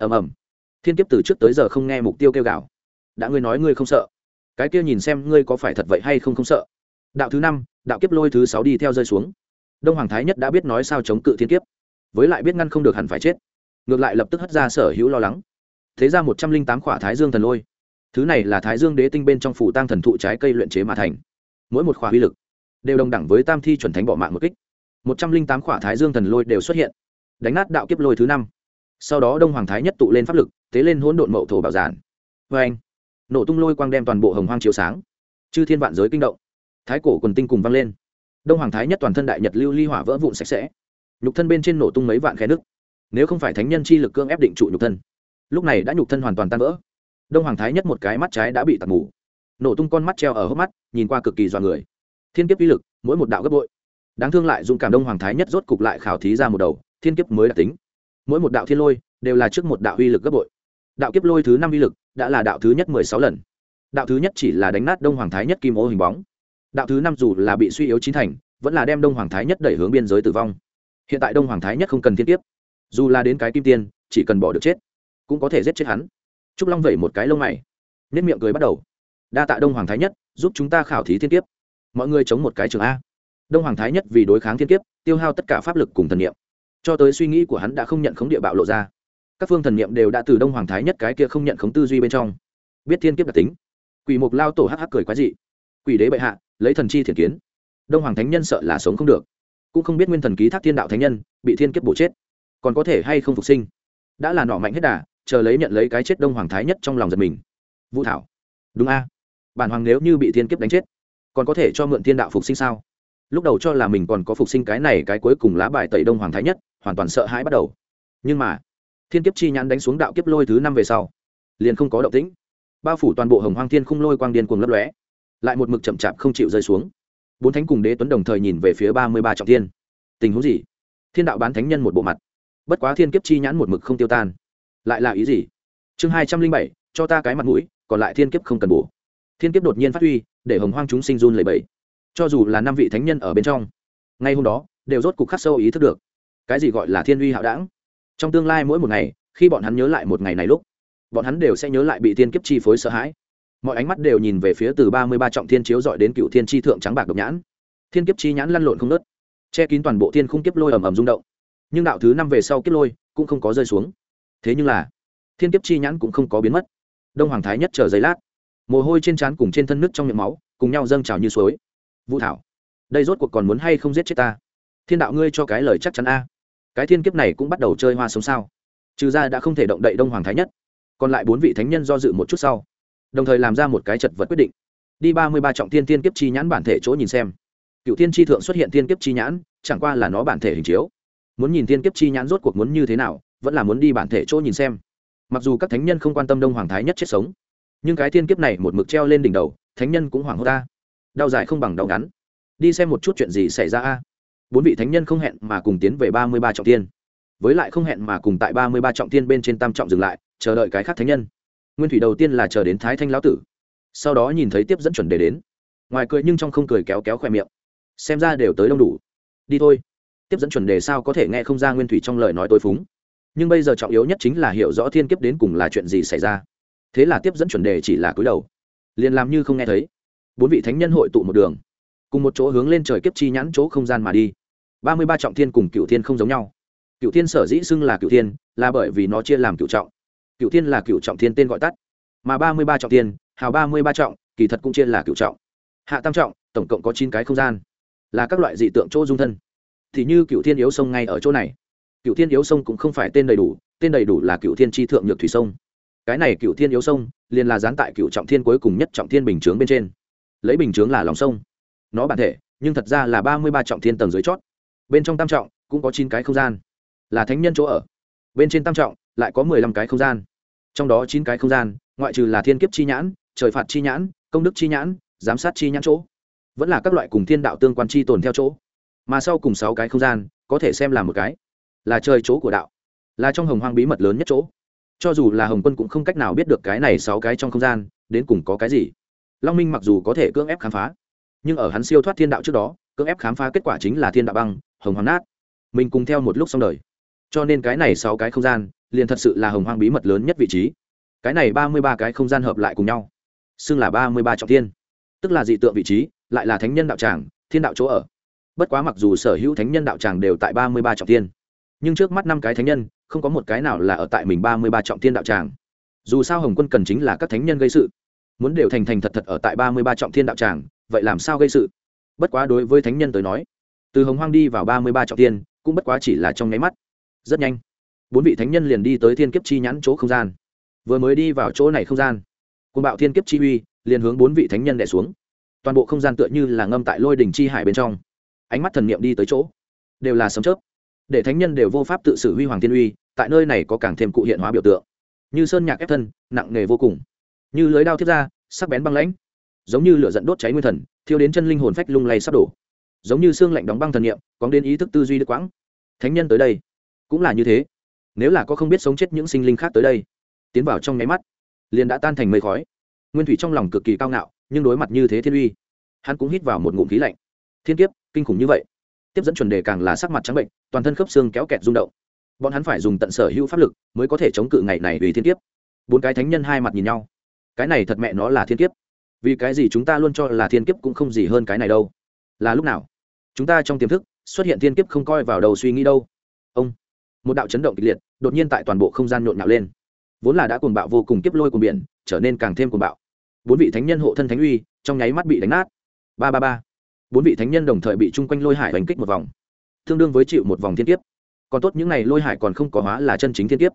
ầm ầm. Thiên kiếp từ trước tới giờ không nghe mục tiêu kêu gào. Đã ngươi nói ngươi không sợ. Cái kia nhìn xem ngươi có phải thật vậy hay không không sợ. Đạo thứ năm, đạo kiếp lôi thứ sáu đi theo rơi xuống. Đông hoàng thái nhất đã biết nói sao chống cự thiên kiếp. Với lại biết ngăn không được hẳn phải chết. Ngược lại lập tức hất ra sở hữu lo lắng. Thế ra một trăm linh tám khỏa thái dương thần lôi. Thứ này là thái dương đế tinh bên trong phủ tăng thần thụ trái cây luyện chế mà thành. Mỗi một khỏa uy lực đều đồng đẳng với tam thi chuẩn thánh bỏ mạng một kích. Một trăm linh tám khỏa thái dương thần lôi đều xuất hiện. Đánh nát đạo kiếp lôi thứ năm sau đó đông hoàng thái nhất tụ lên pháp lực, tế lên hỗn độn mậu thổ bảo giản. Vê anh, nổ tung lôi quang đem toàn bộ hồng hoang chiếu sáng. Chư thiên vạn giới kinh động. Thái cổ quần tinh cùng vang lên. Đông hoàng thái nhất toàn thân đại nhật lưu ly hỏa vỡ vụn sạch sẽ. Nhục thân bên trên nổ tung mấy vạn khe nước nếu không phải thánh nhân chi lực cương ép định trụ nhục thân, lúc này đã nhục thân hoàn toàn tan vỡ. Đông hoàng thái nhất một cái mắt trái đã bị tạt mù. Nổ tung con mắt treo ở hốc mắt, nhìn qua cực kỳ dọa người. Thiên kiếp uy lực, mỗi một đạo gấp bội. Đáng thương lại dùng cảm đông hoàng thái nhất rốt cục lại khảo thí ra một đầu, thiên kiếp mới đặc tính mỗi một đạo thiên lôi đều là trước một đạo uy lực gấp bội. Đạo kiếp lôi thứ năm uy lực đã là đạo thứ nhất mười sáu lần. Đạo thứ nhất chỉ là đánh nát đông hoàng thái nhất kim ô hình bóng. Đạo thứ năm dù là bị suy yếu chín thành, vẫn là đem đông hoàng thái nhất đẩy hướng biên giới tử vong. Hiện tại đông hoàng thái nhất không cần thiên kiếp. Dù là đến cái kim tiên, chỉ cần bỏ được chết, cũng có thể giết chết hắn. Trúc long vẩy một cái lông mày nếp miệng cười bắt đầu. Đa tạ đông hoàng thái nhất, giúp chúng ta khảo thí thiên kiếp. Mọi người chống một cái trường a. Đông hoàng thái nhất vì đối kháng thiên kiếp, tiêu hao tất cả pháp lực cùng thần niệm cho tới suy nghĩ của hắn đã không nhận khống địa bạo lộ ra. Các phương thần niệm đều đã từ đông hoàng thái nhất cái kia không nhận khống tư duy bên trong. Biết thiên kiếp đặc tính. Quỷ mục lao tổ hắc hắc cười quá dị. Quỷ đế bệ hạ, lấy thần chi thiền kiến. Đông hoàng thánh nhân sợ là sống không được. Cũng không biết nguyên thần ký thác thiên đạo thánh nhân, bị thiên kiếp bổ chết. Còn có thể hay không phục sinh. Đã là nọ mạnh hết đà, chờ lấy nhận lấy cái chết đông hoàng thái nhất trong lòng giật mình. Vũ thảo. Đúng a. Bản hoàng nếu như bị thiên kiếp đánh chết, còn có thể cho mượn thiên đạo phục sinh sao? Lúc đầu cho là mình còn có phục sinh cái này cái cuối cùng lá bài tẩy đông hoàng thái nhất, hoàn toàn sợ hãi bắt đầu. Nhưng mà, thiên kiếp chi nhãn đánh xuống đạo kiếp lôi thứ năm về sau, liền không có động tĩnh. Bao phủ toàn bộ hồng hoang thiên khung lôi quang điên cuồng lấp lóe, lại một mực chậm chạp không chịu rơi xuống. Bốn thánh cùng đế tuấn đồng thời nhìn về phía ba mươi ba trọng thiên. Tình huống gì? Thiên đạo bán thánh nhân một bộ mặt. Bất quá thiên kiếp chi nhãn một mực không tiêu tan. Lại là ý gì? Chương hai trăm linh bảy, cho ta cái mặt mũi, còn lại thiên kiếp không cần bổ. Thiên kiếp đột nhiên phát huy, để hồng hoang chúng sinh run lẩy bẩy cho dù là năm vị thánh nhân ở bên trong, ngay hôm đó, đều rốt cục khắc sâu ý thức được. Cái gì gọi là thiên uy hạo đảng? Trong tương lai mỗi một ngày, khi bọn hắn nhớ lại một ngày này lúc, bọn hắn đều sẽ nhớ lại bị thiên kiếp chi phối sợ hãi. Mọi ánh mắt đều nhìn về phía từ ba mươi ba trọng thiên chiếu dọi đến cựu thiên tri thượng trắng bạc độc nhãn. Thiên kiếp chi nhãn lăn lộn không nớt che kín toàn bộ thiên khung kiếp lôi ầm ầm rung động. Nhưng đạo thứ năm về sau kiếp lôi cũng không có rơi xuống. Thế nhưng là, thiên kiếp chi nhãn cũng không có biến mất. Đông hoàng thái nhất chờ giấy lát, mồ hôi trên trán cùng trên thân nước trong miệng máu, cùng nhau dâng trào như suối vũ thảo, đây rốt cuộc còn muốn hay không giết chết ta? Thiên đạo ngươi cho cái lời chắc chắn a. Cái thiên kiếp này cũng bắt đầu chơi hoa sống sao? Trừ ra đã không thể động đậy đông hoàng thái nhất, còn lại bốn vị thánh nhân do dự một chút sau, đồng thời làm ra một cái chật vật quyết định. Đi ba mươi ba trọng tiên tiên kiếp chi nhãn bản thể chỗ nhìn xem. Cựu tiên tri thượng xuất hiện tiên kiếp chi nhãn, chẳng qua là nó bản thể hình chiếu. Muốn nhìn tiên kiếp chi nhãn rốt cuộc muốn như thế nào, vẫn là muốn đi bản thể chỗ nhìn xem. Mặc dù các thánh nhân không quan tâm đông hoàng thái nhất chết sống, nhưng cái tiên kiếp này một mực treo lên đỉnh đầu, thánh nhân cũng hoảng hốt ta đau dài không bằng đau ngắn. Đi xem một chút chuyện gì xảy ra a. Bốn vị thánh nhân không hẹn mà cùng tiến về ba mươi ba trọng tiên với lại không hẹn mà cùng tại ba mươi ba trọng tiên bên trên tam trọng dừng lại, chờ đợi cái khác thánh nhân. Nguyên thủy đầu tiên là chờ đến thái thanh lão tử. Sau đó nhìn thấy tiếp dẫn chuẩn đề đến. Ngoài cười nhưng trong không cười kéo kéo khoe miệng. Xem ra đều tới đông đủ. Đi thôi. Tiếp dẫn chuẩn đề sao có thể nghe không ra nguyên thủy trong lời nói tối phúng. Nhưng bây giờ trọng yếu nhất chính là hiểu rõ thiên kiếp đến cùng là chuyện gì xảy ra. Thế là tiếp dẫn chuẩn đề chỉ là cúi đầu. Liền làm như không nghe thấy bốn vị thánh nhân hội tụ một đường, cùng một chỗ hướng lên trời kiếp chi nhãn chỗ không gian mà đi. Ba mươi ba trọng thiên cùng cựu thiên không giống nhau. Cựu thiên sở dĩ xưng là cựu thiên, là bởi vì nó chia làm cựu trọng. Cựu thiên là cựu trọng thiên tên gọi tắt. Mà ba mươi ba trọng thiên, hào ba mươi ba trọng, kỳ thật cũng chia là cựu trọng. Hạ tam trọng, tổng cộng có chín cái không gian, là các loại dị tượng chỗ dung thân. Thì như cựu thiên yếu sông ngay ở chỗ này. Cựu thiên yếu sông cũng không phải tên đầy đủ, tên đầy đủ là cựu thiên tri thượng nhược thủy sông. Cái này cựu thiên yếu sông, liền là dán tại cựu trọng thiên cuối cùng nhất trọng thiên bình chướng bên trên lấy bình chướng là lòng sông. Nó bản thể, nhưng thật ra là ba mươi ba trọng thiên tầng dưới chót. Bên trong tam trọng cũng có chín cái không gian. Là thánh nhân chỗ ở. Bên trên tam trọng lại có mười lăm cái không gian. Trong đó chín cái không gian, ngoại trừ là thiên kiếp chi nhãn, trời phạt chi nhãn, công đức chi nhãn, giám sát chi nhãn chỗ. Vẫn là các loại cùng thiên đạo tương quan chi tồn theo chỗ. Mà sau cùng sáu cái không gian, có thể xem là một cái. Là trời chỗ của đạo. Là trong hồng hoang bí mật lớn nhất chỗ. Cho dù là hồng quân cũng không cách nào biết được cái này sáu cái trong không gian, đến cùng có cái gì long minh mặc dù có thể cưỡng ép khám phá, nhưng ở hắn siêu thoát thiên đạo trước đó, cưỡng ép khám phá kết quả chính là thiên đạo băng, hồng hoàng nát. Mình cùng theo một lúc xong đời. Cho nên cái này sáu cái không gian, liền thật sự là hồng hoang bí mật lớn nhất vị trí. Cái này ba mươi ba cái không gian hợp lại cùng nhau, xưng là ba mươi ba trọng thiên. Tức là dị tượng vị trí, lại là thánh nhân đạo tràng, thiên đạo chỗ ở. Bất quá mặc dù sở hữu thánh nhân đạo tràng đều tại ba mươi ba trọng thiên, nhưng trước mắt năm cái thánh nhân, không có một cái nào là ở tại mình ba mươi ba trọng thiên đạo tràng. Dù sao hồng quân cần chính là các thánh nhân gây sự muốn đều thành thành thật thật ở tại ba mươi ba trọng thiên đạo tràng, vậy làm sao gây sự? Bất quá đối với thánh nhân tới nói, từ hồng hoang đi vào ba mươi ba trọng thiên, cũng bất quá chỉ là trong nháy mắt. Rất nhanh, bốn vị thánh nhân liền đi tới thiên kiếp chi nhãn chỗ không gian. Vừa mới đi vào chỗ này không gian côn bạo thiên kiếp chi uy liền hướng bốn vị thánh nhân đẻ xuống. Toàn bộ không gian tựa như là ngâm tại lôi đỉnh chi hải bên trong. Ánh mắt thần niệm đi tới chỗ, đều là sấm chớp. Để thánh nhân đều vô pháp tự xử huy hoàng thiên uy, tại nơi này có càng thêm cụ hiện hóa biểu tượng. Như sơn nhạc ép thân, nặng nề vô cùng như lưới đao thiết ra, sắc bén băng lãnh, giống như lửa dẫn đốt cháy nguyên thần, thiêu đến chân linh hồn phách lung lay sắp đổ. Giống như xương lạnh đóng băng thần niệm, cóng đến ý thức tư duy đức quãng. Thánh nhân tới đây, cũng là như thế. Nếu là có không biết sống chết những sinh linh khác tới đây, tiến vào trong nháy mắt, liền đã tan thành mây khói. Nguyên thủy trong lòng cực kỳ cao ngạo, nhưng đối mặt như thế thiên uy, hắn cũng hít vào một ngụm khí lạnh. Thiên kiếp, kinh khủng như vậy. Tiếp dẫn chuẩn đề càng là sắc mặt trắng bệnh, toàn thân khớp xương kéo kẹt rung động. Bọn hắn phải dùng tận sở hữu pháp lực mới có thể chống cự ngày này vì thiên kiếp. Bốn cái thánh nhân hai mặt nhìn nhau cái này thật mẹ nó là thiên kiếp. Vì cái gì chúng ta luôn cho là thiên kiếp cũng không gì hơn cái này đâu? Là lúc nào? Chúng ta trong tiềm thức, xuất hiện thiên kiếp không coi vào đầu suy nghĩ đâu. Ông, một đạo chấn động kịch liệt, đột nhiên tại toàn bộ không gian nhộn nhạo lên. Vốn là đã cuồng bạo vô cùng kiếp lôi cuồng biển, trở nên càng thêm cuồng bạo. Bốn vị thánh nhân hộ thân thánh uy, trong nháy mắt bị đánh nát. Ba ba ba. Bốn vị thánh nhân đồng thời bị chung quanh lôi hải đánh kích một vòng. Tương đương với chịu một vòng thiên kiếp. Còn tốt những n à y lôi hải còn không có hóa là chân chính thiên kiếp.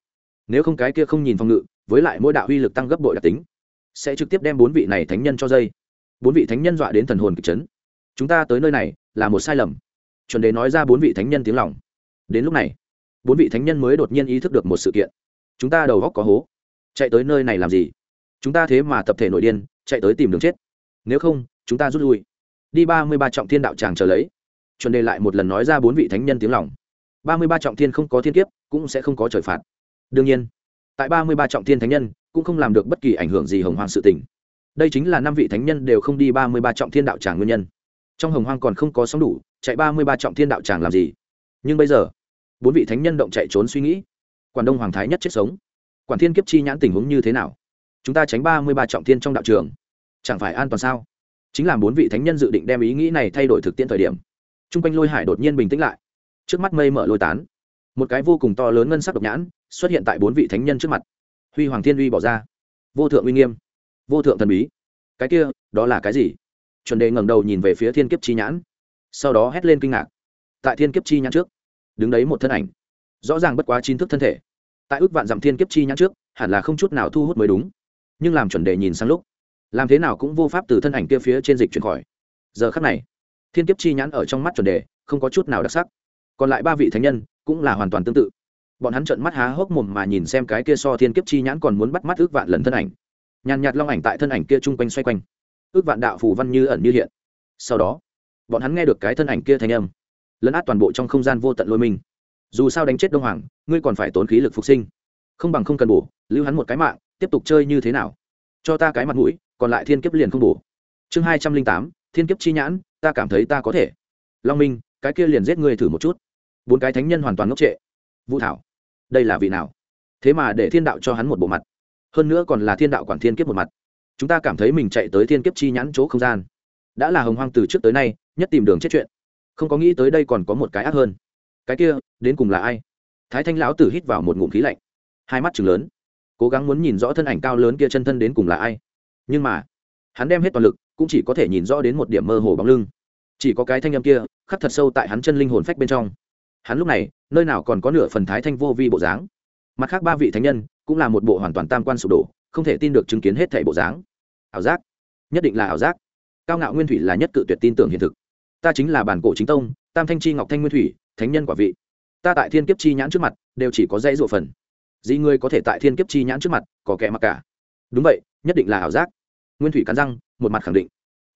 Nếu không cái kia không nhìn phòng ngự, với lại mỗi đạo uy lực tăng gấp bội đặc tính sẽ trực tiếp đem bốn vị này thánh nhân cho dây. Bốn vị thánh nhân dọa đến thần hồn kịch chấn. Chúng ta tới nơi này là một sai lầm. Chuẩn đề nói ra bốn vị thánh nhân tiếng lòng. Đến lúc này, bốn vị thánh nhân mới đột nhiên ý thức được một sự kiện. Chúng ta đầu góc có hố. Chạy tới nơi này làm gì? Chúng ta thế mà tập thể nội điên, chạy tới tìm đường chết. Nếu không, chúng ta rút lui. Đi ba mươi ba trọng thiên đạo tràng chờ lấy. Chuẩn đề lại một lần nói ra bốn vị thánh nhân tiếng lòng. Ba mươi ba trọng thiên không có thiên kiếp, cũng sẽ không có trời phạt. Đương nhiên, tại ba mươi ba trọng thiên thánh nhân cũng không làm được bất kỳ ảnh hưởng gì hồng hoàng sự tình. Đây chính là năm vị thánh nhân đều không đi ba mươi ba trọng thiên đạo tràng nguyên nhân. Trong hồng hoang còn không có sóng đủ, chạy ba mươi ba trọng thiên đạo tràng làm gì? Nhưng bây giờ, bốn vị thánh nhân động chạy trốn suy nghĩ. Quản đông hoàng thái nhất chết sống. Quản thiên kiếp chi nhãn tình huống như thế nào? Chúng ta tránh ba mươi ba trọng thiên trong đạo trường. Chẳng phải an toàn sao? Chính là bốn vị thánh nhân dự định đem ý nghĩ này thay đổi thực tiễn thời điểm. T r u n g quanh lôi hải đột nhiên bình tĩnh lại. Trước mắt mây mở lôi tán. Một cái vô cùng to lớn ngân sắc độc nhãn xuất hiện tại bốn vị thánh nhân trước mặt huy hoàng thiên uy bỏ ra. Vô thượng uy nghiêm, vô thượng thần bí. Cái kia, đó là cái gì? Chuẩn đề ngẩng đầu nhìn về phía thiên kiếp chi nhãn. Sau đó hét lên kinh ngạc. Tại thiên kiếp chi nhãn trước, đứng đấy một thân ảnh. Rõ ràng bất quá chín thức thân thể. Tại ước vạn dặm thiên kiếp chi nhãn trước, hẳn là không chút nào thu hút mới đúng. Nhưng làm chuẩn đề nhìn sang lúc, làm thế nào cũng vô pháp từ thân ảnh kia phía trên dịch chuyển khỏi. Giờ khắc này, thiên kiếp chi nhãn ở trong mắt chuẩn đề không có chút nào đặc sắc. Còn lại ba vị thánh nhân cũng là hoàn toàn tương tự bọn hắn trợn mắt há hốc mồm mà nhìn xem cái kia so thiên kiếp chi nhãn còn muốn bắt mắt ước vạn lần thân ảnh. Nhàn nhạt long ảnh tại thân ảnh kia chung quanh xoay quanh. Ước vạn đạo phù văn như ẩn như hiện. Sau đó, bọn hắn nghe được cái thân ảnh kia thanh âm, lấn át toàn bộ trong không gian vô tận lôi mình. Dù sao đánh chết đông hoàng, ngươi còn phải tốn khí lực phục sinh. Không bằng không cần bổ, lưu hắn một cái mạng, tiếp tục chơi như thế nào? Cho ta cái mặt mũi, còn lại thiên kiếp liền không bổ. Chương hai trăm linh tám, thiên kiếp chi nhãn, ta cảm thấy ta có thể. Long minh, cái kia liền giết ngươi thử một chút. Bốn cái thánh nhân hoàn toàn ngốc trệ vũ thảo, đây là vị nào? Thế mà để thiên đạo cho hắn một bộ mặt, hơn nữa còn là thiên đạo quản thiên kiếp một mặt. Chúng ta cảm thấy mình chạy tới thiên kiếp chi nhãn chỗ không gian, đã là hồng hoang từ trước tới nay, nhất tìm đường chết chuyện. Không có nghĩ tới đây còn có một cái ác hơn. Cái kia, đến cùng là ai? Thái thanh lão tử hít vào một ngụm khí lạnh, hai mắt chừng lớn, cố gắng muốn nhìn rõ thân ảnh cao lớn kia chân thân đến cùng là ai. Nhưng mà, hắn đem hết toàn lực, cũng chỉ có thể nhìn rõ đến một điểm mơ hồ bóng lưng. Chỉ có cái thanh âm kia, khắc thật sâu tại hắn chân linh hồn phách bên trong hắn lúc này, nơi nào còn có nửa phần thái thanh vô vi bộ dáng. Mặt khác ba vị thánh nhân cũng là một bộ hoàn toàn tam quan sụp đổ, không thể tin được chứng kiến hết thảy bộ dáng. Ảo giác. Nhất định là ảo giác. Cao ngạo nguyên thủy là nhất cự tuyệt tin tưởng hiện thực. Ta chính là bản cổ chính tông, tam thanh chi ngọc thanh nguyên thủy, thánh nhân quả vị. Ta tại thiên kiếp chi nhãn trước mặt, đều chỉ có dãy rộ phần. Dĩ ngươi có thể tại thiên kiếp chi nhãn trước mặt, có kẻ mặc cả. Đúng vậy, nhất định là ảo giác. Nguyên thủy cắn răng, một mặt khẳng định.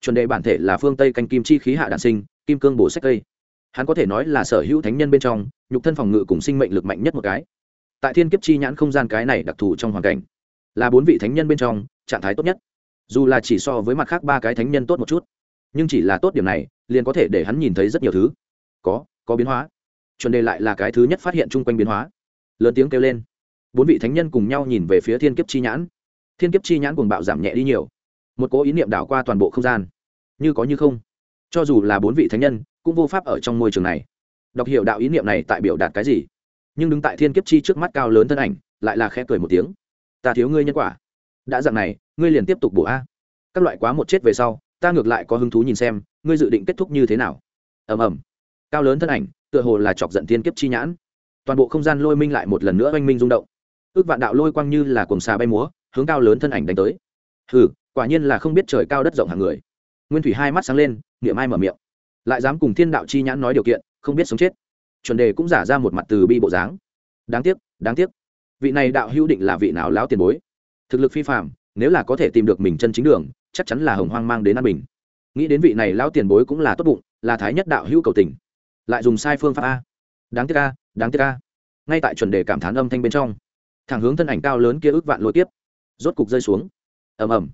Chuẩn đề bản thể là phương tây canh kim chi khí hạ đạn sinh, kim cương bổ sách cây hắn có thể nói là sở hữu thánh nhân bên trong, nhục thân phòng ngự cùng sinh mệnh lực mạnh nhất một cái. Tại thiên kiếp chi nhãn không gian cái này đặc thù trong hoàn cảnh, là bốn vị thánh nhân bên trong trạng thái tốt nhất. Dù là chỉ so với mặt khác ba cái thánh nhân tốt một chút, nhưng chỉ là tốt điểm này, liền có thể để hắn nhìn thấy rất nhiều thứ. Có có biến hóa. Chuẩn đề lại là cái thứ nhất phát hiện chung quanh biến hóa. Lớn tiếng kêu lên. Bốn vị thánh nhân cùng nhau nhìn về phía thiên kiếp chi nhãn. Thiên kiếp chi nhãn cùng bạo giảm nhẹ đi nhiều. Một cố ý niệm đảo qua toàn bộ không gian. Như có như không. Cho dù là bốn vị thánh nhân cũng vô pháp ở trong môi trường này. Đọc hiểu đạo ý niệm này tại biểu đạt cái gì? Nhưng đứng tại thiên kiếp chi trước mắt cao lớn thân ảnh, lại là khẽ cười một tiếng. Ta thiếu ngươi nhân quả. Đã dặn này, ngươi liền tiếp tục bổ a. Các loại quá một chết về sau, ta ngược lại có hứng thú nhìn xem, ngươi dự định kết thúc như thế nào? Ầm ầm. Cao lớn thân ảnh, tựa hồ là chọc giận thiên kiếp chi nhãn. Toàn bộ không gian lôi minh lại một lần nữa oanh minh rung động. Ước vạn đạo lôi quang như là cuồng xà bay múa, hướng cao lớn thân ảnh đánh tới. Hừ, quả nhiên là không biết trời cao đất rộng hàng người. Nguyên thủy hai mắt sáng lên, niệm ai mở miệng? Lại dám cùng thiên đạo chi nhãn nói điều kiện, không biết sống chết. Chuẩn đề cũng giả ra một mặt từ bi bộ dáng. Đáng tiếc đáng tiếc. Vị này đạo hữu định là vị nào lão tiền bối? Thực lực phi phạm nếu là có thể tìm được mình chân chính đường, chắc chắn là hồng hoang mang đến an bình nghĩ đến vị này lão tiền bối cũng là tốt bụng, là thái nhất đạo hữu cầu tình. Lại dùng sai phương pháp a. Đáng tiếc a, đáng tiếc a. Ngay tại chuẩn đề cảm thán âm thanh bên trong, thẳng hướng thân ảnh cao lớn kia ước vạn lôi tiếp rốt cục rơi xuống. Ầm ầm.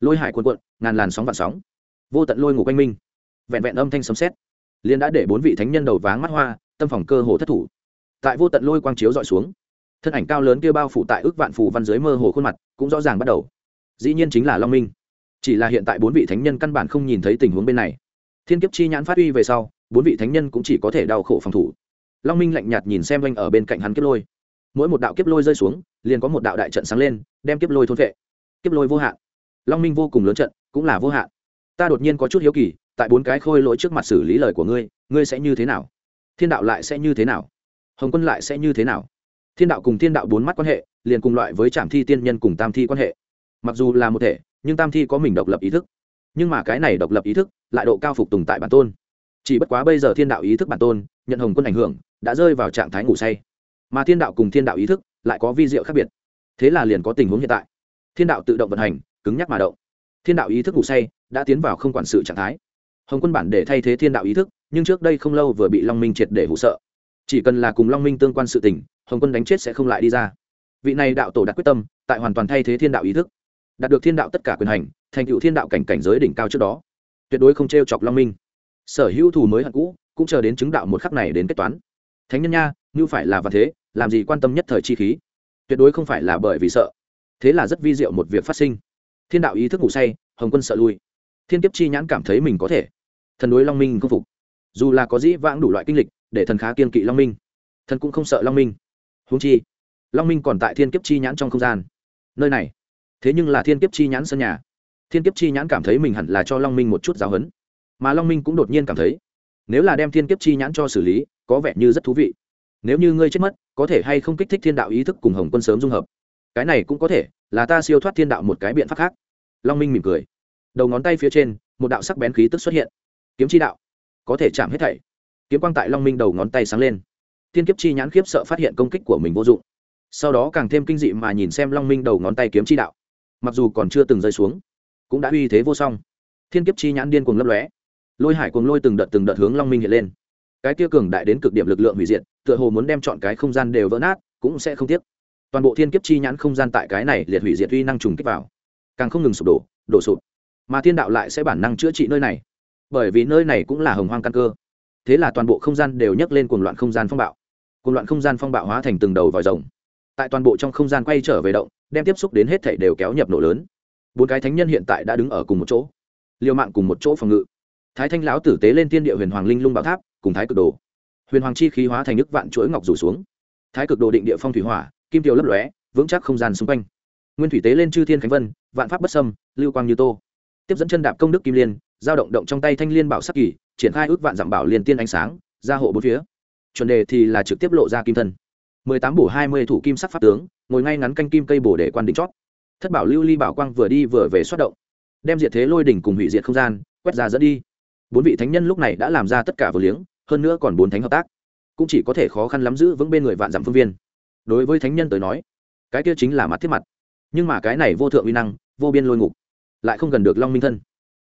Lôi hải cuồn cuộn, ngàn làn sóng vạn sóng. Vô tận lôi ngủ quanh minh vẹn vẹn âm thanh sấm sét. Liên đã để bốn vị thánh nhân đầu váng mắt hoa, tâm phòng cơ hồ thất thủ. Tại vô tận lôi quang chiếu dọi xuống, thân ảnh cao lớn kia bao phủ tại ước vạn phù văn dưới mơ hồ khuôn mặt cũng rõ ràng bắt đầu. Dĩ nhiên chính là long minh. Chỉ là hiện tại bốn vị thánh nhân căn bản không nhìn thấy tình huống bên này. Thiên kiếp chi nhãn phát uy về sau, bốn vị thánh nhân cũng chỉ có thể đau khổ phòng thủ. Long minh lạnh nhạt nhìn xem oanh ở bên cạnh hắn kiếp lôi. Mỗi một đạo kiếp lôi rơi xuống, liền có một đạo đại trận sáng lên, đem kiếp lôi thôn vệ. Kiếp lôi vô hạn. Long minh vô cùng lớn trận, cũng là vô hạn ta đột nhiên có chút hiếu kỳ, tại bốn cái khôi lỗi trước mặt xử lý lời của ngươi ngươi sẽ như thế nào? Thiên đạo lại sẽ như thế nào? Hồng quân lại sẽ như thế nào? Thiên đạo cùng thiên đạo bốn mắt quan hệ, liền cùng loại với trạm thi tiên nhân cùng tam thi quan hệ. Mặc dù là một thể, nhưng tam thi có mình độc lập ý thức. Nhưng mà cái này độc lập ý thức, lại độ cao phục tùng tại bản tôn. Chỉ bất quá bây giờ thiên đạo ý thức bản tôn, nhận hồng quân ảnh hưởng, đã rơi vào trạng thái ngủ say. Mà thiên đạo cùng thiên đạo ý thức lại có vi diệu khác biệt. Thế là liền có tình huống hiện tại. Thiên đạo tự động vận hành, cứng nhắc mà động. Thiên đạo ý thức ngủ say đã tiến vào không quản sự trạng thái. Hồng quân bản để thay thế thiên đạo ý thức, nhưng trước đây không lâu vừa bị long minh triệt để hụ sợ. Chỉ cần là cùng long minh tương quan sự tình, hồng quân đánh chết sẽ không lại đi ra. Vị này đạo tổ đặt quyết tâm, tại hoàn toàn thay thế thiên đạo ý thức. Đạt được thiên đạo tất cả quyền hành, thành cựu thiên đạo cảnh cảnh giới đỉnh cao trước đó. Tuyệt đối không t r e o chọc long minh. Sở hữu thù mới hận cũ, cũng chờ đến chứng đạo một khắc này đến kết toán. Thánh nhân nha, như phải là và thế, làm gì quan tâm nhất thời chi khí? Tuyệt đối không phải là bởi vì sợ. Thế là rất vi diệu một việc phát sinh. Thiên đạo ý thức ngủ say, hồng quân sợ lui thiên kiếp chi nhãn cảm thấy mình có thể. Thần đối long minh không phục. Dù là có dĩ vãng đủ loại kinh lịch, để thần khá kiên kỵ long minh, thần cũng không sợ long minh. Húng chi, long minh còn tại thiên kiếp chi nhãn trong không gian. Nơi này, thế nhưng là thiên kiếp chi nhãn sân nhà. Thiên kiếp chi nhãn cảm thấy mình hẳn là cho long minh một chút giáo huấn. Mà long minh cũng đột nhiên cảm thấy, nếu là đem thiên kiếp chi nhãn cho xử lý, có vẻ như rất thú vị. Nếu như ngươi chết mất, có thể hay không kích thích thiên đạo ý thức cùng hồng quân sớm dung hợp? Cái này cũng có thể, là ta siêu thoát thiên đạo một cái biện pháp khác. Long minh mỉm cười đầu ngón tay phía trên, một đạo sắc bén khí tức xuất hiện. Kiếm chi đạo, có thể chạm hết thảy. Kiếm quang tại long minh đầu ngón tay sáng lên. Thiên kiếp chi nhãn khiếp sợ phát hiện công kích của mình vô dụng. Sau đó càng thêm kinh dị mà nhìn xem long minh đầu ngón tay kiếm chi đạo. Mặc dù còn chưa từng rơi xuống, cũng đã uy thế vô song. Thiên kiếp chi nhãn điên cuồng lấp lóe. Lôi hải cuồng lôi từng đợt từng đợt hướng long minh hiện lên. Cái kia cường đại đến cực điểm lực lượng hủy diệt, tựa hồ muốn đem chọn cái không gian đều vỡ nát, cũng sẽ không tiếc. Toàn bộ thiên kiếp chi nhãn không gian tại cái này liệt hủy diệt uy năng trùng kích vào. Càng không ngừng sụp đổ đổ sụp mà thiên đạo lại sẽ bản năng chữa trị nơi này. Bởi vì nơi này cũng là hồng hoang căn cơ. Thế là toàn bộ không gian đều nhấc lên cuồng loạn không gian phong bạo. Cuồng loạn không gian phong bạo hóa thành từng đầu vòi rồng. Tại toàn bộ trong không gian quay trở về động, đem tiếp xúc đến hết thảy đều kéo nhập nổ lớn. Bốn cái thánh nhân hiện tại đã đứng ở cùng một chỗ. Liều mạng cùng một chỗ phòng ngự. Thái thanh lão tử tế lên tiên địa huyền hoàng linh lung bảo tháp, cùng thái cực đồ. Huyền hoàng chi khí hóa thành nước vạn chuỗi ngọc rủ xuống. Thái cực đồ định địa phong thủy hỏa, kim tiêu lấp lóe, vững chắc không gian xung quanh. Nguyên thủy tế lên chư thiên khánh vân, vạn pháp bất sâm lưu quang như tô tiếp dẫn chân đạp công đức kim liên, giao động động trong tay thanh liên bảo sắc kỳ, triển khai ước vạn dặm bảo liên tiên ánh sáng, ra hộ bốn phía. Chuẩn đề thì là trực tiếp lộ ra kim thân. Mười tám bổ hai mươi thủ kim sắc pháp tướng, ngồi ngay ngắn canh kim cây bổ để quan đỉnh chót. Thất bảo lưu ly bảo quang vừa đi vừa về xoát động. Đem diệt thế lôi đỉnh cùng hủy diệt không gian, quét ra dẫn đi. Bốn vị thánh nhân lúc này đã làm ra tất cả vừa liếng, hơn nữa còn bốn thánh hợp tác. Cũng chỉ có thể khó khăn lắm giữ vững bên người vạn dặm phương viên. Đối với thánh nhân tới nói, cái kia chính là mặt thiết mặt. Nhưng mà cái này vô thượng uy năng, vô biên lôi ngục lại không gần được long minh thân.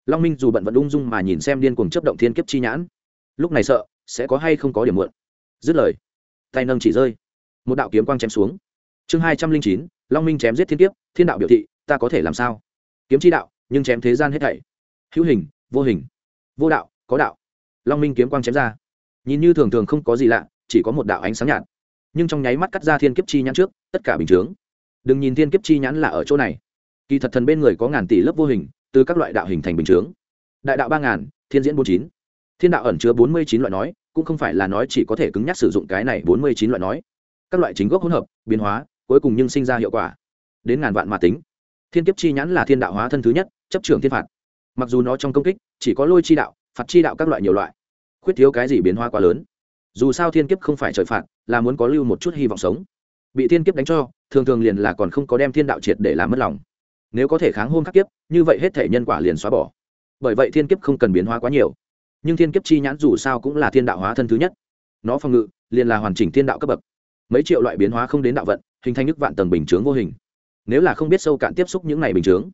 Long minh dù bận vẫn ung dung mà nhìn xem điên cuồng chấp động thiên kiếp chi nhãn. Lúc này sợ, sẽ có hay không có điểm muộn. Dứt lời, tay nâng chỉ rơi. Một đạo kiếm quang chém xuống. Chương hai trăm linh chín, long minh chém giết thiên kiếp, thiên đạo biểu thị, ta có thể làm sao? Kiếm chi đạo, nhưng chém thế gian hết thảy. Hữu hình, vô hình. Vô đạo, có đạo. Long minh kiếm quang chém ra. Nhìn như thường thường không có gì lạ, chỉ có một đạo ánh sáng nhạt. Nhưng trong nháy mắt cắt ra thiên kiếp chi nhãn trước, tất cả bình chướng. Đừng nhìn thiên kiếp chi nhãn là ở chỗ này kỳ thật thần bên người có ngàn tỷ lớp vô hình, từ các loại đạo hình thành bình chướng. Đại đạo ba ngàn, thiên diễn bốn chín. Thiên đạo ẩn chứa bốn mươi chín loại nói, cũng không phải là nói chỉ có thể cứng nhắc sử dụng cái này bốn mươi chín loại nói. Các loại chính gốc hỗn hợp, biến hóa, cuối cùng nhưng sinh ra hiệu quả. Đến ngàn vạn mà tính. Thiên kiếp chi nhãn là thiên đạo hóa thân thứ nhất, chấp trưởng thiên phạt. Mặc dù nó trong công kích, chỉ có lôi chi đạo, phạt chi đạo các loại nhiều loại. Khuyết thiếu cái gì biến hóa quá lớn. Dù sao thiên kiếp không phải trời phạt, là muốn có lưu một chút hy vọng sống. Bị thiên kiếp đánh cho, thường thường liền là còn không có đem thiên đạo triệt để làm mất lòng nếu có thể kháng hôn khắc kiếp, như vậy hết thể nhân quả liền xóa bỏ. Bởi vậy thiên kiếp không cần biến hóa quá nhiều. Nhưng thiên kiếp chi nhãn dù sao cũng là thiên đạo hóa thân thứ nhất. Nó phòng ngự, liền là hoàn chỉnh thiên đạo cấp bậc. Mấy triệu loại biến hóa không đến đạo vận, hình thành nước vạn tầng bình chướng vô hình. Nếu là không biết sâu cạn tiếp xúc những này bình chướng,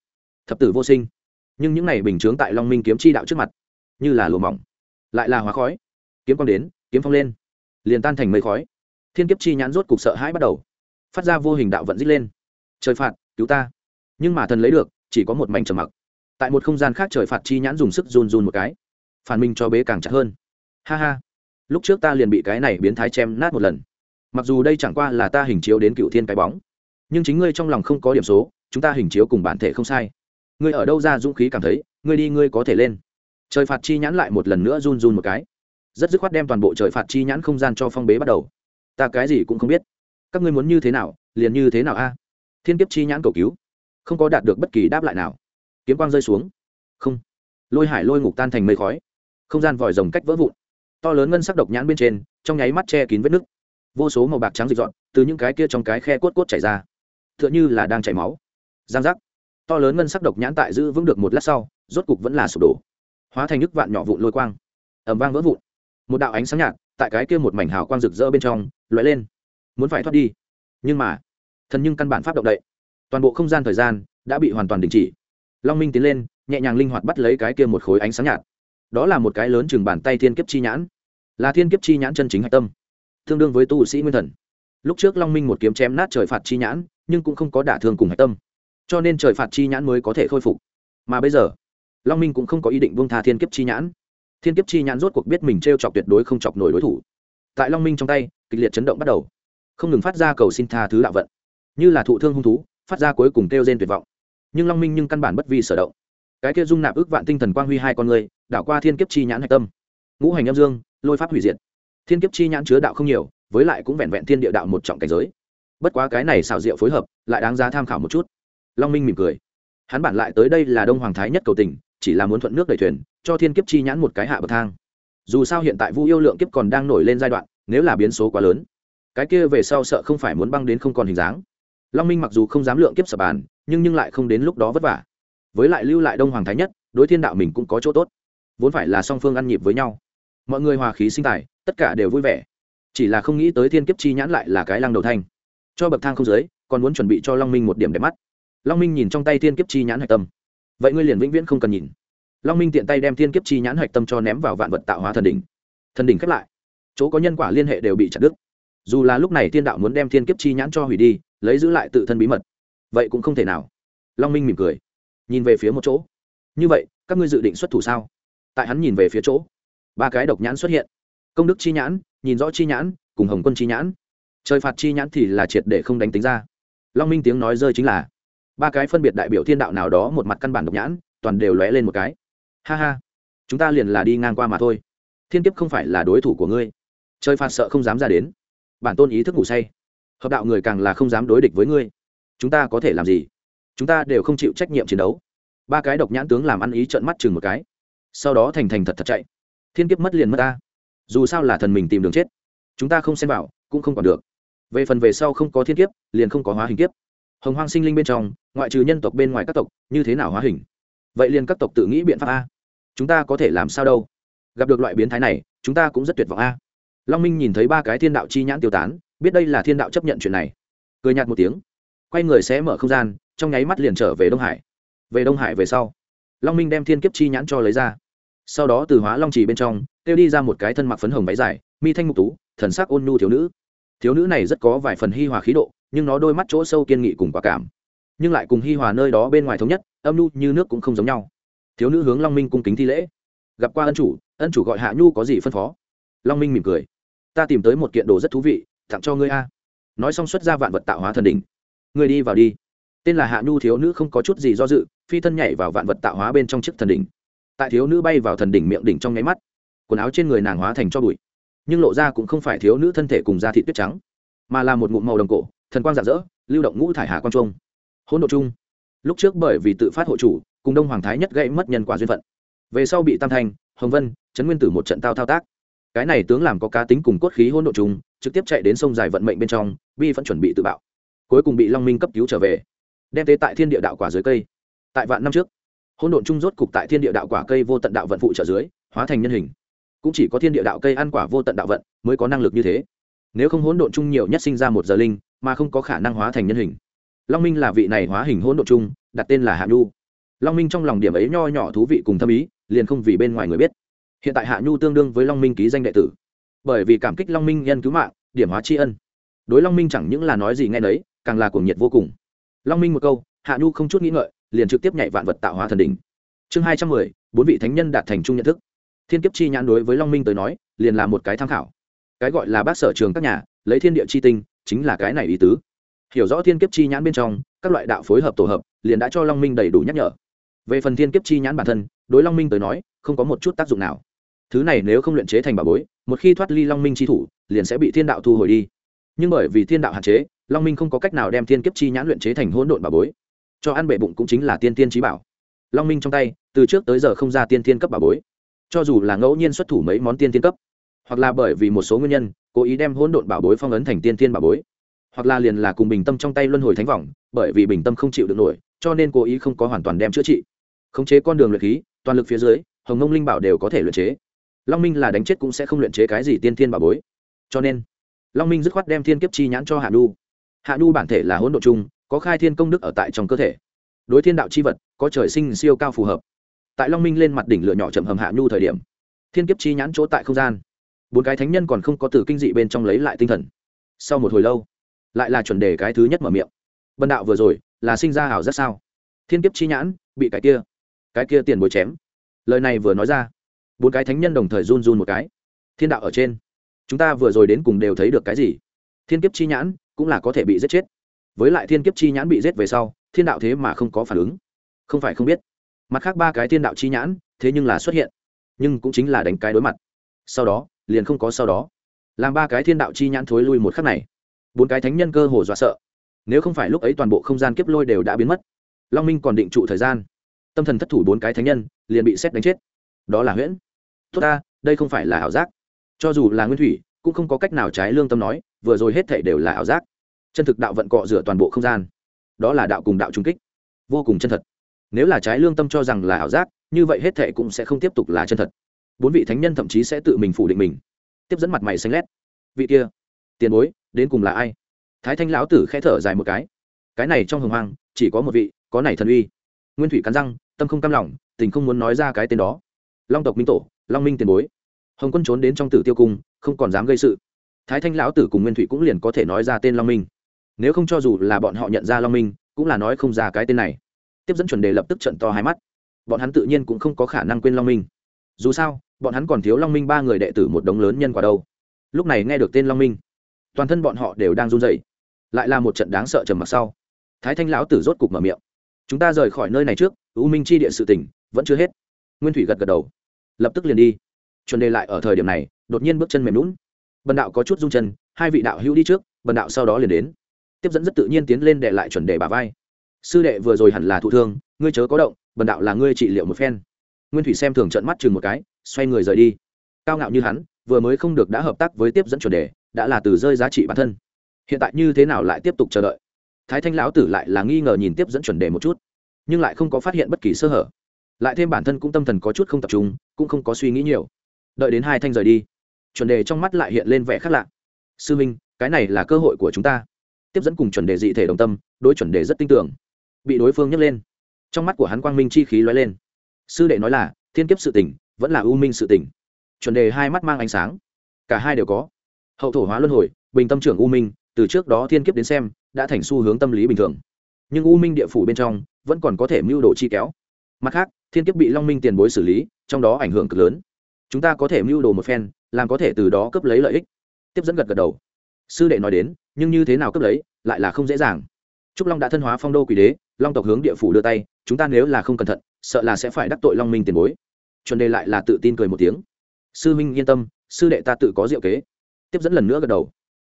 thập tử vô sinh. Nhưng những này bình chướng tại long minh kiếm chi đạo trước mặt, như là lùa mỏng, lại là hóa khói. Kiếm quang đến, kiếm phong lên, liền tan thành mây khói. Thiên kiếp chi nhãn rốt cục sợ hãi bắt đầu, phát ra vô hình đạo vận dít lên. Trời phạt, cứu ta nhưng mà thần lấy được, chỉ có một mảnh trầm mặc. Tại một không gian khác trời phạt chi nhãn dùng sức run run một cái. Phản minh cho bế càng chặt hơn. Ha ha. Lúc trước ta liền bị cái này biến thái chém nát một lần. Mặc dù đây chẳng qua là ta hình chiếu đến cựu thiên cái bóng, nhưng chính ngươi trong lòng không có điểm số, chúng ta hình chiếu cùng bản thể không sai. Ngươi ở đâu ra dũng khí cảm thấy, ngươi đi ngươi có thể lên. Trời phạt chi nhãn lại một lần nữa run run một cái. Rất dứt khoát đem toàn bộ trời phạt chi nhãn không gian cho phong bế bắt đầu. Ta cái gì cũng không biết. Các ngươi muốn như thế nào, liền như thế nào a? Thiên kiếp chi nhãn cầu cứu không có đạt được bất kỳ đáp lại nào. Kiếm quang rơi xuống. Không. Lôi hải lôi ngục tan thành mây khói. Không gian vòi rồng cách vỡ vụn. To lớn ngân sắc độc nhãn bên trên, trong nháy mắt che kín vết nứt. Vô số màu bạc trắng dịch dọn, từ những cái kia trong cái khe cốt cốt chảy ra. T h ư ợ n h ư là đang chảy máu. Giang giác. To lớn ngân sắc độc nhãn tại giữ vững được một lát sau, rốt cục vẫn là sụp đổ. Hóa thành nước vạn nhỏ vụn lôi quang. Ẩm vang vỡ vụn. Một đạo ánh sáng nhạt, tại cái kia một mảnh hào quang rực rỡ bên trong, lóe lên. Muốn phải thoát đi. Nhưng mà, thần nhưng căn bản pháp động đậy toàn bộ không gian thời gian đã bị hoàn toàn đình chỉ. Long minh tiến lên, nhẹ nhàng linh hoạt bắt lấy cái kia một khối ánh sáng nhạt. Đó là một cái lớn chừng bàn tay thiên kiếp chi nhãn. Là thiên kiếp chi nhãn chân chính hạch tâm. Tương đương với tu sĩ nguyên thần. Lúc trước long minh một kiếm chém nát trời phạt chi nhãn, nhưng cũng không có đả thương cùng hạch tâm. Cho nên trời phạt chi nhãn mới có thể khôi phục. Mà bây giờ, long minh cũng không có ý định buông tha thiên kiếp chi nhãn. Thiên kiếp chi nhãn rốt cuộc biết mình t r e o chọc tuyệt đối không chọc nổi đối thủ. Tại long minh trong tay, kịch liệt chấn động bắt đầu. Không ngừng phát ra cầu xin tha thứ đạo vận. Như là thụ thương hung thú phát ra cuối cùng kêu gen tuyệt vọng. Nhưng long minh nhưng căn bản bất vi sở động. Cái kia dung nạp ước vạn tinh thần quang huy hai con người, đảo qua thiên kiếp chi nhãn hạch tâm. Ngũ hành âm dương, lôi pháp hủy diệt. Thiên kiếp chi nhãn chứa đạo không nhiều, với lại cũng vẹn vẹn thiên địa đạo một trọng cảnh giới. Bất quá cái này xảo diệu phối hợp, lại đáng giá tham khảo một chút. Long minh mỉm cười. Hắn bản lại tới đây là đông hoàng thái nhất cầu tình, chỉ là muốn thuận nước đẩy thuyền, cho thiên kiếp chi nhãn một cái hạ bậc thang. Dù sao hiện tại vu yêu lượng kiếp còn đang nổi lên giai đoạn, nếu là biến số quá lớn, cái kia về sau sợ không phải muốn băng đến không còn hình dáng long minh mặc dù không dám lượng kiếp sập bàn, nhưng nhưng lại không đến lúc đó vất vả. Với lại lưu lại đông hoàng thái nhất, đối thiên đạo mình cũng có chỗ tốt. Vốn phải là song phương ăn nhịp với nhau. Mọi người hòa khí sinh tài, tất cả đều vui vẻ. Chỉ là không nghĩ tới thiên kiếp chi nhãn lại là cái lăng đầu thanh. Cho bậc thang không giới còn muốn chuẩn bị cho long minh một điểm đẹp mắt. Long minh nhìn trong tay thiên kiếp chi nhãn hạch tâm. Vậy ngươi liền vĩnh viễn không cần nhìn. Long minh tiện tay đem thiên kiếp chi nhãn hạch tâm cho ném vào vạn vật tạo hóa thần đỉnh. Thần đỉnh khép lại. Chỗ có nhân quả liên hệ đều bị chặt đứt. Dù là lúc này thiên đạo muốn đem thiên kiếp chi nhãn cho hủy đi lấy giữ lại tự thân bí mật. Vậy cũng không thể nào. Long minh mỉm cười. Nhìn về phía một chỗ. Như vậy, các ngươi dự định xuất thủ sao? Tại hắn nhìn về phía chỗ, ba cái độc nhãn xuất hiện. Công đức chi nhãn, nhìn rõ chi nhãn, cùng hồng quân chi nhãn. Trời phạt chi nhãn thì là triệt để không đánh tính ra. Long minh tiếng nói rơi chính là, ba cái phân biệt đại biểu thiên đạo nào đó một mặt căn bản độc nhãn, toàn đều lóe lên một cái. Ha ha, chúng ta liền là đi ngang qua mà thôi. Thiên kiếp không phải là đối thủ của ngươi. Trời phạt sợ không dám ra đến. Bản tôn ý thức ngủ say hợp đạo người càng là không dám đối địch với ngươi. Chúng ta có thể làm gì? Chúng ta đều không chịu trách nhiệm chiến đấu. Ba cái độc nhãn tướng làm ăn ý trợn mắt chừng một cái. Sau đó thành thành thật thật chạy. Thiên kiếp mất liền mất ta. Dù sao là thần mình tìm đường chết. Chúng ta không xem vào, cũng không còn được. Về phần về sau không có thiên kiếp, liền không có hóa hình kiếp. Hồng hoang sinh linh bên trong, ngoại trừ nhân tộc bên ngoài các tộc, như thế nào hóa hình? Vậy liền các tộc tự nghĩ biện pháp a. Chúng ta có thể làm sao đâu? Gặp được loại biến thái này, chúng ta cũng rất tuyệt vọng a. Long minh nhìn thấy ba cái thiên đạo chi nhãn tiêu tán biết đây là thiên đạo chấp nhận chuyện này. Cười nhạt một tiếng, quay người sẽ mở không gian, trong nháy mắt liền trở về đông hải. Về đông hải về sau, long minh đem thiên kiếp chi nhãn cho lấy ra. Sau đó từ hóa long trì bên trong, kêu đi ra một cái thân mặc phấn hồng váy dài, mi thanh mục tú, thần sắc ôn nhu thiếu nữ. Thiếu nữ này rất có vài phần hi hòa khí độ, nhưng nó đôi mắt chỗ sâu kiên nghị cùng quả cảm. Nhưng lại cùng hi hòa nơi đó bên ngoài thống nhất, âm nhu như nước cũng không giống nhau. Thiếu nữ hướng long minh cung kính thi lễ. Gặp qua ân chủ ân chủ gọi hạ nhu có gì phân phó? Long minh mỉm cười. Ta tìm tới một kiện đồ rất thú vị tặng cho ngươi a. Nói xong xuất ra vạn vật tạo hóa thần đỉnh. Ngươi đi vào đi. Tên là hạ nhu thiếu nữ không có chút gì do dự, phi thân nhảy vào vạn vật tạo hóa bên trong chiếc thần đỉnh. Tại thiếu nữ bay vào thần đỉnh miệng đỉnh trong nháy mắt, quần áo trên người nàng hóa thành cho bụi. Nhưng lộ ra cũng không phải thiếu nữ thân thể cùng da thị tuyết trắng, mà là một ngụm màu đồng cổ, thần quang rạng rỡ, lưu động ngũ thải hà quang trung. Hỗn độ chung lúc trước bởi vì tự phát hộ chủ, cùng đông hoàng thái nhất gây mất nhân quả duyên phận. Về sau bị tam thành hồng vân trấn nguyên tử một trận tao thao tác. Cái này tướng làm có cá tính cùng cốt khí hỗn độ chung trực tiếp chạy đến sông dài vận mệnh bên trong, bi vẫn chuẩn bị tự bạo. Cuối cùng bị long minh cấp cứu trở về. Đem tế tại thiên địa đạo quả dưới cây. Tại vạn năm trước, hỗn độn chung rốt cục tại thiên địa đạo quả cây vô tận đạo vận phụ trợ dưới, hóa thành nhân hình. Cũng chỉ có thiên địa đạo cây ăn quả vô tận đạo vận mới có năng lực như thế. Nếu không hỗn độn chung nhiều nhất sinh ra một giờ linh, mà không có khả năng hóa thành nhân hình. Long minh là vị này hóa hình hỗn độn chung, đặt tên là hạ nhu. Long minh trong lòng điểm ấy nho nhỏ thú vị cùng thâm ý, liền không vì bên ngoài người biết. Hiện tại hạ nhu tương đương với long minh ký danh đệ tử bởi vì cảm kích long minh nhân cứu mạng, điểm hóa tri ân. Đối long minh chẳng những là nói gì nghe đấy càng là cuồng nhiệt vô cùng. Long minh một câu, hạ nhu không chút nghĩ ngợi, liền trực tiếp nhảy vạn vật tạo hóa thần đỉnh. Chương hai trăm mười, bốn vị thánh nhân đạt thành chung nhận thức. Thiên kiếp chi nhãn đối với long minh tới nói, liền là một cái tham khảo. Cái gọi là bác sở trường các nhà, lấy thiên địa chi tinh, chính là cái này ý tứ. Hiểu rõ thiên kiếp chi nhãn bên trong, các loại đạo phối hợp tổ hợp, liền đã cho long minh đầy đủ nhắc nhở. Về phần thiên kiếp chi nhãn bản thân, đối long minh tới nói, không có một chút tác dụng nào thứ này nếu không luyện chế thành bảo bối, một khi thoát ly long minh chi thủ, liền sẽ bị thiên đạo thu hồi đi. Nhưng bởi vì thiên đạo hạn chế, long minh không có cách nào đem thiên kiếp chi nhãn luyện chế thành hỗn độn bảo bối. Cho ăn bệ bụng cũng chính là tiên tiên trí bảo. Long minh trong tay, từ trước tới giờ không ra tiên tiên cấp bảo bối. Cho dù là ngẫu nhiên xuất thủ mấy món tiên tiên cấp, hoặc là bởi vì một số nguyên nhân, cố ý đem hỗn độn bảo bối phong ấn thành tiên tiên bảo bối, hoặc là liền là cùng bình tâm trong tay luân hồi thánh vọng, bởi vì bình tâm không chịu được nổi, cho nên cố ý không có hoàn toàn đem chữa trị. Khống chế con đường luyện khí, toàn lực phía dưới, hồng ngông linh bảo đều có thể luyện chế long minh là đánh chết cũng sẽ không luyện chế cái gì tiên thiên bảo bối. Cho nên, long minh dứt khoát đem thiên kiếp chi nhãn cho hạ nhu. Hạ nhu bản thể là hỗn độ chung có khai thiên công đức ở tại trong cơ thể. Đối thiên đạo c h i vật, có trời sinh siêu cao phù hợp. Tại long minh lên mặt đỉnh lửa nhỏ chậm hầm hạ nhu thời điểm, thiên kiếp chi nhãn chỗ tại không gian. Bốn cái thánh nhân còn không có từ kinh dị bên trong lấy lại tinh thần. Sau một hồi lâu, lại là chuẩn đề cái thứ nhất mở miệng. Bần đạo vừa rồi, là sinh ra hảo rất sao? Thiên kiếp chi nhãn, bị cái kia cái kia tiền bối chém. Lời này vừa nói ra bốn cái thánh nhân đồng thời run run một cái. Thiên đạo ở trên. Chúng ta vừa rồi đến cùng đều thấy được cái gì? Thiên kiếp chi nhãn cũng là có thể bị giết chết. Với lại thiên kiếp chi nhãn bị giết về sau, thiên đạo thế mà không có phản ứng. Không phải không biết. Mặt khác ba cái thiên đạo chi nhãn, thế nhưng là xuất hiện. Nhưng cũng chính là đánh cái đối mặt. Sau đó, liền không có sau đó. Làm ba cái thiên đạo chi nhãn thối lui một khắc này. Bốn cái thánh nhân cơ hồ dọa sợ. Nếu không phải lúc ấy toàn bộ không gian kiếp lôi đều đã biến mất, long minh còn định trụ thời gian. Tâm thần thất thủ bốn cái thánh nhân, liền bị xét đánh chết. Đó là huyễn tốt ta, đây không phải là ảo giác. Cho dù là nguyên thủy, cũng không có cách nào trái lương tâm nói, vừa rồi hết thể đều là ảo giác. Chân thực đạo vận cọ rửa toàn bộ không gian. Đó là đạo cùng đạo trung kích. Vô cùng chân thật. Nếu là trái lương tâm cho rằng là ảo giác, như vậy hết thể cũng sẽ không tiếp tục là chân thật. Bốn vị thánh nhân thậm chí sẽ tự mình phủ định mình. Tiếp dẫn mặt mày xanh lét. Vị kia, tiền bối, đến cùng là ai? Thái thanh lão tử khẽ thở dài một cái. Cái này trong hồng hoang, chỉ có một vị, có này thần uy. Nguyên thủy cắn răng, tâm không cam lòng, tình không muốn nói ra cái tên đó. Long tộc minh tổ long minh tiền bối hồng quân trốn đến trong tử tiêu cung không còn dám gây sự thái thanh lão tử cùng nguyên thủy cũng liền có thể nói ra tên long minh nếu không cho dù là bọn họ nhận ra long minh cũng là nói không ra cái tên này tiếp dẫn chuẩn đề lập tức trận to hai mắt bọn hắn tự nhiên cũng không có khả năng quên long minh dù sao bọn hắn còn thiếu long minh ba người đệ tử một đống lớn nhân quả đâu lúc này nghe được tên long minh toàn thân bọn họ đều đang run rẩy lại là một trận đáng sợ trầm mặc sau thái thanh lão tử rốt cục mở miệng chúng ta rời khỏi nơi này trước u minh chi địa sự tỉnh vẫn chưa hết nguyên thủy gật gật đầu lập tức liền đi. Chuẩn đề lại ở thời điểm này, đột nhiên bước chân mềm lún bần đạo có chút rung chân, hai vị đạo hữu đi trước, bần đạo sau đó liền đến. Tiếp dẫn rất tự nhiên tiến lên để lại chuẩn đề bà vai. Sư đệ vừa rồi hẳn là thụ thương, ngươi chớ có động, bần đạo là ngươi trị liệu một phen. Nguyên thủy xem thường trận mắt chừng một cái, xoay người rời đi. Cao ngạo như hắn, vừa mới không được đã hợp tác với tiếp dẫn chuẩn đề, đã là từ rơi giá trị bản thân. Hiện tại như thế nào lại tiếp tục chờ đợi? Thái thanh lão tử lại là nghi ngờ nhìn tiếp dẫn chuẩn đề một chút, nhưng lại không có phát hiện bất kỳ sơ hở lại thêm bản thân cũng tâm thần có chút không tập trung, cũng không có suy nghĩ nhiều. Đợi đến hai thanh rời đi, chuẩn đề trong mắt lại hiện lên vẻ khác lạ. Sư minh, cái này là cơ hội của chúng ta. Tiếp dẫn cùng chuẩn đề dị thể đồng tâm, đối chuẩn đề rất tin tưởng. Bị đối phương nhấc lên, trong mắt của hắn quang minh chi khí lóe lên. Sư đệ nói là, thiên kiếp sự tỉnh vẫn là ưu minh sự tỉnh chuẩn đề hai mắt mang ánh sáng. Cả hai đều có. Hậu thổ hóa luân hồi, bình tâm trưởng u minh, từ trước đó thiên kiếp đến xem, đã thành xu hướng tâm lý bình thường. Nhưng u minh địa phủ bên trong, vẫn còn có thể mưu đồ chi kéo mặt khác, thiên kiếp bị long minh tiền bối xử lý, trong đó ảnh hưởng cực lớn. Chúng ta có thể mưu đồ một phen, làm có thể từ đó cấp lấy lợi ích. Tiếp dẫn gật gật đầu. Sư đệ nói đến, nhưng như thế nào cấp lấy, lại là không dễ dàng. Trúc long đã thân hóa phong đô quỷ đế, long tộc hướng địa phủ đưa tay, chúng ta nếu là không cẩn thận, sợ là sẽ phải đắc tội long minh tiền bối. Chuẩn đề lại là tự tin cười một tiếng. Sư minh yên tâm, sư đệ ta tự có diệu kế. Tiếp dẫn lần nữa gật đầu.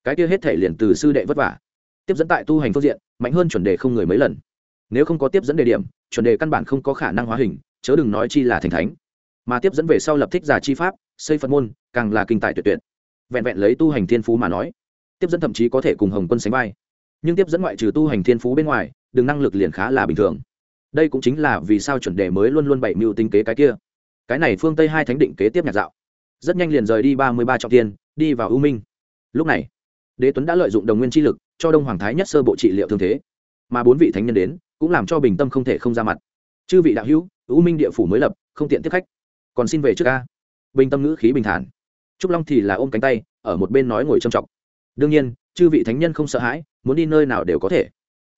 Cái kia hết thể liền từ sư đệ vất vả. Tiếp dẫn tại tu hành phương diện, mạnh hơn chuẩn đề không người mấy lần nếu không có tiếp dẫn đề điểm, chuẩn đề căn bản không có khả năng hóa hình, chớ đừng nói chi là thành thánh. Mà tiếp dẫn về sau lập thích giả chi pháp, xây phật môn, càng là kinh tài tuyệt tuyệt. Vẹn vẹn lấy tu hành thiên phú mà nói, tiếp dẫn thậm chí có thể cùng hồng quân sánh vai. Nhưng tiếp dẫn ngoại trừ tu hành thiên phú bên ngoài đừng năng lực liền khá là bình thường. Đây cũng chính là vì sao chuẩn đề mới luôn luôn bảy mưu tinh kế cái kia. Cái này phương tây hai thánh định kế tiếp nhạc dạo. Rất nhanh liền rời đi ba mươi ba trọng tiên đi vào u minh. Lúc này, đế tuấn đã lợi dụng đồng nguyên chi lực, cho đông hoàng thái nhất sơ bộ trị liệu thương thế. Mà bốn vị thánh nhân đến cũng làm cho bình tâm không thể không ra mặt. Chư vị đạo hữu, u minh địa phủ mới lập, không tiện tiếp khách. Còn xin về trước ca. Bình tâm ngữ khí bình thản. Trúc long thì là ôm cánh tay, ở một bên nói ngồi trầm trọng. Đương nhiên, chư vị thánh nhân không sợ hãi, muốn đi nơi nào đều có thể.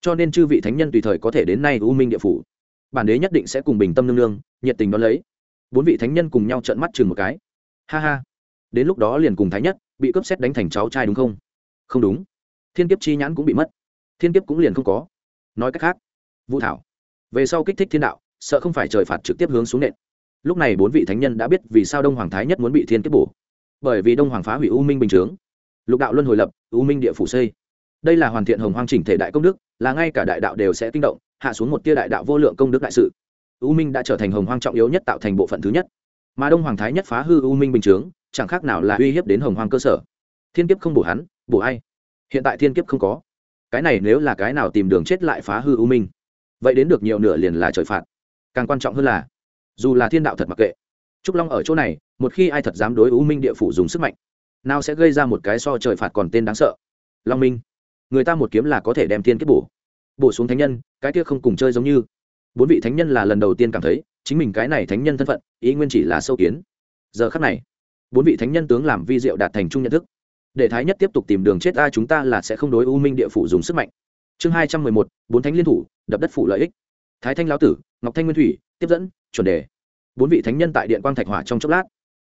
Cho nên chư vị thánh nhân tùy thời có thể đến nay u minh địa phủ. Bản đế nhất định sẽ cùng bình tâm nương nương, nhiệt tình đón lấy. Bốn vị thánh nhân cùng nhau trợn mắt chừng một cái. Ha ha. Đến lúc đó liền cùng thái nhất, bị cướp xét đánh thành cháu trai đúng không? Không đúng. Thiên kiếp chi nhãn cũng bị mất. Thiên kiếp cũng liền không có. Nói cách khác vũ thảo. Về sau kích thích thiên đạo, sợ không phải trời phạt trực tiếp hướng xuống nện lúc này bốn vị thánh nhân đã biết vì sao đông hoàng thái nhất muốn bị thiên kiếp bổ. Bởi vì đông hoàng phá hủy u minh bình chướng. Lục đạo luân hồi lập, u minh địa phủ xây. Đây là hoàn thiện hồng hoang chỉnh thể đại công đức, là ngay cả đại đạo đều sẽ kinh động, hạ xuống một tia đại đạo vô lượng công đức đại sự. U minh đã trở thành hồng hoang trọng yếu nhất tạo thành bộ phận thứ nhất. Mà đông hoàng thái nhất phá hư u minh bình chướng, chẳng khác nào là uy hiếp đến hồng hoang cơ sở. Thiên kiếp không bổ hắn, bổ ai? Hiện tại thiên kiếp không có. Cái này nếu là cái nào tìm đường chết lại phá hư u minh vậy đến được nhiều nửa liền là trời phạt. Càng quan trọng hơn là, dù là thiên đạo thật mặc kệ, trúc long ở chỗ này, một khi ai thật dám đối u minh địa phủ dùng sức mạnh, nào sẽ gây ra một cái so trời phạt còn tên đáng sợ. Long minh, người ta một kiếm là có thể đem thiên kết bổ. Bổ xuống thánh nhân, cái kia không cùng chơi giống như. Bốn vị thánh nhân là lần đầu tiên cảm thấy, chính mình cái này thánh nhân thân phận, ý nguyên chỉ là sâu kiến. Giờ khắc này, bốn vị thánh nhân tướng làm vi diệu đạt thành chung nhận thức. Để thái nhất tiếp tục tìm đường chết a chúng ta là sẽ không đối u minh địa phủ dùng sức mạnh. Chương hai trăm mười một, bốn thánh liên thủ đập đất phủ lợi ích. Thái thanh lão tử, ngọc thanh nguyên thủy, tiếp dẫn, chuẩn đề. Bốn vị thánh nhân tại điện quang thạch hỏa trong chốc lát.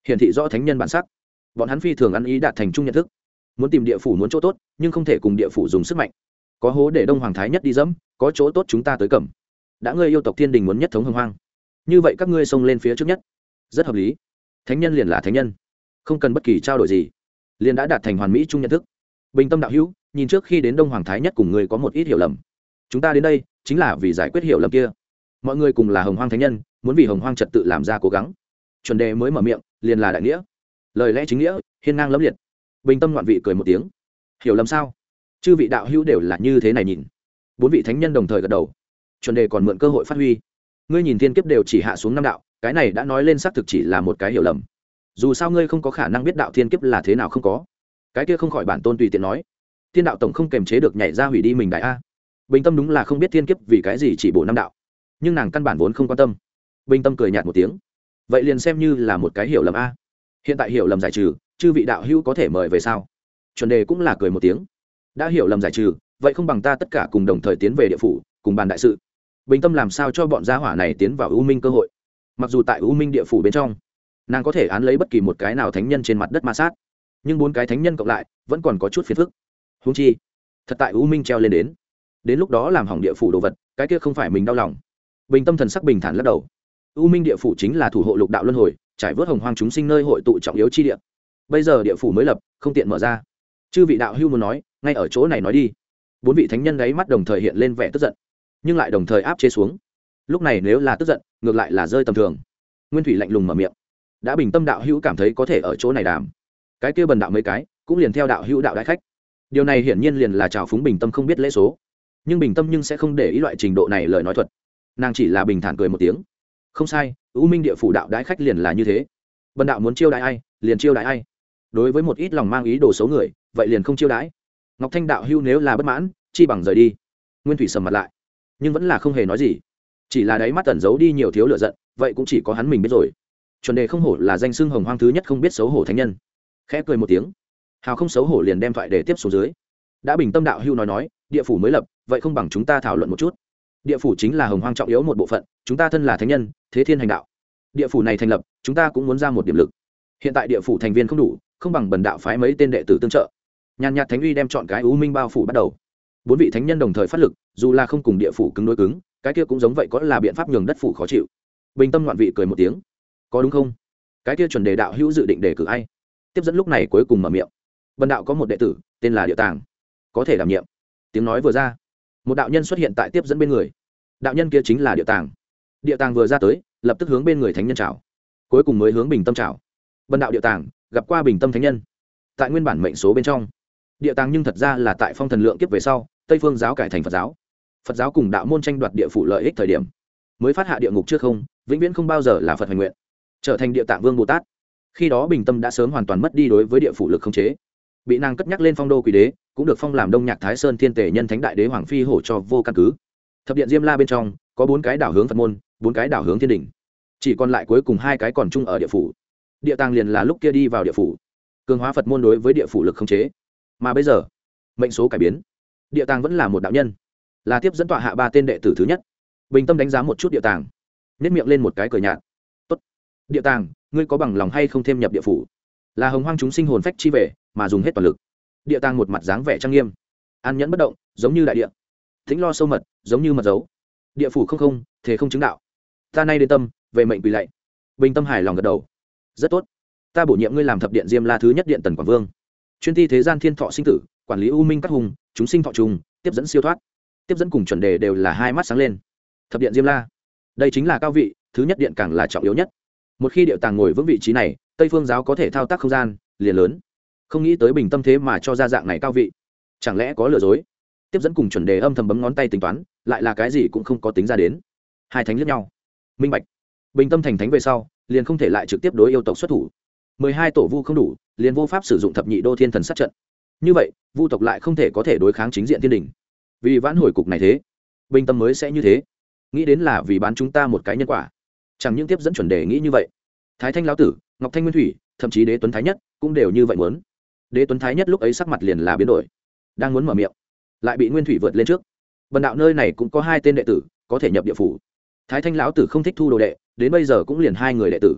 Hiển thị rõ thánh nhân bản sắc. Bọn hắn phi thường ăn ý đạt thành chung nhận thức. Muốn tìm địa phủ muốn chỗ tốt, nhưng không thể cùng địa phủ dùng sức mạnh. Có hố để đông hoàng thái nhất đi dẫm, có chỗ tốt chúng ta tới cầm. Đã ngươi yêu tộc thiên đình muốn nhất thống hưng hoang. Như vậy các ngươi xông lên phía trước nhất. Rất hợp lý. Thánh nhân liền là thánh nhân. Không cần bất kỳ trao đổi gì. Liền đã đạt thành hoàn mỹ chung nhận thức. Bình tâm đạo hữu, nhìn trước khi đến đông hoàng thái nhất cùng người có một ít hiểu lầm chúng ta đến đây chính là vì giải quyết hiểu lầm kia. Mọi người cùng là hồng hoang thánh nhân, muốn vì hồng hoang trật tự làm ra cố gắng. Chuẩn đề mới mở miệng, liền là đại nghĩa. Lời lẽ chính nghĩa, hiên ngang lẫm liệt. Bình tâm ngoạn vị cười một tiếng. Hiểu lầm sao? Chư vị đạo hữu đều là như thế này nhìn. Bốn vị thánh nhân đồng thời gật đầu. Chuẩn đề còn mượn cơ hội phát huy. Ngươi nhìn thiên kiếp đều chỉ hạ xuống năm đạo, cái này đã nói lên xác thực chỉ là một cái hiểu lầm. Dù sao ngươi không có khả năng biết đạo thiên kiếp là thế nào không có. Cái kia không khỏi bản tôn tùy tiện nói. Thiên đạo tổng không kềm chế được nhảy ra hủy đi mình đại a bình tâm đúng là không biết thiên kiếp vì cái gì chỉ bổ năm đạo, nhưng nàng căn bản vốn không quan tâm. Bình tâm cười nhạt một tiếng. Vậy liền xem như là một cái hiểu lầm a. Hiện tại hiểu lầm giải trừ, chư vị đạo hữu có thể mời về sao? Chuẩn đề cũng là cười một tiếng. Đã hiểu lầm giải trừ, vậy không bằng ta tất cả cùng đồng thời tiến về địa phủ, cùng bàn đại sự. Bình tâm làm sao cho bọn gia hỏa này tiến vào u minh cơ hội? Mặc dù tại u minh địa phủ bên trong, nàng có thể án lấy bất kỳ một cái nào thánh nhân trên mặt đất ma sát, nhưng bốn cái thánh nhân cộng lại vẫn còn có chút phiền phức. Húng chi, thật tại u minh treo lên đến đến lúc đó làm hỏng địa phủ đồ vật, cái kia không phải mình đau lòng. Bình tâm thần sắc bình thản lắc đầu. U minh địa phủ chính là thủ hộ lục đạo luân hồi, trải vớt hồng hoang chúng sinh nơi hội tụ trọng yếu chi địa. Bây giờ địa phủ mới lập, không tiện mở ra. Chư vị đạo hưu muốn nói, ngay ở chỗ này nói đi. Bốn vị thánh nhân đáy mắt đồng thời hiện lên vẻ tức giận, nhưng lại đồng thời áp chế xuống. Lúc này nếu là tức giận, ngược lại là rơi tầm thường. Nguyên thủy lạnh lùng mở miệng. Đã bình tâm đạo hữu cảm thấy có thể ở chỗ này đàm. Cái kia bần đạo mấy cái, cũng liền theo đạo hữu đạo đại khách. Điều này hiển nhiên liền là trào phúng bình tâm không biết lễ số nhưng bình tâm nhưng sẽ không để ý loại trình độ này lời nói thuật. Nàng chỉ là bình thản cười một tiếng. Không sai ưu minh địa phủ đạo đái khách liền là như thế. Bần đạo muốn chiêu đãi ai, liền chiêu đãi ai. Đối với một ít lòng mang ý đồ xấu người, vậy liền không chiêu đãi ngọc thanh đạo hưu nếu là bất mãn, chi bằng rời đi. Nguyên thủy sầm mặt lại. Nhưng vẫn là không hề nói gì. Chỉ là đáy mắt tẩn giấu đi nhiều thiếu lựa giận, vậy cũng chỉ có hắn mình biết rồi. Chuẩn đề không hổ là danh xưng hồng hoang thứ nhất không biết xấu hổ thánh nhân. Khẽ cười một tiếng. Hào không xấu hổ liền đem thoại để tiếp xuống dưới. Đã bình tâm đạo hưu nói nói, địa phủ mới lập vậy không bằng chúng ta thảo luận một chút. Địa phủ chính là hồng hoang trọng yếu một bộ phận, chúng ta thân là thánh nhân, thế thiên hành đạo. Địa phủ này thành lập, chúng ta cũng muốn ra một điểm lực. Hiện tại địa phủ thành viên không đủ, không bằng bần đạo phái mấy tên đệ tử tương trợ. Nhàn nhạt thánh uy đem chọn cái u minh bao phủ bắt đầu. Bốn vị thánh nhân đồng thời phát lực, dù là không cùng địa phủ cứng đối cứng, cái kia cũng giống vậy có là biện pháp nhường đất phủ khó chịu. Bình tâm ngoạn vị cười một tiếng. Có đúng không? Cái kia chuẩn đề đạo hữu dự định đề cử ai? Tiếp dẫn lúc này cuối cùng mở miệng. Bần đạo có một đệ tử, tên là địa tàng. Có thể đảm nhiệm. Tiếng nói vừa ra một đạo nhân xuất hiện tại tiếp dẫn bên người. Đạo nhân kia chính là địa tàng. Địa tàng vừa ra tới, lập tức hướng bên người thánh nhân chào. Cuối cùng mới hướng bình tâm chào. Vận đạo địa tàng, gặp qua bình tâm thánh nhân. Tại nguyên bản mệnh số bên trong, địa tàng nhưng thật ra là tại phong thần lượng kiếp về sau, tây phương giáo cải thành phật giáo. Phật giáo cùng đạo môn tranh đoạt địa phủ lợi ích thời điểm, mới phát hạ địa ngục trước không, vĩnh viễn không bao giờ là phật hoành nguyện, trở thành địa tạng vương bồ tát. Khi đó bình tâm đã sớm hoàn toàn mất đi đối với địa phủ lực không chế bị nàng cất nhắc lên phong đô quỷ đế, cũng được phong làm đông nhạc thái sơn thiên tể nhân thánh đại đế hoàng phi hổ cho vô căn cứ. Thập điện diêm la bên trong, có bốn cái đảo hướng phật môn, bốn cái đảo hướng thiên đình. Chỉ còn lại cuối cùng hai cái còn chung ở địa phủ. Địa tàng liền là lúc kia đi vào địa phủ. Cường hóa phật môn đối với địa phủ lực không chế. Mà bây giờ, mệnh số cải biến. Địa tàng vẫn là một đạo nhân, là tiếp dẫn tọa hạ ba tên đệ tử thứ nhất. Bình tâm đánh giá một chút địa tàng nếp miệng lên một cái cờ nhạt. Tốt. Địa tàng, ngươi có bằng lòng hay không thêm nhập địa phủ? Là hồng hoang chúng sinh hồn phách chi về mà dùng hết toàn lực. Địa tàng một mặt dáng vẻ trang nghiêm, an nhẫn bất động, giống như đại địa. Thính lo sâu mật, giống như mật dấu. Địa phủ không không thế không chứng đạo. Ta nay đến tâm, về mệnh quỳ lạy. Bình tâm hài lòng gật đầu. Rất tốt. Ta bổ nhiệm ngươi làm thập điện diêm la thứ nhất điện tần quảng vương. Chuyên thi thế gian thiên thọ sinh tử, quản lý u minh các hùng, chúng sinh thọ trùng, tiếp dẫn siêu thoát. Tiếp dẫn cùng chuẩn đề đều là hai mắt sáng lên. Thập điện diêm la. Đây chính là cao vị, thứ nhất điện càng là trọng yếu nhất. Một khi điệu tàng ngồi vững vị trí này, tây phương giáo có thể thao tác không gian, liền lớn không nghĩ tới bình tâm thế mà cho ra dạng này cao vị. Chẳng lẽ có lừa dối? Tiếp dẫn cùng chuẩn đề âm thầm bấm ngón tay tính toán, lại là cái gì cũng không có tính ra đến. Hai thánh lẫn nhau. Minh bạch. Bình tâm thành thánh về sau, liền không thể lại trực tiếp đối yêu tộc xuất thủ. Mười hai tổ vu không đủ, liền vô pháp sử dụng thập nhị đô thiên thần sát trận. Như vậy, vu tộc lại không thể có thể đối kháng chính diện thiên đình. Vì vãn hồi cục này thế, bình tâm mới sẽ như thế. Nghĩ đến là vì bán chúng ta một cái nhân quả. Chẳng những tiếp dẫn chuẩn đề nghĩ như vậy. Thái thanh lão tử, ngọc thanh nguyên thủy, thậm chí đế tuấn thái nhất, cũng đều như vậy muốn đế tuấn thái nhất lúc ấy sắc mặt liền là biến đổi, đang muốn mở miệng, lại bị nguyên thủy vượt lên trước. Bần đạo nơi này cũng có hai tên đệ tử, có thể nhập địa phủ. Thái thanh lão tử không thích thu đồ đệ, đến bây giờ cũng liền hai người đệ tử.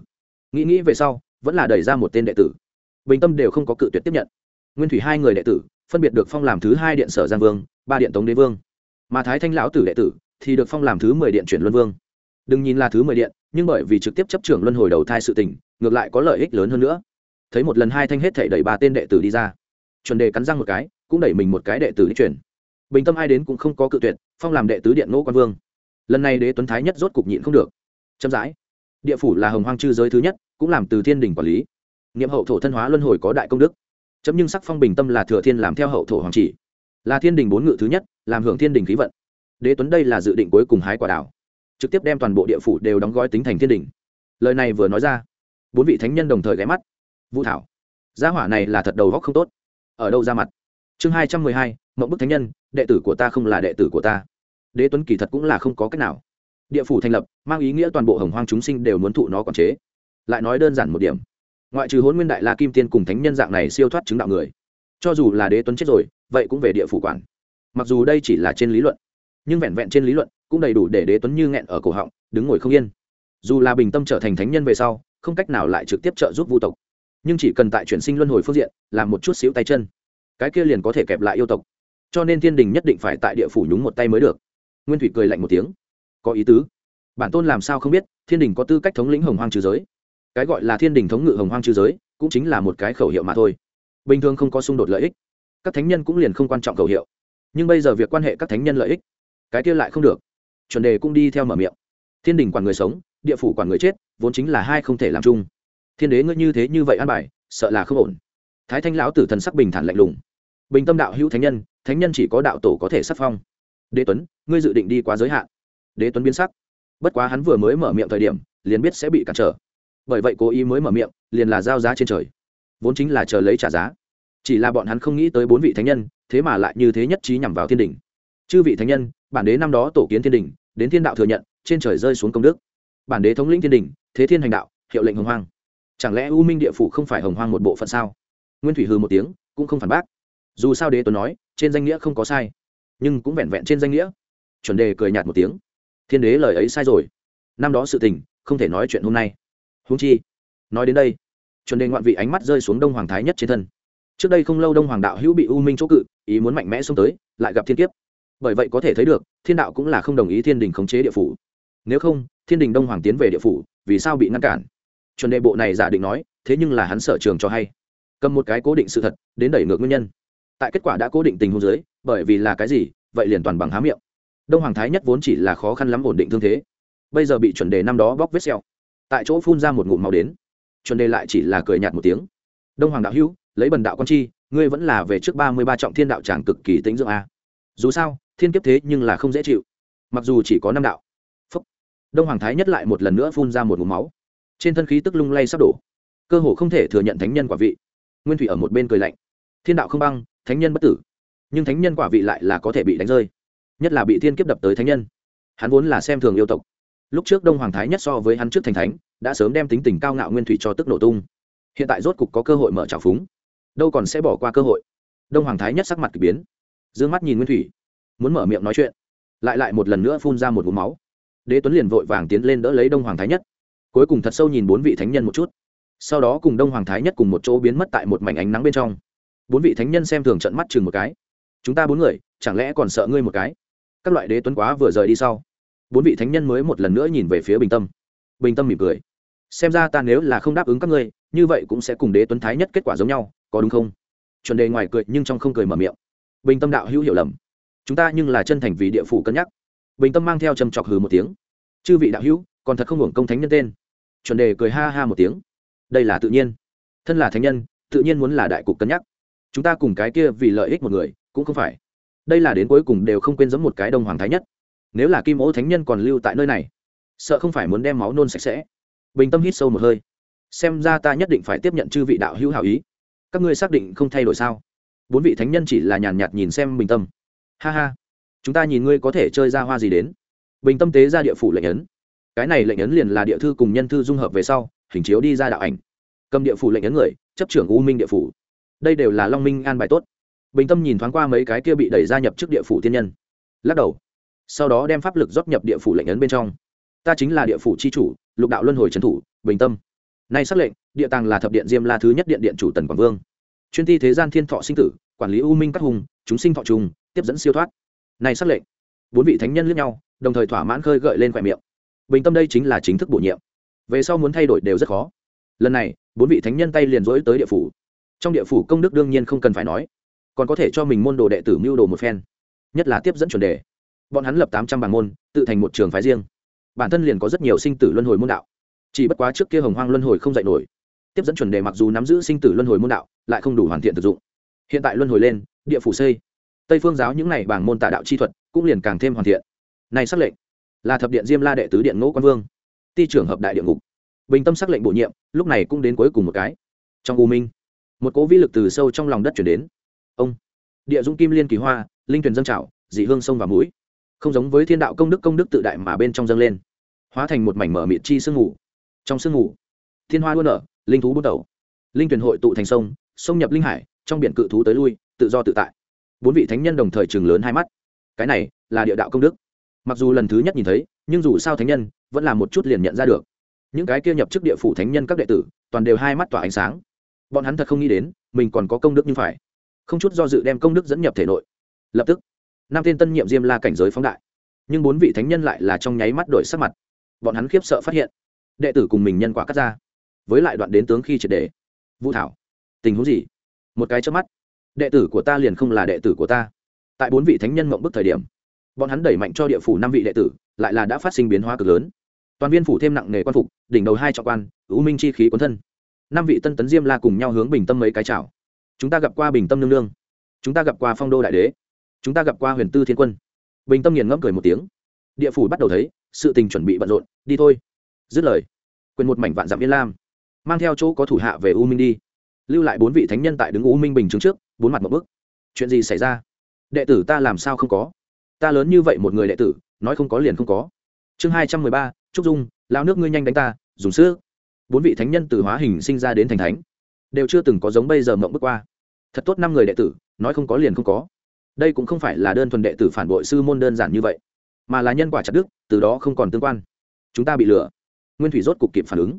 Nghĩ nghĩ về sau, vẫn là đẩy ra một tên đệ tử. Bình tâm đều không có cự tuyệt tiếp nhận. Nguyên thủy hai người đệ tử, phân biệt được phong làm thứ hai điện sở giang vương, ba điện tống đế vương. Mà thái thanh lão tử đệ tử thì được phong làm thứ mười điện chuyển luân vương. Đừng nhìn là thứ mười điện, nhưng bởi vì trực tiếp chấp trưởng luân hồi đầu thai sự tình, ngược lại có lợi ích lớn hơn nữa thấy một lần hai thanh hết thảy đẩy ba tên đệ tử đi ra. Chuẩn đề cắn răng một cái, cũng đẩy mình một cái đệ tử đi chuyển. Bình tâm ai đến cũng không có cự tuyệt, phong làm đệ tứ điện nỗ quan vương. Lần này đế tuấn thái nhất rốt cục nhịn không được. Chậm rãi. Địa phủ là hồng hoang chư giới thứ nhất, cũng làm từ thiên đình quản lý. Nghiệm hậu thổ thân hóa luân hồi có đại công đức. Chấm nhưng sắc phong bình tâm là thừa thiên làm theo hậu thổ hoàng chỉ. Là thiên đình bốn ngự thứ nhất, làm hưởng thiên đình khí vận. Đế tuấn đây là dự định cuối cùng hái quả đảo. Trực tiếp đem toàn bộ địa phủ đều đóng gói tính thành thiên đình. Lời này vừa nói ra, bốn vị thánh nhân đồng thời ghé mắt vũ thảo. Gia hỏa này là thật đầu góc không tốt. Ở đâu ra mặt? Chương hai trăm mười hai, mộng bức thánh nhân, đệ tử của ta không là đệ tử của ta. Đế tuấn kỳ thật cũng là không có cách nào. Địa phủ thành lập, mang ý nghĩa toàn bộ hồng hoang chúng sinh đều muốn thụ nó quản chế. Lại nói đơn giản một điểm. Ngoại trừ hôn nguyên đại la kim tiên cùng thánh nhân dạng này siêu thoát chứng đạo người, cho dù là đế tuấn chết rồi, vậy cũng về địa phủ quản. Mặc dù đây chỉ là trên lý luận, nhưng vẹn vẹn trên lý luận cũng đầy đủ để đế tuấn như nghẹn ở cổ họng, đứng ngồi không yên. Dù là bình tâm trở thành thánh nhân về sau, không cách nào lại trực tiếp trợ giúp vu tộc nhưng chỉ cần tại chuyển sinh luân hồi phương diện, làm một chút xíu tay chân, cái kia liền có thể kẹp lại yêu tộc. Cho nên thiên đình nhất định phải tại địa phủ nhúng một tay mới được. Nguyên thủy cười lạnh một tiếng. Có ý tứ. Bản tôn làm sao không biết, thiên đình có tư cách thống lĩnh hồng hoang trừ giới? Cái gọi là thiên đình thống ngự hồng hoang trừ giới, cũng chính là một cái khẩu hiệu mà thôi. Bình thường không có xung đột lợi ích. Các thánh nhân cũng liền không quan trọng khẩu hiệu. Nhưng bây giờ việc quan hệ các thánh nhân lợi ích, cái kia lại không được. Chuẩn đề cũng đi theo mở miệng. Thiên đình quản người sống, địa phủ quản người chết, vốn chính là hai không thể làm chung thiên đế ngươi như thế như vậy an bài, sợ là không ổn. Thái thanh lão tử thần sắc bình thản lạnh lùng. Bình tâm đạo hữu thánh nhân thánh nhân chỉ có đạo tổ có thể sắc phong. Đế tuấn, ngươi dự định đi quá giới hạn. Đế tuấn biến sắc. Bất quá hắn vừa mới mở miệng thời điểm, liền biết sẽ bị cản trở. Bởi vậy cố ý mới mở miệng, liền là giao giá trên trời. Vốn chính là chờ lấy trả giá. Chỉ là bọn hắn không nghĩ tới bốn vị thánh nhân, thế mà lại như thế nhất trí nhằm vào thiên đình. Chư vị thánh nhân, bản đế năm đó tổ kiến thiên đình, đến thiên đạo thừa nhận, trên trời rơi xuống công đức. Bản đế thống lĩnh thiên đình, thế thiên hành đạo, hiệu lệnh hồng hoang chẳng lẽ u minh địa phủ không phải hồng hoang một bộ phận sao? Nguyên thủy hư một tiếng, cũng không phản bác. Dù sao đế tuấn nói, trên danh nghĩa không có sai, nhưng cũng vẹn vẹn trên danh nghĩa. Chuẩn đề cười nhạt một tiếng. Thiên đế lời ấy sai rồi. Năm đó sự tình, không thể nói chuyện hôm nay. Húng chi, nói đến đây, chuẩn đề ngoạn vị ánh mắt rơi xuống đông hoàng thái nhất trên thân. Trước đây không lâu đông hoàng đạo hữu bị u minh chỗ cự, ý muốn mạnh mẽ xông tới, lại gặp thiên kiếp. Bởi vậy có thể thấy được, thiên đạo cũng là không đồng ý thiên đình khống chế địa phủ. Nếu không, thiên đình đông hoàng tiến về địa phủ, vì sao bị ngăn cản? Chuẩn đề bộ này giả định nói, thế nhưng là hắn sở trường cho hay. Cầm một cái cố định sự thật, đến đẩy ngược nguyên nhân. Tại kết quả đã cố định tình huống dưới, bởi vì là cái gì, vậy liền toàn bằng há miệng. Đông hoàng thái nhất vốn chỉ là khó khăn lắm ổn định thương thế. Bây giờ bị chuẩn đề năm đó bóc vết xẹo tại chỗ phun ra một ngụm màu đến. Chuẩn đề lại chỉ là cười nhạt một tiếng. Đông hoàng đạo hữu, lấy bần đạo con chi, ngươi vẫn là về trước ba mươi ba trọng thiên đạo tràng cực kỳ tĩnh dưỡng a. Dù sao, thiên kiếp thế nhưng là không dễ chịu. Mặc dù chỉ có năm đạo. Phúc. đông hoàng thái nhất lại một lần nữa phun ra một ngụm máu trên thân khí tức lung lay sắp đổ. Cơ hồ không thể thừa nhận thánh nhân quả vị. Nguyên thủy ở một bên cười lạnh. Thiên đạo không băng, thánh nhân bất tử. Nhưng thánh nhân quả vị lại là có thể bị đánh rơi. Nhất là bị thiên kiếp đập tới thánh nhân. Hắn vốn là xem thường yêu tộc. Lúc trước đông hoàng thái nhất so với hắn trước thành thánh, đã sớm đem tính tình cao ngạo nguyên thủy cho tức nổ tung. Hiện tại rốt cục có cơ hội mở trào phúng. Đâu còn sẽ bỏ qua cơ hội. Đông hoàng thái nhất sắc mặt k ỳ biến. D ư ơ n g mắt nhìn nguyên thủy, muốn mở miệng nói chuyện. Lại lại một lần nữa phun ra một vùng máu. Đế tuấn liền vội vàng tiến lên đỡ lấy đông hoàng thái nhất cuối cùng thật sâu nhìn bốn vị thánh nhân một chút. Sau đó cùng đông hoàng thái nhất cùng một chỗ biến mất tại một mảnh ánh nắng bên trong. Bốn vị thánh nhân xem thường trận mắt chừng một cái. Chúng ta bốn người, chẳng lẽ còn sợ ngươi một cái? Các loại đế tuấn quá vừa rời đi sau, bốn vị thánh nhân mới một lần nữa nhìn về phía bình tâm. Bình tâm mỉm cười. Xem ra ta nếu là không đáp ứng các ngươi, như vậy cũng sẽ cùng đế tuấn thái nhất kết quả giống nhau, có đúng không? Chuẩn đề ngoài cười nhưng trong không cười mở miệng. Bình tâm đạo hữu hiểu lầm. Chúng ta nhưng là chân thành vì địa phủ cân nhắc. Bình tâm mang theo trầm trọc hừ một tiếng. Chư vị đạo hữu, còn thật không hưởng công thánh nhân tên chuẩn đề cười ha ha một tiếng. Đây là tự nhiên. Thân là thánh nhân, tự nhiên muốn là đại cục cân nhắc. Chúng ta cùng cái kia vì lợi ích một người, cũng không phải. Đây là đến cuối cùng đều không quên giống một cái đông hoàng thái nhất. Nếu là kim ố thánh nhân còn lưu tại nơi này, sợ không phải muốn đem máu nôn sạch sẽ. Bình tâm hít sâu một hơi. Xem ra ta nhất định phải tiếp nhận chư vị đạo hữu hảo ý. Các ngươi xác định không thay đổi sao? Bốn vị thánh nhân chỉ là nhàn nhạt nhìn xem bình tâm. Ha ha. Chúng ta nhìn ngươi có thể chơi ra hoa gì đến. Bình tâm tế ra địa phủ lệnh ấn cái này lệnh ấn liền là địa thư cùng nhân thư dung hợp về sau, hình chiếu đi ra đạo ảnh. Cầm địa phủ lệnh ấn người, chấp trưởng u minh địa phủ. Đây đều là long minh an bài tốt. Bình tâm nhìn thoáng qua mấy cái kia bị đẩy ra nhập trước địa phủ tiên nhân. Lắc đầu. Sau đó đem pháp lực rót nhập địa phủ lệnh ấn bên trong. Ta chính là địa phủ c h i chủ, lục đạo luân hồi trấn thủ, bình tâm. Nay xác lệnh, địa tàng là thập điện diêm la thứ nhất điện điện chủ tần quảng vương. Chuyên thi thế gian thiên thọ sinh tử, quản lý u minh các hùng, chúng sinh thọ trùng, tiếp dẫn siêu thoát. Nay xác lệnh. Bốn vị thánh nhân lướt nhau, đồng thời thỏa mãn khơi gợi lên khoe miệng bình tâm đây chính là chính thức bổ nhiệm. Về sau muốn thay đổi đều rất khó. Lần này, bốn vị thánh nhân tay liền dỗi tới địa phủ. Trong địa phủ công đức đương nhiên không cần phải nói, còn có thể cho mình môn đồ đệ tử mưu đồ một phen, nhất là tiếp dẫn chuẩn đề. Bọn hắn lập tám trăm bảng môn, tự thành một trường phái riêng. Bản thân liền có rất nhiều sinh tử luân hồi môn đạo. Chỉ bất quá trước kia hồng hoang luân hồi không dạy nổi. Tiếp dẫn chuẩn đề mặc dù nắm giữ sinh tử luân hồi môn đạo, lại không đủ hoàn thiện thực dụng. Hiện tại luân hồi lên, địa phủ xây. Tây phương giáo những n à y bảng môn tà đạo chi thuật cũng liền càng thêm hoàn thiện. Này xác lệnh là thập điện diêm la đệ tứ điện ngũ quan vương, ti trưởng hợp đại địa ngục. Bình tâm xác lệnh bổ nhiệm, lúc này cũng đến cuối cùng một cái. Trong u minh, một cố vĩ lực từ sâu trong lòng đất chuyển đến. Ông, địa dũng kim liên kỳ hoa, linh thuyền dân trào, dị hương sông và mũi. Không giống với thiên đạo công đức công đức tự đại mà bên trong dâng lên, hóa thành một mảnh mở mịt chi sương ngủ trong sương ngủ thiên hoa luôn ở linh thú bút đầu. Linh thuyền hội tụ thành sông sông nhập linh hải, trong biển cự thú tới lui, tự do tự tại. Bốn vị thánh nhân đồng thời chừng lớn hai mắt. Cái này là địa đạo công đức mặc dù lần thứ nhất nhìn thấy, nhưng dù sao thánh nhân vẫn là một chút liền nhận ra được. Những cái kia nhập chức địa phủ thánh nhân các đệ tử, toàn đều hai mắt tỏa ánh sáng. Bọn hắn thật không nghĩ đến, mình còn có công đức như phải. Không chút do dự đem công đức dẫn nhập thể nội. Lập tức, năm tên tân nhiệm diêm la cảnh giới phóng đại. Nhưng bốn vị thánh nhân lại là trong nháy mắt đổi sắc mặt. Bọn hắn khiếp sợ phát hiện, đệ tử cùng mình nhân quả cắt ra. Với lại đoạn đến tướng khi triệt đề vũ thảo, tình huống gì? Một cái trước mắt, đệ tử của ta liền không là đệ tử của ta. Tại bốn vị thánh nhân mộng bức thời điểm bọn hắn đẩy mạnh cho địa phủ năm vị đệ tử, lại là đã phát sinh biến hóa cực lớn. Toàn viên phủ thêm nặng nề quan phục, đỉnh đầu hai trọng quan ưu minh chi khí cuốn thân. Năm vị tân tấn diêm la cùng nhau hướng bình tâm mấy cái chào chúng ta gặp qua bình tâm nương nương. Chúng ta gặp qua phong đô đại đế. Chúng ta gặp qua huyền tư thiên quân. Bình tâm nghiền ngẫm cười một tiếng. Địa phủ bắt đầu thấy, sự tình chuẩn bị bận rộn, đi thôi. Dứt lời, quyền một mảnh vạn dặm yên lam, mang theo chỗ có thủ hạ về u minh đi. Lưu lại bốn vị thánh nhân tại đứng u minh bình chứng trước, bốn mặt một bức. Chuyện gì xảy ra? Đệ tử ta làm sao không có? Ta lớn như vậy một người đệ tử, nói không có liền không có. Chương hai trăm mười ba, trúc dung lao nước ngươi nhanh đánh ta, dùng sữa bốn vị thánh nhân từ hóa hình sinh ra đến thành thánh, đều chưa từng có giống bây giờ mộng bước qua. Thật tốt năm người đệ tử, nói không có liền không có. Đây cũng không phải là đơn thuần đệ tử phản bội sư môn đơn giản như vậy, mà là nhân quả chặt đức từ đó không còn tương quan. Chúng ta bị lừa. Nguyên thủy rốt cục kịp phản ứng.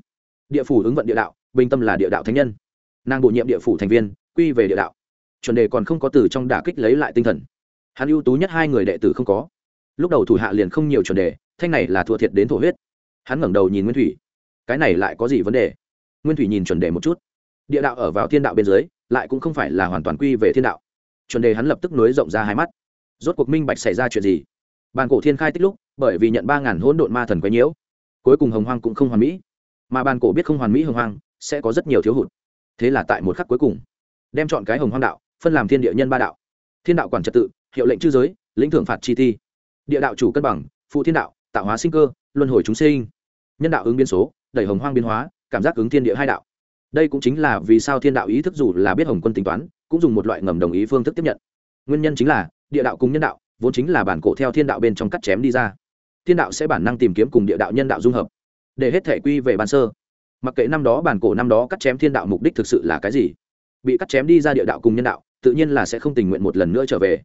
Địa phủ ứng vận địa đạo, bình tâm là địa đạo thánh nhân. Nàng bổ nhiệm địa phủ thành viên, quy về địa đạo. Chuẩn đề còn không có từ trong đả kích lấy lại tinh thần hắn ưu tú nhất hai người đệ tử không có. Lúc đầu thủ hạ liền không nhiều chuẩn đề, thanh này là thua thiệt đến thổ huyết. Hắn ngẩng đầu nhìn nguyên thủy. Cái này lại có gì vấn đề? Nguyên thủy nhìn chuẩn đề một chút. Địa đạo ở vào thiên đạo bên dưới, lại cũng không phải là hoàn toàn quy về thiên đạo. Chuẩn đề hắn lập tức nối rộng ra hai mắt. Rốt cuộc minh bạch xảy ra chuyện gì? Bàn cổ thiên khai tích lúc, bởi vì nhận ba ngàn hỗn độn ma thần quấy nhiễu, cuối cùng hồng hoang cũng không hoàn mỹ. Mà bàn cổ biết không hoàn mỹ hồng hoang, sẽ có rất nhiều thiếu hụt. Thế là tại một khắc cuối cùng, đem chọn cái hồng hoang đạo, phân làm thiên địa nhân ba đạo. Thiên đạo quản trật tự hiệu lệnh chư giới, lĩnh thưởng phạt chi thi. Địa đạo chủ cân bằng, phụ thiên đạo, tạo hóa sinh cơ, luân hồi chúng sinh. Nhân đạo ứng biến số, đẩy hồng hoang biến hóa, cảm giác ứng thiên địa hai đạo. Đây cũng chính là vì sao thiên đạo ý thức dù là biết hồng quân tính toán, cũng dùng một loại ngầm đồng ý phương thức tiếp nhận. Nguyên nhân chính là, địa đạo cùng nhân đạo, vốn chính là bản cổ theo thiên đạo bên trong cắt chém đi ra. Thiên đạo sẽ bản năng tìm kiếm cùng địa đạo nhân đạo dung hợp, để hết thể quy về ban sơ. Mặc kệ năm đó bản cổ năm đó cắt chém thiên đạo mục đích thực sự là cái gì, bị cắt chém đi ra địa đạo cùng nhân đạo, tự nhiên là sẽ không tình nguyện một lần nữa trở về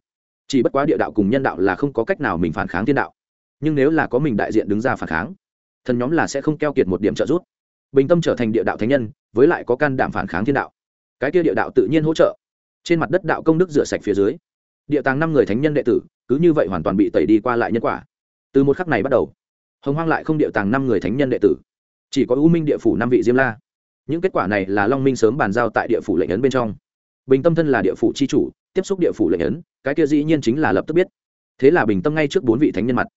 chỉ bất quá địa đạo cùng nhân đạo là không có cách nào mình phản kháng thiên đạo. Nhưng nếu là có mình đại diện đứng ra phản kháng, thần nhóm là sẽ không keo kiệt một điểm trợ giúp. Bình tâm trở thành địa đạo thánh nhân, với lại có can đảm phản kháng thiên đạo. Cái kia địa đạo tự nhiên hỗ trợ. Trên mặt đất đạo công đức rửa sạch phía dưới. Địa tàng năm người thánh nhân đệ tử, cứ như vậy hoàn toàn bị tẩy đi qua lại nhân quả. Từ một khắc này bắt đầu, hồng hoang lại không địa tàng năm người thánh nhân đệ tử, chỉ có u minh địa phủ năm vị diêm la. Những kết quả này là long minh sớm bàn giao tại địa phủ lệnh ấn bên trong. Bình tâm thân là địa phủ c h i chủ tiếp xúc địa phủ lệnh ấn, cái kia dĩ nhiên chính là lập tức biết. Thế là bình tâm ngay trước bốn vị thánh nhân mặt,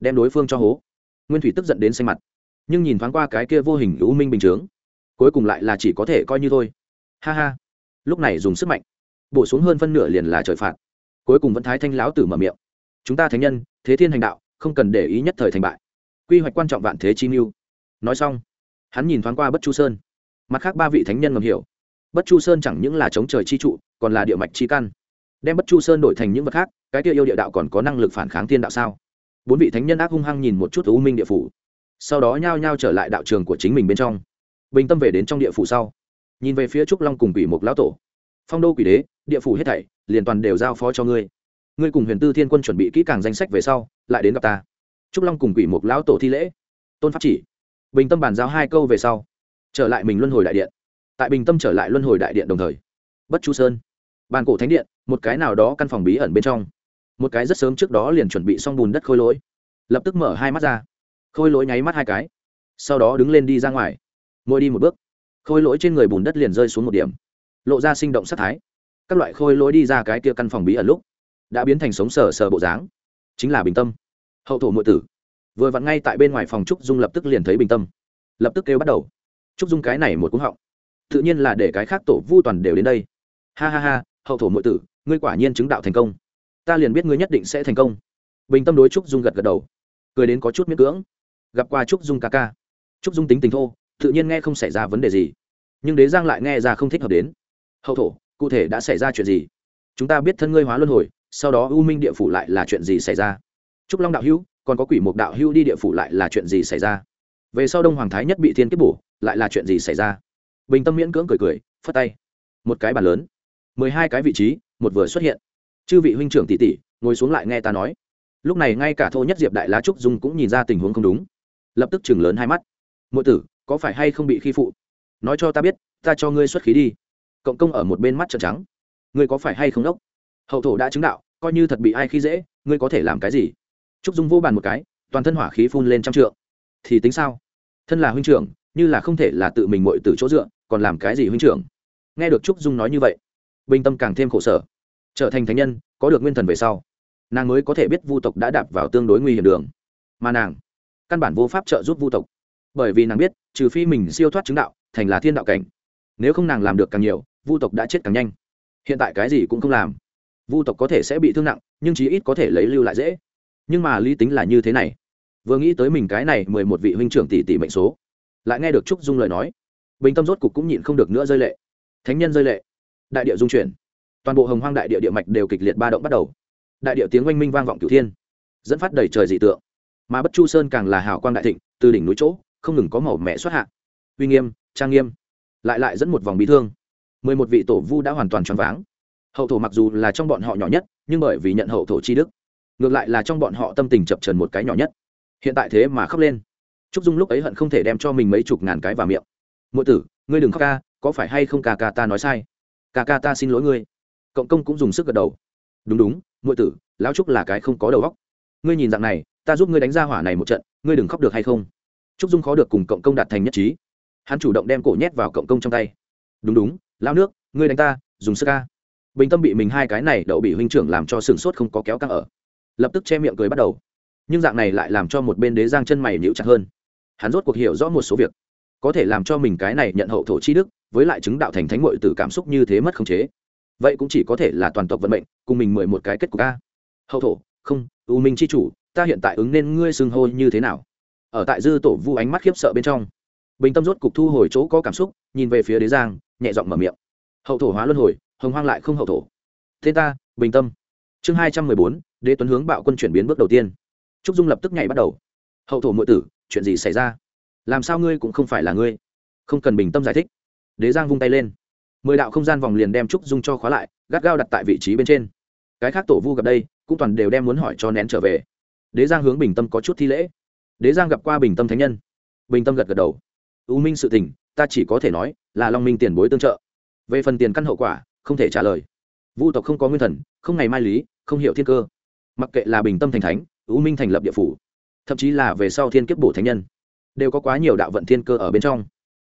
đem đối phương cho hố. Nguyên thủy tức giận đến xanh mặt, nhưng nhìn thoáng qua cái kia vô hình u minh bình chướng, cuối cùng lại là chỉ có thể coi như thôi. Ha ha. Lúc này dùng sức mạnh, bổ xuống hơn phân nửa liền là trời phạt. Cuối cùng vẫn thái thanh lão tử mở miệng. Chúng ta thánh nhân, thế thiên hành đạo, không cần để ý nhất thời thành bại. Quy hoạch quan trọng vạn thế chi mưu. Nói xong, hắn nhìn thoáng qua bất chu sơn. Mặt khác ba vị thánh nhân ngầm hiểu. Bất chu sơn chẳng những là chống trời chi trụ, còn là địa mạch chi căn đem bất chu sơn đổi thành những vật khác, cái kia yêu địa đạo còn có năng lực phản kháng thiên đạo sao? Bốn vị thánh nhân ác hung hăng nhìn một chút u minh địa phủ, sau đó nhao nhao trở lại đạo trường của chính mình bên trong. Bình tâm về đến trong địa phủ sau, nhìn về phía trúc long cùng quỷ mục lão tổ. Phong đô quỷ đế, địa phủ hết thảy, liền toàn đều giao phó cho ngươi. Ngươi cùng huyền tư thiên quân chuẩn bị kỹ càng danh sách về sau, lại đến gặp ta. Trúc long cùng quỷ mục lão tổ thi lễ. Tôn pháp chỉ. Bình tâm bàn giao hai câu về sau, trở lại mình luân hồi đại điện. Tại bình tâm trở lại luân hồi đại điện đồng thời, bất chu sơn, bàn cổ thánh điện một cái nào đó căn phòng bí ẩn bên trong. Một cái rất sớm trước đó liền chuẩn bị xong bùn đất khôi lỗi. Lập tức mở hai mắt ra. Khôi lỗi nháy mắt hai cái. Sau đó đứng lên đi ra ngoài. Mỗi đi một bước. Khôi lỗi trên người bùn đất liền rơi xuống một điểm. Lộ ra sinh động sắc thái. Các loại khôi lỗi đi ra cái kia căn phòng bí ẩn lúc, đã biến thành sống sờ sờ bộ dáng. Chính là bình tâm. Hậu thổ nội tử. Vừa vặn ngay tại bên ngoài phòng trúc dung lập tức liền thấy bình tâm. Lập tức kêu bắt đầu. Trúc dung cái này một cúng họng. Tự nhiên là để cái khác tổ vu toàn đều đến đây. Ha ha ha, hậu thổ nội tử ngươi quả nhiên chứng đạo thành công. Ta liền biết ngươi nhất định sẽ thành công. Bình tâm đối trúc dung gật gật đầu. Cười đến có chút miễn cưỡng. Gặp qua trúc dung ca ca. Trúc dung tính tình thô, tự nhiên nghe không xảy ra vấn đề gì. Nhưng đế giang lại nghe ra không thích hợp đến. Hậu thổ, cụ thể đã xảy ra chuyện gì? Chúng ta biết thân ngươi hóa luân hồi, sau đó u minh địa phủ lại là chuyện gì xảy ra? Trúc long đạo hữu, còn có quỷ mục đạo hữu đi địa phủ lại là chuyện gì xảy ra? Về sau đông hoàng thái nhất bị thiên kiếp bổ, lại là chuyện gì xảy ra? Bình tâm miễn cưỡng cười cười, phất tay. Một cái bàn lớn, mười hai cái vị trí một vừa xuất hiện. Chư vị huynh trưởng tỷ tỷ, ngồi xuống lại nghe ta nói. Lúc này ngay cả thô nhất diệp đại lá trúc dung cũng nhìn ra tình huống không đúng. Lập tức chừng lớn hai mắt. Mỗi tử, có phải hay không bị khi phụ? Nói cho ta biết, ta cho ngươi xuất khí đi. Cộng công ở một bên mắt trợn trắng. Ngươi có phải hay không đốc? Hậu thổ đã chứng đạo, coi như thật bị ai khi dễ, ngươi có thể làm cái gì? Trúc dung vô bàn một cái, toàn thân hỏa khí phun lên trăm trượng. Thì tính sao? Thân là huynh trưởng, như là không thể là tự mình mội từ chỗ dựa, còn làm cái gì huynh trưởng? Nghe được trúc dung nói như vậy bình tâm càng thêm khổ sở. Trở thành thánh nhân, có được nguyên thần về sau, nàng mới có thể biết vu tộc đã đạp vào tương đối nguy hiểm đường. Mà nàng, căn bản vô pháp trợ giúp vu tộc. Bởi vì nàng biết, trừ phi mình siêu thoát chứng đạo, thành là thiên đạo cảnh. Nếu không nàng làm được càng nhiều, vu tộc đã chết càng nhanh. Hiện tại cái gì cũng không làm. Vu tộc có thể sẽ bị thương nặng, nhưng chí ít có thể lấy lưu lại dễ. Nhưng mà lý tính là như thế này. Vừa nghĩ tới mình cái này mười một vị huynh trưởng tỷ tỷ mệnh số, lại nghe được trúc dung lời nói. Bình tâm rốt cục cũng nhịn không được nữa rơi lệ. Thánh nhân rơi lệ đại địa dung chuyển. Toàn bộ hồng hoang đại địa địa mạch đều kịch liệt ba động bắt đầu. Đại địa tiếng oanh minh vang vọng cửu thiên, dẫn phát đầy trời dị tượng. Mà bất chu sơn càng là hào quang đại thịnh, từ đỉnh núi chỗ, không ngừng có màu mẹ xuất hạ. Uy nghiêm, trang nghiêm, lại lại dẫn một vòng bị thương. Mười một vị tổ vu đã hoàn toàn choáng váng. Hậu thổ mặc dù là trong bọn họ nhỏ nhất, nhưng bởi vì nhận hậu thổ chi đức, ngược lại là trong bọn họ tâm tình chập trần một cái nhỏ nhất. Hiện tại thế mà khóc lên. Trúc dung lúc ấy hận không thể đem cho mình mấy chục ngàn cái vào miệng. Mỗi tử, ngươi đừng khóc ca, có phải hay không ca ca ta nói sai? Ca ca ta xin lỗi ngươi. Cộng công cũng dùng sức gật đầu. Đúng đúng ngụy tử, lão trúc là cái không có đầu óc. Ngươi nhìn dạng này, ta giúp ngươi đánh ra hỏa này một trận, ngươi đừng khóc được hay không? Trúc dung khó được cùng cộng công đạt thành nhất trí. Hắn chủ động đem cổ nhét vào cộng công trong tay. Đúng đúng lao nước, ngươi đánh ta, dùng sức ca. Bình tâm bị mình hai cái này đậu bị huynh trưởng làm cho sừng sốt không có kéo căng ở. Lập tức che miệng cười bắt đầu. Nhưng dạng này lại làm cho một bên đế giang chân mày nhịu chặt hơn. Hắn rốt cuộc hiểu rõ một số việc. Có thể làm cho mình cái này nhận hậu thổ chi đức với lại chứng đạo thành thánh mội từ cảm xúc như thế mất khống chế. Vậy cũng chỉ có thể là toàn tộc vận mệnh, cùng mình mười một cái kết cục a. Hậu thổ, không, u minh chi chủ, ta hiện tại ứng nên ngươi xưng hô như thế nào? Ở tại dư tổ vu ánh mắt khiếp sợ bên trong. Bình tâm rốt cục thu hồi chỗ có cảm xúc, nhìn về phía đế giang, nhẹ giọng mở miệng. Hậu thổ hóa luân hồi, hồng hoang lại không hậu thổ. Thế ta, bình tâm. Chương hai trăm mười bốn, đế tuấn hướng bạo quân chuyển biến bước đầu tiên. Trúc dung lập tức nhảy bắt đầu. Hậu thổ mượn tử, chuyện gì xảy ra? Làm sao ngươi cũng không phải là ngươi? Không cần bình tâm giải thích đế giang vung tay lên. Mười đạo không gian vòng liền đem trúc dung cho khóa lại, gắt gao đặt tại vị trí bên trên. Cái khác tổ vu gặp đây, cũng toàn đều đem muốn hỏi cho nén trở về. Đế giang hướng bình tâm có chút thi lễ. Đế giang gặp qua bình tâm thánh nhân. Bình tâm gật gật đầu. U minh sự tình, ta chỉ có thể nói là long minh tiền bối tương trợ. Về phần tiền căn hậu quả, không thể trả lời. Vu tộc không có nguyên thần, không ngày mai lý, không hiểu thiên cơ. Mặc kệ là bình tâm thành thánh, u minh thành lập địa phủ, thậm chí là về sau thiên kiếp bổ thánh nhân, đều có quá nhiều đạo vận thiên cơ ở bên trong.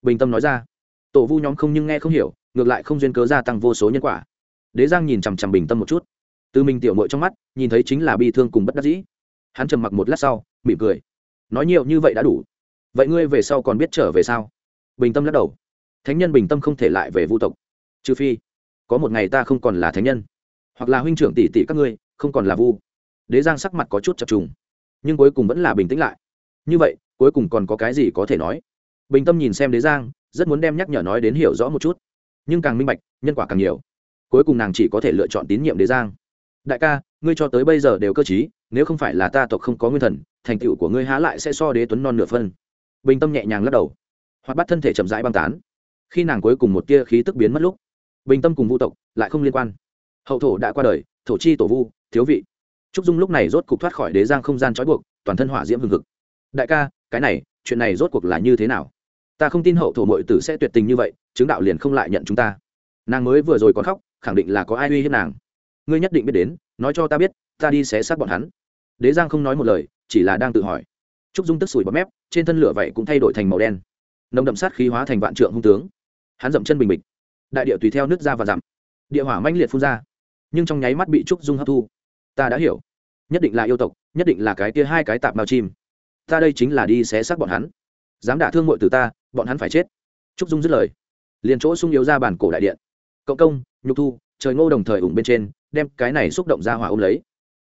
Bình tâm nói ra tổ vu nhóm không nhưng nghe không hiểu, ngược lại không duyên cớ gia tăng vô số nhân quả. Đế giang nhìn chằm chằm bình tâm một chút. Từ mình tiểu mội trong mắt, nhìn thấy chính là bi thương cùng bất đắc dĩ. Hắn trầm mặc một lát sau, mỉm cười. Nói nhiều như vậy đã đủ. Vậy ngươi về sau còn biết trở về sao? Bình tâm lắc đầu. Thánh nhân bình tâm không thể lại về vu tộc. Trừ phi, có một ngày ta không còn là thánh nhân, hoặc là huynh trưởng tỷ tỷ các ngươi, không còn là vu. Đế giang sắc mặt có chút chập trùng, nhưng cuối cùng vẫn là bình tĩnh lại. Như vậy, cuối cùng còn có cái gì có thể nói? Bình tâm nhìn xem đế giang rất muốn đem nhắc nhở nói đến hiểu rõ một chút. Nhưng càng minh bạch, nhân quả càng nhiều. Cuối cùng nàng chỉ có thể lựa chọn tín nhiệm đế giang. Đại ca, ngươi cho tới bây giờ đều cơ t nếu không phải là ta tộc không có nguyên thần, thành tựu của ngươi há lại sẽ so đế tuấn non nửa phân. Bình tâm nhẹ nhàng lắc đầu. Hoặc bắt thân thể chậm rãi băng tán. Khi nàng cuối cùng một tia khí tức biến mất lúc, bình tâm cùng vu tộc lại không liên quan. Hậu thổ đã qua đời, thổ chi tổ vu, thiếu vị. Trúc dung lúc này rốt cục thoát khỏi đế giang không gian trói buộc, toàn thân hỏa diễm hừng hực. Đại ca, cái này, chuyện này rốt cuộc là như thế nào? Ta không tin hậu thổ mội tử sẽ tuyệt tình như vậy, chứng đạo liền không lại nhận chúng ta. Nàng mới vừa rồi còn khóc, khẳng định là có ai uy hiếp nàng. Ngươi nhất định biết đến, nói cho ta biết, ta đi xé xác bọn hắn. Đế giang không nói một lời, chỉ là đang tự hỏi. Trúc dung tức sủi bọt mép, trên thân lửa vậy cũng thay đổi thành màu đen. Nồng đậm sát khí hóa thành vạn trượng hung tướng. Hắn dậm chân bình bịch. Đại địa tùy theo nước ra và dặm. Địa hỏa mãnh liệt phun ra. Nhưng trong nháy mắt bị trúc dung hấp thu. Ta đã hiểu. Nhất định là yêu tộc, nhất định là cái kia hai cái tạp mao chim. Ta đây chính là đi xé xác bọn hắn dám đả thương mội từ ta, bọn hắn phải chết. Trúc dung dứt lời, liền chỗ sung yếu ra bản cổ đại điện. Cộng công, nhục thu, trời ngô đồng thời ủng bên trên, đem cái này xúc động ra hỏa ôm lấy.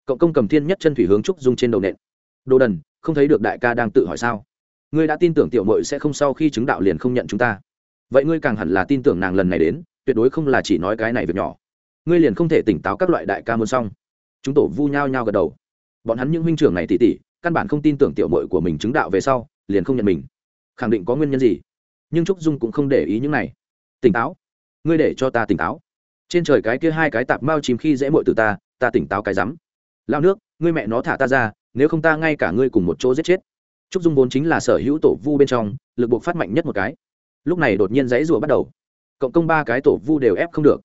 Cộng công cầm thiên nhất chân thủy hướng trúc dung trên đầu nện. Đồ đần, không thấy được đại ca đang tự hỏi sao? Ngươi đã tin tưởng tiểu mội sẽ không sau khi chứng đạo liền không nhận chúng ta. Vậy ngươi càng hẳn là tin tưởng nàng lần này đến, tuyệt đối không là chỉ nói cái này việc nhỏ. Ngươi liền không thể tỉnh táo các loại đại ca muốn xong. Chúng tổ vu nhao nhao gật đầu. Bọn hắn những huynh trưởng này tỉ tỉ, căn bản không tin tưởng tiểu mội của mình chứng đạo về sau, liền không nhận mình khẳng định có nguyên nhân gì? Nhưng trúc dung cũng không để ý những này. Tỉnh táo. Ngươi để cho ta tỉnh táo. Trên trời cái kia hai cái tạp mao chìm khi dễ mội từ ta ta tỉnh táo cái rắm. Lao nước, ngươi mẹ nó thả ta ra, nếu không ta ngay cả ngươi cùng một chỗ giết chết. Trúc dung vốn chính là sở hữu tổ vu bên trong, lực buộc phát mạnh nhất một cái. Lúc này đột nhiên dãy rùa bắt đầu. Cộng công ba cái tổ vu đều ép không được.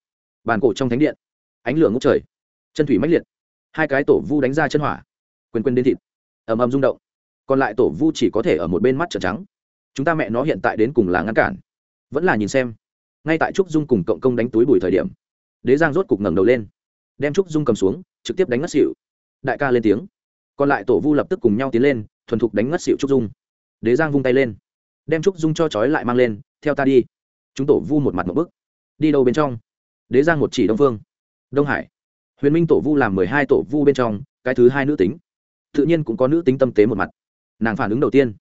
Bàn cổ trong thánh điện. Ánh lửa ngốc trời. Chân thủy mãnh liệt. Hai cái tổ vu đánh ra chân hỏa. Quên quên đến thịt. Ầm ầm rung động. Còn lại tổ vu chỉ có thể ở một bên mắt trợn trắng chúng ta mẹ nó hiện tại đến cùng là ngăn cản. Vẫn là nhìn xem. Ngay tại trúc dung cùng cộng công đánh túi bùi thời điểm, đế giang rốt cục ngẩng đầu lên, đem trúc dung cầm xuống, trực tiếp đánh ngất xịu đại ca lên tiếng. Còn lại tổ vu lập tức cùng nhau tiến lên, thuần thục đánh ngất xịu trúc dung. Đế giang vung tay lên, đem trúc dung cho trói lại mang lên, theo ta đi. Chúng tổ vu một mặt một bức. Đi đâu bên trong? Đế giang một chỉ đông phương. Đông hải. Huyền minh tổ vu làm mười hai tổ vu bên trong, cái thứ hai nữ tính. Tự nhiên cũng có nữ tính tâm tế một mặt. Nàng phản ứng đầu tiên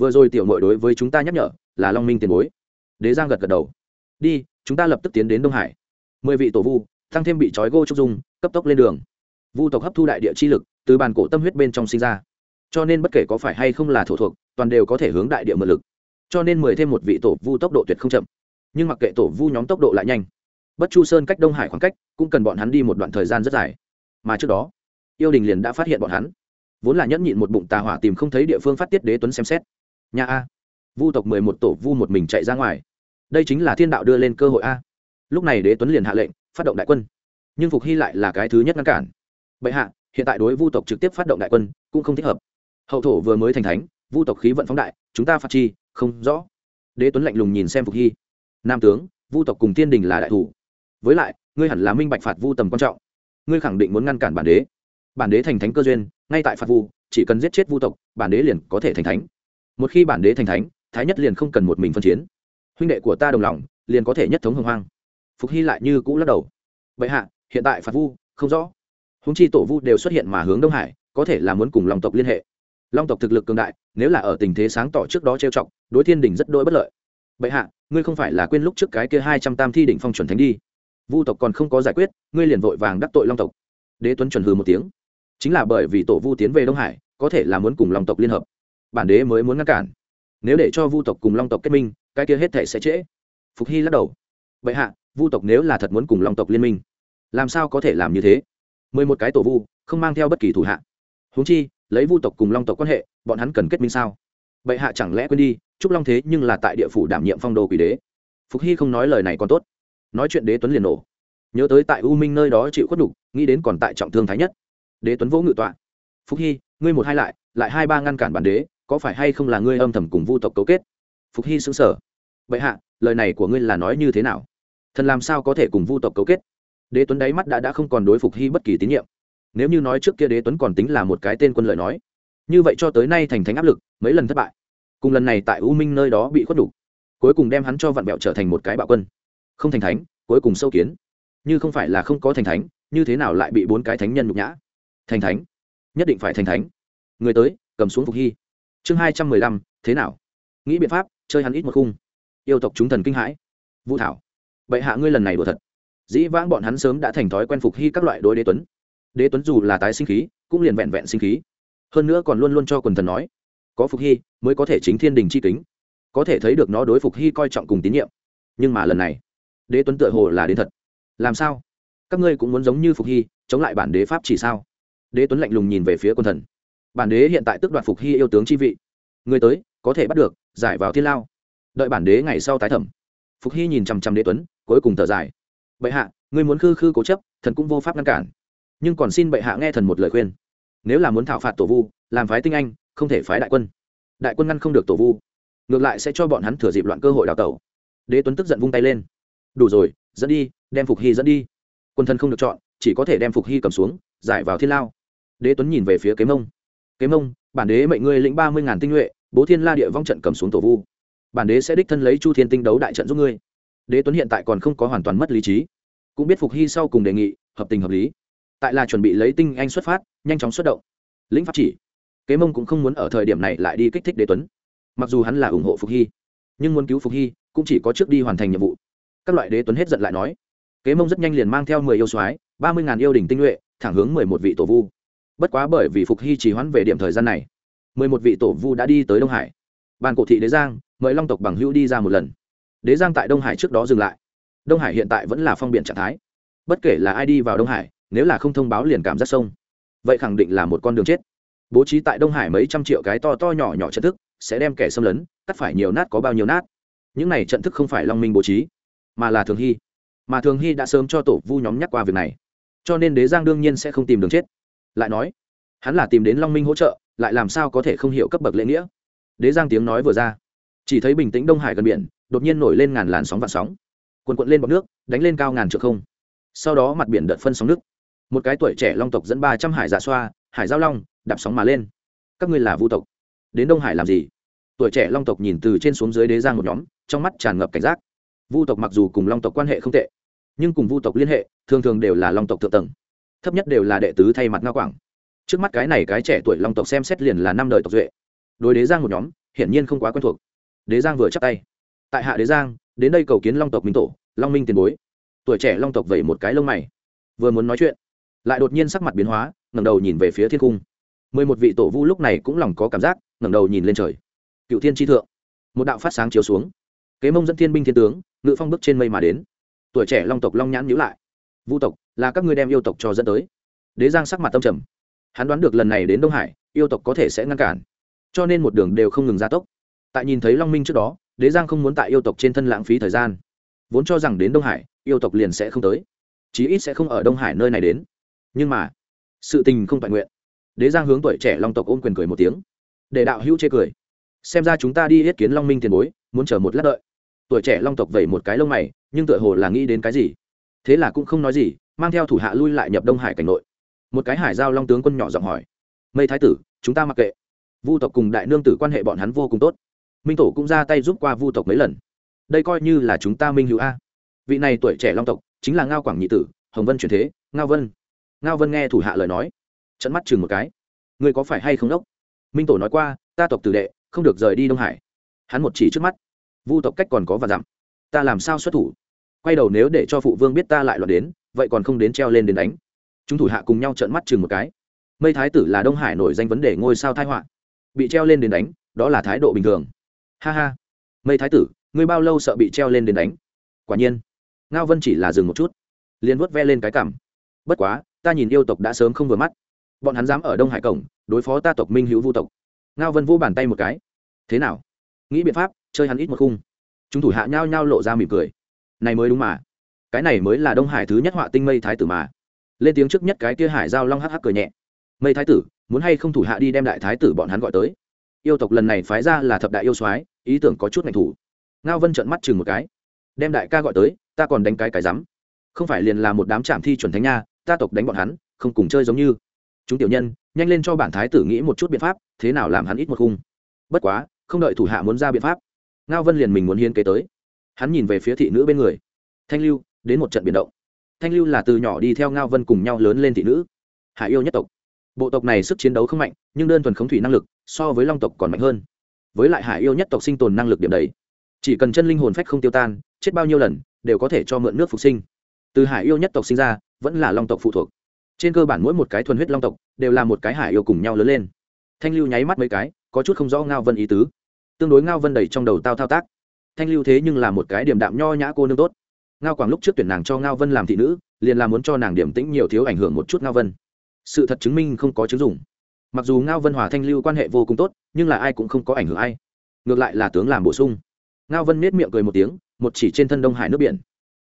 vừa rồi tiểu mội đối với chúng ta nhắc nhở là long minh tiền bối. Đế giang gật gật đầu. Đi, chúng ta lập tức tiến đến đông hải. Mười vị tổ vu, tăng thêm bị trói gô trúc dung, cấp tốc lên đường. Vu tộc hấp thu đại địa chi lực từ bàn cổ tâm huyết bên trong sinh ra. Cho nên bất kể có phải hay không là thổ thuộc, toàn đều có thể hướng đại địa mượn lực. Cho nên mười thêm một vị tổ vu tốc độ tuyệt không chậm. Nhưng mặc kệ tổ vu nhóm tốc độ lại nhanh, bất chu sơn cách đông hải khoảng cách cũng cần bọn hắn đi một đoạn thời gian rất dài. Mà trước đó, yêu đình liền đã phát hiện bọn hắn. Vốn là nhẫn nhịn một bụng tà hỏa tìm không thấy địa phương phát tiết đế tuấn xem xét nhà a. Vu tộc mười một tổ vu một mình chạy ra ngoài. Đây chính là thiên đạo đưa lên cơ hội a. Lúc này đế tuấn liền hạ lệnh, phát động đại quân. Nhưng phục hy lại là cái thứ nhất ngăn cản. Bệ hạ, hiện tại đối vu tộc trực tiếp phát động đại quân cũng không thích hợp. Hậu thổ vừa mới thành thánh, vu tộc khí vận phóng đại, chúng ta phạt chi, không rõ. Đế tuấn lạnh lùng nhìn xem phục hy. Nam tướng, vu tộc cùng thiên đình là đại thủ. Với lại, ngươi hẳn là minh bạch phạt vu tầm quan trọng. Ngươi khẳng định muốn ngăn cản bản đế. Bản đế thành thánh cơ duyên, ngay tại phạt vu, chỉ cần giết chết vu tộc, bản đế liền có thể thành thánh một khi bản đế thành thánh, thái nhất liền không cần một mình phân chiến. Huynh đệ của ta đồng lòng, liền có thể nhất thống hồng hoang. Phục hy lại như cũ lắc đầu. Vậy hạ, hiện tại phạt vu, không rõ. Húng chi tổ vu đều xuất hiện mà hướng đông hải, có thể là muốn cùng long tộc liên hệ. Long tộc thực lực cường đại, nếu là ở tình thế sáng tỏ trước đó trêu trọng đối thiên đình rất đỗi bất lợi. Bệ hạ, ngươi không phải là quên lúc trước cái kia hai trăm tam thi đỉnh phong chuẩn thánh đi. Vu tộc còn không có giải quyết, ngươi liền vội vàng đắc tội long tộc. Đế tuấn chuẩn hừ một tiếng. Chính là bởi vì tổ vu tiến về đông hải, có thể là muốn cùng long tộc liên hợp bản đế mới muốn ngăn cản. Nếu để cho vu tộc cùng long tộc kết minh, cái kia hết thể sẽ trễ. Phục hy lắc đầu. Vậy hạ, vu tộc nếu là thật muốn cùng long tộc liên minh, làm sao có thể làm như thế? Mười một cái tổ vu, không mang theo bất kỳ thủ hạ. Huống chi, lấy vu tộc cùng long tộc quan hệ, bọn hắn cần kết minh sao? Vậy hạ chẳng lẽ quên đi chúc long thế nhưng là tại địa phủ đảm nhiệm phong đô quỷ đế. Phục hy không nói lời này còn tốt. Nói chuyện đế tuấn liền nổ. Nhớ tới tại u minh nơi đó chịu khuất đục nghĩ đến còn tại trọng thương thái nhất. Đế tuấn vỗ ngự tọa. Phúc hy, ngươi một hai lại lại hai ba ngăn cản bản đế có phải hay không là ngươi âm thầm cùng vu tộc cấu kết? Phục hy xứng sở bệ hạ, lời này của ngươi là nói như thế nào? Thần làm sao có thể cùng vu tộc cấu kết? Đế tuấn đáy mắt đã đã không còn đối phục hy bất kỳ tín nhiệm. Nếu như nói trước kia đế tuấn còn tính là một cái tên quân lợi nói, như vậy cho tới nay thành thánh áp lực, mấy lần thất bại. Cùng lần này tại u minh nơi đó bị khuất đủ, cuối cùng đem hắn cho vặn bẹo trở thành một cái bạo quân. Không thành thánh, cuối cùng sâu kiến. Như không phải là không có thành thánh, như thế nào lại bị bốn cái thánh nhân nhục nhã? Thành thánh, nhất định phải thành thánh. Người tới, cầm xuống phục hy chương hai trăm mười lăm, thế nào? Nghĩ biện pháp, chơi hắn ít một khung. Yêu tộc chúng thần kinh hãi. Vũ thảo, bệ hạ ngươi lần này đùa thật. Dĩ vãng bọn hắn sớm đã thành thói quen phục hy các loại đối đế tuấn. Đế tuấn dù là tái sinh khí, cũng liền vẹn vẹn sinh khí. Hơn nữa còn luôn luôn cho quần thần nói, có phục hy mới có thể chính thiên đình chi kính. Có thể thấy được nó đối phục hy coi trọng cùng tín nhiệm. Nhưng mà lần này, đế tuấn tựa hồ là đến thật. Làm sao? Các ngươi cũng muốn giống như phục hy, chống lại bản đế pháp chỉ sao? Đế tuấn lạnh lùng nhìn về phía quân thần bản đế hiện tại tức đoạt phục hy yêu tướng chi vị. Người tới, có thể bắt được, giải vào thiên lao. Đợi bản đế ngày sau tái thẩm. Phục hy nhìn chằm chằm đế tuấn, cuối cùng thở dài. Bệ hạ người muốn khư khư cố chấp, thần cũng vô pháp ngăn cản. Nhưng còn xin bệ hạ nghe thần một lời khuyên. Nếu là muốn thảo phạt tổ vu, làm phái tinh anh, không thể phái đại quân. Đại quân ngăn không được tổ vu. Ngược lại sẽ cho bọn hắn thừa dịp loạn cơ hội đào tẩu. Đế tuấn tức giận vung tay lên. Đủ rồi, dẫn đi, đem phục hy dẫn đi. Quân thân không được chọn, chỉ có thể đem phục hy cầm xuống, giải vào thiên lao. Đế tuấn nhìn về phía kế mông kế mông, bản đế mệnh ngươi lĩnh ba mươi ngàn tinh nhuệ, bố thiên la địa vong trận cầm xuống tổ vu. Bản đế sẽ đích thân lấy chu thiên tinh đấu đại trận giúp ngươi. Đế tuấn hiện tại còn không có hoàn toàn mất lý trí. Cũng biết phục hy sau cùng đề nghị, hợp tình hợp lý. Tại là chuẩn bị lấy tinh anh xuất phát, nhanh chóng xuất động. Lĩnh pháp chỉ. Kế mông cũng không muốn ở thời điểm này lại đi kích thích đế tuấn. Mặc dù hắn là ủng hộ phục hy, nhưng muốn cứu phục hy cũng chỉ có trước đi hoàn thành nhiệm vụ. Các loại đế tuấn hết giận lại nói. Kế mông rất nhanh liền mang theo mười yêu soái, ba mươi ngàn yêu đình tinh nhuệ, thẳng hướng mười một vị tổ vu bất quá bởi vì phục hy chỉ hoãn về điểm thời gian này, mười một vị tổ vu đã đi tới đông hải. Bàn cổ thị đế giang, mời long tộc bằng hữu đi ra một lần. Đế giang tại đông hải trước đó dừng lại. Đông hải hiện tại vẫn là phong biện trạng thái. Bất kể là ai đi vào đông hải, nếu là không thông báo liền cảm giác sông. Vậy khẳng định là một con đường chết. Bố trí tại đông hải mấy trăm triệu cái to to nhỏ nhỏ trận thức, sẽ đem kẻ xâm lấn, cắt phải nhiều nát có bao nhiêu nát. Những này trận thức không phải long minh bố trí, mà là thường hy. Mà thường hy đã sớm cho tổ vu nhóm nhắc qua việc này. Cho nên đế giang đương nhiên sẽ không tìm đường chết lại nói, hắn là tìm đến long minh hỗ trợ, lại làm sao có thể không hiểu cấp bậc lễ nghĩa? Đế giang tiếng nói vừa ra, chỉ thấy bình tĩnh đông hải gần biển, đột nhiên nổi lên ngàn làn sóng vạn sóng. Quần quận lên bọc nước, đánh lên cao ngàn trượng không. Sau đó mặt biển đợt phân sóng nước. Một cái tuổi trẻ long tộc dẫn ba trăm hải dạ xoa, hải giao long, đạp sóng mà lên. Các ngươi là vu tộc. Đến đông hải làm gì? Tuổi trẻ long tộc nhìn từ trên xuống dưới đế giang một nhóm, trong mắt tràn ngập cảnh giác. Vu tộc mặc dù cùng long tộc quan hệ không tệ, nhưng cùng vu tộc liên hệ, thường thường đều là long tộc thượng tầng thấp nhất đều là đệ tứ thay mặt ngao quảng. Trước mắt cái này cái trẻ tuổi long tộc xem xét liền là năm đời tộc duệ. Đối đế giang một nhóm, hiển nhiên không quá quen thuộc. Đế giang vừa chắc tay. Tại hạ đế giang, đến đây cầu kiến long tộc minh tổ, long minh tiền bối. Tuổi trẻ long tộc vẩy một cái lông mày. Vừa muốn nói chuyện, lại đột nhiên sắc mặt biến hóa, ngẩng đầu nhìn về phía thiên cung. Mười một vị tổ vu lúc này cũng lòng có cảm giác, ngẩng đầu nhìn lên trời. Cựu thiên tri thượng, một đạo phát sáng chiếu xuống. Kế mông dẫn thiên binh thiên tướng, ngự phong bước trên mây mà đến. Tuổi trẻ long tộc long nhãn nhữ lại. Vu tộc là các ngươi đem yêu tộc cho dẫn tới. Đế giang sắc mặt tâm trầm. Hắn đoán được lần này đến đông hải, yêu tộc có thể sẽ ngăn cản. Cho nên một đường đều không ngừng gia tốc. Tại nhìn thấy long minh trước đó, đế giang không muốn tại yêu tộc trên thân lãng phí thời gian. Vốn cho rằng đến đông hải, yêu tộc liền sẽ không tới. Chí ít sẽ không ở đông hải nơi này đến. Nhưng mà, sự tình không toàn nguyện. Đế giang hướng tuổi trẻ long tộc ôm quyền cười một tiếng. Để đạo hữu chê cười. Xem ra chúng ta đi yết kiến long minh tiền bối, muốn chờ một lát đợi. Tuổi trẻ long tộc vẩy một cái lông mày, nhưng tựa hồ là nghĩ đến cái gì? Thế là cũng không nói gì mang theo thủ hạ lui lại nhập đông hải cảnh nội. Một cái hải giao long tướng quân nhỏ giọng hỏi, mây thái tử, chúng ta mặc kệ. Vu tộc cùng đại nương tử quan hệ bọn hắn vô cùng tốt. Minh tổ cũng ra tay giúp qua vu tộc mấy lần. Đây coi như là chúng ta minh hữu a. Vị này tuổi trẻ long tộc, chính là ngao quảng nhị tử, hồng vân truyền thế, ngao vân. Ngao vân nghe thủ hạ lời nói trận mắt chừng một cái. Người có phải hay không đốc? Minh tổ nói qua, ta tộc tử đệ, không được rời đi đông hải. Hắn một chỉ trước mắt. Vu tộc cách còn có và dặm, ta làm sao xuất thủ? Quay đầu nếu để cho phụ vương biết ta lại loạn đến vậy còn không đến treo lên đến đánh. Chúng thủ hạ cùng nhau trợn mắt chừng một cái. Mây thái tử là đông hải nổi danh vấn đề ngôi sao thái họa. Bị treo lên đến đánh, đó là thái độ bình thường. Ha ha. Mây thái tử, ngươi bao lâu sợ bị treo lên đến đánh? Quả nhiên. Ngao vân chỉ là dừng một chút. Liền vuốt ve lên cái cảm bất quá, ta nhìn yêu tộc đã sớm không vừa mắt. Bọn hắn dám ở đông hải cổng, đối phó ta tộc minh hữu vu tộc. Ngao vân vô bàn tay một cái. Thế nào? Nghĩ biện pháp, chơi hắn ít một khung. Chúng thủ hạ nhao nhao lộ ra mỉm cười. Này mới đúng mà cái này mới là đông hải thứ nhất họa tinh mây thái tử mà. Lên tiếng trước nhất cái kia hải giao long hắc hắc cười nhẹ. Mây thái tử, muốn hay không thủ hạ đi đem đại thái tử bọn hắn gọi tới? Yêu tộc lần này phái ra là thập đại yêu soái, ý tưởng có chút ngành thủ. Ngao vân trợn mắt chừng một cái. Đem đại ca gọi tới, ta còn đánh cái cái rắm. Không phải liền là một đám trạm thi chuẩn thánh nha, ta tộc đánh bọn hắn, không cùng chơi giống như. Chúng tiểu nhân, nhanh lên cho bản thái tử nghĩ một chút biện pháp, thế nào làm hắn ít một khung. Bất quá, không đợi thủ hạ muốn ra biện pháp, ngao vân liền mình muốn hiến kế tới. Hắn nhìn về phía thị nữ bên người. Thanh lưu đến một trận biển động. Thanh lưu là từ nhỏ đi theo ngao vân cùng nhau lớn lên thị nữ. Hải yêu nhất tộc. Bộ tộc này sức chiến đấu không mạnh, nhưng đơn thuần khống thủy năng lực, so với long tộc còn mạnh hơn. Với lại hải yêu nhất tộc sinh tồn năng lực điểm đấy chỉ cần chân linh hồn phách không tiêu tan, chết bao nhiêu lần, đều có thể cho mượn nước phục sinh. Từ hải yêu nhất tộc sinh ra, vẫn là long tộc phụ thuộc. Trên cơ bản mỗi một cái thuần huyết long tộc, đều là một cái hải yêu cùng nhau lớn lên. Thanh lưu nháy mắt mấy cái, có chút không rõ ngao vân ý tứ. Tương đối ngao vân đầy trong đầu tao thao tác. Thanh lưu thế nhưng là một cái điểm đạm nho nhã cô nương tốt ngao quảng lúc trước tuyển nàng cho ngao vân làm thị nữ, liền là muốn cho nàng điểm tĩnh nhiều thiếu ảnh hưởng một chút ngao vân. Sự thật chứng minh không có chứng dụng. Mặc dù ngao vân hòa thanh lưu quan hệ vô cùng tốt, nhưng là ai cũng không có ảnh hưởng ai. Ngược lại là tướng làm bổ sung. Ngao vân nết miệng cười một tiếng, một chỉ trên thân đông hải nước biển.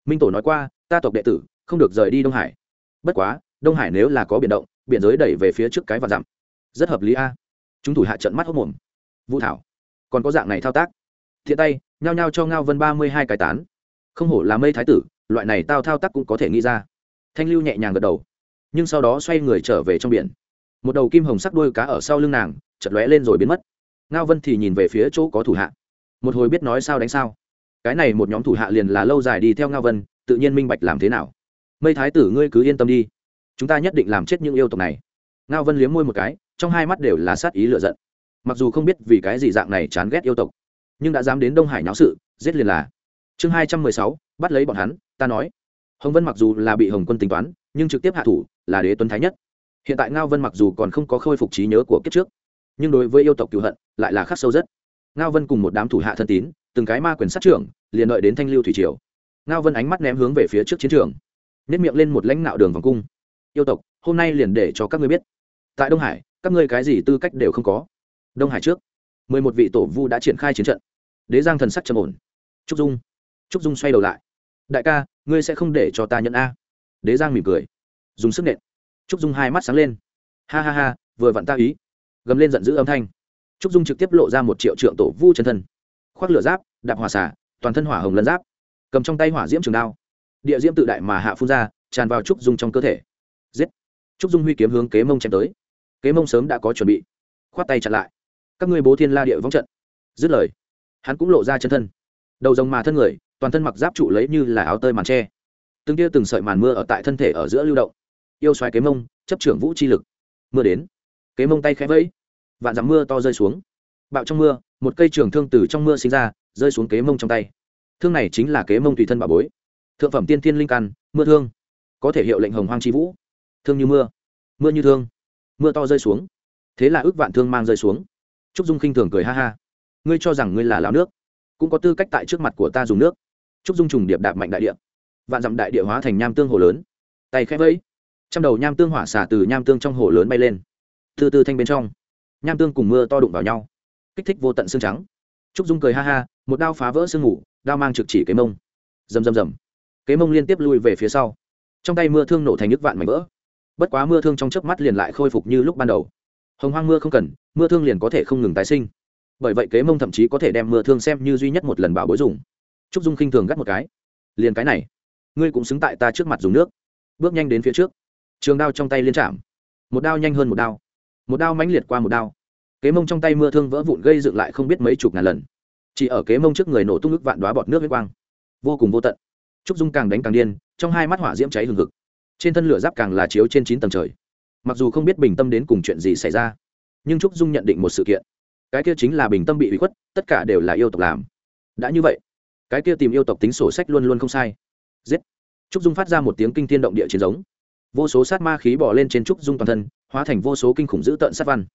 Minh tổ nói qua, ta tộc đệ tử, không được rời đi đông hải. Bất quá, đông hải nếu là có biển động, biển giới đẩy về phía trước cái và dặm. Rất hợp lý a. Chúng thủ hạ trận mắt hốc mồm. Vũ thảo, còn có dạng này thao tác. Thiện tay, nhao nhao cho ngao vân ba mươi hai cái tán không hổ là mây thái tử, loại này tao thao tác cũng có thể nghĩ ra. Thanh lưu nhẹ nhàng gật đầu, nhưng sau đó xoay người trở về trong biển. Một đầu kim hồng sắc đuôi cá ở sau lưng nàng chật lóe lên rồi biến mất. Ngao vân thì nhìn về phía chỗ có thủ hạ. Một hồi biết nói sao đánh sao. Cái này một nhóm thủ hạ liền là lâu dài đi theo ngao vân, tự nhiên minh bạch làm thế nào. Mây thái tử ngươi cứ yên tâm đi. Chúng ta nhất định làm chết những yêu tộc này. Ngao vân liếm môi một cái, trong hai mắt đều là sát ý lựa giận. Mặc dù không biết vì cái gì dạng này chán ghét yêu tộc, nhưng đã dám đến đông hải náo sự, giết liền là chương hai trăm mười sáu, bắt lấy bọn hắn, ta nói. Hồng vân mặc dù là bị hồng quân tính toán, nhưng trực tiếp hạ thủ là đế tuấn thái nhất. Hiện tại ngao vân mặc dù còn không có khôi phục trí nhớ của kiếp trước, nhưng đối với yêu tộc cựu hận lại là khắc sâu rất. Ngao vân cùng một đám thủ hạ thân tín, từng cái ma quyền sát trưởng, liền đợi đến thanh lưu thủy triều. Ngao vân ánh mắt ném hướng về phía trước chiến trường nếp miệng lên một lãnh nạo đường vòng cung. Yêu tộc, hôm nay liền để cho các ngươi biết. Tại đông hải, các ngươi cái gì tư cách đều không có. Đông hải trước, mười một vị tổ vu đã triển khai chiến trận. Đế giang thần sắc trầm ổn. Trúc dung trúc dung xoay đầu lại. Đại ca, ngươi sẽ không để cho ta nhận a. Đế giang mỉm cười. Dùng sức nện. Trúc dung hai mắt sáng lên. Ha ha ha, vừa vặn ta ý. Gầm lên giận dữ âm thanh. Trúc dung trực tiếp lộ ra một triệu trượng tổ vu chân thân. Khoác lửa giáp, đạp hỏa xả, toàn thân hỏa hồng lân giáp. Cầm trong tay hỏa diễm trường đao. Địa diễm tự đại mà hạ phun ra, tràn vào trúc dung trong cơ thể. Giết. Trúc dung huy kiếm hướng kế mông chém tới. Kế mông sớm đã có chuẩn bị. Khoát tay chặn lại. Các ngươi bố thiên la địa vong trận. Dứt lời, hắn cũng lộ ra chân thân. Đầu rồng mà thân người toàn thân mặc giáp trụ lấy như là áo tơi màn tre. Từng tia từng sợi màn mưa ở tại thân thể ở giữa lưu động. Yêu xoáy kế mông, chấp trưởng vũ chi lực. Mưa đến. Kế mông tay khẽ vẫy. Vạn dặm mưa to rơi xuống. Bạo trong mưa, một cây trường thương từ trong mưa sinh ra, rơi xuống kế mông trong tay. Thương này chính là kế mông tùy thân bà bối. Thượng phẩm tiên thiên linh căn, mưa thương. Có thể hiệu lệnh hồng hoang chi vũ. Thương như mưa. Mưa như thương. Mưa to rơi xuống. Thế là ước vạn thương mang rơi xuống. Trúc dung khinh thường cười ha ha. Ngươi cho rằng ngươi là lão nước. Cũng có tư cách tại trước mặt của ta dùng nước trúc dung trùng điệp đạp mạnh đại địa. Vạn dặm đại địa hóa thành nham tương hồ lớn. Tay khẽ vẫy. Trăm đầu nham tương hỏa xả từ nham tương trong hồ lớn bay lên. Từ từ thanh bên trong, nham tương cùng mưa to đụng vào nhau. Kích thích vô tận xương trắng. Trúc dung cười ha ha, một đao phá vỡ sương ngủ, đao mang trực chỉ cái mông. Rầm rầm rầm. Cái mông liên tiếp lui về phía sau. Trong tay mưa thương nổ thành nước vạn mảnh vỡ. Bất quá mưa thương trong chớp mắt liền lại khôi phục như lúc ban đầu. Hồng hoang mưa không cần, mưa thương liền có thể không ngừng tái sinh. Bởi vậy kế mông thậm chí có thể đem mưa thương xem như duy nhất một lần bảo bối dùng trúc dung khinh thường gắt một cái. Liền cái này, ngươi cũng xứng tại ta trước mặt dùng nước. Bước nhanh đến phía trước. Trường đao trong tay liên chạm. Một đao nhanh hơn một đao. Một đao mãnh liệt qua một đao. Kế mông trong tay mưa thương vỡ vụn gây dựng lại không biết mấy chục ngàn lần. Chỉ ở kế mông trước người nổ tung nước vạn đoá bọt nước huyết quang. Vô cùng vô tận. Trúc dung càng đánh càng điên, trong hai mắt hỏa diễm cháy hừng hực. Trên thân lửa giáp càng là chiếu trên chín tầng trời. Mặc dù không biết bình tâm đến cùng chuyện gì xảy ra, nhưng trúc dung nhận định một sự kiện. Cái kia chính là bình tâm bị bị khuất, tất cả đều là yêu tộc làm. Đã như vậy cái kia tìm yêu tộc tính sổ sách luôn luôn không sai. Giết. Trúc dung phát ra một tiếng kinh thiên động địa chiến giống. Vô số sát ma khí bỏ lên trên trúc dung toàn thân, hóa thành vô số kinh khủng dữ tợn sát văn.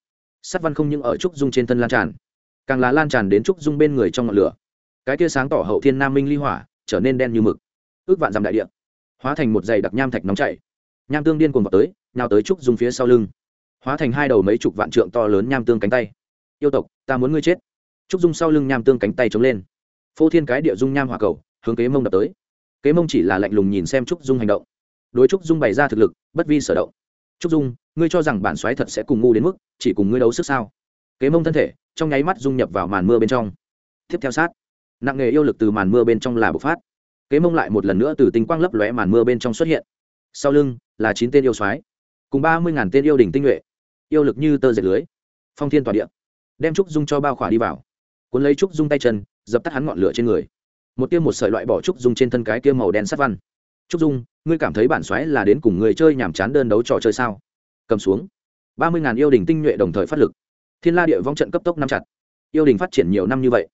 Sát văn không những ở trúc dung trên thân lan tràn, càng là lan tràn đến trúc dung bên người trong ngọn lửa. Cái kia sáng tỏ hậu thiên nam minh ly hỏa, trở nên đen như mực. Ước vạn dặm đại địa, hóa thành một dày đặc nham thạch nóng chảy. Nham tương điên cuồng vào tới, nhào tới trúc dung phía sau lưng. Hóa thành hai đầu mấy chục vạn trượng to lớn nham tương cánh tay. Yêu tộc, ta muốn ngươi chết. Trúc dung sau lưng nham tương cánh tay chống lên phô thiên cái địa dung nham hỏa cầu, hướng kế mông đập tới. Kế mông chỉ là lạnh lùng nhìn xem trúc dung hành động. Đối trúc dung bày ra thực lực, bất vi sở động. Trúc dung, ngươi cho rằng bản xoáy thật sẽ cùng ngu đến mức, chỉ cùng ngươi đấu sức sao? Kế mông thân thể, trong nháy mắt dung nhập vào màn mưa bên trong. Tiếp theo sát, nặng nghề yêu lực từ màn mưa bên trong là bộc phát. Kế mông lại một lần nữa từ tinh quang lấp lóe màn mưa bên trong xuất hiện. Sau lưng, là chín tên yêu soái, cùng ba mươi ngàn tên yêu đình tinh nhuệ. Yêu lực như tơ dệt lưới, phong thiên toàn địa, đem trúc dung cho bao khỏa đi vào. Cuốn lấy trúc dung tay chân dập tắt hắn ngọn lửa trên người. Một tiêm một sợi loại bỏ trúc dung trên thân cái tiêm màu đen sắt văn. Trúc dung, ngươi cảm thấy bản xoáy là đến cùng người chơi nhàm chán đơn đấu trò chơi sao? Cầm xuống. Ba mươi ngàn yêu đình tinh nhuệ đồng thời phát lực. Thiên la địa vong trận cấp tốc năm chặt. Yêu đình phát triển nhiều năm như vậy.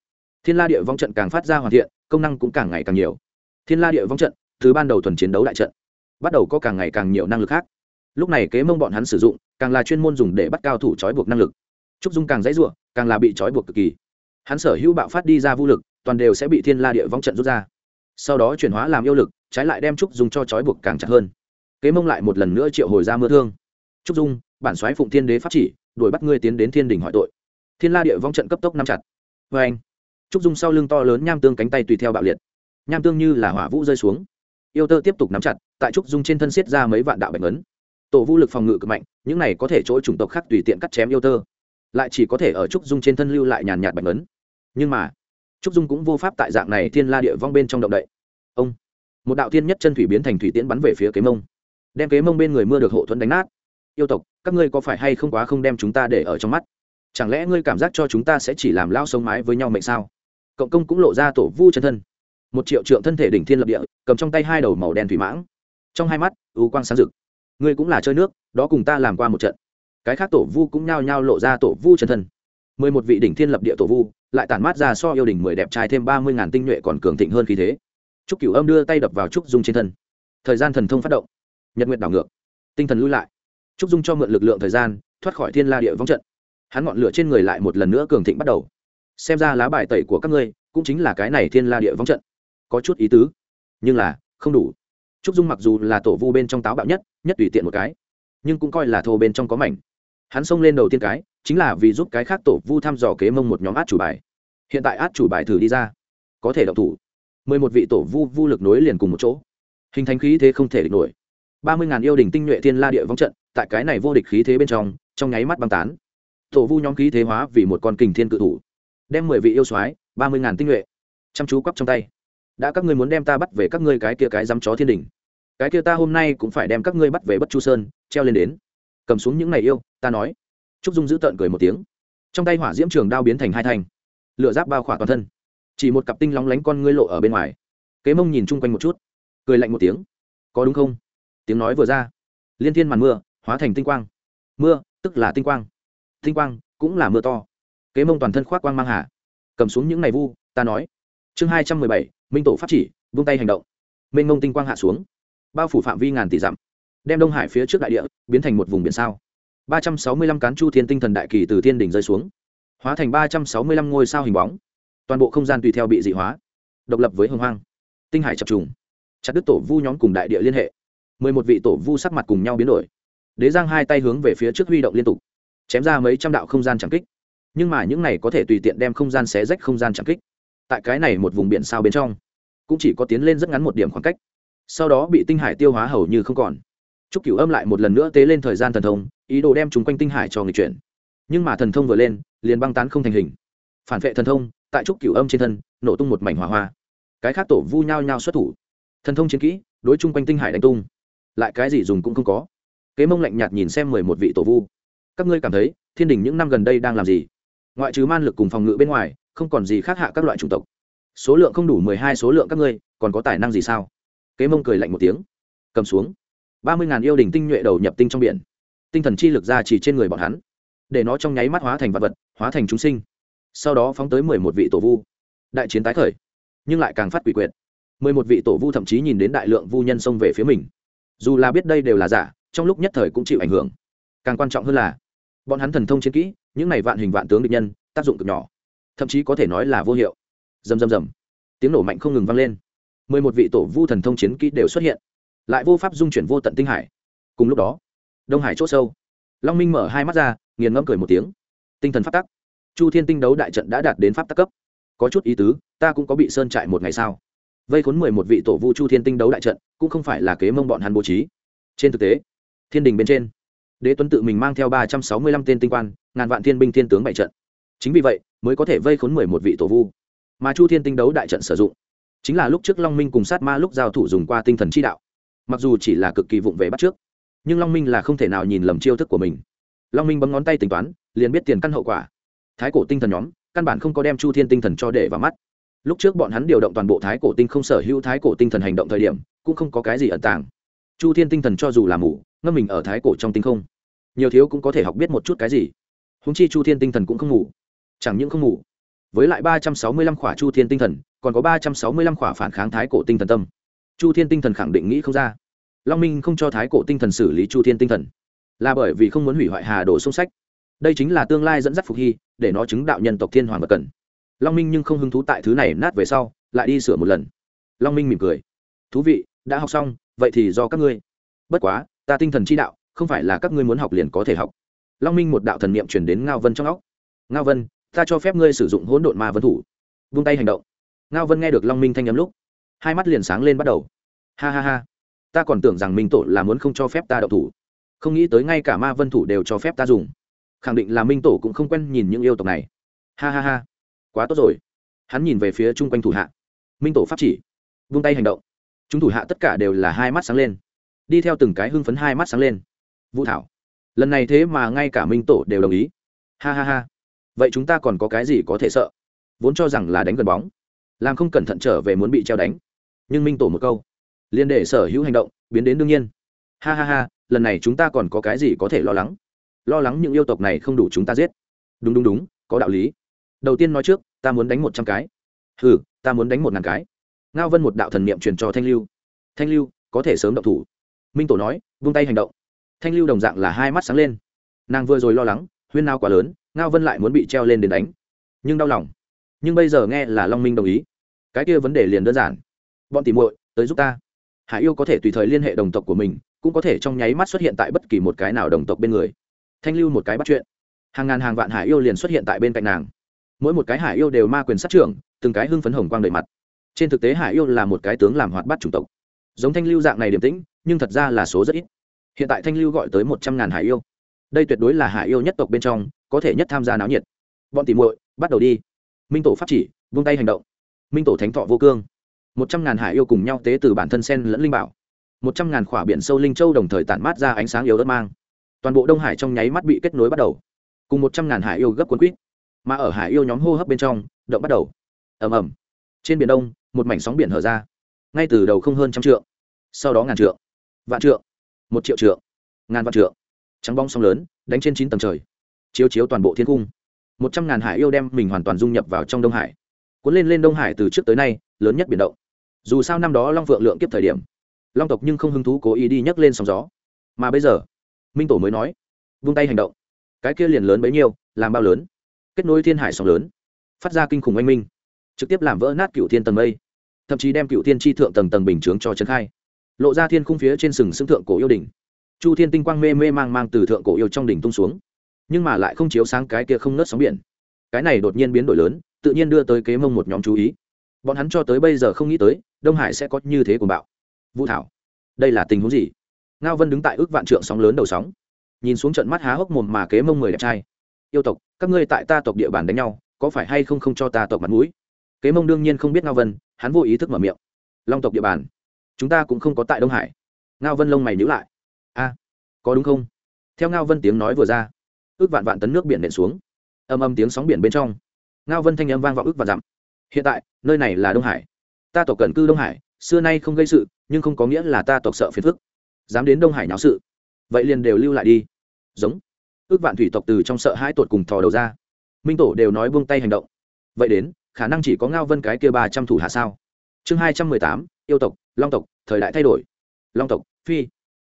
Thiên la địa vong trận càng phát ra hoàn thiện, công năng cũng càng ngày càng nhiều. Thiên la địa vong trận từ ban đầu thuần chiến đấu đại trận. Bắt đầu có càng ngày càng nhiều năng lực khác. Lúc này kế mông bọn hắn sử dụng, càng là chuyên môn dùng để bắt cao thủ trói buộc năng lực. Trúc dung càng dãy r u ộ càng là bị trói buộc cực kỳ hắn sở hữu bạo phát đi ra vũ lực, toàn đều sẽ bị thiên la địa vong trận rút ra. Sau đó chuyển hóa làm yêu lực, trái lại đem trúc dung cho trói buộc càng chặt hơn. Kế mông lại một lần nữa triệu hồi ra mưa thương. Trúc dung, bản soái phụng thiên đế pháp chỉ, đuổi bắt ngươi tiến đến thiên đình hỏi tội. Thiên la địa vong trận cấp tốc nắm chặt. Vê anh, trúc dung sau lưng to lớn nham tương cánh tay tùy theo bạo liệt. Nham tương như là hỏa vũ rơi xuống. Yêu tơ tiếp tục nắm chặt, tại trúc dung trên thân xiết ra mấy vạn đạo bệnh ấn tổ vũ lực phòng ngự cực mạnh, những này có thể chỗ chủng tộc khác tùy tiện cắt chém yêu tơ. Lại chỉ có thể ở trúc dung trên thân lưu lại nhàn nhạt bệnh ấn nhưng mà, trúc dung cũng vô pháp tại dạng này thiên la địa vong bên trong động đậy. Ông, một đạo thiên nhất chân thủy biến thành thủy tiễn bắn về phía kế mông. Đem kế mông bên người mưa được hộ thuẫn đánh nát. Yêu tộc, các ngươi có phải hay không quá không đem chúng ta để ở trong mắt? Chẳng lẽ ngươi cảm giác cho chúng ta sẽ chỉ làm lao sống mái với nhau mệnh sao? Cộng công cũng lộ ra tổ vu chân thân. Một triệu trượng thân thể đỉnh thiên lập địa, cầm trong tay hai đầu màu đen thủy mãng. Trong hai mắt, u quang sáng rực. Ngươi cũng là chơi nước, đó cùng ta làm qua một trận. Cái khác tổ vu cũng nhao nhao lộ ra tổ vu chân thân. Mười một vị đỉnh thiên lập địa tổ vu lại tản mát ra so yêu đình mười đẹp trai thêm ba mươi ngàn tinh nhuệ còn cường thịnh hơn khí thế. Trúc cửu âm đưa tay đập vào trúc dung trên thân. Thời gian thần thông phát động. Nhật nguyện đảo ngược. Tinh thần lui lại. Trúc dung cho mượn lực lượng thời gian, thoát khỏi thiên la địa vong trận. Hắn ngọn lửa trên người lại một lần nữa cường thịnh bắt đầu. Xem ra lá bài tẩy của các ngươi cũng chính là cái này thiên la địa vong trận. Có chút ý tứ, nhưng là không đủ. Trúc dung mặc dù là tổ vu bên trong táo bạo nhất nhất tùy tiện một cái, nhưng cũng coi là thô bên trong có mảnh. Hắn xông lên đầu tiên cái, chính là vì giúp cái khác tổ vu thăm dò kế mông một nhóm át chủ bài hiện tại át chủ bài thử đi ra. Có thể động thủ. Mười một vị tổ vu vu lực nối liền cùng một chỗ. Hình thành khí thế không thể địch nổi. Ba mươi ngàn yêu đình tinh nhuệ thiên la địa vong trận, tại cái này vô địch khí thế bên trong trong nháy mắt băng tán. Tổ vu nhóm khí thế hóa vì một con kình thiên cự thủ. Đem mười vị yêu soái, ba mươi ngàn tinh nhuệ, chăm chú quắp trong tay. Đã các ngươi muốn đem ta bắt về các ngươi cái kia cái dám chó thiên đình cái kia ta hôm nay cũng phải đem các ngươi bắt về bất chu sơn, treo lên đến. Cầm xuống những ngày yêu, ta nói. Trúc dung giữ tợn cười một tiếng. Trong tay hỏa diễm trường đao biến thành hai thanh lửa giáp bao khỏa toàn thân. Chỉ một cặp tinh lóng lánh con ngươi lộ ở bên ngoài. Kế mông nhìn chung quanh một chút, cười lạnh một tiếng. Có đúng không? Tiếng nói vừa ra, liên thiên màn mưa hóa thành tinh quang. Mưa, tức là tinh quang. Tinh quang cũng là mưa to. Kế mông toàn thân khoác quang mang hà. Cầm xuống những ngày vu, ta nói. Chương hai trăm mười bảy, minh tổ pháp chỉ, vung tay hành động. Mênh mông tinh quang hạ xuống. Bao phủ phạm vi ngàn tỷ dặm, đem đông hải phía trước đại địa biến thành một vùng biển sao. Ba trăm sáu mươi lăm cán chu thiên tinh thần đại kỳ từ thiên đỉnh rơi xuống hóa thành ba trăm sáu mươi lăm ngôi sao hình bóng. Toàn bộ không gian tùy theo bị dị hóa, độc lập với hồng hoang. Tinh hải chập trùng, chặt đứt tổ vu nhóm cùng đại địa liên hệ. Mười một vị tổ vu sắc mặt cùng nhau biến đổi. Đế giang hai tay hướng về phía trước huy động liên tục, chém ra mấy trăm đạo không gian chẳng kích. Nhưng mà những này có thể tùy tiện đem không gian xé rách không gian chẳng kích. Tại cái này một vùng biển sao bên trong, cũng chỉ có tiến lên rất ngắn một điểm khoảng cách. Sau đó bị tinh hải tiêu hóa hầu như không còn. Trúc cửu âm lại một lần nữa tế lên thời gian thần thông, ý đồ đem chúng quanh tinh hải cho người chuyển nhưng mà thần thông vừa lên, liền băng tán không thành hình. Phản vệ thần thông, tại trúc cửu âm trên thân, nổ tung một mảnh hỏa hoa. Cái khác tổ vu nhau nhau xuất thủ. Thần thông chiến kỹ, đối chung quanh tinh hải đánh tung. Lại cái gì dùng cũng không có. Kế mông lạnh nhạt nhìn xem mười một vị tổ vu. Các ngươi cảm thấy, thiên đình những năm gần đây đang làm gì? Ngoại trừ man lực cùng phòng ngự bên ngoài, không còn gì khác hạ các loại chủng tộc. Số lượng không đủ mười hai số lượng các ngươi, còn có tài năng gì sao? Kế mông cười lạnh một tiếng. Cầm xuống. ba mươi ngàn yêu đình tinh nhuệ đầu nhập tinh trong biển. Tinh thần chi lực ra chỉ trên người bọn hắn để nó trong nháy mắt hóa thành vật vật hóa thành chúng sinh. Sau đó phóng tới mười một vị tổ vu. Đại chiến tái khởi nhưng lại càng phát quỷ quyệt. mười một vị tổ vu thậm chí nhìn đến đại lượng vu nhân xông về phía mình. Dù là biết đây đều là giả trong lúc nhất thời cũng chịu ảnh hưởng. Càng quan trọng hơn là bọn hắn thần thông chiến kỹ những này vạn hình vạn tướng địch nhân tác dụng cực nhỏ. Thậm chí có thể nói là vô hiệu. Rầm rầm rầm, tiếng nổ mạnh không ngừng vang lên. mười một vị tổ vu thần thông chiến kỹ đều xuất hiện. Lại vô pháp dung chuyển vô tận tinh hải. Cùng lúc đó đông hải c h ỗ sâu long minh mở hai mắt ra nghiền ngẫm cười một tiếng. Tinh thần pháp tắc. Chu thiên tinh đấu đại trận đã đạt đến pháp tắc cấp. Có chút ý tứ, ta cũng có bị sơn trại một ngày sao? Vây khốn mười một vị tổ vu chu thiên tinh đấu đại trận, cũng không phải là kế mông bọn hắn bố trí. Trên thực tế, thiên đình bên trên, đế tuấn tự mình mang theo ba trăm sáu mươi lăm tên tinh quan, ngàn vạn thiên binh thiên tướng bại trận. Chính vì vậy, mới có thể vây khốn mười một vị tổ vu mà chu thiên tinh đấu đại trận sử dụng. Chính là lúc trước long minh cùng sát ma lúc giao thủ dùng qua tinh thần chi đạo. Mặc dù chỉ là cực kỳ vụng về bắt trước, nhưng long minh là không thể nào nhìn lầm chiêu thức của mình long minh bấm ngón tay tính toán, liền biết tiền căn hậu quả. Thái cổ tinh thần nhóm, căn bản không có đem chu thiên tinh thần cho để vào mắt. Lúc trước bọn hắn điều động toàn bộ thái cổ tinh không sở hữu thái cổ tinh thần hành động thời điểm, cũng không có cái gì ẩn tàng. Chu thiên tinh thần cho dù là mù, ngâm mình ở thái cổ trong tinh không, nhiều thiếu cũng có thể học biết một chút cái gì. Húng chi chu thiên tinh thần cũng không ngủ chẳng những không ngủ với lại ba trăm sáu mươi lăm khỏa chu thiên tinh thần, còn có ba trăm sáu mươi lăm khỏa phản kháng thái cổ tinh thần tâm. Chu thiên tinh thần khẳng định nghĩ không ra. Long minh không cho thái cổ tinh thần xử lý chu thiên tinh thần là bởi vì không muốn hủy hoại hà đồ sông sách. Đây chính là tương lai dẫn dắt phục hy, để nó chứng đạo nhân tộc thiên hoàng vật cần. Long minh nhưng không hứng thú tại thứ này nát về sau, lại đi sửa một lần. Long minh mỉm cười. Thú vị, đã học xong, vậy thì do các ngươi. Bất quá, ta tinh thần chi đạo, không phải là các ngươi muốn học liền có thể học. Long minh một đạo thần niệm chuyển đến ngao vân trong óc. Ngao vân, ta cho phép ngươi sử dụng hỗn độn ma vân thủ. Vung tay hành động. Ngao vân nghe được long minh thanh nhắm lúc, hai mắt liền sáng lên bắt đầu. Ha ha ha, ta còn tưởng rằng minh tổ là muốn không cho phép ta đậu thủ không nghĩ tới ngay cả ma vân thủ đều cho phép ta dùng. Khẳng định là minh tổ cũng không quen nhìn những yêu tộc này. Ha ha ha. Quá tốt rồi. Hắn nhìn về phía chung quanh thủ hạ. Minh tổ pháp chỉ. Vung tay hành động. Chúng thủ hạ tất cả đều là hai mắt sáng lên. Đi theo từng cái hưng phấn hai mắt sáng lên. Vũ thảo. Lần này thế mà ngay cả minh tổ đều đồng ý. Ha ha ha. Vậy chúng ta còn có cái gì có thể sợ? Vốn cho rằng là đánh gần bóng. Làm không cẩn thận trở về muốn bị treo đánh. Nhưng minh tổ một câu. Liên để sở hữu hành động, biến đến đương nhiên ha ha ha, lần này chúng ta còn có cái gì có thể lo lắng? Lo lắng những yêu tộc này không đủ chúng ta giết. Đúng đúng đúng, có đạo lý. Đầu tiên nói trước, ta muốn đánh một trăm cái. Ừ ta muốn đánh một ngàn cái. Ngao vân một đạo thần niệm truyền cho thanh lưu. Thanh lưu, có thể sớm động thủ. Minh tổ nói, vung tay hành động. Thanh lưu đồng dạng là hai mắt sáng lên. Nàng vừa rồi lo lắng, huyên nao quá lớn, ngao vân lại muốn bị treo lên đến đánh. Nhưng đau lòng. Nhưng bây giờ nghe là long minh đồng ý. Cái kia vấn đề liền đơn giản. Bọn tỉ muội, tới giúp ta. Hải yêu có thể tùy thời liên hệ đồng tộc của mình cũng có thể trong nháy mắt xuất hiện tại bất kỳ một cái nào đồng tộc bên người. Thanh lưu một cái bắt chuyện. Hàng ngàn hàng vạn hải yêu liền xuất hiện tại bên cạnh nàng. Mỗi một cái hải yêu đều ma quyền sát trưởng, từng cái hưng phấn hồng quang đầy mặt. Trên thực tế hải yêu là một cái tướng làm hoạt bát chủng tộc. Giống thanh lưu dạng này điềm tĩnh, nhưng thật ra là số rất ít. Hiện tại thanh lưu gọi tới một trăm ngàn hải yêu. Đây tuyệt đối là hải yêu nhất tộc bên trong, có thể nhất tham gia náo nhiệt. Bọn tìm muội, bắt đầu đi. Minh tổ pháp chỉ, vung tay hành động. Minh tổ thánh thọ vô cương. Một trăm ngàn hải yêu cùng nhau tế từ bản thân sen lẫn linh bảo một trăm ngàn khỏa biển sâu linh châu đồng thời tản mát ra ánh sáng yếu đất mang. Toàn bộ đông hải trong nháy mắt bị kết nối bắt đầu. Cùng một trăm ngàn hải yêu gấp cuốn quýt. Mà ở hải yêu nhóm hô hấp bên trong, động bắt đầu. Ầm ầm. Trên biển đông, một mảnh sóng biển hở ra. Ngay từ đầu không hơn trăm trượng. Sau đó ngàn trượng. Vạn trượng. Một triệu trượng. Ngàn vạn trượng. Trắng bong sóng lớn, đánh trên chín tầng trời. Chiếu chiếu toàn bộ thiên cung. Một trăm ngàn hải yêu đem mình hoàn toàn dung nhập vào trong đông hải. Cuốn lên lên đông hải từ trước tới nay, lớn nhất biển động. Dù sao năm đó long vượng lượng kiếp thời điểm long tộc nhưng không hứng thú cố ý đi nhấc lên sóng gió. Mà bây giờ, minh tổ mới nói, vung tay hành động. Cái kia liền lớn bấy nhiêu, làm bao lớn? Kết nối thiên hải sóng lớn, phát ra kinh khủng oanh minh, trực tiếp làm vỡ nát cựu thiên tầng mây, thậm chí đem cựu thiên tri thượng tầng tầng bình chướng cho trấn khai. Lộ ra thiên khung phía trên sừng xưng thượng cổ yêu đỉnh. Chu thiên tinh quang mê mê mang mang từ thượng cổ yêu trong đỉnh tung xuống, nhưng mà lại không chiếu sáng cái kia không nớt sóng biển. Cái này đột nhiên biến đổi lớn, tự nhiên đưa tới kế mông một nhóm chú ý. Bọn hắn cho tới bây giờ không nghĩ tới, đông hải sẽ có như thế của bạo vũ thảo. Đây là tình huống gì? Ngao vân đứng tại ước vạn trượng sóng lớn đầu sóng, nhìn xuống trận mắt há hốc mồm mà kế mông người đẹp trai. Yêu tộc, các ngươi tại ta tộc địa bàn đánh nhau, có phải hay không không cho ta tộc mặt mũi? Kế mông đương nhiên không biết ngao vân, hắn vô ý thức mở miệng. Long tộc địa bàn, chúng ta cũng không có tại đông hải. Ngao vân lông mày nhữ lại. A, có đúng không? Theo ngao vân tiếng nói vừa ra, ước vạn vạn tấn nước biển nện xuống. Âm âm tiếng sóng biển bên trong, ngao vân thanh âm vang vọng ước và dặm. Hiện tại, nơi này là đông hải. Ta tộc cận cư đông hải, xưa nay không gây sự nhưng không có nghĩa là ta tộc sợ phiền phức. Dám đến đông hải náo sự, vậy liền đều lưu lại đi. Giống. Ước vạn thủy tộc từ trong sợ hai tột cùng thò đầu ra. Minh tổ đều nói buông tay hành động. Vậy đến, khả năng chỉ có ngao vân cái kia ba trăm thủ hạ sao? Chương hai trăm mười tám, yêu tộc, long tộc, thời đại thay đổi. Long tộc, phi.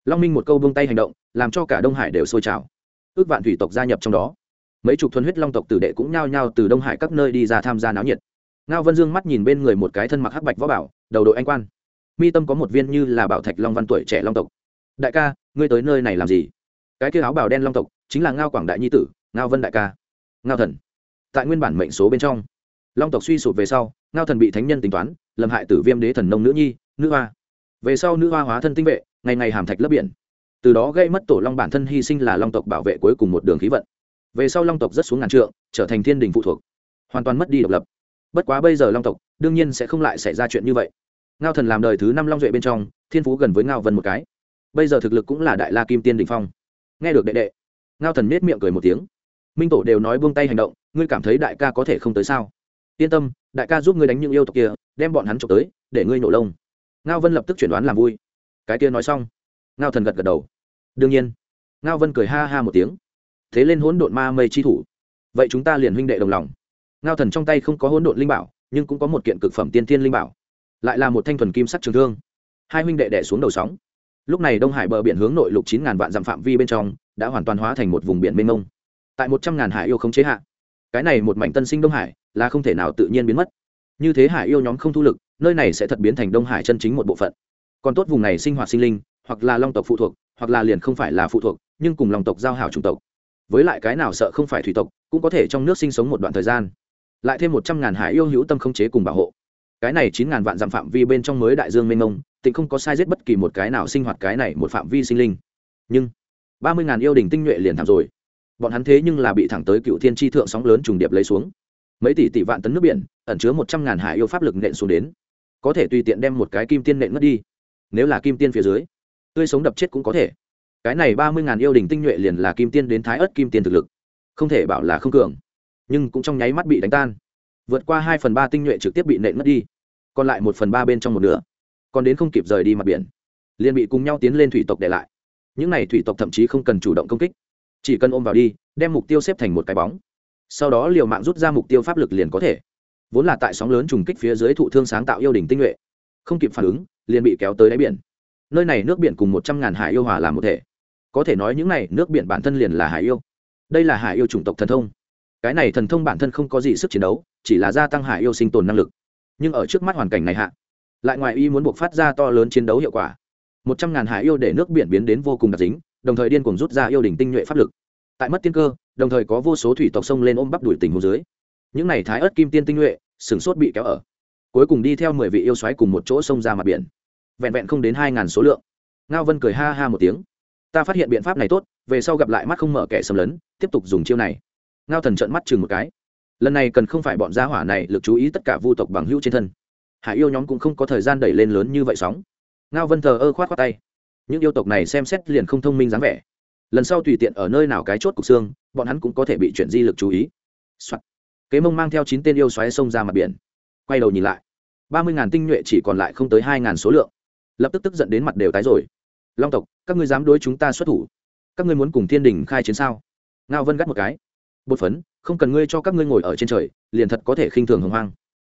Long minh một câu buông tay hành động, làm cho cả đông hải đều sôi trào. Ước vạn thủy tộc gia nhập trong đó. Mấy chục thuần huyết long tộc tử đệ cũng nhao nhao từ đông hải các nơi đi ra tham gia náo nhiệt. Ngao vân dương mắt nhìn bên người một cái thân mặc hắc bạch võ bảo, đầu đội anh quan mi tâm có một viên như là bảo thạch long văn tuổi trẻ long tộc. Đại ca, ngươi tới nơi này làm gì? Cái kia áo bào đen long tộc chính là ngao quảng đại nhi tử, ngao vân đại ca. Ngao thần. Tại nguyên bản mệnh số bên trong, long tộc suy sụp về sau, ngao thần bị thánh nhân tính toán lầm hại tử viêm đế thần nông nữ nhi, nữ hoa. Về sau nữ hoa hóa thân tinh vệ, ngày ngày hàm thạch lấp biển. Từ đó gây mất tổ long bản thân hy sinh là long tộc bảo vệ cuối cùng một đường khí vận. Về sau long tộc rất xuống ngàn trượng, trở thành thiên đình phụ thuộc. Hoàn toàn mất đi độc lập. Bất quá bây giờ long tộc đương nhiên sẽ không lại xảy ra chuyện như vậy ngao thần làm đời thứ năm long duệ bên trong, thiên phú gần với ngao vân một cái. Bây giờ thực lực cũng là đại la kim tiên đình phong. Nghe được đệ đệ, ngao thần nết miệng cười một tiếng. Minh tổ đều nói buông tay hành động, ngươi cảm thấy đại ca có thể không tới sao? Yên tâm, đại ca giúp ngươi đánh những yêu tộc kia, đem bọn hắn trộm tới, để ngươi nổ lông. Ngao vân lập tức chuyển đoán làm vui. Cái kia nói xong, ngao thần gật gật đầu. Đương nhiên, ngao vân cười ha ha một tiếng. Thế lên hỗn độn ma mây chi thủ. Vậy chúng ta liền huynh đệ đồng lòng. Ngao thần trong tay không có hỗn độn linh bảo, nhưng cũng có một kiện cực phẩm tiên thiên linh bảo lại là một thanh thuần kim sắc trường thương. Hai huynh đệ đẻ xuống đầu sóng. Lúc này đông hải bờ biển hướng nội lục chín ngàn vạn dặm phạm vi bên trong, đã hoàn toàn hóa thành một vùng biển mênh mông. Tại một trăm ngàn hải yêu không chế hạ, cái này một mảnh tân sinh đông hải là không thể nào tự nhiên biến mất. Như thế hải yêu nhóm không thu lực, nơi này sẽ thật biến thành đông hải chân chính một bộ phận. Còn tốt vùng này sinh hoạt sinh linh, hoặc là long tộc phụ thuộc, hoặc là liền không phải là phụ thuộc, nhưng cùng lòng tộc giao hảo chủng tộc. Với lại cái nào sợ không phải thủy tộc, cũng có thể trong nước sinh sống một đoạn thời gian. Lại thêm một trăm ngàn hải yêu hữu tâm không chế cùng bảo hộ cái này chín ngàn vạn dặm phạm vi bên trong mới đại dương mênh mông, tịnh không có sai giết bất kỳ một cái nào sinh hoạt cái này một phạm vi sinh linh. Nhưng, ba mươi ngàn yêu đình tinh nhuệ liền thảm rồi. Bọn hắn thế nhưng là bị thẳng tới cựu thiên tri thượng sóng lớn trùng điệp lấy xuống. Mấy tỷ tỷ vạn tấn nước biển, ẩn chứa một trăm ngàn hải yêu pháp lực nện xuống đến. Có thể tùy tiện đem một cái kim tiên nện mất đi. Nếu là kim tiên phía dưới, tươi sống đập chết cũng có thể. Cái này ba mươi ngàn yêu đình tinh nhuệ liền là kim tiên đến thái ớt kim tiên thực lực. Không thể bảo là không cường, nhưng cũng trong nháy mắt bị đánh tan. Vượt qua hai phần ba tinh nhuệ trực tiếp bị nện mất đi còn lại một phần ba bên trong một nửa, còn đến không kịp rời đi mặt biển, liền bị cùng nhau tiến lên thủy tộc để lại. Những n à y thủy tộc thậm chí không cần chủ động công kích, chỉ cần ôm vào đi, đem mục tiêu xếp thành một cái bóng. Sau đó liều mạng rút ra mục tiêu pháp lực liền có thể. Vốn là tại sóng lớn trùng kích phía dưới thụ thương sáng tạo yêu đình tinh nhuệ, không kịp phản ứng, liền bị kéo tới đáy biển. Nơi này nước biển cùng một trăm ngàn hải yêu hòa làm một thể. Có thể nói những này nước biển bản thân liền là hải yêu. Đây là hải yêu chủng tộc thần thông. Cái này thần thông bản thân không có gì sức chiến đấu, chỉ là gia tăng hải yêu sinh tồn năng lực nhưng ở trước mắt hoàn cảnh này hạ, lại ngoài y muốn buộc phát ra to lớn chiến đấu hiệu quả. Một trăm ngàn hải yêu để nước biển biến đến vô cùng đặc dính, đồng thời điên cuồng rút ra yêu đỉnh tinh nhuệ pháp lực. Tại mất tiên cơ, đồng thời có vô số thủy tộc sông lên ôm bắp đuổi tình hồ dưới. Những này thái ớt kim tiên tinh nhuệ sửng sốt bị kéo ở. Cuối cùng đi theo mười vị yêu xoáy cùng một chỗ sông ra mặt biển. Vẹn vẹn không đến hai ngàn số lượng. Ngao vân cười ha ha một tiếng. Ta phát hiện biện pháp này tốt, về sau gặp lại mắt không mở kẻ xâm lấn, tiếp tục dùng chiêu này. Ngao thần trợn mắt chừng một cái lần này cần không phải bọn gia hỏa này lực chú ý tất cả vu tộc bằng hữu trên thân. Hải yêu nhóm cũng không có thời gian đẩy lên lớn như vậy sóng. Ngao vân thờ ơ khoát khoát tay. Những yêu tộc này xem xét liền không thông minh dáng vẻ. Lần sau tùy tiện ở nơi nào cái chốt cục xương, bọn hắn cũng có thể bị chuyển di lực chú ý、Soạn. kế mông mang theo chín tên yêu xoáy xông ra mặt biển. Quay đầu nhìn lại. ba mươi ngàn tinh nhuệ chỉ còn lại không tới hai ngàn số lượng. Lập tức tức giận đến mặt đều tái rồi. Long tộc, các ngươi dám đối chúng ta xuất thủ? Các ngươi muốn cùng thiên đình khai chiến sao? Ngao vân gắt một cái bột phấn, không cần ngươi cho các ngươi ngồi ở trên trời, liền thật có thể khinh thường hồng hoang.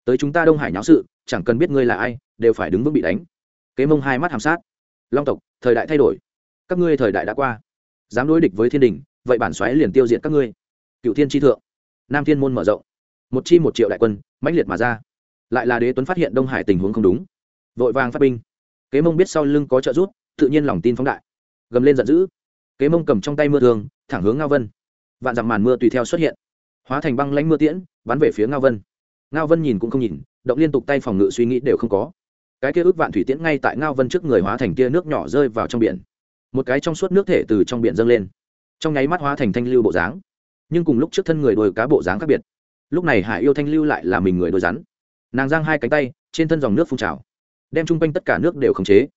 Tới chúng ta đông hải nháo sự, chẳng cần biết ngươi là ai, đều phải đứng vững bị đánh. Kế mông hai mắt hàm sát. Long tộc, thời đại thay đổi. Các ngươi thời đại đã qua. Dám đối địch với thiên đình, vậy bản xoáy liền tiêu diệt các ngươi. Cựu thiên tri thượng. Nam thiên môn mở rộng. Một chi một triệu đại quân, mãnh liệt mà ra. Lại là đế tuấn phát hiện đông hải tình huống không đúng. Vội vàng phát binh. Kế mông biết sau lưng có trợ giúp, tự nhiên lòng tin phóng đại. Gầm lên giận dữ. Kế mông cầm trong tay mưa thường thẳng hướng ngao vân vạn dặm màn mưa tùy theo xuất hiện. Hóa thành băng lãnh mưa tiễn, bắn về phía ngao vân. Ngao vân nhìn cũng không nhìn, động liên tục tay phòng ngự suy nghĩ đều không có. Cái kia ước vạn thủy tiễn ngay tại ngao vân trước người hóa thành kia nước nhỏ rơi vào trong biển. Một cái trong suốt nước thể từ trong biển dâng lên. Trong nháy mắt hóa thành thanh lưu bộ dáng. Nhưng cùng lúc trước thân người đôi cá bộ dáng khác biệt. Lúc này hải yêu thanh lưu lại là mình người đôi rắn. Nàng giang hai cánh tay, trên thân dòng nước phun trào. Đem chung quanh tất cả nước đều khống chế.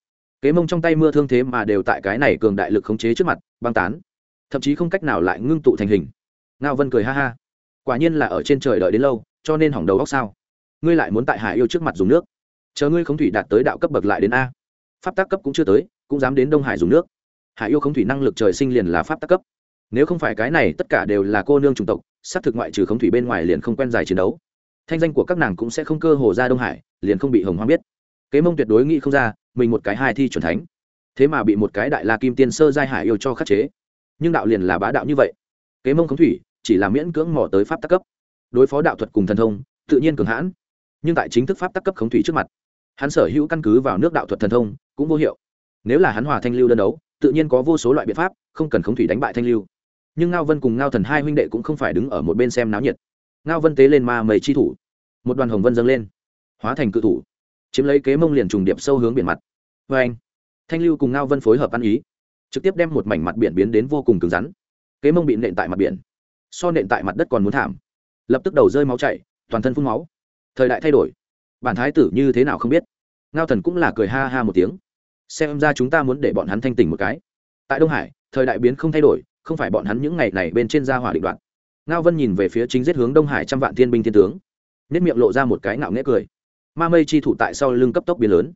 Kế mông trong tay mưa thương thế mà đều tại cái này cường đại lực khống chế trước mặt, băng tán thậm chí không cách nào lại ngưng tụ thành hình. Ngao vân cười ha ha. Quả nhiên là ở trên trời đợi đến lâu, cho nên hỏng đầu góc sao? Ngươi lại muốn tại hải yêu trước mặt dùng nước. Chờ ngươi không thủy đạt tới đạo cấp bậc lại đến a. Pháp tác cấp cũng chưa tới, cũng dám đến đông hải dùng nước. Hải yêu không thủy năng lực trời sinh liền là pháp tác cấp. Nếu không phải cái này, tất cả đều là cô nương chủng tộc, xác thực ngoại trừ không thủy bên ngoài liền không quen dài chiến đấu. Thanh danh của các nàng cũng sẽ không cơ hồ ra đông hải, liền không bị hồng hoang biết. Kế mông tuyệt đối nghĩ không ra, mình một cái hai thi chuẩn thánh. Thế mà bị một cái đại la kim tiên sơ giai hải yêu cho khắc chế nhưng đạo liền là bá đạo như vậy. Kế mông khống thủy, chỉ là miễn cưỡng mò tới pháp tắc cấp. Đối phó đạo thuật cùng thần thông, tự nhiên cường hãn. Nhưng tại chính thức pháp tắc cấp khống thủy trước mặt, hắn sở hữu căn cứ vào nước đạo thuật thần thông cũng vô hiệu. Nếu là hắn hòa thanh lưu đơn đấu, tự nhiên có vô số loại biện pháp, không cần khống thủy đánh bại thanh lưu. Nhưng ngao vân cùng ngao thần hai huynh đệ cũng không phải đứng ở một bên xem náo nhiệt. Ngao vân tế lên ma mầy chi thủ. Một đoàn hồng vân dâng lên, hóa thành cự thủ. Chiếm lấy kế mông liền trùng điệp sâu hướng biển mặt. Vê anh thanh lưu cùng ngao vân phối hợp ăn ý trực tiếp đem một mảnh mặt biển biến đến vô cùng cứng rắn. Kế mông bị nện tại mặt biển, so nện tại mặt đất còn muốn thảm. Lập tức đầu rơi máu chảy, toàn thân phun máu. Thời đại thay đổi. Bản thái tử như thế nào không biết. Ngao thần cũng là cười ha ha một tiếng. Xem ra chúng ta muốn để bọn hắn thanh tỉnh một cái. Tại đông hải, thời đại biến không thay đổi, không phải bọn hắn những ngày này bên trên gia hỏa định đoạn ngao vân nhìn về phía chính giết hướng đông hải trăm vạn thiên binh thiên tướng nếp miệng lộ ra một cái ngạo nghễ cười. Ma mây chi thủ tại sau lưng cấp tốc biến lớn,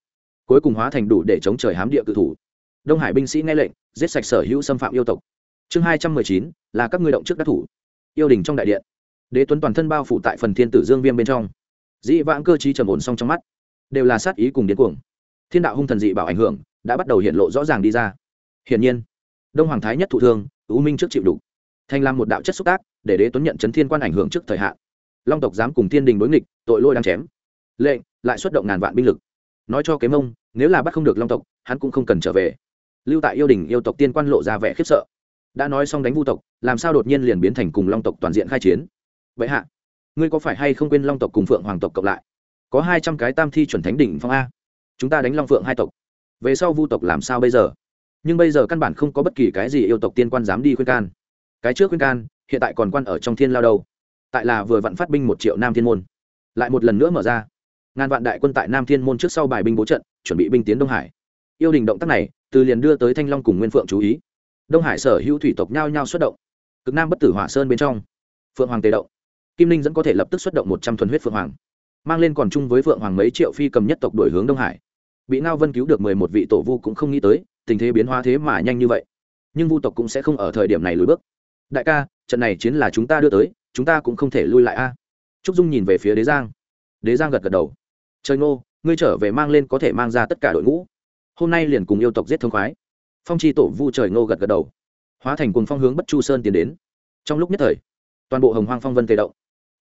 cuối cùng hóa thành đủ để chống trời hám địa cự thủ đông hải binh sĩ nghe lệnh, giết sạch sở hữu xâm phạm yêu tộc. Chương hai trăm mười chín, là các ngươi động trước đắc thủ. Yêu đình trong đại điện. Đế tuấn toàn thân bao phủ tại phần thiên tử dương viêm bên trong. Dĩ vãng cơ chí trầm ổn xong trong mắt. Đều là sát ý cùng điên cuồng. Thiên đạo hung thần dị bảo ảnh hưởng, đã bắt đầu hiện lộ rõ ràng đi ra. Hiển nhiên, đông hoàng thái nhất thụ thương ưu minh trước chịu đủ. Thành làm một đạo chất xúc tác, để đế tuấn nhận chấn thiên quan ảnh hưởng trước thời hạn. Long tộc dám cùng thiên đình đối nghịch, tội lôi đang chém. Lệnh, lại xuất động ngàn vạn binh lực. Nói cho kế mông, nếu là bắt không được long tộc, hắn cũng không cần trở về lưu tại yêu đình yêu tộc tiên quan lộ ra vẻ khiếp sợ. Đã nói xong đánh vu tộc, làm sao đột nhiên liền biến thành cùng long tộc toàn diện khai chiến? Vậy hạ, ngươi có phải hay không quên long tộc cùng phượng hoàng tộc cộng lại? Có hai trăm cái tam thi chuẩn thánh đỉnh phong a. Chúng ta đánh long phượng hai tộc. Về sau vu tộc làm sao bây giờ? Nhưng bây giờ căn bản không có bất kỳ cái gì yêu tộc tiên quan dám đi khuyên can. Cái trước khuyên can, hiện tại còn quan ở trong thiên lao đâu? Tại là vừa vặn phát binh một triệu nam thiên môn. Lại một lần nữa mở ra. Ngàn vạn đại quân tại nam thiên môn trước sau bài binh bố trận, chuẩn bị binh tiến đông hải yêu đình động tác này, từ liền đưa tới thanh long cùng nguyên phượng chú ý. Đông hải sở hữu thủy tộc nhao nhao xuất động. Cực nam bất tử hỏa sơn bên trong, phượng hoàng tề động. Kim linh dẫn có thể lập tức xuất động một trăm thuần huyết phượng hoàng. Mang lên còn chung với phượng hoàng mấy triệu phi cầm nhất tộc đổi hướng đông hải. Bị ngao vân cứu được mười một vị tổ vu cũng không nghĩ tới, tình thế biến hóa thế mà nhanh như vậy. Nhưng vu tộc cũng sẽ không ở thời điểm này lùi bước. Đại ca, trận này chiến là chúng ta đưa tới, chúng ta cũng không thể lui lại a. Trúc dung nhìn về phía đế giang. Đế giang gật gật đầu. Trời ngô, ngươi trở về mang lên có thể mang ra tất cả đội ngũ hôm nay liền cùng yêu tộc giết thông khoái. Phong chi tổ vu trời ngô gật gật đầu. Hóa thành cùng phong hướng bất chu sơn tiến đến. Trong lúc nhất thời, toàn bộ hồng hoang phong vân tề động.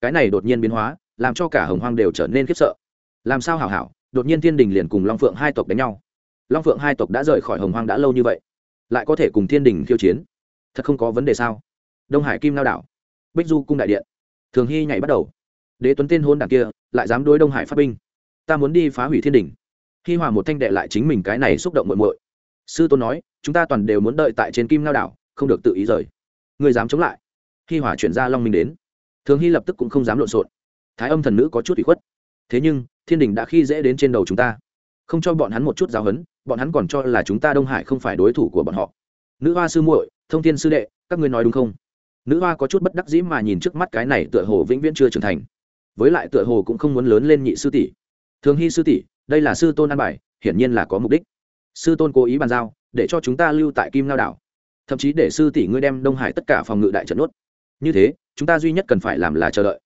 Cái này đột nhiên biến hóa, làm cho cả hồng hoang đều trở nên khiếp sợ. Làm sao hảo hảo, đột nhiên thiên đình liền cùng long phượng hai tộc đánh nhau. Long phượng hai tộc đã rời khỏi hồng hoang đã lâu như vậy, lại có thể cùng thiên đình khiêu chiến? Thật không có vấn đề sao? Đông hải kim lao đảo, bích du cung đại điện, thường hy nhảy bắt đầu. Đế tuấn tên hôn đảng kia, lại dám đối đông hải phát binh. Ta muốn đi phá hủy thiên đình hi hòa một thanh đệ lại chính mình cái này xúc động muội muội. Sư tôn nói, chúng ta toàn đều muốn đợi tại trên kim lao đảo, không được tự ý rời. Người dám chống lại. Hi hòa chuyển ra long minh đến. Thường hy lập tức cũng không dám lộn xộn. Thái âm thần nữ có chút bị khuất. Thế nhưng, thiên đình đã khi dễ đến trên đầu chúng ta. Không cho bọn hắn một chút giáo hấn bọn hắn còn cho là chúng ta đông hải không phải đối thủ của bọn họ. Nữ hoa sư muội, thông thiên sư đệ, các ngươi nói đúng không? Nữ hoa có chút bất đắc dĩ mà nhìn trước mắt cái này tựa hồ vĩnh viễn chưa trưởng thành. Với lại tựa hồ cũng không muốn lớn lên nhị sư tỷ. Thường hy sư tỷ đây là sư tôn an bài, hiển nhiên là có mục đích. Sư tôn cố ý bàn giao, để cho chúng ta lưu tại kim lao đảo. Thậm chí để sư tỷ ngươi đem đông hải tất cả phòng ngự đại trận nuốt như thế, chúng ta duy nhất cần phải làm là chờ đợi.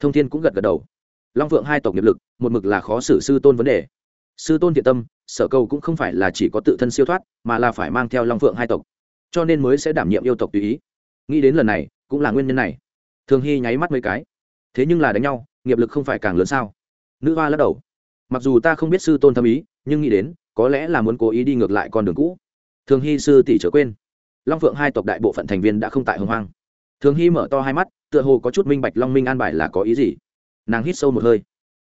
Thông thiên cũng gật gật đầu. Long phượng hai tộc nghiệp lực, một mực là khó xử sư tôn vấn đề. Sư tôn thiện tâm, sở cầu cũng không phải là chỉ có tự thân siêu thoát, mà là phải mang theo long phượng hai tộc. Cho nên mới sẽ đảm nhiệm yêu tộc tùy ý. Nghĩ đến lần này, cũng là nguyên nhân này. Thường hy nháy mắt mấy cái. Thế nhưng là đánh nhau, nghiệp lực không phải càng lớn sao? Nữ hoa lắc đầu mặc dù ta không biết sư tôn thâm ý, nhưng nghĩ đến, có lẽ là muốn cố ý đi ngược lại con đường cũ. Thường hy sư tỷ trở quên. Long phượng hai tộc đại bộ phận thành viên đã không tại hồng hoang. Thường hy mở to hai mắt, tựa hồ có chút minh bạch long minh an bài là có ý gì. Nàng hít sâu một hơi.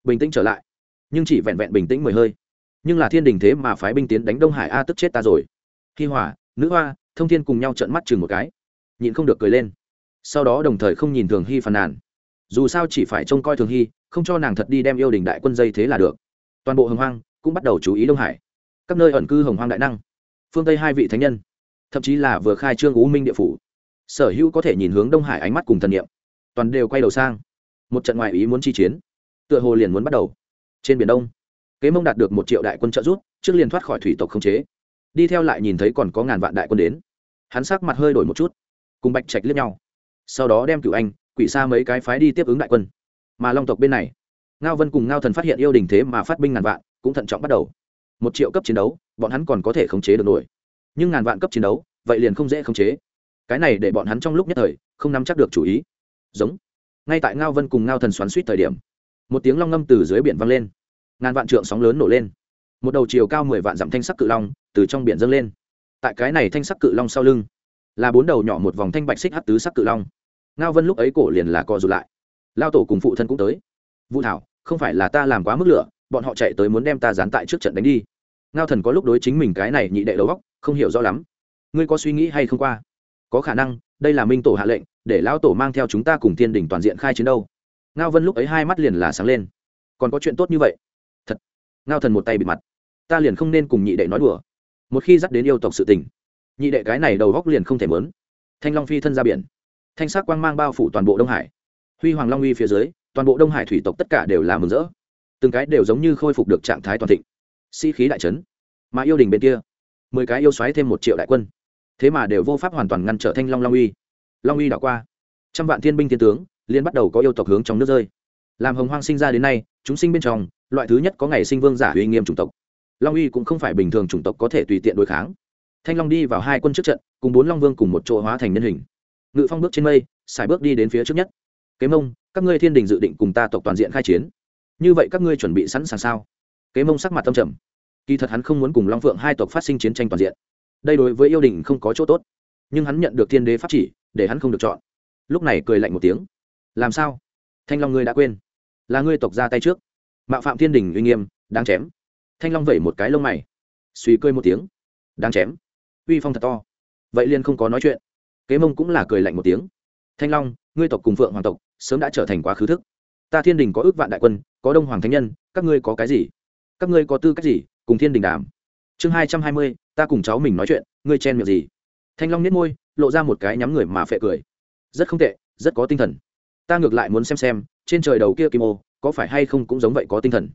Bình tĩnh trở lại. Nhưng chỉ vẹn vẹn bình tĩnh mười hơi. Nhưng là thiên đình thế mà phái binh tiến đánh đông hải a tức chết ta rồi. Hi hỏa nữ hoa, thông thiên cùng nhau trợn mắt chừng một cái. Nhịn không được cười lên. Sau đó đồng thời không nhìn thường hy phàn nàn. Dù sao chỉ phải trông coi thường hy, không cho nàng thật đi đem yêu đình đại quân dây thế là được toàn bộ hồng hoang cũng bắt đầu chú ý đông hải các nơi ẩn cư hồng hoang đại năng phương tây hai vị thánh nhân thậm chí là vừa khai trương u minh địa phủ sở hữu có thể nhìn hướng đông hải ánh mắt cùng thần niệm toàn đều quay đầu sang một trận ngoại ý muốn chi chiến tựa hồ liền muốn bắt đầu trên biển đông kế mông đạt được một triệu đại quân trợ giúp trước liền thoát khỏi thủy tộc không chế đi theo lại nhìn thấy còn có ngàn vạn đại quân đến hắn sắc mặt hơi đổi một chút cùng bạch trạch liếc nhau sau đó đem cựu anh quỷ xa mấy cái phái đi tiếp ứng đại quân mà long tộc bên này ngao vân cùng ngao thần phát hiện yêu đình thế mà phát binh ngàn vạn, cũng thận trọng bắt đầu. Một triệu cấp chiến đấu, bọn hắn còn có thể khống chế được nổi. Nhưng ngàn vạn cấp chiến đấu, vậy liền không dễ khống chế. Cái này để bọn hắn trong lúc nhất thời, không nắm chắc được chủ ý. Giống. Ngay tại ngao vân cùng ngao thần xoắn suýt thời điểm, một tiếng long ngâm từ dưới biển vang lên. Ngàn vạn trượng sóng lớn nổ lên. Một đầu chiều cao mười vạn dặm thanh sắc cự long từ trong biển dâng lên. Tại cái này thanh sắc cự long sau lưng, là bốn đầu nhỏ một vòng thanh bạch xích hắt tứ sắc cự long. Ngao vân lúc ấy cổ liền là co rụt lại. Lao tổ cùng phụ thân cũng tới vũ thảo, không phải là ta làm quá mức lửa, bọn họ chạy tới muốn đem ta dán tại trước trận đánh đi. Ngao thần có lúc đối chính mình cái này nhị đệ đầu góc không hiểu rõ lắm. Ngươi có suy nghĩ hay không qua? Có khả năng, đây là minh tổ hạ lệnh, để lão tổ mang theo chúng ta cùng thiên đình toàn diện khai chiến đâu. Ngao vân lúc ấy hai mắt liền là sáng lên. Còn có chuyện tốt như vậy? Thật. Ngao thần một tay bịt mặt. Ta liền không nên cùng nhị đệ nói đùa. Một khi dắt đến yêu tộc sự tình, nhị đệ cái này đầu góc liền không thể mớn. Thanh long phi thân ra biển. Thanh sắc quang mang bao phủ toàn bộ đông hải. Huy hoàng long uy phía dưới toàn bộ đông hải thủy tộc tất cả đều là mừng rỡ. Từng cái đều giống như khôi phục được trạng thái toàn thịnh. Sĩ、si、khí đại trấn mà yêu đình bên kia, mười cái yêu xoáy thêm một triệu đại quân. Thế mà đều vô pháp hoàn toàn ngăn trở thanh long long uy. Long uy đảo qua. Trăm vạn thiên binh thiên tướng liên bắt đầu có yêu tộc hướng trong nước rơi. Làm hồng hoang sinh ra đến nay, chúng sinh bên trong, loại thứ nhất có ngày sinh vương giả uy nghiêm chủng tộc. Long uy cũng không phải bình thường chủng tộc có thể tùy tiện đối kháng. Thanh long đi vào hai quân trước trận, cùng bốn long vương cùng một chỗ hóa thành nhân hình. Ngự phong bước trên mây xài bước đi đến phía trước nhất. Kế mông các ngươi thiên đình dự định cùng ta tộc toàn diện khai chiến. Như vậy các ngươi chuẩn bị sẵn sàng sao? Kế mông sắc mặt tâm trầm. Kỳ thật hắn không muốn cùng long phượng hai tộc phát sinh chiến tranh toàn diện. Đây đối với yêu đình không có chỗ tốt. Nhưng hắn nhận được thiên đế pháp chỉ, để hắn không được chọn. Lúc này cười lạnh một tiếng. Làm sao? Thanh long ngươi đã quên. Là ngươi tộc ra tay trước. Mạo phạm thiên đình uy nghiêm, đáng chém. Thanh long vẩy một cái lông mày. Suy cười một tiếng. Đáng chém. Uy phong thật to. Vậy liền không có nói chuyện. Kế mông cũng là cười lạnh một tiếng. Thanh long ngươi tộc cùng phượng hoàng tộc sớm đã trở thành quá khứ thức. Ta thiên đình có ước vạn đại quân, có đông hoàng thánh nhân, các ngươi có cái gì? Các ngươi có tư cách gì cùng thiên đình đàm? Chương hai trăm hai mươi, ta cùng cháu mình nói chuyện, ngươi chen miệng gì? Thanh long nhét môi, lộ ra một cái nhắm người mà phệ cười. Rất không tệ, rất có tinh thần. Ta ngược lại muốn xem xem, trên trời đầu kia kim ô, có phải hay không cũng giống vậy có tinh thần.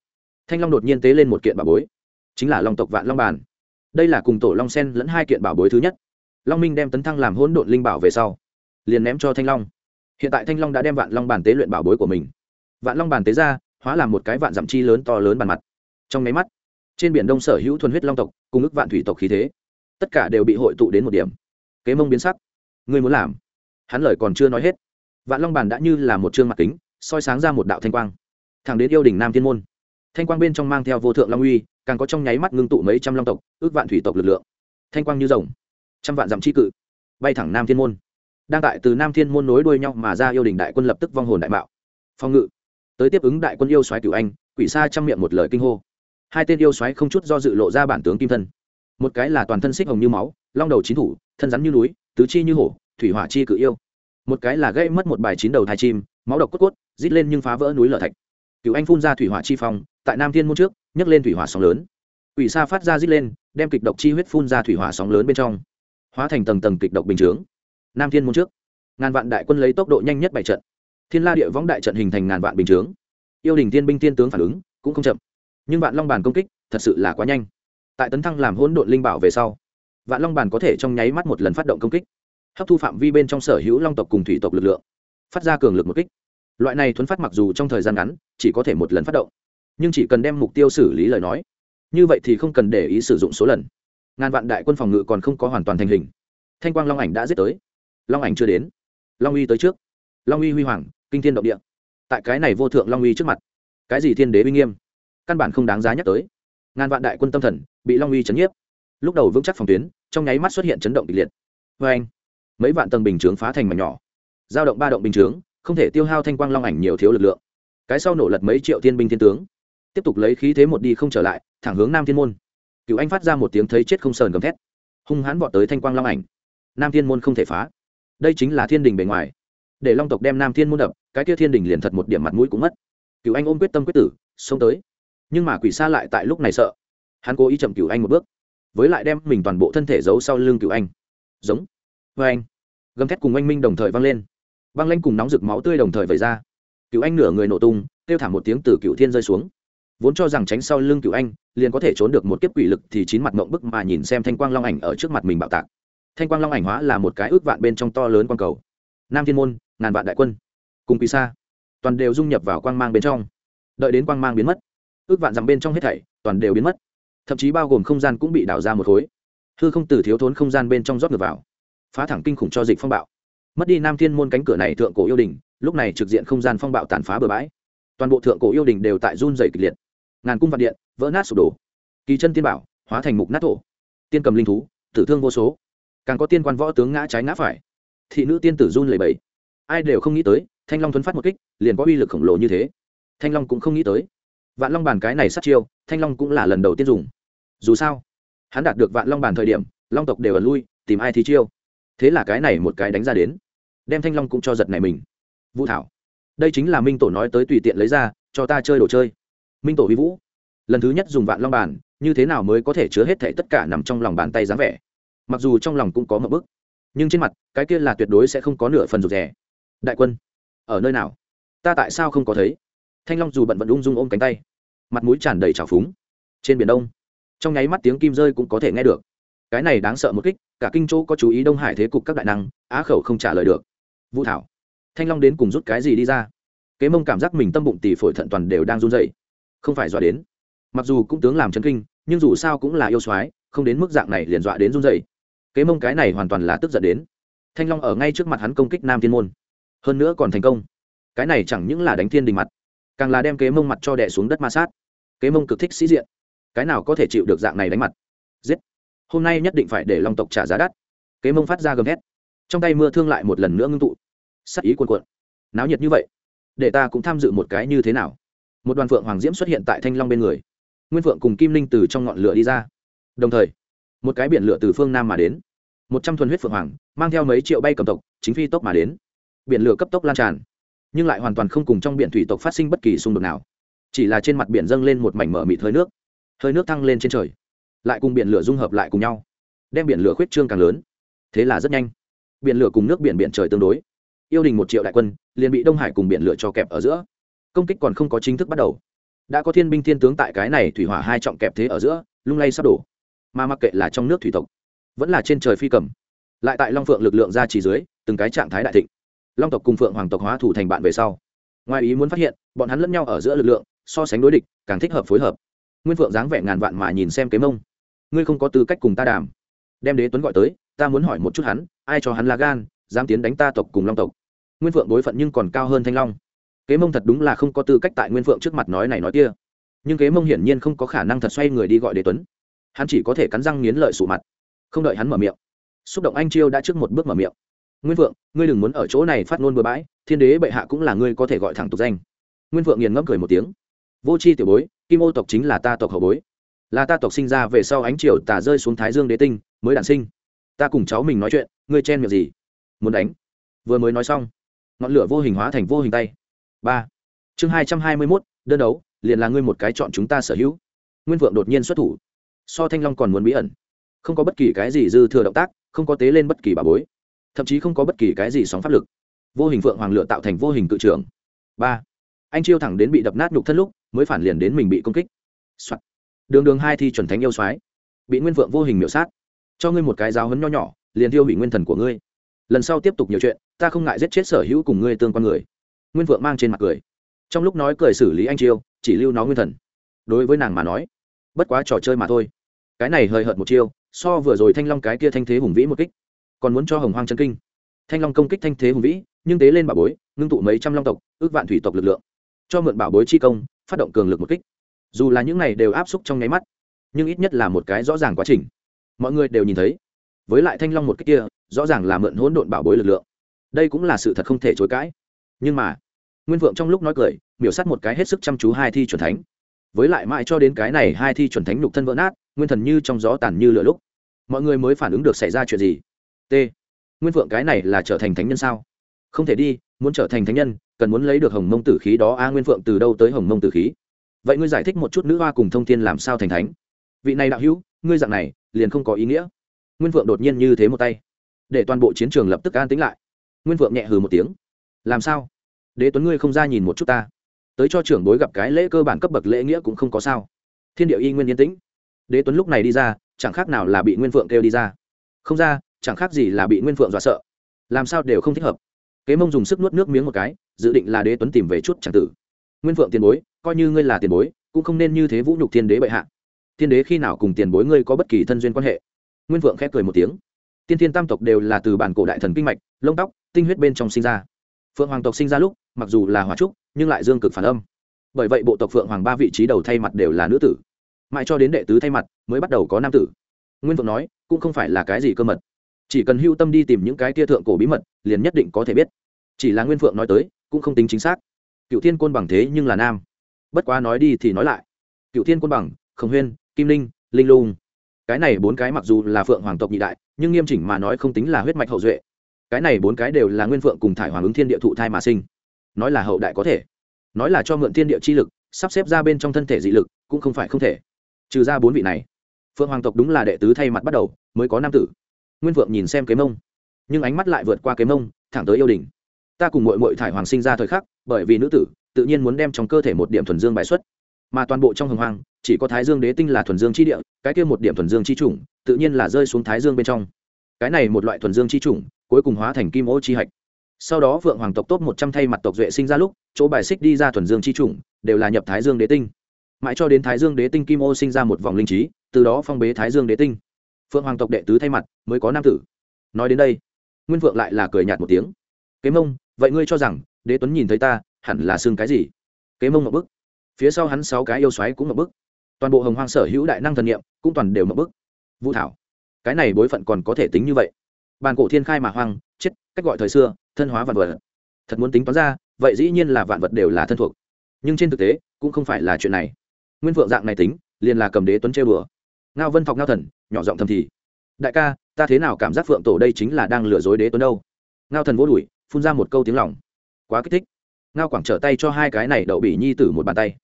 Thanh long đột nhiên tế lên một kiện bảo bối. Chính là long tộc vạn long bàn. Đây là cùng tổ long sen lẫn hai kiện bảo bối thứ nhất. Long minh đem tấn thăng làm hỗn độn linh bảo về sau, liền ném cho thanh long hiện tại thanh long đã đem vạn long bàn tế luyện bảo bối của mình. Vạn long bàn tế ra, hóa làm một cái vạn dặm chi lớn to lớn bàn mặt. Trong máy mắt, trên biển đông sở hữu thuần huyết long tộc, cùng ức vạn thủy tộc khí thế, tất cả đều bị hội tụ đến một điểm. Kế mông biến sắc. Ngươi muốn làm? Hắn lời còn chưa nói hết, vạn long bàn đã như là một chương mặt kính, soi sáng ra một đạo thanh quang. Thẳng đến yêu đỉnh nam thiên môn. Thanh quang bên trong mang theo vô thượng long uy, càng có trong nháy mắt ngưng tụ mấy trăm long tộc, ước vạn thủy tộc lực lượng. Thanh quang như rồng, trăm vạn dặm chi cự, bay thẳng nam thiên môn đang tại từ nam thiên môn nối đuôi nhau mà ra yêu đình đại quân lập tức vong hồn đại mạo. Phong ngự. Tới tiếp ứng đại quân yêu xoáy cửu anh, quỷ sa chăm miệng một lời kinh hô. Hai tên yêu xoáy không chút do dự lộ ra bản tướng kim thân. Một cái là toàn thân xích hồng như máu, long đầu chín thủ, thân rắn như núi, tứ chi như hổ, thủy hỏa chi cự yêu. Một cái là gây mất một bài chín đầu thai chim, máu độc cốt cốt, rít lên nhưng phá vỡ núi lở thạch. Cựu anh phun ra thủy hỏa chi phong, tại nam thiên môn trước, nhấc lên thủy hỏa sóng lớn. Quỷ sa phát ra rít lên, đem kịch độc chi huyết phun ra thủy hỏa sóng lớn bên trong. Hóa thành tầng tầng kịch độc bình chướng nam thiên môn trước. Ngàn vạn đại quân lấy tốc độ nhanh nhất bảy trận. Thiên la địa võng đại trận hình thành ngàn vạn bình chướng. Yêu đình tiên binh tiên tướng phản ứng cũng không chậm. Nhưng vạn long bàn công kích thật sự là quá nhanh. Tại tấn thăng làm hỗn độn linh bảo về sau, vạn long bàn có thể trong nháy mắt một lần phát động công kích, hấp thu phạm vi bên trong sở hữu long tộc cùng thủy tộc lực lượng, phát ra cường lực một kích. Loại này thuấn phát mặc dù trong thời gian ngắn, chỉ có thể một lần phát động, nhưng chỉ cần đem mục tiêu xử lý lời nói, như vậy thì không cần để ý sử dụng số lần. Ngàn vạn đại quân phòng ngự còn không có hoàn toàn thành hình. Thanh quang long ảnh đã giết tới long ảnh chưa đến. Long uy tới trước. Long uy huy hoàng, kinh thiên động địa. Tại cái này vô thượng long uy trước mặt, cái gì thiên đế uy nghiêm? Căn bản không đáng giá nhắc tới. Ngàn vạn đại quân tâm thần bị long uy chấn nhiếp. Lúc đầu vững chắc phòng tuyến, trong nháy mắt xuất hiện chấn động kịch liệt. Vê anh, mấy vạn tầng bình chướng phá thành mảnh nhỏ. Giao động ba động bình chướng, không thể tiêu hao thanh quang long ảnh nhiều thiếu lực lượng. Cái sau nổ lật mấy triệu thiên binh thiên tướng. Tiếp tục lấy khí thế một đi không trở lại, thẳng hướng nam thiên môn. Cựu anh phát ra một tiếng thấy chết không sờn gầm thét. Hung hãn vọt tới thanh quang long ảnh. Nam thiên môn không thể phá đây chính là thiên đình bề ngoài. Để long tộc đem nam thiên môn đập, cái kia thiên đình liền thật một điểm mặt mũi cũng mất. Cựu anh ôm quyết tâm quyết tử, xông tới. Nhưng mà quỷ xa lại tại lúc này sợ. Hắn cố ý chậm cựu anh một bước, với lại đem mình toàn bộ thân thể giấu sau lưng cựu anh. Giống. Vê anh. Gầm thét cùng anh minh đồng thời vang lên. Vang lanh cùng nóng rực máu tươi đồng thời vẩy ra. Cựu anh nửa người nổ tung, kêu thảm một tiếng từ cựu thiên rơi xuống. Vốn cho rằng tránh sau lưng cựu anh, liền có thể trốn được một kiếp quỷ lực thì chín mặt mộng bức mà nhìn xem thanh quang long ảnh ở trước mặt mình bạo tạc thanh quang long ảnh hóa là một cái ước vạn bên trong to lớn quang cầu. Nam thiên môn, ngàn vạn đại quân, cùng quỳ xa toàn đều dung nhập vào quang mang bên trong. Đợi đến quang mang biến mất, ước vạn dặm bên trong hết thảy, toàn đều biến mất. Thậm chí bao gồm không gian cũng bị đảo ra một khối. Hư không từ thiếu thốn không gian bên trong rót ngược vào, phá thẳng kinh khủng cho dịch phong bạo. Mất đi nam thiên môn cánh cửa này thượng cổ yêu đình, lúc này trực diện không gian phong bạo tàn phá bừa bãi. Toàn bộ thượng cổ yêu đình đều tại run dày kịch liệt. Ngàn cung vạn điện, vỡ nát sụp đổ. Kỳ chân tiên bảo, hóa thành mục nát thổ. Tiên cầm linh thú, tử thương vô số càng có tiên quan võ tướng ngã trái ngã phải. Thị nữ tiên tử run lầy bầy ai đều không nghĩ tới, thanh long thuấn phát một kích, liền có uy lực khổng lồ như thế. Thanh long cũng không nghĩ tới. Vạn long bàn cái này sát chiêu, thanh long cũng là lần đầu tiên dùng. Dù sao, hắn đạt được vạn long bàn thời điểm, long tộc đều ẩn lui, tìm ai thì chiêu. Thế là cái này một cái đánh ra đến, đem thanh long cũng cho giật này mình. Vũ thảo, đây chính là minh tổ nói tới tùy tiện lấy ra, cho ta chơi đồ chơi. Minh tổ vi vũ, lần thứ nhất dùng vạn long bàn, như thế nào mới có thể chứa hết thể tất cả nằm trong lòng bàn tay dáng vẻ? Mặc dù trong lòng cũng có một bức, nhưng trên mặt, cái kia là tuyệt đối sẽ không có nửa phần rụt rè. Đại quân, ở nơi nào? Ta tại sao không có thấy? Thanh long dù bận vận ung dung ôm cánh tay, mặt mũi tràn đầy trào phúng. Trên biển đông, trong nháy mắt tiếng kim rơi cũng có thể nghe được. Cái này đáng sợ một kích, cả kinh chỗ có chú ý đông hải thế cục các đại năng, á khẩu không trả lời được. Vũ thảo, thanh long đến cùng rút cái gì đi ra? Kế mông cảm giác mình tâm bụng tỷ phổi thận toàn đều đang run dậy không phải dọa đến. Mặc dù cũng tướng làm chấn kinh, nhưng dù sao cũng là yêu soái, không đến mức dạng này liền dọa đến run dậy kế mông cái này hoàn toàn là tức giận đến. Thanh long ở ngay trước mặt hắn công kích nam thiên môn. Hơn nữa còn thành công. Cái này chẳng những là đánh thiên đình mặt, càng là đem kế mông mặt cho đẻ xuống đất ma sát. Kế mông cực thích sĩ diện. Cái nào có thể chịu được dạng này đánh mặt? Giết. Hôm nay nhất định phải để long tộc trả giá đắt. Kế mông phát ra gầm hét trong tay mưa thương lại một lần nữa ngưng tụ. Sắc ý cuồn cuộn. Náo nhiệt như vậy, để ta cũng tham dự một cái như thế nào? Một đoàn phượng hoàng diễm xuất hiện tại thanh long bên người. Nguyên phượng cùng kim linh từ trong ngọn lửa đi ra. Đồng thời một cái biển lửa từ phương nam mà đến. Một trăm thuần huyết phượng hoàng, mang theo mấy triệu bay cầm tộc, chính phi tốc mà đến. Biển lửa cấp tốc lan tràn, nhưng lại hoàn toàn không cùng trong biển thủy tộc phát sinh bất kỳ xung đột nào. Chỉ là trên mặt biển dâng lên một mảnh mở mịt hơi nước hơi nước thăng lên trên trời, lại cùng biển lửa dung hợp lại cùng nhau, đem biển lửa khuyết trương càng lớn. Thế là rất nhanh, biển lửa cùng nước biển biển trời tương đối. Yêu đình một triệu đại quân, liền bị đông hải cùng biển lửa cho kẹp ở giữa. Công kích còn không có chính thức bắt đầu. Đã có thiên binh thiên tướng tại cái này thủy hỏa hai trọng kẹp thế ở giữa, lung lay sắp đổ mà mặc kệ là trong nước thủy tộc, vẫn là trên trời phi cầm, lại tại long phượng lực lượng ra chỉ dưới, từng cái trạng thái đại thịnh. Long tộc cùng phượng hoàng tộc hóa thủ thành bạn về sau, ngoài ý muốn phát hiện, bọn hắn lẫn nhau ở giữa lực lượng, so sánh đối địch, càng thích hợp phối hợp. Nguyên phượng dáng vẻ ngàn vạn mà nhìn xem kế mông. Ngươi không có tư cách cùng ta đàm. Đem đế tuấn gọi tới, ta muốn hỏi một chút hắn, ai cho hắn là gan, dám tiến đánh ta tộc cùng long tộc. Nguyên phượng đối phận nhưng còn cao hơn thanh long. Kế mông thật đúng là không có tư cách tại nguyên phượng trước mặt nói này nói kia. Nhưng kế mông hiển nhiên không có khả năng thật xoay người đi gọi đế tuấn hắn chỉ có thể cắn răng nghiến lợi sụ mặt. Không đợi hắn mở miệng xúc động anh chiêu đã trước một bước mở miệng. Nguyên vượng, ngươi đừng muốn ở chỗ này phát ngôn bừa bãi thiên đế bệ hạ cũng là ngươi có thể gọi thẳng tục danh. Nguyên vượng nghiền ngẫm cười một tiếng. Vô c h i tiểu bối kim ô tộc chính là ta tộc hậu bối. Là ta tộc sinh ra về sau ánh triều tà rơi xuống thái dương đế tinh mới đản sinh. Ta cùng cháu mình nói chuyện ngươi chen miệng gì? Muốn đánh. Vừa mới nói xong ngọn lửa vô hình hóa thành vô hình tay. Ba. Chương hai trăm hai mươi mốt đơn đấu liền là ngươi một cái chọn chúng ta sở hữu. Nguyên vượng đột nhiên xuất thủ so thanh long còn muốn bí ẩn. Không có bất kỳ cái gì dư thừa động tác, không có tế lên bất kỳ bà bối. Thậm chí không có bất kỳ cái gì sóng pháp lực. Vô hình phượng hoàng lựa tạo thành vô hình cự trưởng. Ba. Anh chiêu thẳng đến bị đập nát nhục thân lúc, mới phản liền đến mình bị công kích、Soạn. đường đường hai thi chuẩn thánh yêu soái. Bị nguyên phượng vô hình miểu sát. Cho ngươi một cái giáo hấn nho nhỏ, liền tiêu hủy nguyên thần của ngươi. Lần sau tiếp tục nhiều chuyện, ta không ngại giết chết sở hữu cùng ngươi tương quan người. Nguyên phượng mang trên mặt cười. Trong lúc nói cười xử lý anh chiêu, chỉ lưu nó nguyên thần. Đối với nàng mà nói, bất quá trò chơi mà thôi cái này hời hợt một chiêu, so vừa rồi thanh long cái kia thanh thế hùng vĩ một kích, còn muốn cho hồng hoang chân kinh. Thanh long công kích thanh thế hùng vĩ, nhưng tế lên bảo bối, ngưng tụ mấy trăm long tộc, ước vạn thủy tộc lực lượng, cho mượn bảo bối chi công, phát động cường lực một kích. Dù là những này đều áp xúc trong nháy mắt, nhưng ít nhất là một cái rõ ràng quá trình. Mọi người đều nhìn thấy, với lại thanh long một cách kia, rõ ràng là mượn hỗn độn bảo bối lực lượng. Đây cũng là sự thật không thể chối cãi. Nhưng mà, nguyên vượng trong lúc nói cười, miểu sát một cái hết sức chăm chú hai thi chuẩn thánh. Với lại mãi cho đến cái này hai thi chuẩn thánh nhục thân vỡ nát nguyên thần như trong gió tàn như lửa lúc. Mọi người mới phản ứng được xảy ra chuyện gì? T. Nguyên phượng, cái này là trở thành thánh nhân sao? Không thể đi, muốn trở thành thánh nhân, cần muốn lấy được hồng mông tử khí đó. A, nguyên phượng, từ đâu tới hồng mông tử khí? Vậy ngươi giải thích một chút nữ hoa cùng thông tin làm sao thành thánh? Vị này đạo hữu, ngươi dạng này, liền không có ý nghĩa. Nguyên phượng đột nhiên như thế một tay. Để toàn bộ chiến trường lập tức an tính lại. Nguyên phượng nhẹ hừ một tiếng. Làm sao? Đế tuấn ngươi không ra nhìn một chút ta. Tới cho trưởng bối gặp cái lễ cơ bản cấp bậc lễ nghĩa cũng không có sao. Thiên điệu y nguyên yên tĩnh đế tuấn lúc này đi ra, chẳng khác nào là bị nguyên phượng kêu đi ra. Không ra, chẳng khác gì là bị nguyên phượng dọa sợ. Làm sao đều không thích hợp. Kế mông dùng sức nuốt nước miếng một cái, dự định là đế tuấn tìm về chút c tử. Nguyên phượng tiền bối, coi như ngươi là tiền bối, cũng không nên như thế vũ nhục thiên đế bệ hạ. Thiên đế khi nào cùng tiền bối ngươi có bất kỳ thân duyên quan hệ? Nguyên phượng khép cười một tiếng. Tiên thiên tam tộc đều là từ bản cổ đại thần kinh mạch, lông tóc, tinh huyết bên trong sinh ra. Phượng hoàng tộc sinh ra lúc, mặc dù là hòa trúc, nhưng lại dương cực phản âm. Bởi vậy bộ tộc phượng hoàng ba vị trí đầu thay mặt đều là nữ tử mãi cho đến đệ tứ thay mặt, mới bắt đầu có nam tử. Nguyên phượng nói, cũng không phải là cái gì cơ mật. Chỉ cần hưu tâm đi tìm những cái tia thượng cổ bí mật, liền nhất định có thể biết. Chỉ là nguyên phượng nói tới, cũng không tính chính xác. Cựu thiên côn bằng thế nhưng là nam. Bất quá nói đi thì nói lại. Cựu thiên côn bằng, khổng huyên, kim linh linh lung. Cái này bốn cái mặc dù là phượng hoàng tộc nhị đại, nhưng nghiêm chỉnh mà nói không tính là huyết mạch hậu duệ. Cái này bốn cái đều là nguyên phượng cùng thải hoàng ứng thiên địa thụ thai mà sinh. Nói là hậu đại có thể. Nói là cho mượn thiên địa chi lực, sắp xếp ra bên trong thân thể dị lực, cũng không phải không thể trừ ra bốn vị này, phượng hoàng tộc đúng là đệ tứ thay mặt bắt đầu, mới có nam tử. Nguyên phượng nhìn xem kế mông, nhưng ánh mắt lại vượt qua kế mông, thẳng tới yêu đình. Ta cùng mội mội thải hoàng sinh ra thời khắc, bởi vì nữ tử, tự nhiên muốn đem trong cơ thể một điểm thuần dương bài xuất. Mà toàn bộ trong hồng hoàng chỉ có thái dương đế tinh là thuần dương chi địa, cái kia một điểm thuần dương chi chủng, tự nhiên là rơi xuống thái dương bên trong. Cái này một loại thuần dương chi chủng, cuối cùng hóa thành kim ô chi hạch. Sau đó vượng hoàng tộc tốt một trăm thay mặt tộc duệ sinh ra lúc, chỗ bài xích đi ra thuần dương chi chủng, đều là nhập thái dương đế tinh mãi cho đến thái dương đế tinh kim ô sinh ra một vòng linh trí, từ đó phong bế thái dương đế tinh. Phượng hoàng tộc đệ tứ thay mặt, mới có nam tử. Nói đến đây, nguyên vượng lại là cười nhạt một tiếng. Kế mông, vậy ngươi cho rằng, đế tuấn nhìn thấy ta, hẳn là xương cái gì? Kế mông một bức. Phía sau hắn sáu cái yêu xoáy cũng một bức. Toàn bộ hồng hoang sở hữu đại năng thần nghiệm cũng toàn đều một bức. Vũ thảo, cái này bối phận còn có thể tính như vậy. Bàn cổ thiên khai mà hoang, chết, cách gọi thời xưa, thân hóa vạn vật. Thật muốn tính toán ra, vậy dĩ nhiên là vạn vật đều là thân thuộc. Nhưng trên thực tế, cũng không phải là chuyện này nguyên phượng dạng này tính, liền là cầm đế tuấn chơi bừa ngao vân thọc ngao thần, nhỏ giọng thầm thì, đại ca, ta thế nào cảm giác phượng tổ đây chính là đang lừa dối đế tuấn đâu? Ngao thần vô đùi, phun ra một câu tiếng lòng. Quá kích thích. Ngao quảng trở tay cho hai cái này đậu bị nhi tử một bàn tay.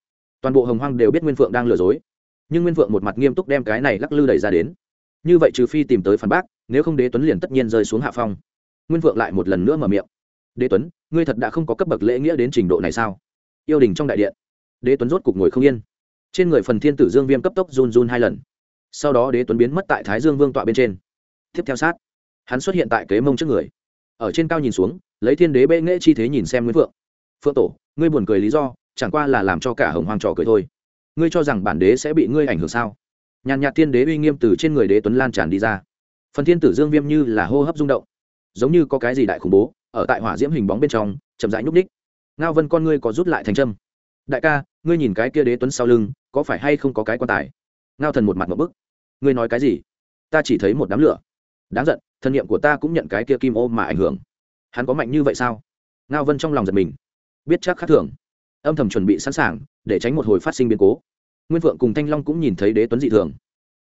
Toàn bộ hồng hoang đều biết nguyên phượng đang lừa dối. Nhưng nguyên phượng một mặt nghiêm túc đem cái này lắc lư đẩy ra đến. Như vậy trừ phi tìm tới phản bác, nếu không đế tuấn liền tất nhiên rơi xuống hạ phong. Nguyên phượng lại một lần nữa mở miệng. Đế tuấn, ngươi thật đã không có cấp bậc lễ nghĩa đến trình độ này sao? Yêu đình trong đại điện. Đế tuấn rốt cục ngồi không yên trên người phần thiên tử dương viêm cấp tốc run run hai lần. Sau đó đế tuấn biến mất tại thái dương vương tọa bên trên. Tiếp theo sát, hắn xuất hiện tại kế mông trước người. Ở trên cao nhìn xuống, lấy thiên đế bệ nghệ chi thế nhìn xem nguyễn phượng. Phượng tổ, ngươi buồn cười lý do, chẳng qua là làm cho cả hồng hoàng trò cười thôi. Ngươi cho rằng bản đế sẽ bị ngươi ảnh hưởng sao? Nhàn nhạt thiên đế uy nghiêm từ trên người đế tuấn lan tràn đi ra. Phần thiên tử dương viêm như là hô hấp rung động. Giống như có cái gì đại khủng bố, ở tại hỏa diễm hình bóng bên trong, chậm rãi nhúc ních ngao vân con ngươi có rút lại thành trâm đại ca, ngươi nhìn cái kia đế tuấn sau lưng có phải hay không có cái quan tài? Ngao thần một mặt một bức. Ngươi nói cái gì? Ta chỉ thấy một đám lửa. Đáng giận, thân nhiệm của ta cũng nhận cái kia kim ô mà ảnh hưởng. Hắn có mạnh như vậy sao? Ngao vân trong lòng giật mình. Biết chắc khác thường. Âm thầm chuẩn bị sẵn sàng, để tránh một hồi phát sinh biến cố. Nguyên vượng cùng thanh long cũng nhìn thấy đế tuấn dị thường.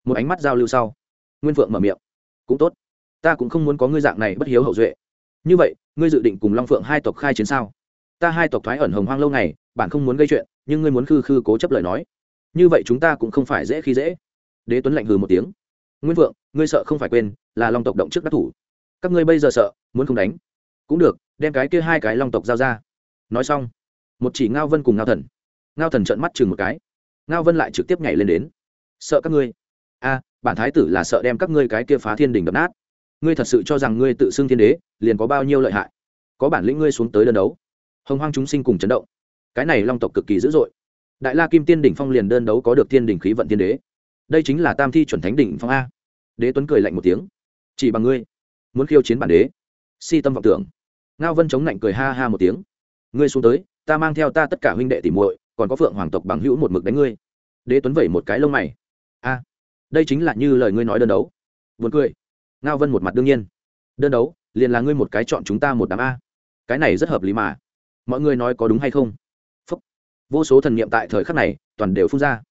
Một ánh mắt giao lưu sau, nguyên vượng mở miệng. Cũng tốt. Ta cũng không muốn có ngươi dạng này bất hiếu hậu duệ. Như vậy, ngươi dự định cùng long phượng hai tộc khai chiến sao? Ta hai tộc thoái ẩn hồng hoang lâu ngày, bạn không muốn gây chuyện, nhưng ngươi muốn khư khư cố chấp lời nói như vậy chúng ta cũng không phải dễ khi dễ. Đế tuấn lạnh hừ một tiếng. Nguyên vượng, ngươi sợ không phải quên, là long tộc động trước đắc thủ. Các ngươi bây giờ sợ, muốn không đánh. Cũng được, đem cái kia hai cái long tộc giao ra. Nói xong, một chỉ ngao vân cùng ngao thần. Ngao thần trợn mắt chừng một cái. Ngao vân lại trực tiếp nhảy lên đến. Sợ các ngươi? A, bản thái tử là sợ đem các ngươi cái kia phá thiên đình đập nát. Ngươi thật sự cho rằng ngươi tự xưng thiên đế, liền có bao nhiêu lợi hại? Có bản lĩnh ngươi xuống tới đơn đấu. Hồng hoang chúng sinh cùng chấn động. Cái này long tộc cực kỳ dữ dội đại la kim tiên đỉnh phong liền đơn đấu có được thiên đỉnh khí vận thiên đế. Đây chính là tam thi chuẩn thánh đỉnh phong a. Đế tuấn cười lạnh một tiếng. Chỉ bằng ngươi, muốn khiêu chiến bản đế. Si tâm vọng tưởng. Ngao vân chống lạnh cười ha ha một tiếng. Ngươi xuống tới, ta mang theo ta tất cả huynh đệ tỉ muội, còn có phượng hoàng tộc bằng hữu một mực đánh ngươi. Đế tuấn vẩy một cái lông mày. A, đây chính là như lời ngươi nói đơn đấu. Buồn cười. Ngao vân một mặt đương nhiên. Đơn đấu, liền là ngươi một cái chọn chúng ta một đám a. Cái này rất hợp lý mà. Mọi người nói có đúng hay không? Vô số thần niệm tại thời khắc này, toàn đều phun ra.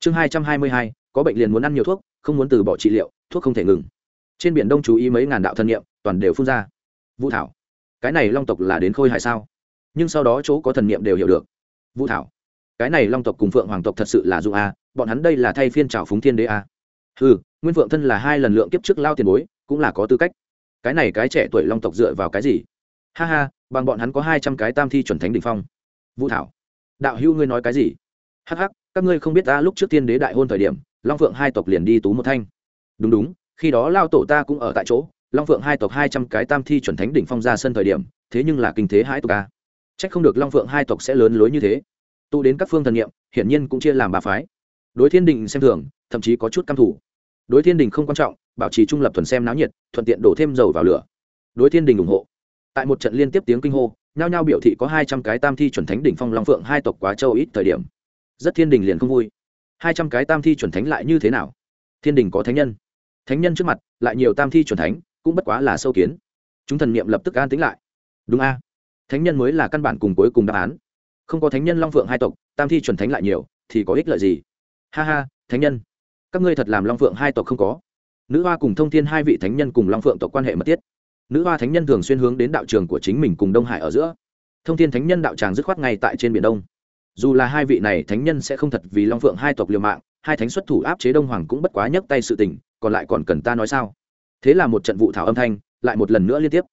Chương hai trăm hai mươi hai, có bệnh liền muốn ăn nhiều thuốc, không muốn từ bỏ trị liệu, thuốc không thể ngừng. Trên biển đông chú ý mấy ngàn đạo thần niệm, toàn đều phun ra. Vũ thảo. Cái này long tộc là đến khôi hài sao? Nhưng sau đó chỗ có thần niệm đều hiểu được. Vũ thảo. Cái này long tộc cùng phượng hoàng tộc thật sự là dụ a, bọn hắn đây là thay phiên trào phúng thiên đế a. Ừ nguyên phượng thân là hai lần lượng kiếp trước lao tiền bối, cũng là có tư cách. Cái này cái trẻ tuổi long tộc dựa vào cái gì? Ha ha, bằng bọn hắn có hai trăm cái tam thi chuẩn thánh đ ỉ n h phong. Vũ thảo đạo hữu ngươi nói cái gì? Hắc hắc, các ngươi không biết ta lúc trước tiên đế đại hôn thời điểm, long phượng hai tộc liền đi tú một thanh. Đúng đúng, khi đó lao tổ ta cũng ở tại chỗ, long phượng hai tộc hai trăm cái tam thi chuẩn thánh đỉnh phong ra sân thời điểm, thế nhưng là kinh thế hai tộc ta c h ắ c không được long phượng hai tộc sẽ lớn lối như thế. Tụ đến các phương thần nghiệm hiển nhiên cũng chia làm ba phái. Đối thiên đình xem thường, thậm chí có chút căm thủ đối thiên đình không quan trọng, bảo trì trung lập thuần xem náo nhiệt, thuận tiện đổ thêm dầu vào lửa. Đối thiên đình ủng hộ. Tại một trận liên tiếp tiếng kinh hô nhao nhao biểu thị có hai trăm cái tam thi chuẩn thánh đỉnh phong long phượng hai tộc quá châu ít thời điểm. Rất thiên đình liền không vui. Hai trăm cái tam thi chuẩn thánh lại như thế nào? Thiên đình có thánh nhân. Thánh nhân trước mặt, lại nhiều tam thi chuẩn thánh, cũng bất quá là sâu kiến. Chúng thần niệm lập tức an tính lại. Đúng a. Thánh nhân mới là căn bản cùng cuối cùng đáp án. Không có thánh nhân long phượng hai tộc, tam thi chuẩn thánh lại nhiều, thì có ích lợi gì? Ha ha, thánh nhân. Các ngươi thật làm long phượng hai tộc không có. Nữ hoa cùng thông thiên hai vị thánh nhân cùng long phượng tộc quan hệ mật thiết nữ hoa thánh nhân thường xuyên hướng đến đạo trường của chính mình cùng đông hải ở giữa. Thông thiên thánh nhân đạo tràng dứt khoát ngay tại trên biển đông. Dù là hai vị này thánh nhân sẽ không thật vì long phượng hai tộc liều mạng, hai thánh xuất thủ áp chế đông hoàng cũng bất quá nhấc tay sự tình, còn lại còn cần ta nói sao? Thế là một trận vụ thảo âm thanh, lại một lần nữa liên tiếp.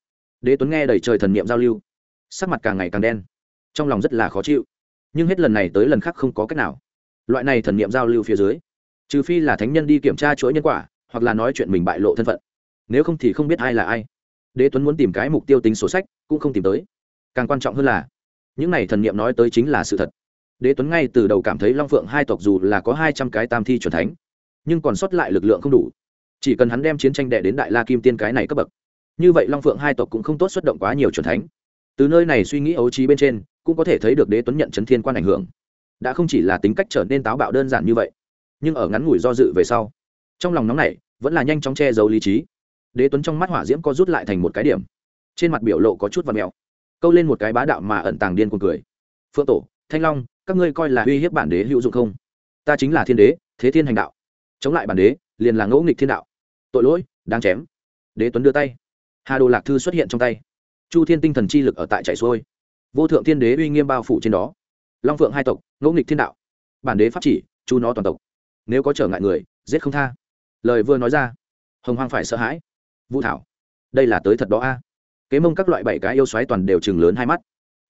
Đế tuấn nghe đầy trời thần niệm giao lưu, sắc mặt càng ngày càng đen, trong lòng rất là khó chịu. Nhưng hết lần này tới lần khác không có cách nào. Loại này thần niệm giao lưu phía dưới, trừ phi là thánh nhân đi kiểm tra chuỗi nhân quả, hoặc là nói chuyện mình bại lộ thân phận. Nếu không thì không biết ai là ai đế tuấn muốn tìm cái mục tiêu tính sổ sách, cũng không tìm tới. Càng quan trọng hơn là, những này thần niệm nói tới chính là sự thật. Đế tuấn ngay từ đầu cảm thấy long phượng hai tộc dù là có hai trăm cái tam thi c thánh, nhưng còn sót lại lực lượng không đủ. Chỉ cần hắn đem chiến tranh đệ đến đại la kim tiên cái này cấp bậc, như vậy long phượng hai tộc cũng không tốt xuất động quá nhiều c thánh. Từ nơi này suy nghĩ ấu trí bên trên, cũng có thể thấy được đế tuấn nhận chấn thiên quan ảnh hưởng. Đã không chỉ là tính cách trở nên táo bạo đơn giản như vậy, nhưng ở ngắn ngủi do dự về sau, trong lòng nóng này vẫn là nhanh chóng che giấu lý trí đế tuấn trong mắt hỏa diễm co rút lại thành một cái điểm. Trên mặt biểu lộ có chút và mẹo, câu lên một cái bá đạo mà ẩn tàng điên cuồng cười. Phượng tổ thanh long các ngươi coi là uy hiếp bản đế hữu dụng không? Ta chính là thiên đế thế thiên hành đạo. Chống lại bản đế liền là ngẫu nghịch thiên đạo. Tội lỗi đáng chém. Đế tuấn đưa tay. Hà đồ lạc thư xuất hiện trong tay. Chu thiên tinh thần chi lực ở tại chạy xuôi. Vô thượng thiên đế uy nghiêm bao phủ trên đó. Long phượng hai tộc ngẫu nghịch thiên đạo. Bản đế pháp chỉ chu nó toàn tộc. Nếu có trở ngại người giết không tha. Lời vừa nói ra hồng hoang phải sợ hãi vũ thảo, đây là tới thật đó a. À. Kế mông các loại bảy cái yêu xoáy toàn đều chừng lớn hai mắt.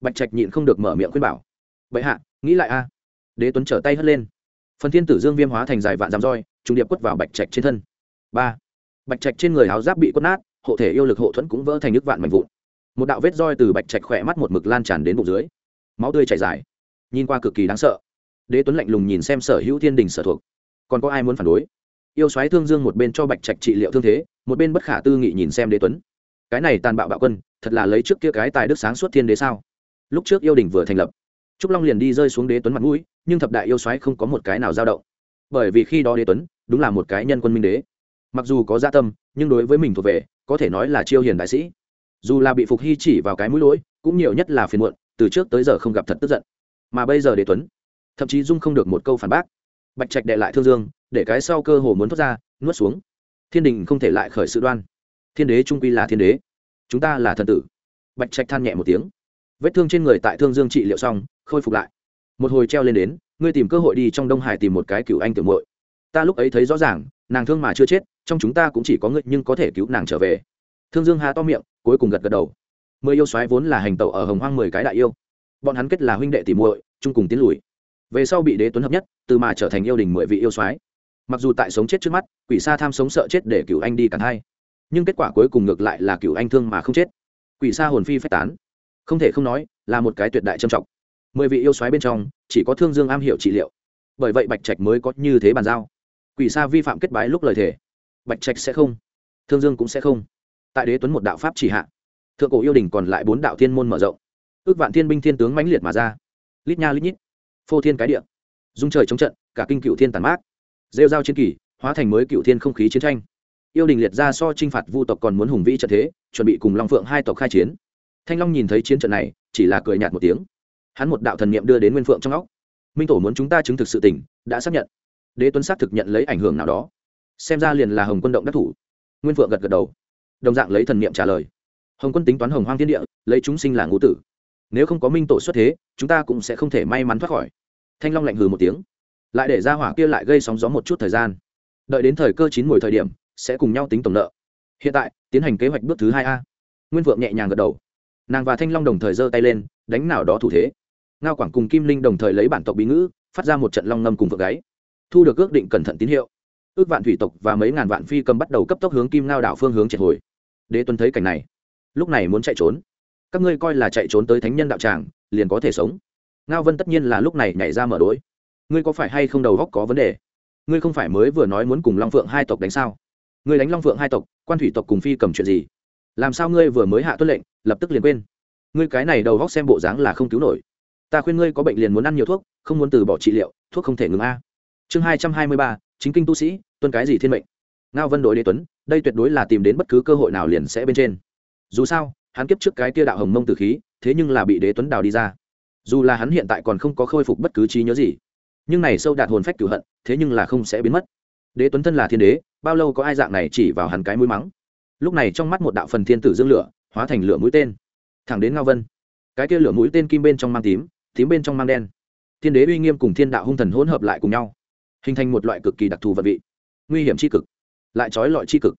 Bạch trạch nhịn không được mở miệng khuyên bảo. Bệ hạ, nghĩ lại a. À. Đế tuấn trở tay hất lên. Phần thiên tử dương viêm hóa thành dài vạn dám roi trùng điệp quất vào bạch trạch trên thân. Ba. Bạch trạch trên người áo giáp bị quất nát, hộ thể yêu lực hộ thuẫn cũng vỡ thành nước vạn mạnh vụn. Một đạo vết roi từ bạch trạch khỏe mắt một mực lan tràn đến bụng dưới. Máu tươi chảy dài. Nhìn qua cực kỳ đáng sợ. Đế tuấn lạnh lùng nhìn xem sở hữu thiên đình sở thuộc. Còn có ai muốn phản đối? Yêu xoáy thương dương một bên cho bạch trạch trị liệu thương thế một bên bất khả tư nghị nhìn xem đế tuấn. Cái này tàn bạo bạo quân, thật là lấy trước kia cái tài đức sáng suốt thiên đế sao? Lúc trước yêu đình vừa thành lập, trúc long liền đi rơi xuống đế tuấn mặt mũi, nhưng thập đại yêu xoáy không có một cái nào dao động. Bởi vì khi đó đế tuấn, đúng là một cái nhân quân minh đế. Mặc dù có gia tâm, nhưng đối với mình thuộc về, có thể nói là chiêu hiền đại sĩ. Dù là bị phục hy chỉ vào cái mũi lỗi, cũng nhiều nhất là phiền muộn, từ trước tới giờ không gặp thật tức giận. Mà bây giờ đế tuấn, thậm chí dung không được một câu phản bác. Bạch trạch đệ lại thương dương, để cái sau cơ hồ muốn thoát ra, nuốt xuống thiên đình không thể lại khởi sự đoan. Thiên đế trung quy là thiên đế. Chúng ta là thần tử. Bạch trạch than nhẹ một tiếng. Vết thương trên người tại thương dương trị liệu xong, khôi phục lại. Một hồi treo lên đến, ngươi tìm cơ hội đi trong đông hải tìm một cái cựu anh tiểu muội. Ta lúc ấy thấy rõ ràng, nàng thương mà chưa chết, trong chúng ta cũng chỉ có ngươi nhưng có thể cứu nàng trở về. Thương dương hà to miệng, cuối cùng gật gật đầu. Mười yêu soái vốn là hành tẩu ở hồng hoang mười cái đại yêu. Bọn hắn kết là huynh đệ tỷ muội, chung cùng tiến lùi. Về sau bị đế tuấn hợp nhất, từ mà trở thành yêu đình mười vị yêu soái mặc dù tại sống chết trước mắt, quỷ sa tham sống sợ chết để cựu anh đi cản hai nhưng kết quả cuối cùng ngược lại là cựu anh thương mà không chết. Quỷ sa hồn phi phách tán. Không thể không nói, là một cái tuyệt đại trầm trọng. Mười vị yêu soái bên trong, chỉ có thương dương am hiểu trị liệu. Bởi vậy bạch trạch mới có như thế bàn giao. Quỷ sa vi phạm kết bái lúc lời thề. Bạch trạch sẽ không. Thương dương cũng sẽ không. Tại đế tuấn một đạo pháp chỉ hạ, thượng cổ yêu đình còn lại bốn đạo thiên môn mở rộng. Ước vạn thiên binh thiên tướng mãnh liệt mà ra. Lít nha lít nhít. Phô thiên cái địa. Dung trời chống trận, cả kinh cựu thiên tàn mát rêu dao chiến kỳ, hóa thành mới cựu thiên không khí chiến tranh. Yêu đình liệt ra so t r i n h phạt vu tộc còn muốn hùng vĩ trận thế, chuẩn bị cùng long phượng hai tộc khai chiến. Thanh long nhìn thấy chiến trận này, chỉ là cười nhạt một tiếng. Hắn một đạo thần niệm đưa đến nguyên phượng trong óc. Minh tổ muốn chúng ta chứng thực sự tình, đã xác nhận. Đế tuấn xác thực nhận lấy ảnh hưởng nào đó. Xem ra liền là hồng quân động đắc thủ. Nguyên phượng gật gật đầu. Đồng dạng lấy thần niệm trả lời. Hồng quân tính toán hồng hoang thiên địa, lấy chúng sinh là ngũ tử. Nếu không có minh tổ xuất thế, chúng ta cũng sẽ không thể may mắn thoát khỏi. Thanh long lạnh hừ một tiếng lại để ra hỏa kia lại gây sóng gió một chút thời gian. Đợi đến thời cơ chín mùi thời điểm, sẽ cùng nhau tính tổng nợ. Hiện tại, tiến hành kế hoạch bước thứ hai a. Nguyên vượng nhẹ nhàng gật đầu. Nàng và thanh long đồng thời giơ tay lên, đánh nào đó thủ thế. Ngao quảng cùng kim linh đồng thời lấy bản tộc bí ngữ, phát ra một trận long ngâm cùng vợ gáy. Thu được ước định cẩn thận tín hiệu. Ước vạn thủy tộc và mấy ngàn vạn phi cầm bắt đầu cấp tốc hướng kim ngao đảo phương hướng triệt hồi. Đế tuấn thấy cảnh này, lúc này muốn chạy trốn. Các ngươi coi là chạy trốn tới thánh nhân đạo tràng, liền có thể sống. Ngao vân tất nhiên là lúc này nhảy ra mở đối ngươi có phải hay không đầu góc có vấn đề? Ngươi không phải mới vừa nói muốn cùng long phượng hai tộc đánh sao? Ngươi đánh long phượng hai tộc, quan thủy tộc cùng phi cầm chuyện gì? Làm sao ngươi vừa mới hạ tuân lệnh, lập tức liền quên? Ngươi cái này đầu góc xem bộ dáng là không cứu nổi. Ta khuyên ngươi có bệnh liền muốn ăn nhiều thuốc, không muốn từ bỏ trị liệu, thuốc không thể ngừng a. Chương hai trăm hai mươi ba, chính kinh tu sĩ, tuân cái gì thiên mệnh? Ngao vân đội đế tuấn, đây tuyệt đối là tìm đến bất cứ cơ hội nào liền sẽ bên trên. Dù sao, hắn kiếp trước cái tia đạo hồng mông từ khí, thế nhưng là bị đế tuấn đào đi ra. Dù là hắn hiện tại còn không có khôi phục bất cứ trí nhớ gì nhưng này sâu đạt hồn phách cửu hận, thế nhưng là không sẽ biến mất. Đế tuấn thân là thiên đế, bao lâu có ai dạng này chỉ vào hắn cái mũi mắng? Lúc này trong mắt một đạo phần thiên tử dương lửa, hóa thành lửa mũi tên. Thẳng đến ngao vân. Cái kia lửa mũi tên kim bên trong mang tím tím bên trong mang đen. Thiên đế uy nghiêm cùng thiên đạo hung thần hỗn hợp lại cùng nhau, hình thành một loại cực kỳ đặc thù vật vị. Nguy hiểm c h i cực, lại trói lọi c h i cực.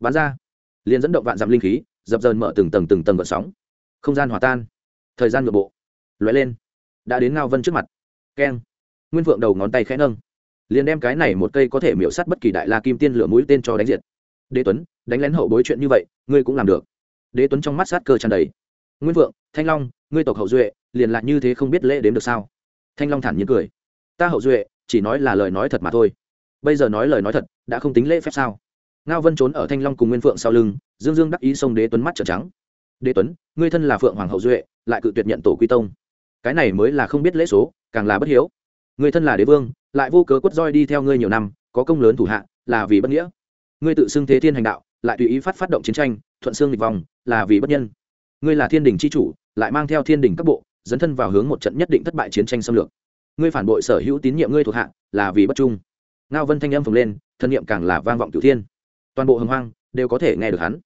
Bán ra, liền dẫn động vạn dặm linh khí, dập dờn mở từng tầng từng tầng vận sóng. Không gian hòa tan, thời gian ngựa bộ loại lên. Đã đến ngao vân trước mặt. Keng nguyên vượng đầu ngón tay khẽ nâng. Liền đem cái này một cây có thể miễu sát bất kỳ đại la kim tiên lửa mũi tên cho đánh diệt. Đế tuấn, đánh lén hậu bối chuyện như vậy, ngươi cũng làm được. Đế tuấn trong mắt sát cơ tràn đầy. Nguyên vượng, thanh long, ngươi tộc hậu duệ, liền lại như thế không biết lễ đếm được sao? Thanh long thản nhiên cười. Ta hậu duệ, chỉ nói là lời nói thật mà thôi. Bây giờ nói lời nói thật, đã không tính lễ phép sao? Ngao vân trốn ở thanh long cùng nguyên phượng sau lưng, dương dương đắc ý xông đế tuấn mắt trợn trắng. Đế tuấn, ngươi thân là phượng hoàng hậu duệ, lại cự tuyệt nhận tổ quy tông. Cái này mới là không biết lễ số, càng là bất hiếu người thân là đế vương, lại vô cớ quất roi đi theo ngươi nhiều năm, có công lớn thủ hạ, là vì bất nghĩa. Ngươi tự xưng thế thiên hành đạo, lại tùy ý phát phát động chiến tranh, thuận xương lịch vòng, là vì bất nhân. Ngươi là thiên đình c h i chủ, lại mang theo thiên đình các bộ, dấn thân vào hướng một trận nhất định thất bại chiến tranh xâm lược. Ngươi phản bội sở hữu tín nhiệm ngươi thuộc hạ, là vì bất trung. Ngao vân thanh âm phồng lên, thân nhiệm càng là vang vọng cửu thiên. Toàn bộ hồng hoang đều có thể nghe được hắn.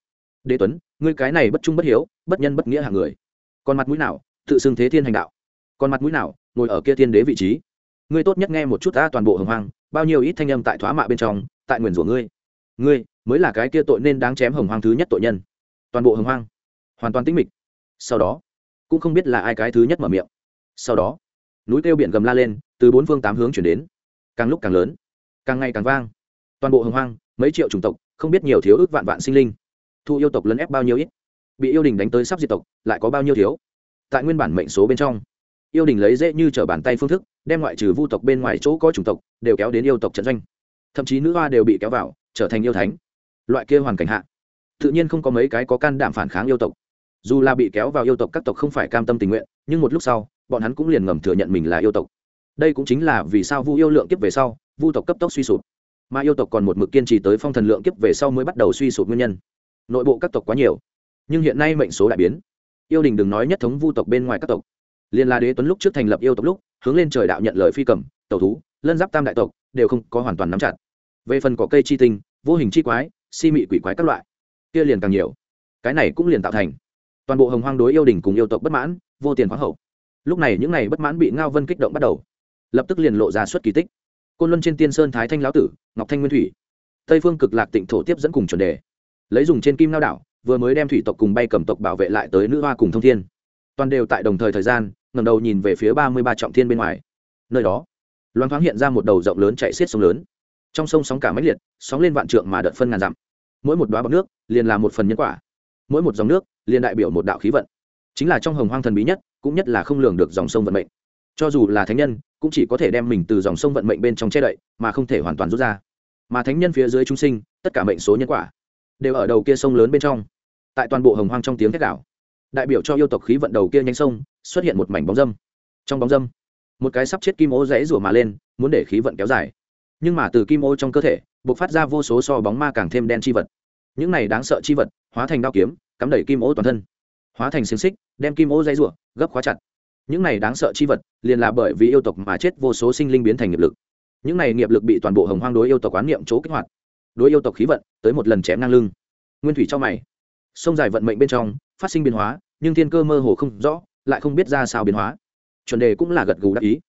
Đế tuấn, ngươi cái này bất trung bất hiếu, bất nhân bất nghĩa hàng người. Còn mặt mũi nào tự xưng thế thiên hành đạo? Còn mặt mũi nào ngồi ở kia thiên đế vị trí? Ngươi tốt nhất nghe một chút ta toàn bộ hồng hoang, bao nhiêu ít thanh âm tại thoá mạ bên trong, tại nguyền rủa ngươi. Ngươi, mới là cái kia tội nên đáng chém hồng hoang thứ nhất tội nhân. Toàn bộ hồng hoang, hoàn toàn tĩnh mịch. Sau đó, cũng không biết là ai cái thứ nhất mở miệng. Sau đó, núi kêu biển gầm la lên, từ bốn phương tám hướng chuyển đến. Càng lúc càng lớn, càng ngày càng vang. Toàn bộ hồng hoang, mấy triệu chủng tộc, không biết nhiều thiếu ước vạn vạn sinh linh. Thu yêu tộc lấn ép bao nhiêu ít? Bị yêu đình đánh tới sắp diệt tộc, lại có bao nhiêu thiếu? Tại nguyên bản mệnh số bên trong, yêu đình lấy dễ như t r ở bàn tay phương thức đem ngoại trừ vu tộc bên ngoài chỗ có chủng tộc đều kéo đến yêu tộc trận doanh. Thậm chí nữ hoa đều bị kéo vào, trở thành yêu thánh. Loại kia hoàn cảnh hạ, tự nhiên không có mấy cái có can đảm phản kháng yêu tộc. Dù là bị kéo vào yêu tộc các tộc không phải cam tâm tình nguyện, nhưng một lúc sau, bọn hắn cũng liền ngầm thừa nhận mình là yêu tộc. Đây cũng chính là vì sao vu yêu lượng kiếp về sau, vu tộc cấp tốc suy sụp. Mà yêu tộc còn một mực kiên trì tới phong thần lượng kiếp về sau mới bắt đầu suy sụp nguyên nhân. Nội bộ các tộc quá nhiều, nhưng hiện nay mệnh số đại biến. Yêu đình đừng nói nhất thống vu tộc bên ngoài các tộc. Liên la đế tuấn lúc trước thành lập yêu tộc lúc hướng lên trời đạo nhận lời phi cầm, tẩu thú, lân giáp tam đại tộc, đều không có hoàn toàn nắm chặt. Về phần có cây chi tinh, vô hình chi quái, si mị quỷ quái các loại, kia liền càng nhiều. Cái này cũng liền tạo thành toàn bộ hồng hoang đối yêu đình cùng yêu tộc bất mãn, vô tiền khoáng hậu. Lúc này những này bất mãn bị ngao vân kích động bắt đầu, lập tức liền lộ ra suất kỳ tích. Côn luân trên tiên sơn thái thanh lão tử, ngọc thanh nguyên thủy, tây phương cực lạc tịnh thổ tiếp dẫn cùng chuẩn đề, lấy dùng trên kim lao đảo, vừa mới đem thủy tộc cùng bay cầm tộc bảo vệ lại tới nữ hoa cùng thông thiên. Toàn đều tại đồng thời thời gian ngẩng đầu nhìn về phía ba mươi ba trọng thiên bên ngoài. Nơi đó loan thoáng hiện ra một đầu rộng lớn chạy xiết sông lớn. Trong sông sóng cả máy liệt, sóng lên vạn trượng mà đợt phân ngàn dặm. Mỗi một đoá bọc nước liền là một phần nhân quả. Mỗi một dòng nước liền đại biểu một đạo khí vận. Chính là trong hồng hoang thần bí nhất, cũng nhất là không lường được dòng sông vận mệnh. Cho dù là thánh nhân, cũng chỉ có thể đem mình từ dòng sông vận mệnh bên trong che đậy, mà không thể hoàn toàn rút ra. Mà thánh nhân phía dưới chúng sinh, tất cả mệnh số nhân quả, đều ở đầu kia sông lớn bên trong. Tại toàn bộ hồng hoang trong tiếng thét đảo đại biểu cho yêu tộc khí vận đầu kia nhanh sông xuất hiện một mảnh bóng dâm. Trong bóng dâm, một cái sắp chết kim ô rẽ rủa mà lên, muốn để khí vận kéo dài. Nhưng mà từ kim ô trong cơ thể b ộ c phát ra vô số so bóng ma càng thêm đen chi vật. Những này đáng sợ chi vật, hóa thành đao kiếm, cắm đẩy kim ô toàn thân. Hóa thành xiềng xích, đem kim ô dây rủa gấp khóa chặt. Những này đáng sợ chi vật, liền là bởi vì yêu tộc mà chết vô số sinh linh biến thành nghiệp lực. Những này nghiệp lực bị toàn bộ hồng hoang đối yêu tộc quán niệm chỗ kích hoạt. Đối yêu tộc khí vận, tới một lần chém ngang lưng. Nguyên thủy cho mày. Sông dài vận mệnh bên trong, phát sinh biến hóa, nhưng thiên cơ mơ hồ không rõ lại không biết ra sao biến hóa. Chuẩn đề cũng là gật gù đắc ý.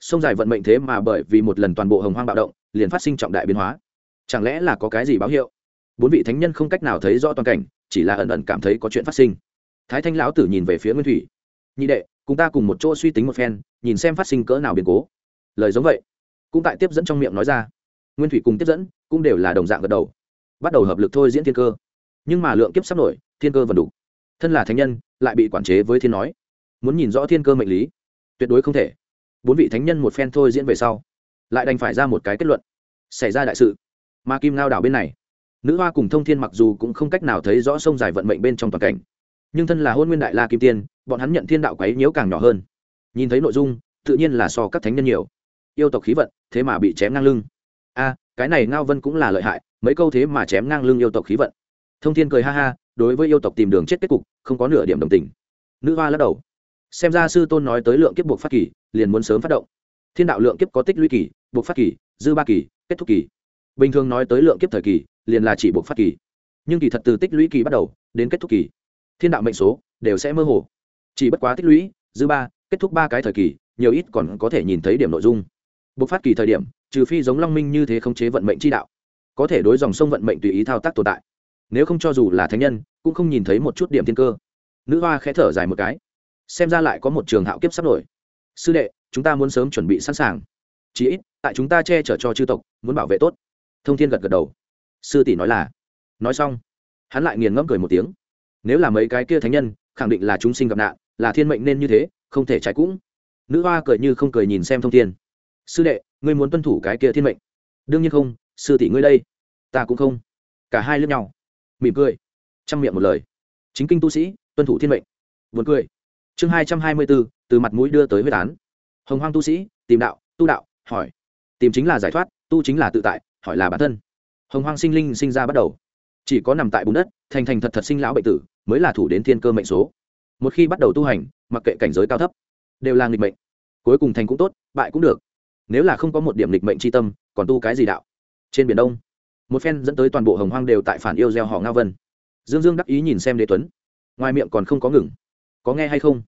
Sông dài vận mệnh thế mà bởi vì một lần toàn bộ hồng hoang bạo động, liền phát sinh trọng đại biến hóa. Chẳng lẽ là có cái gì báo hiệu? Bốn vị thánh nhân không cách nào thấy rõ toàn cảnh, chỉ là ẩn ẩn cảm thấy có chuyện phát sinh. Thái thanh lão tử nhìn về phía nguyên thủy. Nhị đệ, cùng ta cùng một chỗ suy tính một phen, nhìn xem phát sinh cỡ nào biến cố. Lời giống vậy. Cũng tại tiếp dẫn trong miệng nói ra. Nguyên thủy cùng tiếp dẫn cũng đều là đồng dạng gật đầu. Bắt đầu hợp lực thôi diễn thiên cơ. Nhưng mà lượng kiếp sắp nổi, thiên cơ vẫn đủ. Thân là thánh nhân, lại bị quản chế với thiên nói muốn nhìn rõ thiên cơ mệnh lý. Tuyệt đối không thể. Bốn vị thánh nhân một phen thôi diễn về sau, lại đành phải ra một cái kết luận. Xảy ra đại sự. Mà kim ngao đảo bên này, nữ hoa cùng thông thiên mặc dù cũng không cách nào thấy rõ sông dài vận mệnh bên trong toàn cảnh, nhưng thân là hôn nguyên đại la kim tiên, bọn hắn nhận thiên đạo quấy nhiễu càng nhỏ hơn. Nhìn thấy nội dung, tự nhiên là so các thánh nhân nhiều. Yêu tộc khí vận, thế mà bị chém ngang lưng. A, cái này ngao vân cũng là lợi hại, mấy câu thế mà chém ngang lưng yêu tộc khí vận. Thông thiên cười ha ha, đối với yêu tộc tìm đường chết kết cục, không có nửa điểm đồng tình. Nữ hoa lắc đầu xem ra sư tôn nói tới lượng kiếp buộc phát kỳ, liền muốn sớm phát động. Thiên đạo lượng kiếp có tích lũy kỳ, buộc phát kỳ, dư ba kỳ, kết thúc kỳ. Bình thường nói tới lượng kiếp thời kỳ, liền là chỉ buộc phát kỳ. Nhưng kỳ thật từ tích lũy kỳ bắt đầu, đến kết thúc kỳ, thiên đạo mệnh số đều sẽ mơ hồ. Chỉ bất quá tích lũy, dư ba, kết thúc ba cái thời kỳ, nhiều ít còn có thể nhìn thấy điểm nội dung. Buộc phát kỳ thời điểm, trừ phi giống long minh như thế không chế vận mệnh chi đạo, có thể đối dòng sông vận mệnh tùy ý thao tác tồn tại. Nếu không cho dù là thánh nhân, cũng không nhìn thấy một chút điểm thiên cơ. Nữ hoa khẽ thở dài một cái xem ra lại có một trường hạo kiếp sắp nổi. Sư đệ, chúng ta muốn sớm chuẩn bị sẵn sàng. Chí ít, tại chúng ta che chở cho chư tộc, muốn bảo vệ tốt. Thông thiên gật gật đầu. Sư tỷ nói là. Nói xong, hắn lại nghiền ngẫm cười một tiếng. Nếu là mấy cái kia thánh nhân, khẳng định là chúng sinh gặp nạn, là thiên mệnh nên như thế, không thể trái cũng. Nữ hoa cười như không cười nhìn xem thông thiên. Sư đệ, ngươi muốn tuân thủ cái kia thiên mệnh. Đương nhiên không, sư tỷ ngươi đây. Ta cũng không. Cả hai lướt nhau, mỉm cười, chăm miệng một lời. Chính kinh tu sĩ, tuân thủ thiên mệnh. Buồn cười chương hai trăm hai mươi bốn từ mặt mũi đưa tới huyết án. Hồng hoang tu sĩ, tìm đạo, tu đạo, hỏi. Tìm chính là giải thoát, tu chính là tự tại, hỏi là bản thân. Hồng hoang sinh linh sinh ra bắt đầu. Chỉ có nằm tại bùn đất, thành thành thật thật sinh lão bệnh tử, mới là thủ đến thiên cơ mệnh số. Một khi bắt đầu tu hành, mặc kệ cảnh giới cao thấp, đều là nghịch mệnh. Cuối cùng thành cũng tốt, bại cũng được. Nếu là không có một điểm nghịch mệnh tri tâm, còn tu cái gì đạo? Trên biển đông, một phen dẫn tới toàn bộ hồng hoang đều tại phản yêu gieo họ ngao vân. Dương dương đắc ý nhìn xem đế tuấn. Ngoài miệng còn không có ngừng có nghe hay không?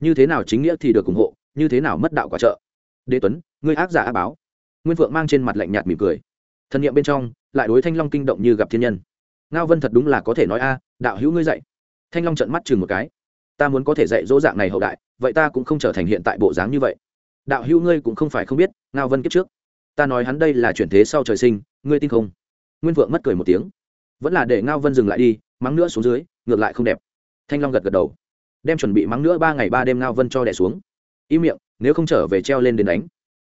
Như thế nào chính nghĩa thì được ủng hộ, như thế nào mất đạo quả trợ? Đế tuấn, ngươi ác giả ác báo. Nguyên vượng mang trên mặt lạnh nhạt mỉm cười. Thân nhiệm bên trong, lại đối thanh long kinh động như gặp thiên nhân. Ngao vân thật đúng là có thể nói a, đạo hữu ngươi dạy. Thanh long trận mắt chừng một cái. Ta muốn có thể dạy dỗ dạng này hậu đại, vậy ta cũng không trở thành hiện tại bộ dáng như vậy. Đạo hữu ngươi cũng không phải không biết, ngao vân kiếp trước. Ta nói hắn đây là chuyển thế sau trời sinh, ngươi tin không? Nguyên vượng mất cười một tiếng. Vẫn là để ngao vân dừng lại đi, mắng nữa xuống dưới, ngược lại không đẹp. Thanh long gật gật đầu đem chuẩn bị mắng nữa ba ngày ba đêm ngao vân cho đẻ xuống. Im miệng, nếu không trở về treo lên đến đánh.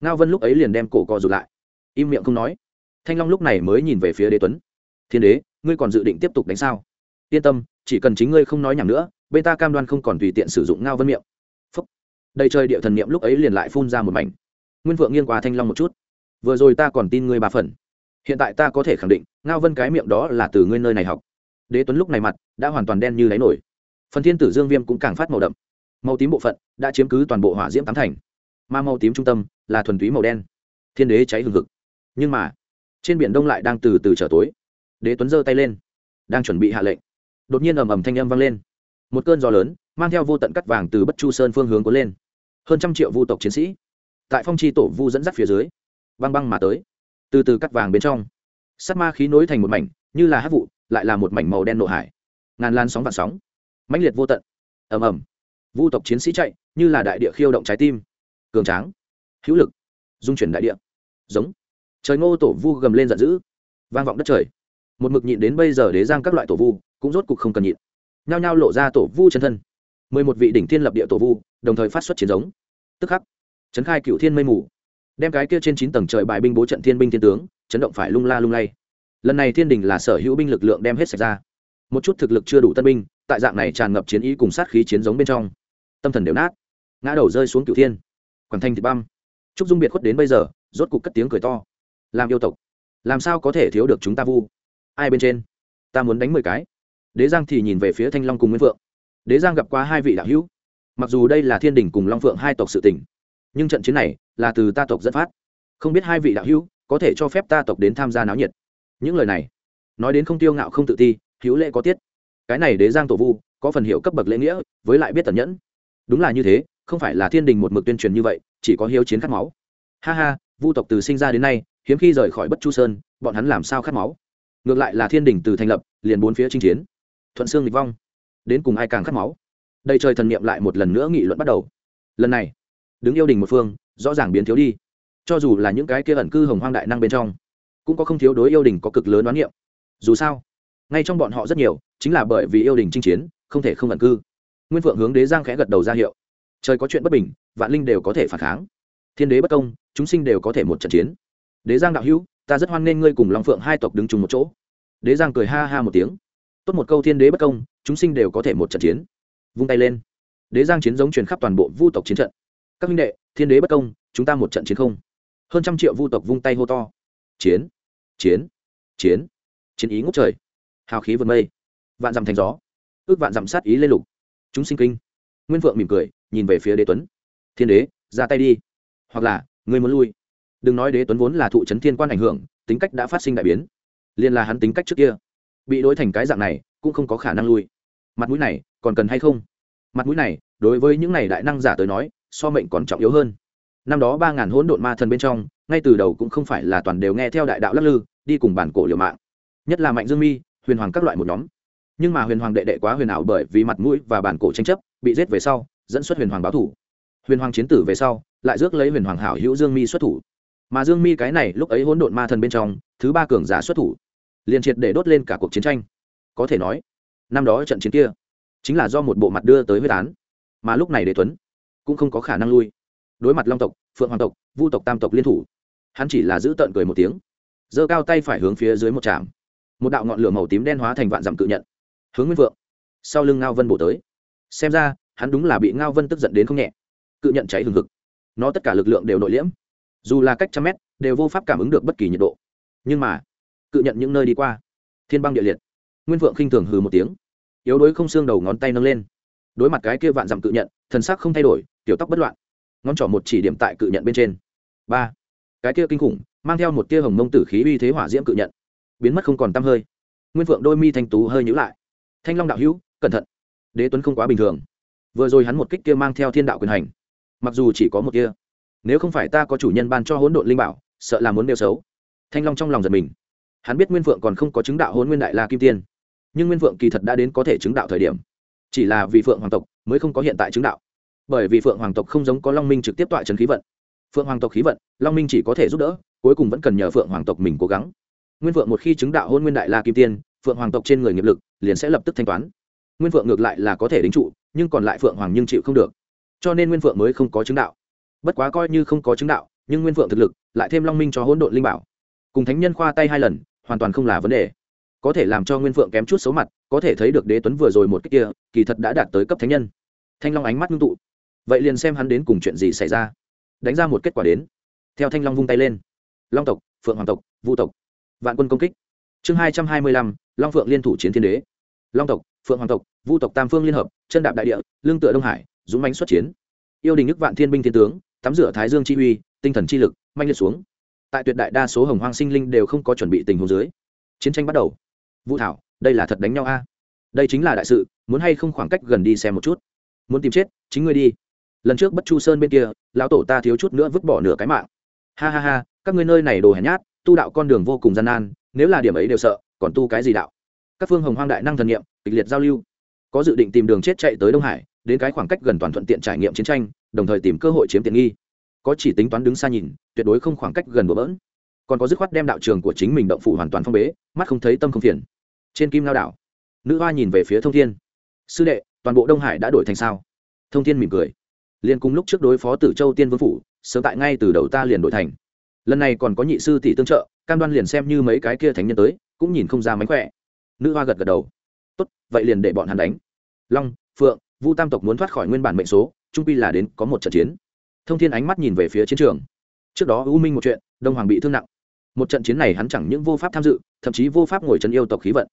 Ngao vân lúc ấy liền đem cổ co rụt lại. Im miệng không nói. Thanh long lúc này mới nhìn về phía đế tuấn. Thiên đế, ngươi còn dự định tiếp tục đánh sao? Yên tâm, chỉ cần chính ngươi không nói nhảm nữa, bên ta cam đoan không còn tùy tiện sử dụng ngao vân miệng. Phúc. Đầy trời địa thần niệm lúc ấy liền lại phun ra một mảnh. Nguyên vượng nghiêng qua thanh long một chút. Vừa rồi ta còn tin ngươi ba phần. Hiện tại ta có thể khẳng định, ngao vân cái miệng đó là từ ngươi nơi này học. Đế tuấn lúc này mặt đã hoàn toàn đen như đáy nổi phần thiên tử dương viêm cũng càng phát màu đậm. Màu tím bộ phận đã chiếm cứ toàn bộ hỏa diễm tám thành, mà màu tím trung tâm là thuần túy màu đen. Thiên đế cháy hừng hực. Nhưng mà, trên biển đông lại đang từ từ trở tối. Đế tuấn giơ tay lên, đang chuẩn bị hạ lệnh. Đột nhiên ầm ầm thanh âm vang lên. Một cơn gió lớn mang theo vô tận cắt vàng từ bất chu sơn phương hướng cuốn lên. Hơn trăm triệu vu tộc chiến sĩ tại phong chi tổ vu dẫn dắt phía dưới, băng băng mà tới, từ từ cắt vàng bên trong. Sắt ma khí nối thành một mảnh, như là hát vụ, lại là một mảnh màu đen nộ hải. Ngàn lan sóng vạn sóng mãnh liệt vô tận. Ầm ầm. Vu tộc chiến sĩ chạy, như là đại địa khiêu động trái tim. Cường tráng, hữu lực, dung chuyển đại địa. Giống. Trời ngô tổ vu gầm lên giận dữ. Vang vọng đất trời. Một mực nhịn đến bây giờ đế giang các loại tổ vu, cũng rốt cục không cần nhịn. Nhao nhao lộ ra tổ vu chân thân. Mười một vị đỉnh thiên lập địa tổ vu, đồng thời phát xuất chiến giống. Tức khắc trấn khai cựu thiên mây mù. Đem cái kia trên chín tầng trời bài binh bố trận thiên binh thiên tướng, chấn động phải lung la lung lay. Lần này thiên đình là sở hữu binh lực lượng đem hết sạch ra. Một chút thực lực chưa đủ tân binh tại dạng này tràn ngập chiến ý cùng sát khí chiến giống bên trong. Tâm thần đều nát, ngã đầu rơi xuống cựu thiên. Quảng thanh thịt băm. Trúc dung biệt khuất đến bây giờ, rốt cục cất tiếng cười to. Làm yêu tộc, làm sao có thể thiếu được chúng ta vu? Ai bên trên? Ta muốn đánh mười cái. Đế giang thì nhìn về phía thanh long cùng nguyên vượng đế giang gặp qua hai vị đạo hữu. Mặc dù đây là thiên đình cùng long phượng hai tộc sự tỉnh nhưng trận chiến này là từ ta tộc dẫn phát. Không biết hai vị đạo hữu có thể cho phép ta tộc đến tham gia náo nhiệt. Những lời này, nói đến không tiêu ngạo không tự ti, hữu lễ có tiết cái này đế giang tổ vu, có phần hiệu cấp bậc lễ nghĩa, với lại biết tẩn nhẫn. Đúng là như thế, không phải là thiên đình một mực tuyên truyền như vậy, chỉ có hiếu chiến khát máu. Ha ha, vu tộc từ sinh ra đến nay, hiếm khi rời khỏi bất chu sơn, bọn hắn làm sao khát máu? Ngược lại là thiên đình từ thành lập, liền bốn phía chinh chiến. Thuận xương địch vong. Đến cùng ai càng khát máu? Đây trời thần niệm lại một lần nữa nghị luận bắt đầu. Lần này, đứng yêu đình một phương, rõ ràng biến thiếu đi. Cho dù là những cái kia ẩn cư hồng hoang đại năng bên trong, cũng có không thiếu đối yêu đình có cực lớn đoán niệm. Dù sao, ngay trong bọn họ rất nhiều chính là bởi vì yêu đình chinh chiến, không thể không ẩn cư. Nguyên phượng hướng đế giang khẽ gật đầu ra hiệu. Trời có chuyện bất bình, vạn linh đều có thể phản kháng. Thiên đế bất công, chúng sinh đều có thể một trận chiến. Đế giang đạo hữu, ta rất hoan nghênh ngươi cùng long phượng hai tộc đứng chung một chỗ. Đế giang cười ha ha một tiếng. Tốt một câu thiên đế bất công, chúng sinh đều có thể một trận chiến. Vung tay lên. Đế giang chiến giống truyền khắp toàn bộ vu tộc chiến trận. Các minh đệ, thiên đế bất công, chúng ta một trận chiến không? Hơn trăm triệu vu tộc vung tay hô to. Chiến. Chiến. Chiến. Chiến ý ngốc trời. Hào khí vượt mây vạn dặm thành gió, ước vạn dặm sát ý lên lục. Chúng sinh kinh. Nguyên phượng mỉm cười, nhìn về phía đế tuấn. Thiên đế, ra tay đi. Hoặc là người muốn lui. Đừng nói đế tuấn vốn là thụ trấn thiên quan ảnh hưởng, tính cách đã phát sinh đại biến. Liền là hắn tính cách trước kia, bị đối thành cái dạng này, cũng không có khả năng lui. Mặt mũi này, còn cần hay không? Mặt mũi này, đối với những này đại năng giả tới nói, so mệnh còn trọng yếu hơn. Năm đó ba ngàn hỗn độn ma thần bên trong, ngay từ đầu cũng không phải là toàn đều nghe theo đại đạo lắc lư, đi cùng bản cổ liều mạng. Nhất là mạnh dương mi, huyền hoàng các loại một nhóm nhưng mà huyền hoàng đệ đệ quá huyền ảo bởi vì mặt mũi và bản cổ tranh chấp, bị giết về sau, dẫn xuất huyền hoàng báo thủ. Huyền hoàng chiến tử về sau, lại rước lấy huyền hoàng hảo hữu dương mi xuất thủ. Mà dương mi cái này lúc ấy hỗn độn ma thần bên trong, thứ ba cường giả xuất thủ, liền triệt để đốt lên cả cuộc chiến tranh. Có thể nói, năm đó trận chiến kia, chính là do một bộ mặt đưa tới huyết án. Mà lúc này đế tuấn, cũng không có khả năng lui. Đối mặt long tộc, phượng hoàng tộc, vu tộc, tam tộc liên thủ, hắn chỉ là giữ tợn cười một tiếng, giơ cao tay phải hướng phía dưới một trạm. Một đạo ngọn lửa màu tím đen hóa thành vạn dặm cự nhận hướng nguyên vượng. Sau lưng ngao vân bổ tới. Xem ra, hắn đúng là bị ngao vân tức giận đến không nhẹ. Cự nhận cháy hừng hực. Nó tất cả lực lượng đều nội liễm. Dù là cách trăm mét, đều vô pháp cảm ứng được bất kỳ nhiệt độ. Nhưng mà, cự nhận những nơi đi qua. Thiên băng địa liệt. Nguyên vượng khinh thường hừ một tiếng. Yếu đuối không xương đầu ngón tay nâng lên. Đối mặt cái kia vạn dặm cự nhận, thần sắc không thay đổi, tiểu tóc bất loạn. Ngón trỏ một chỉ điểm tại cự nhận bên trên. Ba. Cái kia kinh khủng, mang theo một tia hồng mông tử khí uy thế hỏa diễm cự nhận. Biến mất không còn tăm hơi. Nguyên vượng đôi mi thanh tú hơi nhữ lại thanh long đạo hữu, cẩn thận. Đế tuấn không quá bình thường. Vừa rồi hắn một kích kia mang theo thiên đạo quyền hành. Mặc dù chỉ có một kia, nếu không phải ta có chủ nhân ban cho hỗn độn linh bảo, sợ là muốn nêu xấu. Thanh long trong lòng giật mình. Hắn biết nguyên phượng còn không có chứng đạo hôn nguyên đại la kim tiên, nhưng nguyên phượng kỳ thật đã đến có thể chứng đạo thời điểm. Chỉ là vì phượng hoàng tộc mới không có hiện tại chứng đạo. Bởi vì phượng hoàng tộc không giống có long minh trực tiếp tọa trần khí vận. Phượng hoàng tộc khí vận, long minh chỉ có thể giúp đỡ, cuối cùng vẫn cần nhờ phượng hoàng tộc mình cố gắng. Nguyên phượng một khi chứng đạo hôn nguyên đại la kim tiên phượng hoàng tộc trên người nghiệp lực liền sẽ lập tức thanh toán. Nguyên phượng ngược lại là có thể đính trụ, nhưng còn lại phượng hoàng nhưng chịu không được. Cho nên nguyên phượng mới không có chứng đạo. Bất quá coi như không có chứng đạo, nhưng nguyên phượng thực lực lại thêm long minh cho hỗn độn linh bảo. Cùng thánh nhân khoa tay hai lần, hoàn toàn không là vấn đề. Có thể làm cho nguyên phượng kém chút xấu mặt, có thể thấy được đế tuấn vừa rồi một cách kia, kỳ thật đã đạt tới cấp thánh nhân. Thanh long ánh mắt ngưng tụ. Vậy liền xem hắn đến cùng chuyện gì xảy ra. Đánh ra một kết quả đến. Theo thanh long vung tay lên. Long tộc, phượng hoàng tộc vũ tộc. Vạn quân công kích. Chương hai trăm hai mươi lăm long phượng liên thủ chiến thiên đế. Long tộc, phượng hoàng tộc, vu tộc, tam phương liên hợp, chân đạp đại địa, lương tựa đông hải, dũng mánh xuất chiến. Yêu đình nước vạn thiên binh thiên tướng, tắm rửa thái dương chi uy, tinh thần chi lực manh liệt xuống. Tại tuyệt đại đa số hồng hoang sinh linh đều không có chuẩn bị tình huống dưới, chiến tranh bắt đầu. Vũ thảo, đây là thật đánh nhau a? Đây chính là đại sự, muốn hay không khoảng cách gần đi xem một chút? Muốn tìm chết, chính ngươi đi. Lần trước bất chu sơn bên kia, lão tổ ta thiếu chút nữa vứt bỏ nửa cái mạng. Ha ha ha, các ngươi nơi này đồ hèn nhát, tu đạo con đường vô cùng gian nan nếu là điểm ấy đều sợ, còn tu cái gì đạo? Các phương hồng hoang đại năng thần nghiệm kịch liệt giao lưu. Có dự định tìm đường chết chạy tới đông hải, đến cái khoảng cách gần toàn thuận tiện trải nghiệm chiến tranh, đồng thời tìm cơ hội chiếm tiện nghi. Có chỉ tính toán đứng xa nhìn, tuyệt đối không khoảng cách gần bừa bỡn. Còn có dứt khoát đem đạo trường của chính mình động phủ hoàn toàn phong bế, mắt không thấy tâm không phiền. Trên kim lao đảo, nữ hoa nhìn về phía thông thiên. Sư đệ, toàn bộ đông hải đã đổi thành sao? Thông thiên mỉm cười. Liền cùng lúc trước đối phó tử châu tiên vương phủ, sớm tại ngay từ đầu ta liền đổi thành. Lần này còn có nhị sư tỷ tương trợ cam đoan liền xem như mấy cái kia thánh nhân tới, cũng nhìn không ra mánh khỏe. Nữ hoa gật gật đầu. Tốt, vậy liền để bọn hắn đánh. Long, phượng, vu tam tộc muốn thoát khỏi nguyên bản mệnh số, trung pi là đến có một trận chiến. Thông thiên ánh mắt nhìn về phía chiến trường. Trước đó u minh một chuyện, đông hoàng bị thương nặng. Một trận chiến này hắn chẳng những vô pháp tham dự, thậm chí vô pháp ngồi chân yêu tộc khí vận.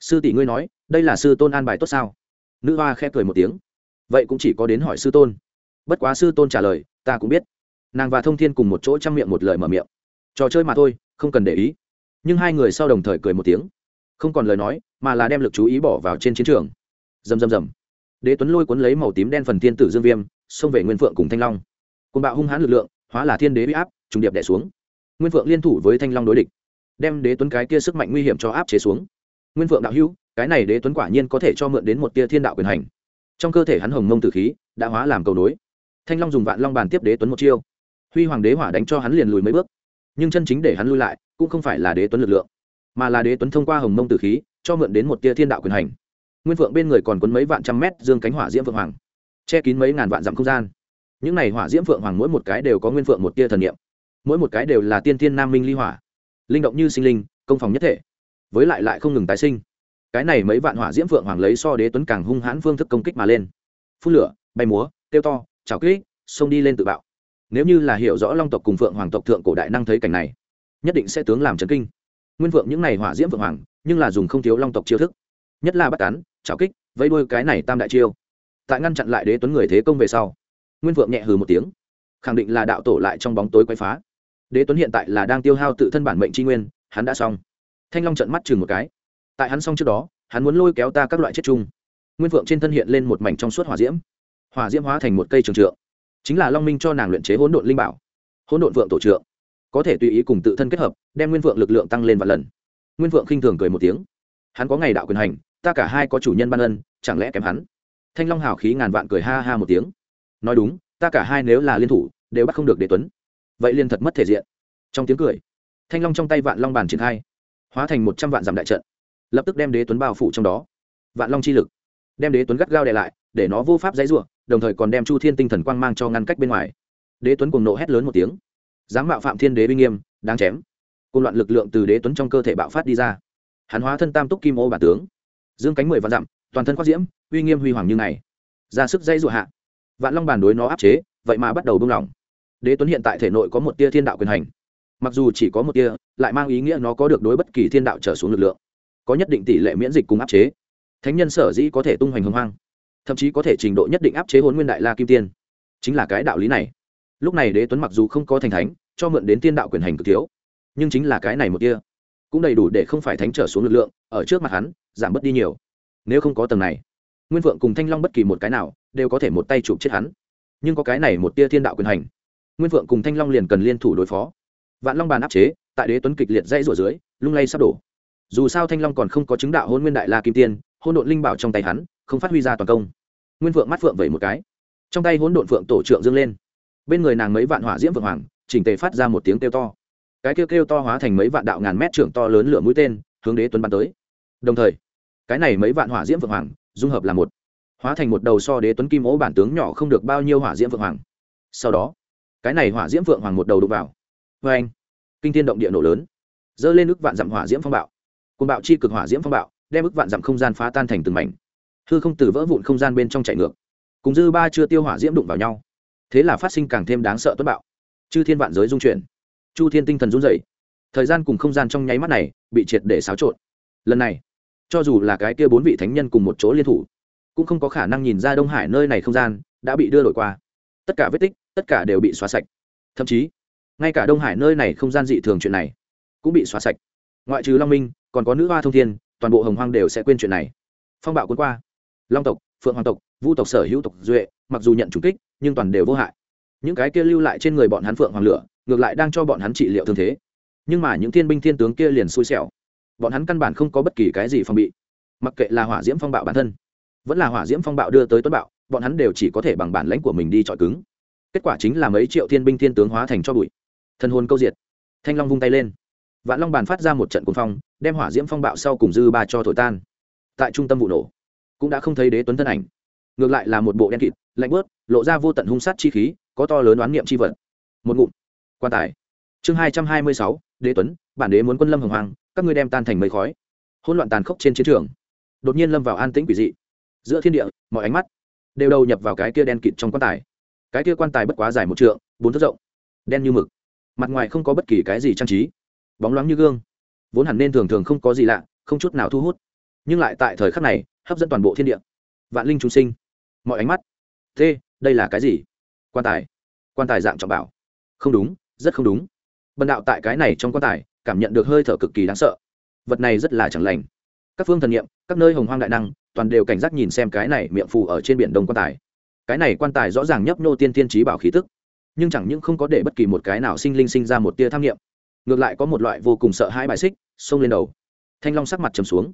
Sư tỷ ngươi nói, đây là sư tôn an bài tốt sao? Nữ hoa khẽ cười một tiếng. Vậy cũng chỉ có đến hỏi sư tôn. Bất quá sư tôn trả lời, ta cũng biết. Nàng và thông thiên cùng một chỗ chăm miệng một lời mở miệng. Trò chơi mà thôi không cần để ý. Nhưng hai người sau đồng thời cười một tiếng. Không còn lời nói, mà là đem lực chú ý bỏ vào trên chiến trường. Rầm rầm rầm. Đế tuấn lôi cuốn lấy màu tím đen phần thiên tử dương viêm, xông về nguyên phượng cùng thanh long. Côn bạo hung hãn lực lượng, hóa là thiên đế uy áp, trùng điệp đẻ xuống. Nguyên phượng liên thủ với thanh long đối địch, đem đế tuấn cái kia sức mạnh nguy hiểm cho áp chế xuống. Nguyên phượng đạo hữu, cái này đế tuấn quả nhiên có thể cho mượn đến một tia thiên đạo quyền hành. Trong cơ thể hắn hồng mông tử khí, đã hóa làm cầu nối. Thanh long dùng vạn long bàn tiếp đế tuấn một chiêu. Huy hoàng đế hỏa đánh cho hắn liền lùi mấy bước nhưng chân chính để hắn lui lại cũng không phải là đế tuấn lực lượng, mà là đế tuấn thông qua hồng mông tử khí, cho mượn đến một tia thiên đạo quyền hành. Nguyên phượng bên người còn quấn mấy vạn trăm mét dương cánh hỏa diễm phượng hoàng, che kín mấy ngàn vạn dặm không gian. Những này hỏa diễm phượng hoàng mỗi một cái đều có nguyên phượng một tia thần niệm, mỗi một cái đều là tiên thiên nam minh ly hỏa, linh động như sinh linh, công phòng nhất thể, với lại lại không ngừng tái sinh. Cái này mấy vạn hỏa diễm phượng hoàng lấy so đế tuấn càng hung hãn phương thức công kích mà lên. Phun lửa, bay múa tiêu to, chảo kỹ xông đi lên tự bạo nếu như là hiểu rõ long tộc cùng phượng hoàng tộc thượng cổ đại năng thấy cảnh này, nhất định sẽ tướng làm trấn kinh. Nguyên vượng những này hỏa diễm phượng hoàng, nhưng là dùng không thiếu long tộc chiêu thức. Nhất là bắt cắn chảo kích, vây đuôi cái này tam đại chiêu. Tại ngăn chặn lại đế tuấn người thế công về sau, nguyên vượng nhẹ hừ một tiếng, khẳng định là đạo tổ lại trong bóng tối quay phá. Đế tuấn hiện tại là đang tiêu hao tự thân bản mệnh tri nguyên, hắn đã xong. Thanh long trận mắt chừng một cái. Tại hắn xong trước đó, hắn muốn lôi kéo ta các loại chết chung. Nguyên vượng trên thân hiện lên một mảnh trong suốt hỏa diễm. Hỏa diễm hóa thành một cây trường trượng chính là long minh cho nàng luyện chế hỗn độn linh bảo, hỗn độn vượng tổ trượng, có thể tùy ý cùng tự thân kết hợp, đem nguyên vượng lực lượng tăng lên vài lần. Nguyên vượng khinh thường cười một tiếng, hắn có ngày đạo quyền hành, ta cả hai có chủ nhân ban ân, chẳng lẽ kém hắn? Thanh long hào khí ngàn vạn cười ha ha một tiếng, nói đúng, ta cả hai nếu là liên thủ, đều bắt không được đế tuấn. Vậy liên thật mất thể diện. Trong tiếng cười, thanh long trong tay vạn long bàn triển khai, hóa thành một trăm vạn dặm đại trận, lập tức đem đế tuấn bao phủ trong đó. Vạn long chi lực, đem đế tuấn gắt gao đè lại để nó vô pháp dãy rủa, đồng thời còn đem chu thiên tinh thần quang mang cho ngăn cách bên ngoài. Đế tuấn cuồng nộ hét lớn một tiếng. Dám mạo phạm thiên đế uy nghiêm đáng chém. Cùng loạn lực lượng từ đế tuấn trong cơ thể bạo phát đi ra. Hắn hóa thân tam túc kim ô bản tướng. Dương cánh mười vạn dặm toàn thân khoác diễm uy nghiêm huy hoàng như này ra sức dây rủa hạ. Vạn long bàn đối nó áp chế vậy mà bắt đầu buông lỏng. Đế tuấn hiện tại thể nội có một tia thiên đạo quyền hành. Mặc dù chỉ có một tia lại mang ý nghĩa nó có được đối bất kỳ thiên đạo trở xuống lực lượng. Có nhất định tỷ lệ miễn dịch cùng áp chế. Thánh nhân sở dĩ có thể tung hoành hồng hoang thậm chí có thể trình độ nhất định áp chế hôn nguyên đại la kim tiên. Chính là cái đạo lý này. Lúc này đế tuấn mặc dù không có thành thánh, cho mượn đến tiên đạo quyền hành cực thiếu, nhưng chính là cái này một tia cũng đầy đủ để không phải thánh trở xuống lực lượng, ở trước mặt hắn, giảm bớt đi nhiều. Nếu không có tầng này, nguyên vượng cùng thanh long bất kỳ một cái nào đều có thể một tay chụp chết hắn. Nhưng có cái này một tia thiên đạo quyền hành, nguyên vượng cùng thanh long liền cần liên thủ đối phó. Vạn long bàn áp chế, tại đế tuấn kịch liệt dãy rủa dưới, lung lay sắp đổ. Dù sao thanh long còn không có chứng đạo hôn nguyên đại la kim tiên hôn độn linh bảo trong tay hắn, không phát huy ra toàn công. Nguyên vượng mắt phượng vẩy một cái. Trong tay hỗn độn phượng tổ trượng dâng lên. Bên người nàng mấy vạn hỏa diễm vượng hoàng, chỉnh tề phát ra một tiếng kêu to. Cái kêu kêu to hóa thành mấy vạn đạo ngàn mét trưởng to lớn lửa mũi tên, hướng đế tuấn bắn tới. Đồng thời, cái này mấy vạn hỏa diễm vượng hoàng, dung hợp là một. Hóa thành một đầu so đế tuấn kim ố bản tướng nhỏ không được bao nhiêu hỏa diễm vượng hoàng. Sau đó, cái này hỏa diễm vượng hoàng một đầu đục vào. Vê anh kinh thiên động địa nổ lớn. Dơ lên nước vạn dặm hỏa diễm phong bạo. Côn bạo chi cực hỏa diễm phong bạo đem ức vạn dặm không gian phá tan thành từng mảnh. Hư không từ vỡ vụn không gian bên trong chạy ngược. Cùng dư ba chưa tiêu hỏa diễm đụng vào nhau. Thế là phát sinh càng thêm đáng sợ tuất bạo. Chư thiên vạn giới dung chuyển. Chu thiên tinh thần run dậy thời gian cùng không gian trong nháy mắt này bị triệt để xáo trộn. Lần này, cho dù là cái kia bốn vị thánh nhân cùng một chỗ liên thủ, cũng không có khả năng nhìn ra đông hải nơi này không gian đã bị đưa đổi qua. Tất cả vết tích, tất cả đều bị xóa sạch. Thậm chí, ngay cả đông hải nơi này không gian dị thường chuyện này cũng bị xóa sạch. Ngoại trừ long minh, còn có nữ hoa thông thiên toàn bộ hồng hoang đều sẽ quên chuyện này. Phong bạo cuốn qua. Long tộc, phượng hoàng tộc, vu tộc sở hữu tộc duệ, mặc dù nhận trùng kích, nhưng toàn đều vô hại. Những cái kia lưu lại trên người bọn hắn phượng hoàng lửa, ngược lại đang cho bọn hắn trị liệu thương thế. Nhưng mà những thiên binh thiên tướng kia liền xui xẻo. Bọn hắn căn bản không có bất kỳ cái gì phòng bị. Mặc kệ là hỏa diễm phong bạo bản thân, vẫn là hỏa diễm phong bạo đưa tới tuấn bạo, bọn hắn đều chỉ có thể bằng bản lãnh của mình đi chọi cứng. Kết quả chính là mấy triệu thiên binh thiên tướng hóa thành cho bụi. Thân hồn câu diệt. Thanh long vung tay lên vạn long bàn phát ra một trận cuồng phong, đem hỏa diễm phong bạo sau cùng dư ba cho thổi tan. Tại trung tâm vụ nổ, cũng đã không thấy đế tuấn thân ảnh. Ngược lại là một bộ đen kịt, lạnh bớt lộ ra vô tận hung sát chi khí, có to lớn oán niệm chi vật. Một ngụm. Quan tài. Chương hai trăm hai mươi sáu, đế tuấn, bản đế muốn quân lâm hồng hoàng các ngươi đem tan thành mây khói. Hỗn loạn tàn khốc trên chiến trường. Đột nhiên lâm vào an tĩnh quỷ dị. Giữa thiên địa, mọi ánh mắt đều đầu nhập vào cái kia đen kịt trong quan tài. Cái kia quan tài bất quá dài một trượng, bốn thước rộng, đen như mực. Mặt ngoài không có bất kỳ cái gì trang trí bóng loáng như gương. Vốn hẳn nên thường thường không có gì lạ, không chút nào thu hút. Nhưng lại tại thời khắc này, hấp dẫn toàn bộ thiên địa. Vạn linh chúng sinh, mọi ánh mắt. Thế, đây là cái gì? Quan tài. Quan tài dạng trọng bảo. Không đúng, rất không đúng. Bần đạo tại cái này trong quan tài, cảm nhận được hơi thở cực kỳ đáng sợ. Vật này rất là chẳng lành. Các phương thần nghiệm các nơi hồng hoang đại năng, toàn đều cảnh giác nhìn xem cái này miệng phù ở trên biển đông quan tài. Cái này quan tài rõ ràng nhấp nô tiên tiên trí bảo khí tức. Nhưng chẳng những không có để bất kỳ một cái nào sinh linh sinh ra một tia tham nghiệm ngược lại có một loại vô cùng sợ hãi bài xích, xông lên đầu. Thanh long sắc mặt trầm xuống.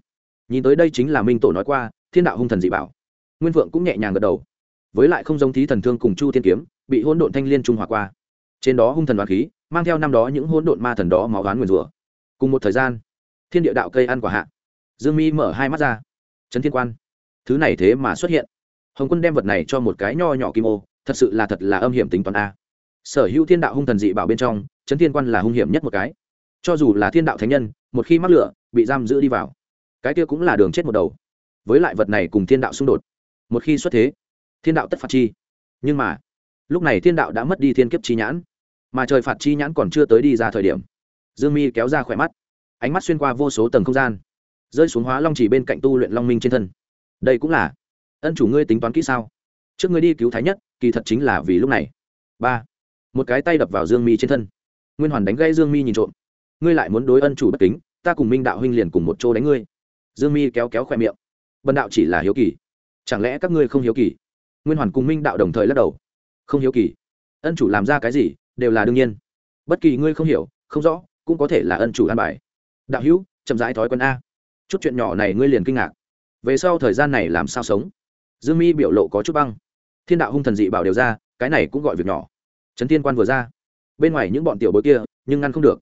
Nhìn tới đây chính là minh tổ nói qua, thiên đạo hung thần dị bảo. Nguyên vượng cũng nhẹ nhàng gật đầu. Với lại không giống thí thần thương cùng chu thiên kiếm, bị hỗn độn thanh liên trung hòa qua. Trên đó hung thần đoán khí, mang theo năm đó những hỗn độn ma thần đó máu oán nguyền rủa. Cùng một thời gian, thiên địa đạo cây ăn quả hạ. Dương mi mở hai mắt ra. Trấn thiên quan, thứ này thế mà xuất hiện. Hồng quân đem vật này cho một cái nho nhỏ kim ô, thật sự là thật là âm hiểm tính toán a sở hữu thiên đạo hung thần dị bảo bên trong, chấn thiên quan là hung hiểm nhất một cái. Cho dù là thiên đạo thánh nhân, một khi mắc lửa, bị giam giữ đi vào, cái kia cũng là đường chết một đầu. Với lại vật này cùng thiên đạo xung đột, một khi xuất thế, thiên đạo tất phạt chi. Nhưng mà, lúc này thiên đạo đã mất đi thiên kiếp chi nhãn, mà trời phạt chi nhãn còn chưa tới đi ra thời điểm, dương mi kéo ra khỏe mắt, ánh mắt xuyên qua vô số tầng không gian, rơi xuống hóa long chỉ bên cạnh tu luyện long minh trên thân. Đây cũng là, ân chủ ngươi tính toán kỹ sao? Trước ngươi đi cứu thái nhất, kỳ thật chính là vì lúc này. Ba một cái tay đập vào dương mi trên thân. Nguyên hoàn đánh gây dương mi nhìn trộm. Ngươi lại muốn đối ân chủ bất kính, ta cùng minh đạo huynh liền cùng một chỗ đánh ngươi. Dương mi kéo kéo khoe miệng. Bần đạo chỉ là hiếu kỳ. Chẳng lẽ các ngươi không hiếu kỳ? Nguyên hoàn cùng minh đạo đồng thời lắc đầu. Không hiếu kỳ. Ân chủ làm ra cái gì, đều là đương nhiên. Bất kỳ ngươi không hiểu, không rõ, cũng có thể là ân chủ an bài. Đạo hữu, chậm rãi thói quân a. Chút chuyện nhỏ này ngươi liền kinh ngạc. Về sau thời gian này làm sao sống? Dương mi biểu lộ có chút băng. Thiên đạo hung thần dị bảo đều ra, cái này cũng gọi việc nhỏ trấn thiên quan vừa ra. Bên ngoài những bọn tiểu bối kia, nhưng ngăn không được.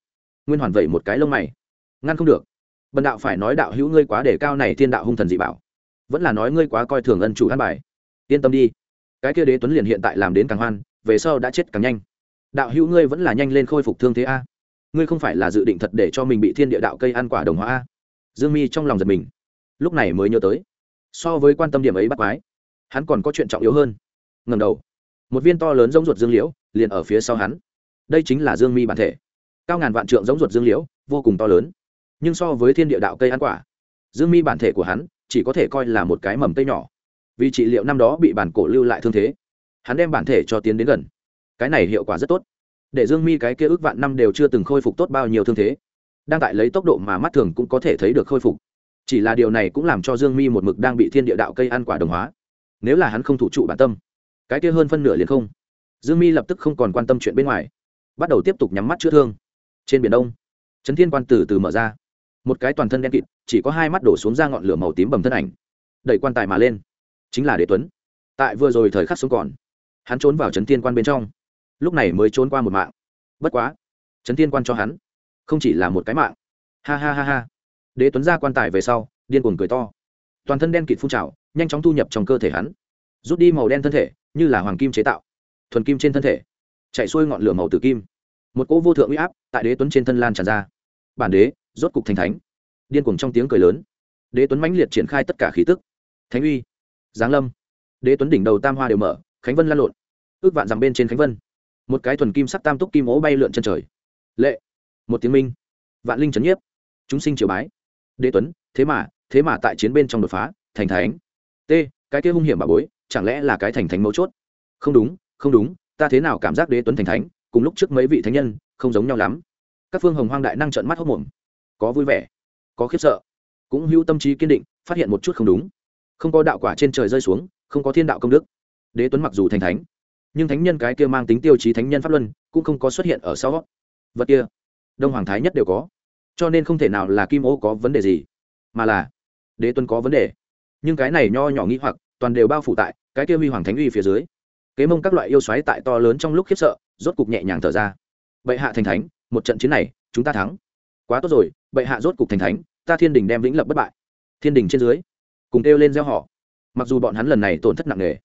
Nguyên hoàn vẩy một cái lông mày. Ngăn không được. Bần đạo phải nói đạo hữu ngươi quá để cao này thiên đạo hung thần dị bảo. Vẫn là nói ngươi quá coi thường ân chủ an bài. Yên tâm đi. Cái kia đế tuấn liền hiện tại làm đến càng hoan, về sau đã chết càng nhanh. Đạo hữu ngươi vẫn là nhanh lên khôi phục thương thế a. Ngươi không phải là dự định thật để cho mình bị thiên địa đạo cây ăn quả đồng hóa a. Dương mi trong lòng giật mình. Lúc này mới nhớ tới. So với quan tâm điểm ấy bắt quái, hắn còn có chuyện trọng yếu hơn. Ngầm đầu một viên to lớn giống ruột dương liễu, liền ở phía sau hắn. Đây chính là dương mi bản thể. Cao ngàn vạn trượng giống ruột dương liễu, vô cùng to lớn. Nhưng so với thiên địa đạo cây ăn quả, dương mi bản thể của hắn chỉ có thể coi là một cái mầm cây nhỏ. Vì trị liệu năm đó bị bản cổ lưu lại thương thế, hắn đem bản thể cho tiến đến gần. Cái này hiệu quả rất tốt. Để dương mi cái kia ước vạn năm đều chưa từng khôi phục tốt bao nhiêu thương thế, đang tại lấy tốc độ mà mắt thường cũng có thể thấy được khôi phục. Chỉ là điều này cũng làm cho dương mi một mực đang bị thiên địa đạo cây ăn quả đồng hóa. Nếu là hắn không thủ trụ bản tâm cái kia hơn phân nửa liền không. Dương mi lập tức không còn quan tâm chuyện bên ngoài, bắt đầu tiếp tục nhắm mắt chữa thương. Trên biển đông, trấn thiên quan từ từ mở ra. Một cái toàn thân đen kịt, chỉ có hai mắt đổ xuống ra ngọn lửa màu tím bầm thân ảnh. Đẩy quan tài mà lên, chính là đế tuấn. Tại vừa rồi thời khắc xuống còn, hắn trốn vào trấn thiên quan bên trong. Lúc này mới trốn qua một mạng. Bất quá, trấn thiên quan cho hắn, không chỉ là một cái mạng. Ha ha ha ha. Đế tuấn ra quan tài về sau, điên cuồng cười to. Toàn thân đen kịt phun trào, nhanh chóng thu nhập trong cơ thể hắn rút đi màu đen thân thể, như là hoàng kim chế tạo. Thuần kim trên thân thể, chạy xuôi ngọn lửa màu tử kim. Một cỗ vô thượng uy áp tại đế tuấn trên thân lan tràn ra. Bản đế, rốt cục thành thánh. Điên cuồng trong tiếng cười lớn. Đế tuấn mãnh liệt triển khai tất cả khí tức. Thánh uy, giáng lâm. Đế tuấn đỉnh đầu tam hoa đều mở, khánh vân lan lộn. Ước vạn rằng bên trên khánh vân. Một cái thuần kim sắc tam túc kim ố bay lượn chân trời. Lệ, một tiếng minh. Vạn linh trấn nhiếp. Chúng sinh triều bái. Đế tuấn, thế mà thế mà tại chiến bên trong đột phá, thành thánh. T, cái kia hung hiểm bà bối chẳng lẽ là cái thành thánh mấu chốt? Không đúng không đúng, ta thế nào cảm giác đế tuấn thành thánh, cùng lúc trước mấy vị thánh nhân, không giống nhau lắm. Các phương hồng hoang đại năng trợn mắt hốc mồm có vui vẻ, có khiếp sợ, cũng hữu tâm trí kiên định, phát hiện một chút không đúng. Không có đạo quả trên trời rơi xuống, không có thiên đạo công đức. Đế tuấn mặc dù thành thánh, nhưng thánh nhân cái kia mang tính tiêu chí thánh nhân pháp luân, cũng không có xuất hiện ở sau vật kia, đông hoàng thái nhất đều có. Cho nên không thể nào là kim ô có vấn đề gì, mà là đế tuấn có vấn đề. Nhưng cái này nho nhỏ nghĩ hoặc toàn đều bao phủ tại cái kia huy hoàng thánh uy phía dưới. Kế mông các loại yêu xoáy tại to lớn trong lúc khiếp sợ, rốt cục nhẹ nhàng thở ra. Bệ hạ thành thánh, một trận chiến này, chúng ta thắng. Quá tốt rồi, bệ hạ rốt cục thành thánh, ta thiên đình đem vĩnh lập bất bại. Thiên đình trên dưới, cùng kêu lên gieo họ. Mặc dù bọn hắn lần này tổn thất nặng nề,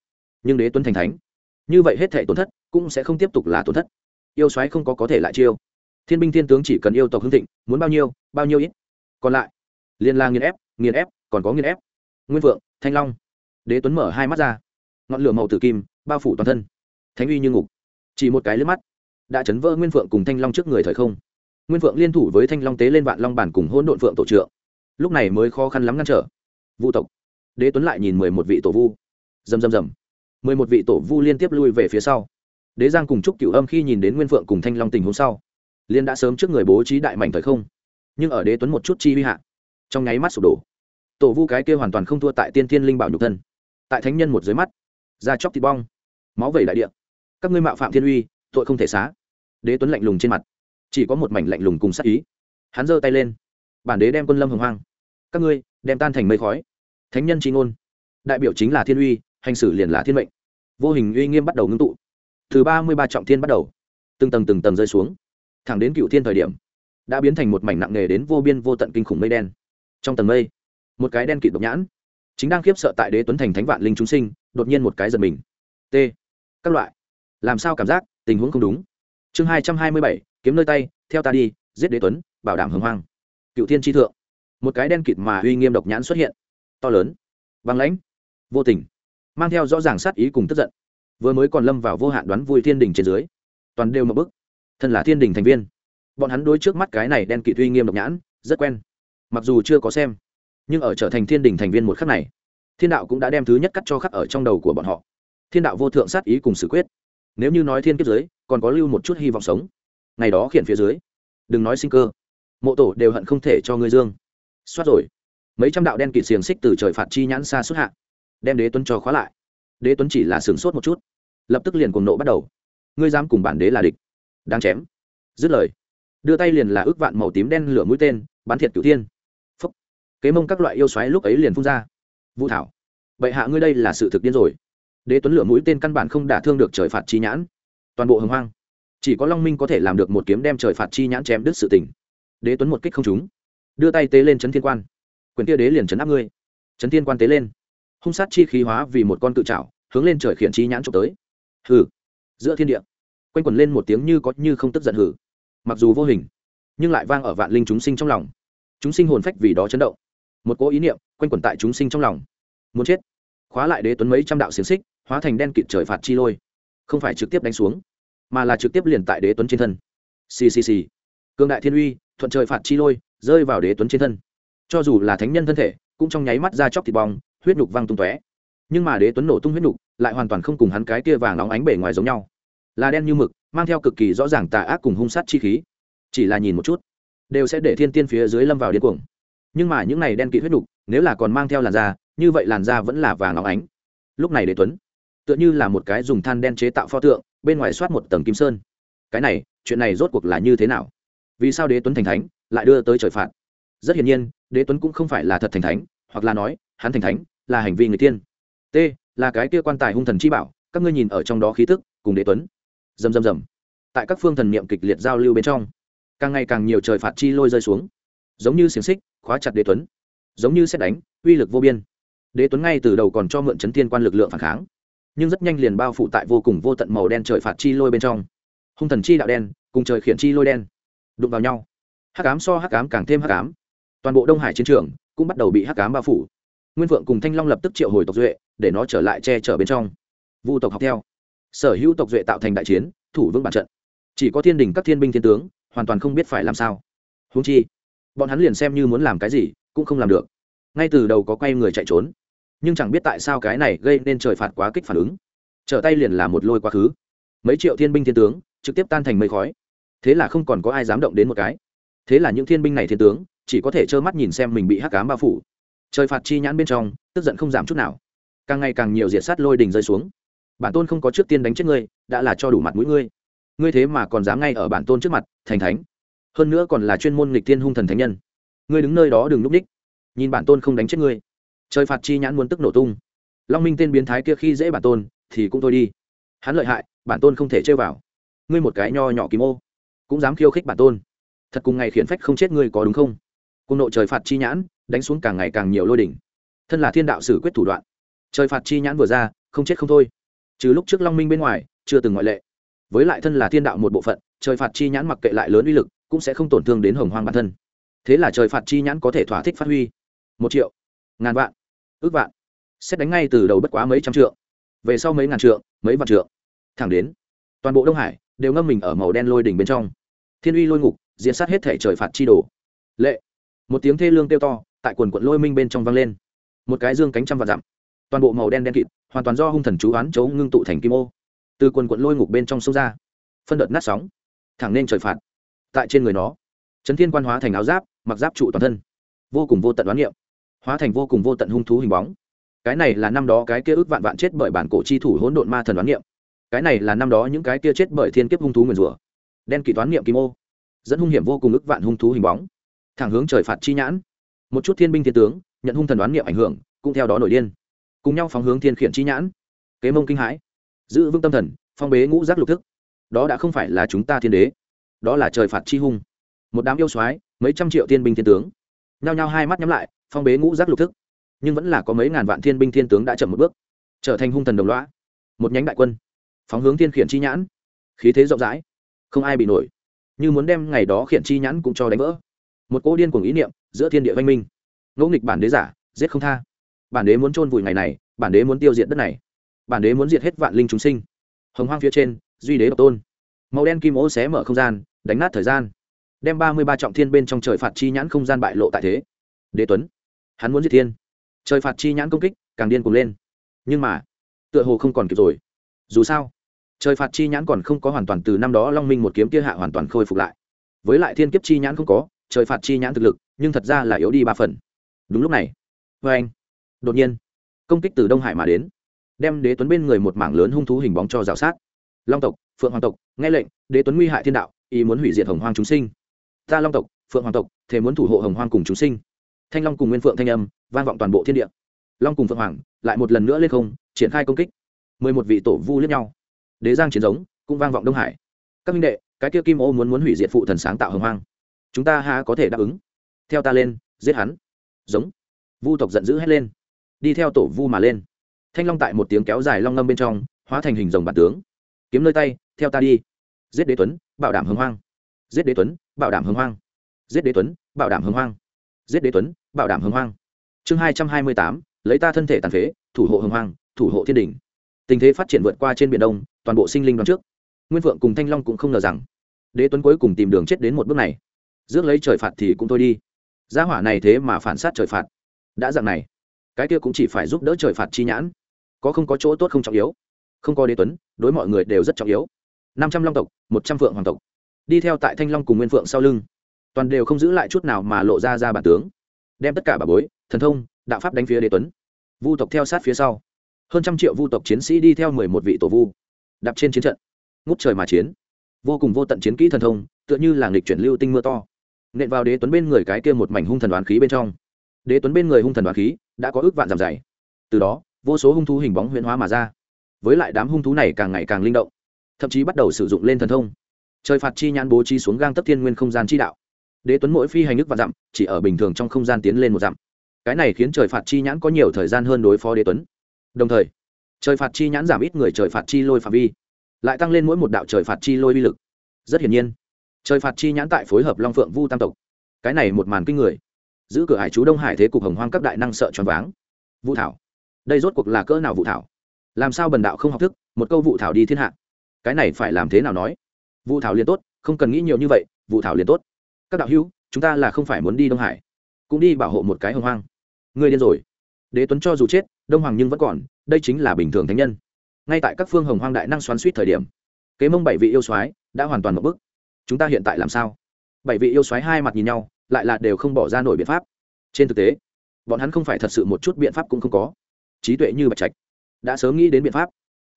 nhưng đế tuấn thành thánh. Như vậy hết thể tổn thất, cũng sẽ không tiếp tục là tổn thất. Yêu xoáy không có có thể lại chiêu. Thiên binh thiên tướng chỉ cần yêu tộc hưng thịnh, muốn bao nhiêu bao nhiêu ít. Còn lại, liên la nghiền ép nghiền ép, còn có nghiền ép. Nguyên vượng thanh long đế tuấn mở hai mắt ra ngọn lửa màu tử kim bao phủ toàn thân thánh uy như ngục chỉ một cái lướt mắt đã chấn vỡ nguyên phượng cùng thanh long trước người thời không nguyên phượng liên thủ với thanh long tế lên vạn long bản cùng hôn độn phượng tổ trượng lúc này mới khó khăn lắm ngăn trở vu tộc đế tuấn lại nhìn mười một vị tổ vu rầm rầm rầm mười một vị tổ vu liên tiếp lui về phía sau đế giang cùng chúc cửu âm khi nhìn đến nguyên phượng cùng thanh long tình hôm sau liên đã sớm trước người bố trí đại mảnh thời không nhưng ở đế tuấn một chút chi huy hạ trong nháy mắt sụp đổ tổ vu cái kia hoàn toàn không thua tại tiên thiên linh bảo nhục thân tại thánh nhân một dưới mắt, da chóc thịt bong, máu vẩy đại địa. Các ngươi mạo phạm thiên uy, tội không thể xá. Đế tuấn lạnh lùng trên mặt, chỉ có một mảnh lạnh lùng cùng sát ý. Hắn giơ tay lên, bản đế đem quân lâm hồng hoang. Các ngươi, đem tan thành mây khói. Thánh nhân tri ngôn, đại biểu chính là thiên uy, hành xử liền là thiên mệnh. Vô hình uy nghiêm bắt đầu ngưng tụ. Từ ba mươi ba trọng thiên bắt đầu, từng tầng từng tầng rơi xuống. Thẳng đến cựu thiên thời điểm, đã biến thành một mảnh nặng nề đến vô biên vô tận kinh khủng mây đen. Trong tầng mây, một cái đen kịt độc nhãn chính đang khiếp sợ tại đế tuấn thành thánh vạn linh chúng sinh, đột nhiên một cái giật mình. T. Các loại. Làm sao cảm giác tình huống không đúng? Chương hai trăm hai mươi bảy, kiếm nơi tay, theo ta đi, giết đế tuấn, bảo đảm hưng hoang. Cựu thiên tri thượng. Một cái đen kịt mà uy nghiêm độc nhãn xuất hiện. To lớn. Băng lãnh. Vô tình. Mang theo rõ ràng sát ý cùng tức giận. Vừa mới còn lâm vào vô hạn đoán vui thiên đình trên dưới. Toàn đều một bức. Thân là thiên đình thành viên. Bọn hắn đối trước mắt cái này đen kịt uy nghiêm độc nhãn, rất quen. Mặc dù chưa có xem nhưng ở trở thành thiên đình thành viên một khắc này, thiên đạo cũng đã đem thứ nhất cắt cho khắc ở trong đầu của bọn họ. Thiên đạo vô thượng sát ý cùng xử quyết. Nếu như nói thiên kiếp dưới, còn có lưu một chút hy vọng sống. Ngày đó khiển phía dưới. Đừng nói sinh cơ. Mộ tổ đều hận không thể cho ngươi dương. Xoát rồi. Mấy trăm đạo đen kịt xiềng xích từ trời phạt chi nhãn xa xuất hạ, đem đế tuấn cho khóa lại. Đế tuấn chỉ là sướng sốt một chút, lập tức liền cùng nộ bắt đầu. Ngươi dám cùng bản đế là địch. Đáng chém. Dứt lời. Đưa tay liền là ước vạn màu tím đen lửa mũi tên, bắn thiệt cửu thiên kế mông các loại yêu xoáy lúc ấy liền phun ra. Vũ thảo, bệ hạ ngươi đây là sự thực điên rồi. Đế tuấn lửa mũi tên căn bản không đả thương được trời phạt chi nhãn. Toàn bộ hồng hoang, chỉ có long minh có thể làm được một kiếm đem trời phạt chi nhãn chém đứt sự tỉnh đế tuấn một kích không trúng, đưa tay tế lên chấn thiên quan. Quyền tia đế liền chấn áp ngươi. Chấn thiên quan tế lên, hung sát chi khí hóa vì một con cự trảo, hướng lên trời khiển chi nhãn trộm tới. Hừ, giữa thiên địa, quanh quẩn lên một tiếng như có như không tức giận hừ. Mặc dù vô hình, nhưng lại vang ở vạn linh chúng sinh trong lòng. Chúng sinh hồn phách vì đó chấn động một cỗ ý niệm quanh quẩn tại chúng sinh trong lòng. Muốn chết, khóa lại đế tuấn mấy trăm đạo xiềng xích, hóa thành đen kịt trời phạt chi lôi. Không phải trực tiếp đánh xuống, mà là trực tiếp liền tại đế tuấn trên thân. Ccc cương đại thiên uy, thuận trời phạt chi lôi, rơi vào đế tuấn trên thân. Cho dù là thánh nhân thân thể, cũng trong nháy mắt ra chóc thịt bong, huyết nhục văng tung tóe. Nhưng mà đế tuấn nổ tung huyết nhục, lại hoàn toàn không cùng hắn cái kia vàng nóng ánh bể ngoài giống nhau. Là đen như mực, mang theo cực kỳ rõ ràng tà ác cùng hung sát chi khí. Chỉ là nhìn một chút, đều sẽ để thiên tiên phía dưới lâm vào điên cuồng nhưng mà những này đen kịt huyết đục, nếu là còn mang theo làn da, như vậy làn da vẫn là vàng óng ánh. Lúc này đế tuấn, tựa như là một cái dùng than đen chế tạo pho tượng, bên ngoài soát một tầng kim sơn. Cái này, chuyện này rốt cuộc là như thế nào? Vì sao đế tuấn thành thánh, lại đưa tới trời phạt? Rất hiển nhiên, đế tuấn cũng không phải là thật thành thánh, hoặc là nói, hắn thành thánh, là hành vi người tiên. T, là cái kia quan tài hung thần chi bảo, các ngươi nhìn ở trong đó khí tức, cùng đế tuấn. Rầm rầm rầm. Tại các phương thần niệm kịch liệt giao lưu bên trong, càng ngày càng nhiều trời phạt chi lôi rơi xuống giống như xiềng xích, khóa chặt đế tuấn. Giống như xét đánh, uy lực vô biên. Đế tuấn ngay từ đầu còn cho mượn chấn thiên quan lực lượng phản kháng, nhưng rất nhanh liền bao phủ tại vô cùng vô tận màu đen trời phạt chi lôi bên trong. Hung thần chi đạo đen, cùng trời khiển chi lôi đen, đụng vào nhau. Hắc ám so hắc ám càng thêm hắc ám. Toàn bộ đông hải chiến trường cũng bắt đầu bị hắc ám bao phủ. Nguyên vượng cùng thanh long lập tức triệu hồi tộc duệ, để nó trở lại che chở bên trong. Vu tộc học theo. Sở hữu tộc duệ tạo thành đại chiến, thủ vững bản trận. Chỉ có thiên đình các thiên binh thiên tướng, hoàn toàn không biết phải làm sao. Húng chi bọn hắn liền xem như muốn làm cái gì cũng không làm được. Ngay từ đầu có quay người chạy trốn, nhưng chẳng biết tại sao cái này gây nên trời phạt quá kích phản ứng. Trở tay liền là một lôi quá khứ. Mấy triệu thiên binh thiên tướng trực tiếp tan thành mây khói. Thế là không còn có ai dám động đến một cái. Thế là những thiên binh này thiên tướng chỉ có thể trơ mắt nhìn xem mình bị hắc cám bao phủ. Trời phạt chi nhãn bên trong, tức giận không giảm chút nào. Càng ngày càng nhiều diệt sát lôi đình rơi xuống. Bản tôn không có trước tiên đánh chết ngươi, đã là cho đủ mặt mũi ngươi. Ngươi thế mà còn dám ngay ở bản tôn trước mặt, thành thánh hơn nữa còn là chuyên môn nghịch tiên hung thần thánh nhân. Ngươi đứng nơi đó đừng núp ních nhìn bản tôn không đánh chết ngươi. Trời phạt chi nhãn muốn tức nổ tung. Long minh tên biến thái kia khi dễ bản tôn, thì cũng thôi đi. Hắn lợi hại, bản tôn không thể chơi vào. Ngươi một cái nho nhỏ kim ô, cũng dám khiêu khích bản tôn. Thật cùng ngày khiển phách không chết ngươi có đúng không? Cung nộ trời phạt chi nhãn, đánh xuống càng ngày càng nhiều lôi đỉnh. Thân là thiên đạo xử quyết thủ đoạn. Trời phạt chi nhãn vừa ra, không chết không thôi. Trừ lúc trước long minh bên ngoài, chưa từng ngoại lệ. Với lại thân là thiên đạo một bộ phận, trời phạt chi nhãn mặc kệ lại lớn uy lực cũng sẽ không tổn thương đến hồng hoang bản thân. Thế là trời phạt chi nhãn có thể thỏa thích phát huy. Một triệu, ngàn vạn, ước vạn. Xét đánh ngay từ đầu bất quá mấy trăm trượng. Về sau mấy ngàn trượng, mấy vạn trượng. Thẳng đến, toàn bộ đông hải đều ngâm mình ở màu đen lôi đỉnh bên trong. Thiên uy lôi ngục diễn sát hết thể trời phạt chi đồ. Lệ, một tiếng thê lương kêu to, tại quần quận lôi minh bên trong vang lên. Một cái dương cánh trăm vạn dặm, toàn bộ màu đen đen kịt, hoàn toàn do hung thần chú oán chấu ngưng tụ thành kim ô. Từ quần quận lôi ngục bên trong sông ra, phân đợt nát sóng, thẳng nên trời phạt tại trên người nó. Trấn thiên quan hóa thành áo giáp, mặc giáp trụ toàn thân. Vô cùng vô tận đoán niệm. Hóa thành vô cùng vô tận hung thú hình bóng. Cái này là năm đó cái kia ước vạn vạn chết bởi bản cổ chi thủ hỗn độn ma thần đoán niệm. Cái này là năm đó những cái kia chết bởi thiên kiếp hung thú nguyền rủa. Đen kỳ toán niệm kim ô, dẫn hung hiểm vô cùng ước vạn hung thú hình bóng. Thẳng hướng trời phạt chi nhãn. Một chút thiên binh thiên tướng, nhận hung thần đoán niệm ảnh hưởng, cũng theo đó nổi điên. Cùng nhau phóng hướng thiên khiển chi nhãn. Kế mông kinh hãi. Giữ vững tâm thần, phong bế ngũ giác lục thức. Đó đã không phải là chúng ta thiên đế đó là trời phạt chi hung. Một đám yêu soái, mấy trăm triệu thiên binh thiên tướng. Nhao nhao hai mắt nhắm lại, phong bế ngũ giác lục thức. Nhưng vẫn là có mấy ngàn vạn thiên binh thiên tướng đã chậm một bước, trở thành hung thần đồng loã một nhánh đại quân, phóng hướng thiên khiển chi nhãn. Khí thế rộng rãi, không ai bị nổi. Như muốn đem ngày đó khiển chi nhãn cũng cho đánh vỡ. Một cỗ điên cuồng ý niệm giữa thiên địa văn minh. Ngỗ nghịch bản đế giả, giết không tha. Bản đế muốn chôn vùi ngày này, bản đế muốn tiêu diệt đất này. Bản đế muốn diệt hết vạn linh chúng sinh. Hồng hoang phía trên, duy đế độc tôn. Màu đen kim ô xé mở không gian đánh nát thời gian. Đem ba mươi ba trọng thiên bên trong trời phạt chi nhãn không gian bại lộ tại thế. Đế tuấn, hắn muốn diệt thiên. Trời phạt chi nhãn công kích, càng điên cuồng lên. Nhưng mà, tựa hồ không còn kịp rồi. Dù sao, trời phạt chi nhãn còn không có hoàn toàn từ năm đó long minh một kiếm kia hạ hoàn toàn khôi phục lại. Với lại thiên kiếp chi nhãn không có, trời phạt chi nhãn thực lực, nhưng thật ra là yếu đi ba phần. Đúng lúc này vê anh, đột nhiên, công kích từ đông hải mà đến. Đem đế tuấn bên người một mảng lớn hung thú hình bóng cho rào sát. Long tộc, phượng hoàng tộc, nghe lệnh, đế tuấn nguy hại thiên đạo ý muốn hủy diệt hồng hoang chúng sinh. Ta long tộc, phượng hoàng tộc thế muốn thủ hộ hồng hoang cùng chúng sinh. Thanh long cùng nguyên phượng thanh âm vang vọng toàn bộ thiên địa. Long cùng phượng hoàng lại một lần nữa lên không, triển khai công kích. Mười một vị tổ vu liếc nhau. Đế giang chiến giống cũng vang vọng đông hải. Các minh đệ, cái kia kim ô muốn muốn hủy diệt phụ thần sáng tạo hồng hoang. Chúng ta há có thể đáp ứng? Theo ta lên, giết hắn. Giống. Vu tộc giận dữ hét lên. Đi theo tổ vu mà lên. Thanh long tại một tiếng kéo dài long ngâm bên trong, hóa thành hình rồng bản tướng. Kiếm nơi tay, theo ta đi giết đế tuấn, bảo đảm hưng hoang. Giết đế tuấn, bảo đảm hưng hoang. Giết đế tuấn, bảo đảm hưng hoang. Giết đế tuấn, bảo đảm hưng hoang. Chương hai trăm hai mươi tám, lấy ta thân thể tàn phế, thủ hộ hưng hoang, thủ hộ thiên đình. Tình thế phát triển vượt qua trên biển đông, toàn bộ sinh linh đoán trước. Nguyên vượng cùng thanh long cũng không ngờ rằng, đế tuấn cuối cùng tìm đường chết đến một bước này. Rước lấy trời phạt thì cũng thôi đi. Gia hỏa này thế mà phản sát trời phạt. Đã dạng này, cái kia cũng chỉ phải giúp đỡ trời phạt chi nhãn. Có không có chỗ tốt không trọng yếu. Không có đế tuấn, đối mọi người đều rất trọng yếu năm trăm long tộc, một trăm phượng hoàng tộc. Đi theo tại thanh long cùng nguyên phượng sau lưng. Toàn đều không giữ lại chút nào mà lộ ra ra bản tướng. Đem tất cả bà bối, thần thông, đạo pháp đánh phía đế tuấn. Vu tộc theo sát phía sau. Hơn trăm triệu vu tộc chiến sĩ đi theo mười một vị tổ vu. Đạp trên chiến trận. Ngút trời mà chiến. Vô cùng vô tận chiến kỹ thần thông, tựa như là nghịch chuyển lưu tinh mưa to. Nện vào đế tuấn bên người cái kia một mảnh hung thần đoán khí bên trong. Đế tuấn bên người hung thần đoán khí đã có ước vạn giảm dày. Từ đó, vô số hung thú hình bóng huyễn hóa mà ra. Với lại đám hung thú này càng ngày càng linh động thậm chí bắt đầu sử dụng lên thần thông. Trời phạt chi nhãn bố trí xuống gang tấp thiên nguyên không gian chi đạo. Đế tuấn mỗi phi hành nước và dặm, chỉ ở bình thường trong không gian tiến lên một dặm. Cái này khiến trời phạt chi nhãn có nhiều thời gian hơn đối phó đế tuấn. Đồng thời, trời phạt chi nhãn giảm ít người trời phạt chi lôi phạm vi, lại tăng lên mỗi một đạo trời phạt chi lôi vi lực. Rất hiển nhiên, trời phạt chi nhãn tại phối hợp long phượng vu tam tộc, cái này một màn kinh người. Giữ cửa hải chú đông hải thế cục hồng hoang các đại năng sợ choáng váng. Vũ thảo, đây rốt cuộc là cỡ nào vũ thảo? Làm sao bần đạo không học thức, một câu vũ thảo đi thiên hạ cái này phải làm thế nào nói? Vụ thảo liền tốt, không cần nghĩ nhiều như vậy, vụ thảo liền tốt. Các đạo hữu, chúng ta là không phải muốn đi đông hải, cũng đi bảo hộ một cái hồng hoang. Người điên rồi. Đế tuấn cho dù chết, đông hoàng nhưng vẫn còn, đây chính là bình thường thánh nhân. Ngay tại các phương hồng hoang đại năng xoắn suýt thời điểm, kế mông bảy vị yêu soái đã hoàn toàn một bức chúng ta hiện tại làm sao? Bảy vị yêu soái hai mặt nhìn nhau, lại là đều không bỏ ra nổi biện pháp. Trên thực tế, bọn hắn không phải thật sự một chút biện pháp cũng không có. Trí tuệ như bạch trạch, đã sớm nghĩ đến biện pháp,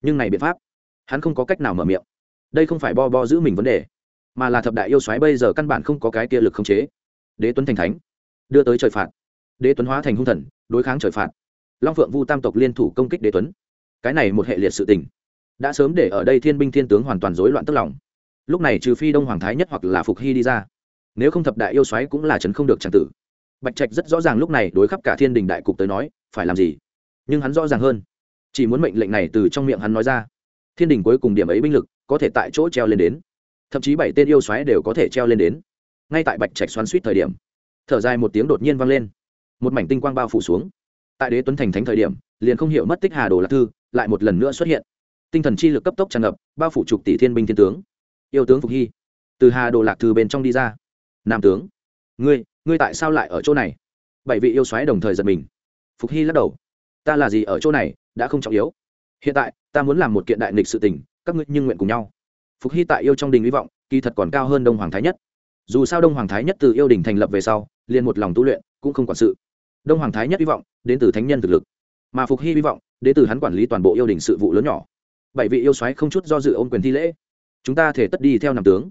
nhưng này biện pháp hắn không có cách nào mở miệng. Đây không phải bo bo giữ mình vấn đề, mà là thập đại yêu xoáy bây giờ căn bản không có cái kia lực khống chế. Đế tuấn thành thánh, đưa tới trời phạt. Đế tuấn hóa thành hung thần, đối kháng trời phạt. Long phượng vu tam tộc liên thủ công kích đế tuấn. Cái này một hệ liệt sự tình, đã sớm để ở đây thiên binh thiên tướng hoàn toàn rối loạn tức lòng. Lúc này trừ phi đông hoàng thái nhất hoặc là phục hy đi ra, nếu không thập đại yêu xoáy cũng là chấn không được tràng tử. Bạch trạch rất rõ ràng lúc này đối khắp cả thiên đình đại cục tới nói, phải làm gì? Nhưng hắn rõ ràng hơn, chỉ muốn mệnh lệnh này từ trong miệng hắn nói ra thiên đình cuối cùng điểm ấy binh lực có thể tại chỗ treo lên đến. Thậm chí bảy tên yêu xoáy đều có thể treo lên đến. Ngay tại bạch trạch xoắn suýt thời điểm, thở dài một tiếng đột nhiên vang lên. Một mảnh tinh quang bao phủ xuống. Tại đế tuấn thành thánh thời điểm, liền không hiểu mất tích hà đồ lạc thư, lại một lần nữa xuất hiện. Tinh thần chi lực cấp tốc tràn ngập, bao phủ trục tỷ thiên binh thiên tướng. Yêu tướng phục hy, từ hà đồ lạc thư bên trong đi ra. Nam tướng, ngươi ngươi tại sao lại ở chỗ này? Bảy vị yêu xoáy đồng thời giật mình. Phục hy lắc đầu. Ta là gì ở chỗ này, đã không trọng yếu hiện tại, ta muốn làm một kiện đại nghịch sự tình, các ngươi nhưng nguyện cùng nhau. Phục hy tại yêu trong đình hy vọng, kỳ thật còn cao hơn đông hoàng thái nhất. Dù sao đông hoàng thái nhất từ yêu đình thành lập về sau, liền một lòng tu luyện, cũng không quản sự. Đông hoàng thái nhất hy vọng, đến từ thánh nhân thực lực. Mà phục hy hy vọng, đến từ hắn quản lý toàn bộ yêu đình sự vụ lớn nhỏ. Bảy vị yêu xoáy không chút do dự ôm quyền thi lễ. Chúng ta thể tất đi theo nằm tướng.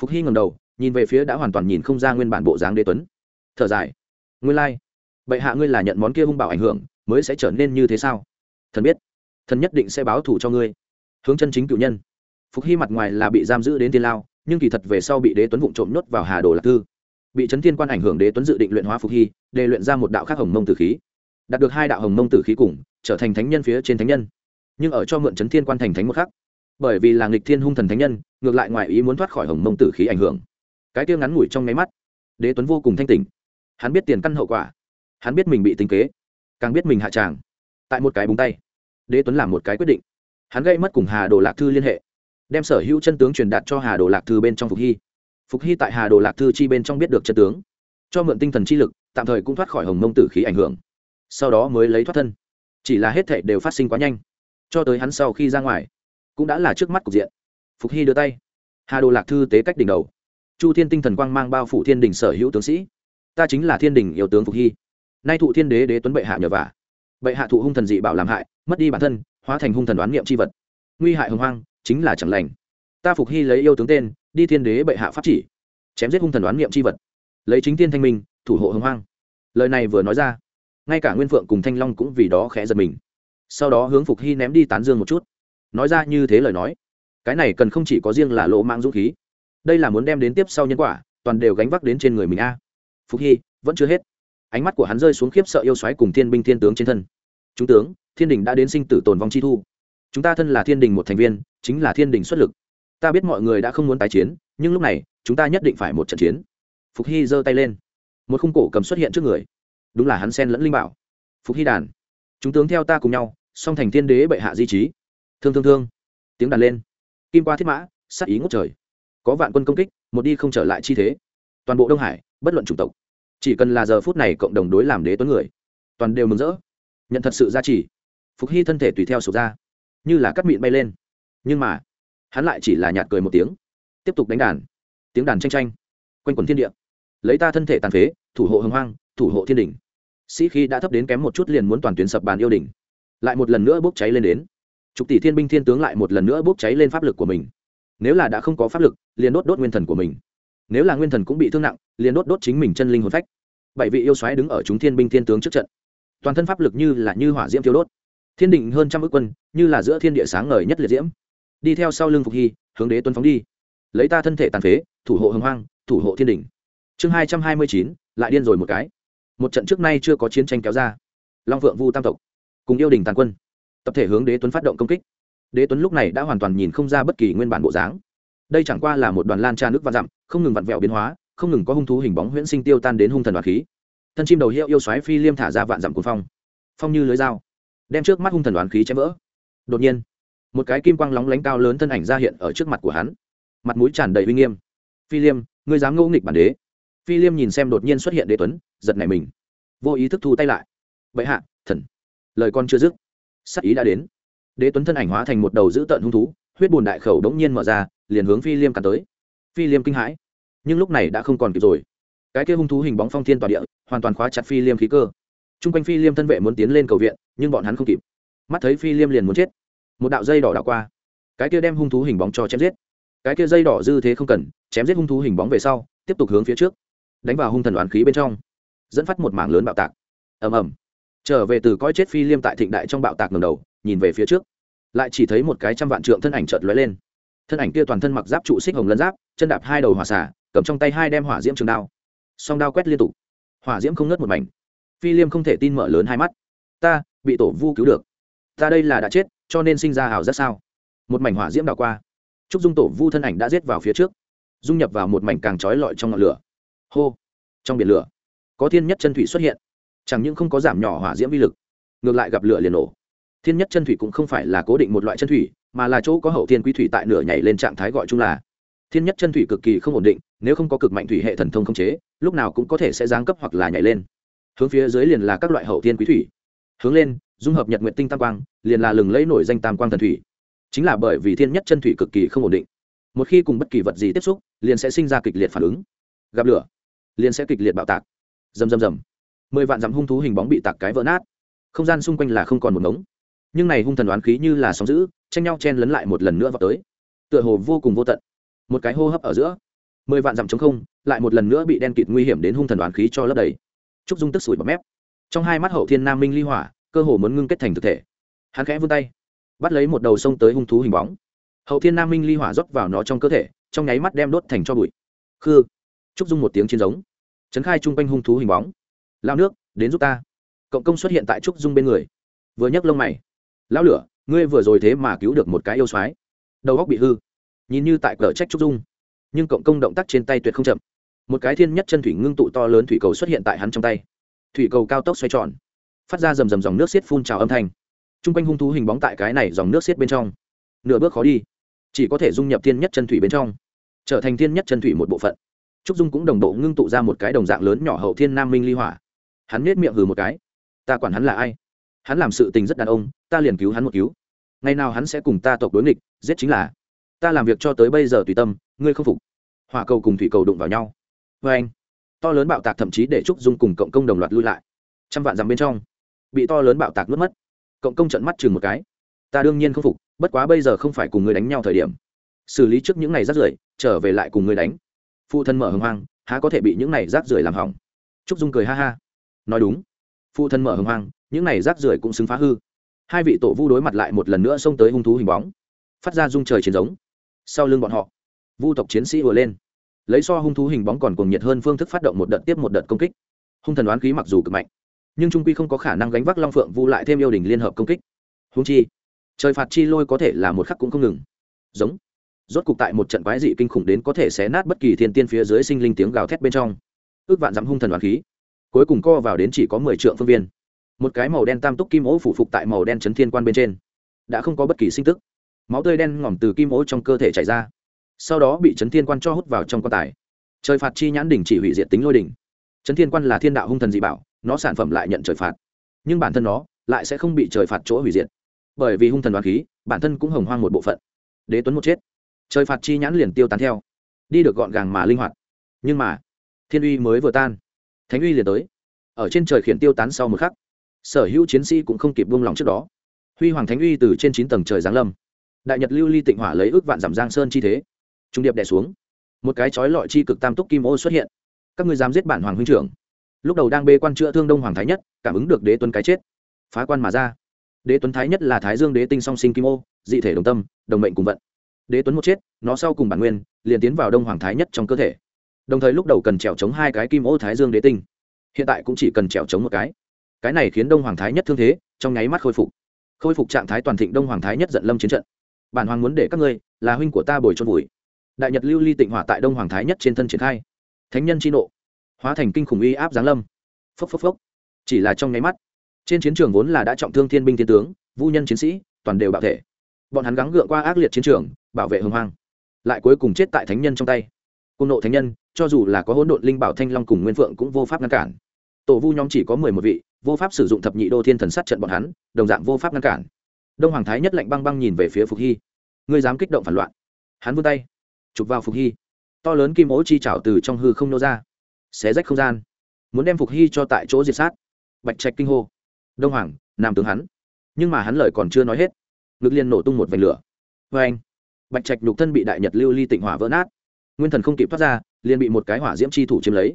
Phục hy ngầm đầu, nhìn về phía đã hoàn toàn nhìn không ra nguyên bản bộ dáng đế tuấn. Thở dài. Nguyên lai、like. bệ hạ ngươi là nhận món kia hung bảo ảnh hưởng, mới sẽ trở nên như thế sao? Thần biết thần nhất định sẽ báo thù cho ngươi. Hướng chân chính cựu nhân. Phục hy mặt ngoài là bị giam giữ đến tiên lao, nhưng kỳ thật về sau bị đế tuấn vụng trộm nhốt vào hà đồ lạc thư. Bị chấn thiên quan ảnh hưởng đế tuấn dự định luyện hóa phục hy, để luyện ra một đạo khác hồng mông tử khí. Đạt được hai đạo hồng mông tử khí cùng, trở thành thánh nhân phía trên thánh nhân. Nhưng ở cho mượn chấn thiên quan thành thánh một khắc, bởi vì là nghịch thiên hung thần thánh nhân, ngược lại ngoài ý muốn thoát khỏi hồng mông tử khí ảnh hưởng. Cái tiêu ngắn ngủi trong nháy mắt, đế tuấn vô cùng thanh tỉnh. Hắn biết tiền căn hậu quả. Hắn biết mình bị tính kế. Càng biết mình hạ tràng. Tại một cái búng tay đế tuấn làm một cái quyết định. Hắn gây mất cùng hà đồ lạc thư liên hệ, đem sở hữu chân tướng truyền đạt cho hà đồ lạc thư bên trong phục hy. Phục hy tại hà đồ lạc thư chi bên trong biết được chân tướng, cho mượn tinh thần chi lực, tạm thời cũng thoát khỏi hồng mông tử khí ảnh hưởng. Sau đó mới lấy thoát thân. Chỉ là hết thệ đều phát sinh quá nhanh. Cho tới hắn sau khi ra ngoài, cũng đã là trước mắt cục diện. Phục hy đưa tay. Hà đồ lạc thư tế cách đỉnh đầu. Chu thiên tinh thần quang mang bao phủ thiên đình sở hữu tướng sĩ. Ta chính là thiên đình yêu tướng phục hy. Nay thụ thiên đế đế tuấn bệ hạ nhờ vả bệ hạ thụ hung thần dị bảo làm hại, mất đi bản thân, hóa thành hung thần đoán niệm c h i vật. Nguy hại hồng hoang, chính là chẳng lành. Ta phục hy lấy yêu tướng tên, đi thiên đế bệ hạ pháp chỉ, chém giết hung thần đoán niệm c h i vật. Lấy chính tiên thanh minh, thủ hộ hồng hoang. Lời này vừa nói ra, ngay cả nguyên phượng cùng thanh long cũng vì đó khẽ giật mình. Sau đó hướng phục hy ném đi tán dương một chút. Nói ra như thế lời nói, cái này cần không chỉ có riêng là lỗ mang dũng khí. Đây là muốn đem đến tiếp sau nhân quả, toàn đều gánh vác đến trên người mình a. Phục hy, vẫn chưa hết ánh mắt của hắn rơi xuống khiếp sợ yêu xoáy cùng thiên binh thiên tướng trên thân. Chúng tướng, thiên đình đã đến sinh tử tồn vong chi thu. Chúng ta thân là thiên đình một thành viên, chính là thiên đình xuất lực. Ta biết mọi người đã không muốn tái chiến, nhưng lúc này, chúng ta nhất định phải một trận chiến. Phục hy giơ tay lên. Một khung cổ cầm xuất hiện trước người. Đúng là hắn sen lẫn linh bảo. Phục hy đàn, chúng tướng theo ta cùng nhau, song thành thiên đế bệ hạ di trí. Thương thương thương. Tiếng đàn lên. Kim qua thiết mã, sát ý ngút trời. Có vạn quân công kích, một đi không trở lại chi thế. Toàn bộ đông hải, bất luận chủng tộc chỉ cần là giờ phút này cộng đồng đối làm đế tuấn người, toàn đều mừng rỡ. Nhận thật sự ra chỉ, phục hy thân thể tùy theo sụp ra, như là cắt mịn bay lên. Nhưng mà, hắn lại chỉ là nhạt cười một tiếng, tiếp tục đánh đàn. Tiếng đàn tranh tranh quanh quần thiên địa. Lấy ta thân thể tàn phế, thủ hộ hồng hoang, thủ hộ thiên đình. Sĩ khi đã thấp đến kém một chút liền muốn toàn tuyến sập bàn yêu đình. Lại một lần nữa bốc cháy lên đến. Chục tỷ thiên binh thiên tướng lại một lần nữa bốc cháy lên pháp lực của mình. Nếu là đã không có pháp lực, liền đốt đốt nguyên thần của mình nếu là nguyên thần cũng bị thương nặng, liền đốt đốt chính mình chân linh hồn phách. Bảy vị yêu xoáy đứng ở chúng thiên binh thiên tướng trước trận. Toàn thân pháp lực như là như hỏa diễm thiêu đốt. Thiên định hơn trăm ước quân, như là giữa thiên địa sáng ngời nhất liệt diễm. Đi theo sau lưng phục hy, hướng đế tuấn phóng đi. Lấy ta thân thể tàn phế, thủ hộ hồng hoang, thủ hộ thiên đình chương hai trăm hai mươi chín, lại điên rồi một cái. Một trận trước nay chưa có chiến tranh kéo ra. Long vượng vu tam tộc cùng yêu đình tàn quân, tập thể hướng đế tuấn phát động công kích. Đế tuấn lúc này đã hoàn toàn nhìn không ra bất kỳ nguyên bản bộ dáng. Đây chẳng qua là một đoàn lan tra nước và dặm không ngừng vặn vẹo biến hóa, không ngừng có hung thú hình bóng huyễn sinh tiêu tan đến hung thần đoạt khí. Thân chim đầu hiệu yêu xoáy phi liêm thả ra vạn dặm cuồng phong. Phong như lưới dao, đem trước mắt hung thần đoán khí chém vỡ. Đột nhiên, một cái kim quang lóng lánh cao lớn thân ảnh ra hiện ở trước mặt của hắn. Mặt mũi tràn đầy uy nghiêm. Phi liêm, ngươi dám ngẫu nghịch bản đế? Phi liêm nhìn xem đột nhiên xuất hiện đế tuấn, giật nảy mình. Vô ý thức thu tay lại. Vậy hạ, thần. Lời con chưa dứt sắc ý đã đến. Đế tuấn thân ảnh hóa thành một đầu dữ tợn hung thú, huyết bùn đại khẩu đống nhiên mở ra, liền hướng phi liêm cắn tới phi liêm kinh hãi. Nhưng lúc này đã không còn kịp rồi. Cái kia hung thú hình bóng phong thiên tòa địa, hoàn toàn khóa chặt phi liêm khí cơ. T r u n g quanh phi liêm thân vệ muốn tiến lên cầu viện, nhưng bọn hắn không kịp. Mắt thấy phi liêm liền muốn chết. Một đạo dây đỏ đạo qua. Cái kia đem hung thú hình bóng cho chém giết. Cái kia dây đỏ dư thế không cần, chém giết hung thú hình bóng về sau, tiếp tục hướng phía trước. Đánh vào hung thần đoán khí bên trong. Dẫn phát một mảng lớn bạo tạc. Ầm ầm. Trở về từ coi chết phi liêm tại thịnh đại trong bạo tạc ngầm đầu, nhìn về phía trước. Lại chỉ thấy một cái trăm vạn trượng thân ảnh chợt lóe lên. Thân ảnh kia toàn thân mặc giáp trụ xích hồng lân giáp chân đạp hai đầu hỏa xả, cầm trong tay hai đem hỏa diễm trường đao. Song đao quét liên tục. Hỏa diễm không ngớt một mảnh. Phi liêm không thể tin mở lớn hai mắt. Ta, bị tổ vu cứu được. Ta đây là đã chết, cho nên sinh ra hào rất sao? Một mảnh hỏa diễm đào qua. Trúc dung tổ vu thân ảnh đã giết vào phía trước. Dung nhập vào một mảnh càng trói lọi trong ngọn lửa. Hô! Trong biển lửa, có thiên nhất chân thủy xuất hiện. Chẳng những không có giảm nhỏ hỏa diễm vi lực, ngược lại gặp lửa liền nổ. Thiên nhất chân thủy cũng không phải là cố định một loại chân thủy, mà là chỗ có hậu thiên quý thủy tại nửa nhảy lên trạng thái gọi chung là thiên nhất chân thủy cực kỳ không ổn định, nếu không có cực mạnh thủy hệ thần thông không chế, lúc nào cũng có thể sẽ giáng cấp hoặc là nhảy lên. Hướng phía dưới liền là các loại hậu thiên quý thủy. Hướng lên, dung hợp nhật nguyện tinh tam quang, liền là lừng lấy nổi danh tam quang thần thủy. Chính là bởi vì thiên nhất chân thủy cực kỳ không ổn định. Một khi cùng bất kỳ vật gì tiếp xúc, liền sẽ sinh ra kịch liệt phản ứng. Gặp lửa, liền sẽ kịch liệt bạo tạc. Rầm rầm rầm. Mười vạn dặm hung thú hình bóng bị tạc cái vỡ nát. Không gian xung quanh là không còn một ngống. Nhưng này hung thần đoán khí như là sóng giữ tranh nhau chen lấn lại một lần nữa vào tới. Tựa hồ vô cùng vô tận một cái hô hấp ở giữa. Mười vạn dặm chống không, lại một lần nữa bị đen kịt nguy hiểm đến hung thần đoán khí cho lấp đầy. Trúc dung tức sủi bọt mép. Trong hai mắt hậu thiên nam minh ly hỏa, cơ hồ muốn ngưng kết thành thực thể. Hắn khẽ vươn tay, bắt lấy một đầu sông tới hung thú hình bóng. Hậu thiên nam minh ly hỏa rót vào nó trong cơ thể, trong nháy mắt đem đốt thành cho bụi. Khư. Trúc dung một tiếng chiến giống trấn khai chung quanh hung thú hình bóng. Lao nước, đến giúp ta. Cộng công xuất hiện tại trúc dung bên người. Vừa nhấc lông mày. Lão lửa, ngươi vừa rồi thế mà cứu được một cái yêu soái. Đầu góc bị hư nhìn như tại cờ trách trúc dung. Nhưng cộng công động tác trên tay tuyệt không chậm. Một cái thiên nhất chân thủy ngưng tụ to lớn thủy cầu xuất hiện tại hắn trong tay. Thủy cầu cao tốc xoay tròn, phát ra rầm rầm dòng nước xiết phun trào âm thanh. T r u n g quanh hung thú hình bóng tại cái này dòng nước xiết bên trong. Nửa bước khó đi, chỉ có thể dung nhập thiên nhất chân thủy bên trong, trở thành thiên nhất chân thủy một bộ phận. Trúc dung cũng đồng bộ ngưng tụ ra một cái đồng dạng lớn nhỏ hậu thiên nam minh ly hỏa. Hắn nết miệng hừ một cái. Ta quản hắn là ai? Hắn làm sự tình rất đàn ông, ta liền cứu hắn một cứu. Ngày nào hắn sẽ cùng ta tộc đối nghịch, giết chính là ta làm việc cho tới bây giờ tùy tâm, ngươi không phục. Hỏa cầu cùng thủy cầu đụng vào nhau. Vê anh, to lớn bạo tạc thậm chí để trúc dung cùng cộng công đồng loạt lui lại. Trăm vạn dằm bên trong, bị to lớn bạo tạc nuốt mất. Cộng công trận mắt chừng một cái. Ta đương nhiên không phục, bất quá bây giờ không phải cùng người đánh nhau thời điểm. Xử lý trước những ngày rác rưởi, trở về lại cùng người đánh. Phụ thân mở hưng hoang há có thể bị những này rác rưởi làm hỏng? Trúc dung cười ha ha. Nói đúng. Phụ thân mở hưng hoang những này rác rưởi cũng xứng phá hư. Hai vị tổ vu đối mặt lại một lần nữa xông tới hung thú hình bóng. Phát ra dung trời chiến giống sau lưng bọn họ. Vu tộc chiến sĩ vừa lên. Lấy so hung thú hình bóng còn cuồng nhiệt hơn phương thức phát động một đợt tiếp một đợt công kích. Hung thần đoán khí mặc dù cực mạnh, nhưng trung quy không có khả năng gánh vác long phượng vu lại thêm yêu đình liên hợp công kích. Hung chi, trời phạt chi lôi có thể là một khắc cũng không ngừng. Giống. Rốt cục tại một trận quái dị kinh khủng đến có thể xé nát bất kỳ thiên tiên phía dưới sinh linh tiếng gào thét bên trong. Ước vạn dặm hung thần đoán khí. Cuối cùng co vào đến chỉ có mười triệu phương viên. Một cái màu đen tam túc kim ố phủ phục tại màu đen chấn thiên quan bên trên. Đã không có bất kỳ sinh tức máu tươi đen ngòm từ kim ố trong cơ thể chảy ra. Sau đó bị chấn thiên quan cho hút vào trong quan tài. Trời phạt chi nhãn đỉnh chỉ hủy diệt tính lôi đỉnh. Chấn thiên quan là thiên đạo hung thần dị bảo, nó sản phẩm lại nhận trời phạt. Nhưng bản thân nó lại sẽ không bị trời phạt chỗ hủy diệt. Bởi vì hung thần đoàn khí, bản thân cũng hồng hoang một bộ phận. Đế tuấn một chết. Trời phạt chi nhãn liền tiêu tán theo. Đi được gọn gàng mà linh hoạt. Nhưng mà, thiên uy mới vừa tan. Thánh uy liền tới. Ở trên trời khiển tiêu tán sau một khắc, sở hữu chiến sĩ cũng không kịp buông lòng trước đó. Huy hoàng thánh uy từ trên chín tầng trời giáng lâm đại nhật lưu ly tịnh hỏa lấy ước vạn giảm giang sơn chi thế. Trung điệp đẻ xuống. Một cái chói lọi chi cực tam túc kim ô xuất hiện. Các ngươi dám giết bản hoàng huynh trưởng. Lúc đầu đang bê quan chữa thương đông hoàng thái nhất, cảm ứng được đế tuấn cái chết. Phá quan mà ra. Đế tuấn thái nhất là thái dương đế tinh song sinh kim ô, dị thể đồng tâm, đồng mệnh cùng vận. Đế tuấn một chết, nó sau cùng bản nguyên, liền tiến vào đông hoàng thái nhất trong cơ thể. Đồng thời lúc đầu cần trèo chống hai cái kim ô thái dương đế tinh. Hiện tại cũng chỉ cần trèo chống một cái. Cái này khiến đông hoàng thái nhất thương thế, trong nháy mắt khôi phục. Khôi phục trạng thái toàn thịnh đông hoàng thái nhất giận lâm chiến trận bản hoàng muốn để các ngươi, là huynh của ta bồi trôn vùi. Đại nhật lưu ly tịnh hỏa tại đông hoàng thái nhất trên thân triển khai. Thánh nhân chi nộ. Hóa thành kinh khủng uy áp giáng lâm. Phốc phốc phốc. Chỉ là trong nháy mắt, trên chiến trường vốn là đã trọng thương thiên binh thiên tướng, vu nhân chiến sĩ, toàn đều bạo thể. Bọn hắn gắng gượng qua ác liệt chiến trường, bảo vệ hồng hoang. Lại cuối cùng chết tại thánh nhân trong tay. Cung nộ thánh nhân, cho dù là có hỗn độn linh bảo thanh long cùng nguyên phượng cũng vô pháp ngăn cản. Tổ vu nhóm chỉ có mười một vị, vô pháp sử dụng thập nhị đô thiên thần sát trận bọn hắn, đồng dạng vô pháp ngăn cản đông hoàng thái nhất lạnh băng băng nhìn về phía phục hy ngươi dám kích động phản loạn hắn vươn tay chụp vào phục hy to lớn kim ố chi trảo từ trong hư không nô ra xé rách không gian muốn đem phục hy cho tại chỗ diệt sát bạch trạch kinh hô đông hoàng nam tướng hắn nhưng mà hắn lời còn chưa nói hết ngực liền nổ tung một vành lửa vê anh bạch trạch nhục thân bị đại nhật lưu ly tịnh hỏa vỡ nát nguyên thần không kịp thoát ra liền bị một cái hỏa diễm chi thủ chiếm lấy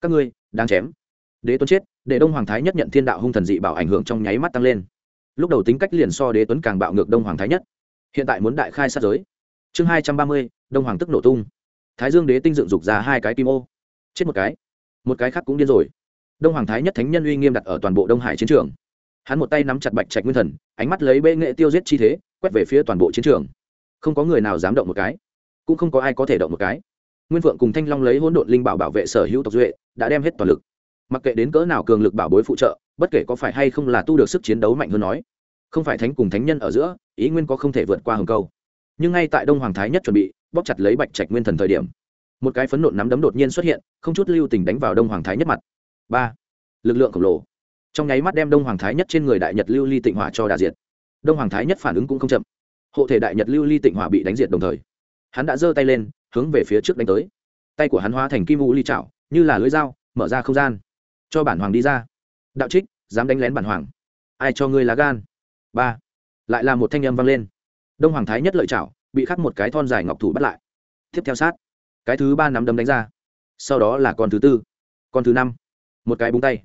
các ngươi đang chém đế tuấn chết để đông hoàng thái nhất nhận thiên đạo hung thần dị bảo ảnh hưởng trong nháy mắt tăng lên lúc đầu tính cách liền so đế tuấn càng bạo ngược đông hoàng thái nhất. Hiện tại muốn đại khai sát giới. Chương hai trăm ba mươi, đông hoàng tức nổ tung. Thái dương đế tinh dựng dục ra hai cái kim ô. Chết một cái. Một cái khác cũng điên rồi. Đông hoàng thái nhất thánh nhân uy nghiêm đặt ở toàn bộ đông hải chiến trường. Hắn một tay nắm chặt bạch trạch nguyên thần, ánh mắt lấy bệ nghệ tiêu giết chi thế, quét về phía toàn bộ chiến trường. Không có người nào dám động một cái. Cũng không có ai có thể động một cái. Nguyên phượng cùng thanh long lấy hỗn độn linh bảo bảo vệ sở hữu tộc duệ, đã đem hết toàn lực. Mặc kệ đến cỡ nào cường lực bảo bối phụ trợ bất kể có phải hay không là tu được sức chiến đấu mạnh hơn nói, không phải thánh cùng thánh nhân ở giữa, ý nguyên có không thể vượt qua hồng câu. Nhưng ngay tại đông hoàng thái nhất chuẩn bị, bóp chặt lấy bạch trạch nguyên thần thời điểm, một cái phấn nộn nắm đấm đột nhiên xuất hiện, không chút lưu tình đánh vào đông hoàng thái nhất mặt. Ba, lực lượng khổng lồ. Trong nháy mắt đem đông hoàng thái nhất trên người đại nhật lưu ly tịnh hỏa cho đà diệt. Đông hoàng thái nhất phản ứng cũng không chậm. Hộ thể đại nhật lưu ly tịnh hỏa bị đánh diệt đồng thời, hắn đã giơ tay lên, hướng về phía trước đánh tới. Tay của hắn hóa thành kim u ly trạo như là lưỡi dao, mở ra không gian, cho bản hoàng đi ra đạo trích, dám đánh lén bản hoàng. Ai cho ngươi lá gan? Ba. Lại là một thanh âm vang lên. Đông hoàng thái nhất lợi chảo bị khắc một cái thon dài ngọc thủ bắt lại. Tiếp theo sát. Cái thứ ba nắm đấm đánh ra. Sau đó là con thứ tư. Con thứ năm. Một cái búng tay.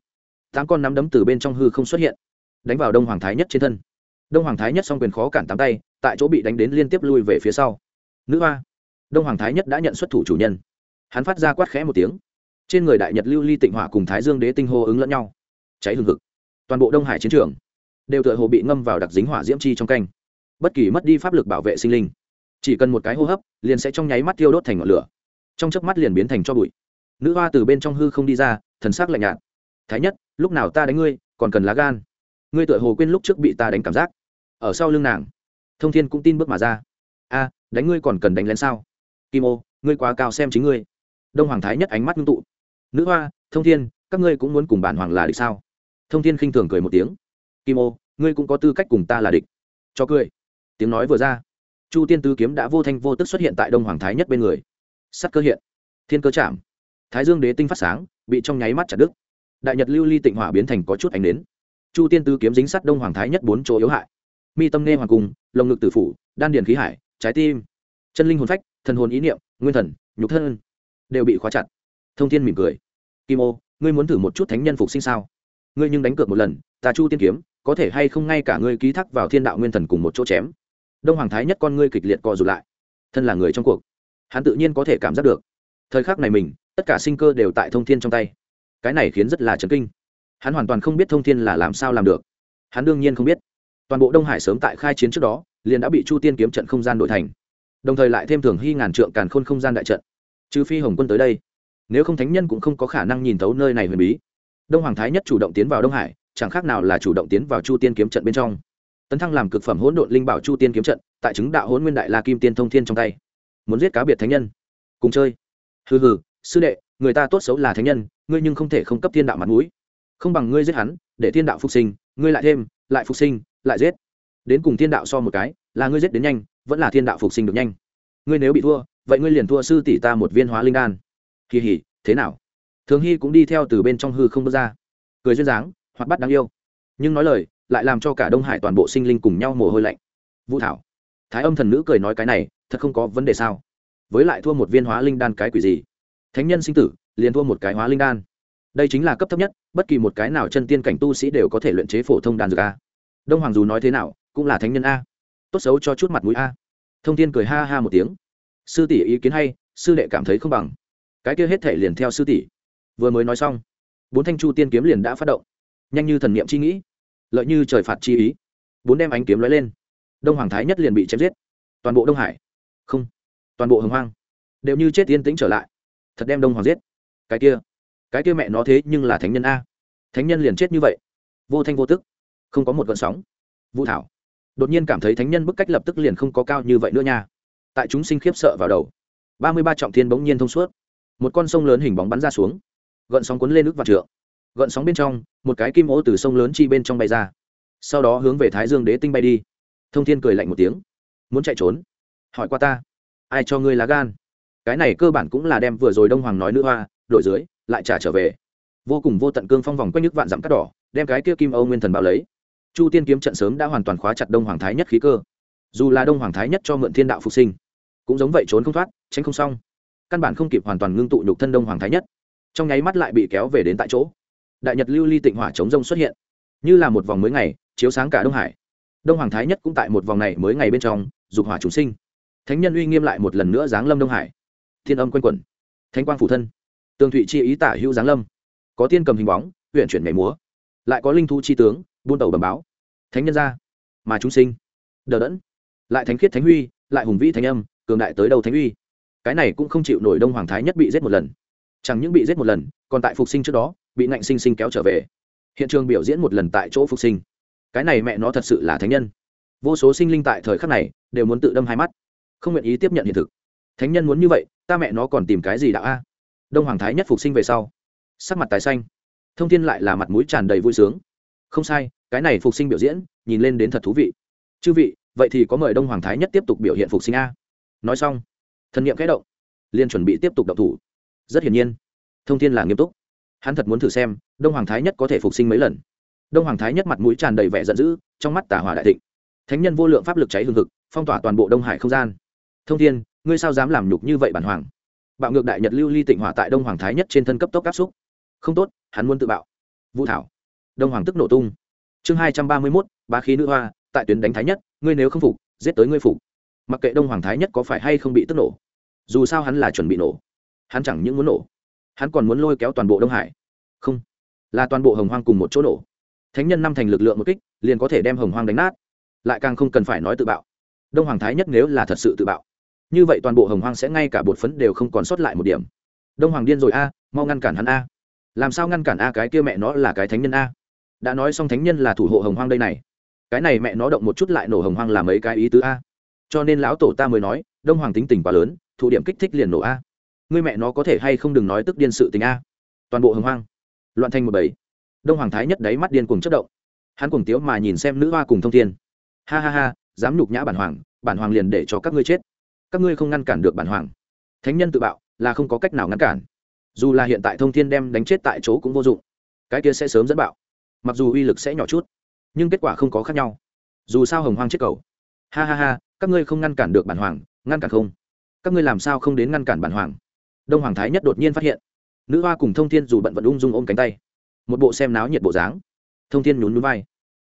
Tám con nắm đấm từ bên trong hư không xuất hiện. Đánh vào đông hoàng thái nhất trên thân. Đông hoàng thái nhất s o n g quyền khó cản tám tay, tại chỗ bị đánh đến liên tiếp lui về phía sau. Nữ hoa. Đông hoàng thái nhất đã nhận xuất thủ chủ nhân. Hắn phát ra quát khẽ một tiếng. Trên người đại nhật lưu ly tịnh hỏa cùng thái dương đế tinh hô ứng lẫn nhau cháy hừng hực. Toàn bộ đông hải chiến trường đều tựa hồ bị ngâm vào đặc dính hỏa diễm chi trong canh. Bất kỳ mất đi pháp lực bảo vệ sinh linh, chỉ cần một cái hô hấp, liền sẽ trong nháy mắt tiêu đốt thành ngọn lửa. Trong chớp mắt liền biến thành cho bụi. Nữ hoa từ bên trong hư không đi ra, thần sắc lạnh nhạt. Thái nhất, lúc nào ta đánh ngươi, còn cần lá gan? Ngươi tựa hồ quên lúc trước bị ta đánh cảm giác. Ở sau lưng nàng, thông thiên cũng tin bước mà ra. A, đánh ngươi còn cần đánh lén sao? Kim ô, ngươi quá cao xem chính ngươi. Đông hoàng thái nhất ánh mắt ngưng tụ. Nữ hoa, thông thiên, các ngươi cũng muốn cùng bản hoàng là địch sao? Thông thiên khinh thường cười một tiếng. Kim ô, ngươi cũng có tư cách cùng ta là địch. Cho cười. Tiếng nói vừa ra, chu tiên tư kiếm đã vô thanh vô tức xuất hiện tại đông hoàng thái nhất bên người. Sắt cơ hiện, thiên cơ chạm, thái dương đế tinh phát sáng, bị trong nháy mắt chặt đứt. Đại nhật lưu ly tịnh hỏa biến thành có chút ánh đến chu tiên tư kiếm dính sắt đông hoàng thái nhất bốn chỗ yếu hại. Mi tâm nghe hoàng cung lồng ngực tử phủ, đan điền khí hải, trái tim, chân linh hồn phách, thần hồn ý niệm, nguyên thần, nhục thân đều bị khóa chặt. Thông thiên mỉm cười. Kim ô, ngươi muốn thử một chút thánh nhân phục sinh sao? Ngươi nhưng đánh cược một lần, ta chu tiên kiếm, có thể hay không ngay cả ngươi ký thác vào thiên đạo nguyên thần cùng một chỗ chém. Đông hoàng thái nhất con ngươi kịch liệt co rụt lại. Thân là người trong cuộc, hắn tự nhiên có thể cảm giác được. Thời khắc này mình, tất cả sinh cơ đều tại thông thiên trong tay. Cái này khiến rất là chấn kinh. Hắn hoàn toàn không biết thông thiên là làm sao làm được. Hắn đương nhiên không biết. Toàn bộ đông hải sớm tại khai chiến trước đó, liền đã bị chu tiên kiếm trận không gian đội thành. Đồng thời lại thêm thường hy ngàn trượng càn khôn không gian đại trận. Trừ phi hồng quân tới đây. Nếu không thánh nhân cũng không có khả năng nhìn thấu nơi này huyền bí đông hoàng thái nhất chủ động tiến vào đông hải, chẳng khác nào là chủ động tiến vào chu tiên kiếm trận bên trong. Tấn thăng làm cực phẩm hỗn độn linh bảo chu tiên kiếm trận, tại chứng đạo hỗn nguyên đại la kim tiên thông thiên trong tay. Muốn giết cá biệt thánh nhân. Cùng chơi. Hừ hừ, sư đệ, người ta tốt xấu là thánh nhân, ngươi nhưng không thể không cấp thiên đạo mặt mũi. Không bằng ngươi giết hắn, để thiên đạo phục sinh, ngươi lại thêm, lại phục sinh, lại giết. Đến cùng thiên đạo so một cái, là ngươi giết đến nhanh, vẫn là thiên đạo phục sinh được nhanh. Ngươi nếu bị thua, vậy ngươi liền thua sư tỷ ta một viên hóa linh đan. Kỳ hỉ thế nào? Thường hy cũng đi theo từ bên trong hư không bước ra. Cười duyên dáng hoặc bắt đáng yêu. Nhưng nói lời, lại làm cho cả đông hải toàn bộ sinh linh cùng nhau mồ hôi lạnh. Vũ thảo. Thái âm thần nữ cười nói cái này, thật không có vấn đề sao? Với lại thua một viên hóa linh đan cái quỷ gì? Thánh nhân sinh tử, liền thua một cái hóa linh đan. Đây chính là cấp thấp nhất, bất kỳ một cái nào chân tiên cảnh tu sĩ đều có thể luyện chế phổ thông đan dược a. Đông hoàng dù nói thế nào, cũng là thánh nhân a. Tốt xấu cho chút mặt mũi a. Thông tiên cười ha ha một tiếng. Sư tỷ ý kiến hay, sư đệ cảm thấy không bằng. Cái kia hết thể liền theo sư tỷ vừa mới nói xong, bốn thanh chu tiên kiếm liền đã phát động. Nhanh như thần niệm chi nghĩ, lợi như trời phạt chi ý. Bốn đem ánh kiếm lóe lên, đông hoàng thái nhất liền bị chém giết. Toàn bộ đông hải, không, toàn bộ hồng hoang đều như chết yên tĩnh trở lại. Thật đem đông hoàng giết. Cái kia cái kia mẹ nó thế nhưng là thánh nhân a. Thánh nhân liền chết như vậy. Vô thanh vô tức, không có một gợn sóng. Vũ thảo, đột nhiên cảm thấy thánh nhân bức cách lập tức liền không có cao như vậy nữa nha. Tại chúng sinh khiếp sợ vào đầu, ba mươi ba trọng thiên bỗng nhiên thông suốt. Một con sông lớn hình bóng bắn ra xuống gợn sóng cuốn lên nước và trượng. Gợn sóng bên trong, một cái kim ô từ sông lớn chi bên trong bay ra. Sau đó hướng về thái dương đế tinh bay đi. Thông thiên cười lạnh một tiếng. Muốn chạy trốn? Hỏi qua ta. Ai cho ngươi lá gan? Cái này cơ bản cũng là đem vừa rồi đông hoàng nói nữ hoa, đổi dưới, lại trả trở về. Vô cùng vô tận cương phong vòng quanh nước vạn dặm cắt đỏ, đem cái kia kim âu nguyên thần bảo lấy. Chu tiên kiếm trận sớm đã hoàn toàn khóa chặt đông hoàng thái nhất khí cơ. Dù là đông hoàng thái nhất cho mượn thiên đạo phục sinh, cũng giống vậy trốn không thoát, tránh không xong. Căn bản không kịp hoàn toàn ngưng tụ nhục thân đông hoàng thái nhất trong nháy mắt lại bị kéo về đến tại chỗ. Đại nhật lưu ly tịnh hỏa chống rông xuất hiện. Như là một vòng mới ngày, chiếu sáng cả đông hải. Đông hoàng thái nhất cũng tại một vòng này mới ngày bên trong, dục hỏa chúng sinh. Thánh nhân uy nghiêm lại một lần nữa giáng lâm đông hải. Thiên âm quanh quẩn. Thánh quang phủ thân. Tường thụy chi ý tả hữu giáng lâm. Có tiên cầm hình bóng huyện chuyển nhảy múa. Lại có linh thu chi tướng, buôn tàu bầm báo. Thánh nhân ra, mà chúng sinh. Đờ đẫn. Lại thánh khiết thánh huy, lại hùng vĩ thánh âm, cường đại tới đầu thánh uy. Cái này cũng không chịu nổi đông hoàng thái nhất bị giết một lần chẳng những bị giết một lần, còn tại phục sinh trước đó, bị ngạnh sinh sinh kéo trở về. Hiện trường biểu diễn một lần tại chỗ phục sinh. Cái này mẹ nó thật sự là thánh nhân. Vô số sinh linh tại thời khắc này đều muốn tự đâm hai mắt, không nguyện ý tiếp nhận hiện thực. Thánh nhân muốn như vậy, ta mẹ nó còn tìm cái gì đạo a? Đông hoàng thái nhất phục sinh về sau, sắc mặt tái xanh. Thông tin lại là mặt mũi tràn đầy vui sướng. Không sai, cái này phục sinh biểu diễn, nhìn lên đến thật thú vị. Chư vị, vậy thì có mời đông hoàng thái nhất tiếp tục biểu hiện phục sinh a. Nói xong, thần nghiệm kẽ động liên chuẩn bị tiếp tục động thủ rất hiển nhiên. Thông tin là nghiêm túc. Hắn thật muốn thử xem, đông hoàng thái nhất có thể phục sinh mấy lần. Đông hoàng thái nhất mặt mũi tràn đầy vẻ giận dữ, trong mắt tả hòa đại thịnh. Thánh nhân vô lượng pháp lực cháy hương thực phong tỏa toàn bộ đông hải không gian. Thông thiên, ngươi sao dám làm nhục như vậy bản hoàng? Bạo ngược đại nhật lưu ly tịnh hỏa tại đông hoàng thái nhất trên thân cấp tốc áp xúc. Không tốt, hắn muốn tự bạo. Vũ thảo. Đông hoàng tức nổ tung. Chương hai trăm ba mươi mốt ba khí nữ hoa, tại tuyến đánh thái nhất, ngươi nếu không phục, giết tới ngươi phục. Mặc kệ đông hoàng thái nhất có phải hay không bị tức nổ, dù sao hắn là chuẩn bị nổ hắn chẳng những muốn nổ, hắn còn muốn lôi kéo toàn bộ đông hải. Không, là toàn bộ hồng hoang cùng một chỗ nổ. Thánh nhân năm thành lực lượng một kích, liền có thể đem hồng hoang đánh nát. Lại càng không cần phải nói tự bạo. Đông hoàng thái nhất nếu là thật sự tự bạo, như vậy toàn bộ hồng hoang sẽ ngay cả bột phấn đều không còn sót lại một điểm. Đông hoàng điên rồi a, mau ngăn cản hắn a. Làm sao ngăn cản a cái kia mẹ nó là cái thánh nhân a? Đã nói xong thánh nhân là thủ hộ hồng hoang đây này. Cái này mẹ nó động một chút lại nổ hồng hoang làm mấy cái ý tứ a. Cho nên lão tổ ta mới nói, đông hoàng tính tình quá lớn thủ điểm kích thích liền nổ a ngươi mẹ nó có thể hay không đừng nói tức điên sự tình a. Toàn bộ hồng hoang, loạn thành một bảy đông hoàng thái nhất đáy mắt điên cùng chất động. Hắn cùng tiếu mà nhìn xem nữ hoa cùng thông thiên. Ha ha ha, dám nhục nhã bản hoàng bản hoàng liền để cho các ngươi chết. Các ngươi không ngăn cản được bản hoàng. Thánh nhân tự bạo, là không có cách nào ngăn cản. Dù là hiện tại thông thiên đem đánh chết tại chỗ cũng vô dụng. Cái kia sẽ sớm dẫn bạo. Mặc dù uy lực sẽ nhỏ chút, nhưng kết quả không có khác nhau. Dù sao hồng hoang chết cầu. Ha ha ha, các ngươi không ngăn cản được bản hoàng, ngăn cản không? Các ngươi làm sao không đến ngăn cản bản hoàng? Đông hoàng thái nhất đột nhiên phát hiện. Nữ hoa cùng thông thiên dù bận vẫn ung dung ôm cánh tay. Một bộ xem náo nhiệt bộ dáng. Thông thiên nhún núi vai.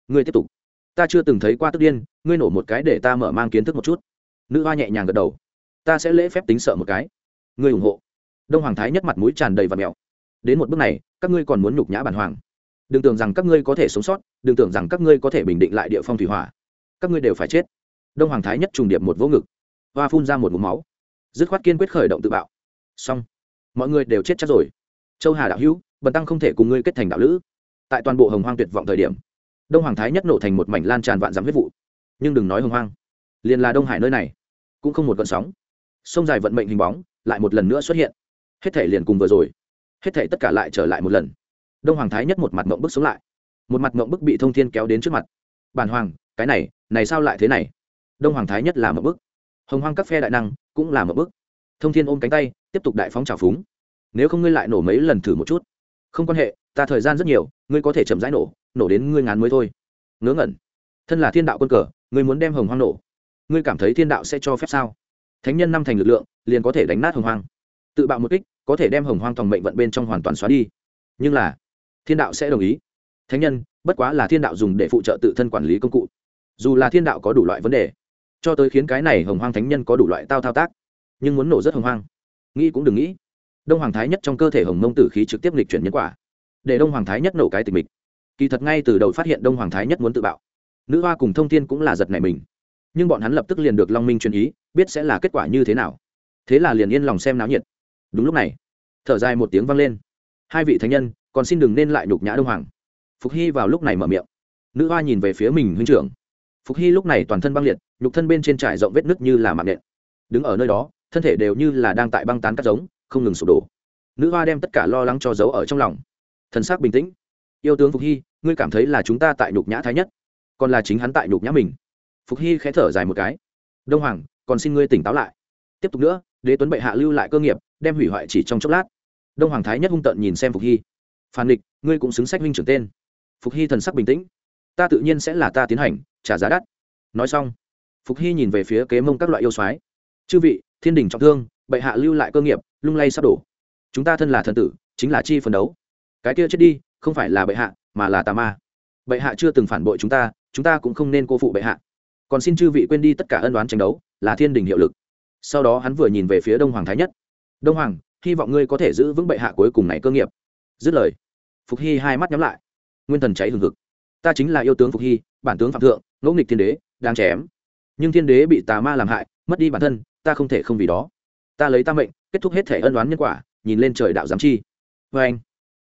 Ngươi tiếp tục. Ta chưa từng thấy qua tức điên, ngươi nổ một cái để ta mở mang kiến thức một chút. Nữ hoa nhẹ nhàng gật đầu. Ta sẽ lễ phép tính sợ một cái. Ngươi ủng hộ. Đông hoàng thái nhất mặt mũi tràn đầy và mèo đến một bước này, các ngươi còn muốn nhục nhã bản hoàng. Đừng tưởng rằng các ngươi có thể sống sót, đừng tưởng rằng các ngươi có thể bình định lại địa phong thủy hỏa. Các ngươi đều phải chết. Đông hoàng thái nhất trùng điệp một vỗ ngực. Hoa phun ra một mũ máu. Dứt khoát kiên quyết khởi động tự bạo xong. Mọi người đều chết chắc rồi. Châu hà đạo hữu, bần tăng không thể cùng ngươi kết thành đạo lữ. Tại toàn bộ hồng hoang tuyệt vọng thời điểm, đông hoàng thái nhất nổ thành một mảnh lan tràn vạn dặm huyết vụ. Nhưng đừng nói hồng hoang, liền là đông hải nơi này, cũng không một gợn sóng. Sông dài vận mệnh hình bóng lại một lần nữa xuất hiện. Hết thể liền cùng vừa rồi. Hết thể tất cả lại trở lại một lần. Đông hoàng thái nhất một mặt mộng bức sống lại. Một mặt mộng bức bị thông thiên kéo đến trước mặt. Bản hoàng, cái này này sao lại thế này? Đông hoàng thái nhất là mộng bức. Hồng hoang các phe đại năng cũng là mộng bức. Thông thiên ôm cánh tay tiếp tục đại phóng trào phúng. Nếu không ngươi lại nổ mấy lần thử một chút. Không quan hệ, ta thời gian rất nhiều, ngươi có thể chậm rãi nổ nổ đến ngươi ngán mới thôi. Ngớ ngẩn. Thân là thiên đạo quân cờ, ngươi muốn đem hồng hoang nổ. Ngươi cảm thấy thiên đạo sẽ cho phép sao? Thánh nhân năm thành lực lượng, liền có thể đánh nát hồng hoang. Tự bạo một kích, có thể đem hồng hoang tòng mệnh vận bên trong hoàn toàn xóa đi. Nhưng là, thiên đạo sẽ đồng ý. Thánh nhân, bất quá là thiên đạo dùng để phụ trợ tự thân quản lý công cụ. Dù là thiên đạo có đủ loại vấn đề, cho tới khiến cái này hồng hoang thánh nhân có đủ loại tao thao tác, nhưng muốn nổ rất hồng hoang nghĩ cũng đừng nghĩ. Đông hoàng thái nhất trong cơ thể hồng mông tử khí trực tiếp lịch chuyển nhân quả. Để đông hoàng thái nhất nổ cái tình mình kỳ thật ngay từ đầu phát hiện đông hoàng thái nhất muốn tự bạo. Nữ hoa cùng thông thiên cũng là giật này mình. Nhưng bọn hắn lập tức liền được long minh truyền ý, biết sẽ là kết quả như thế nào. Thế là liền yên lòng xem náo nhiệt. Đúng lúc này, thở dài một tiếng vang lên. Hai vị thánh nhân, còn xin đừng nên lại nhục nhã đông hoàng. Phục hy vào lúc này mở miệng. Nữ hoa nhìn về phía mình huynh trưởng. Phục hy lúc này toàn thân băng liệt, nhục thân bên trên trải rộng vết nứt như là mạng nện. Đứng ở nơi đó thân thể đều như là đang tại băng tán cắt giống, không ngừng sụp đổ. Nữ hoa đem tất cả lo lắng cho giấu ở trong lòng. Thân xác bình tĩnh. Yêu tướng phục hy, ngươi cảm thấy là chúng ta tại nhục nhã thái nhất, còn là chính hắn tại nhục nhã mình. Phục hy khẽ thở dài một cái. Đông hoàng, còn xin ngươi tỉnh táo lại. Tiếp tục nữa, đế tuấn bệ hạ lưu lại cơ nghiệp, đem hủy hoại chỉ trong chốc lát. Đông hoàng thái nhất hung tợn nhìn xem phục hy. Phản địch ngươi cũng xứng sách huynh trưởng tên. Phục hy thần sắc bình tĩnh. Ta tự nhiên sẽ là ta tiến hành, trả giá đắt. Nói xong, phục hy nhìn về phía kế mông các loại yêu soái. Chư vị thiên đình trọng thương, bệ hạ lưu lại cơ nghiệp, lung lay sắp đổ. Chúng ta thân là thần tử, chính là chi phấn đấu. Cái kia chết đi, không phải là bệ hạ, mà là tà ma. Bệ hạ chưa từng phản bội chúng ta chúng ta cũng không nên cô phụ bệ hạ. Còn xin chư vị quên đi tất cả ân đoán tranh đấu, là thiên đình hiệu lực. Sau đó hắn vừa nhìn về phía đông hoàng thái nhất. Đông hoàng, hy vọng ngươi có thể giữ vững bệ hạ cuối cùng này cơ nghiệp. Dứt lời, phục hy hai mắt nhắm lại. Nguyên thần cháy hừng hực. Ta chính là yêu tướng phục hy, bản tướng phạm thượng ngẫu nghịch thiên đế, đang chém. Nhưng thiên đế bị tà ma làm hại, mất đi bản thân ta không thể không vì đó. Ta lấy ta mệnh, kết thúc hết thể ân đoán nhân quả, nhìn lên trời đạo giám chi. Vê anh,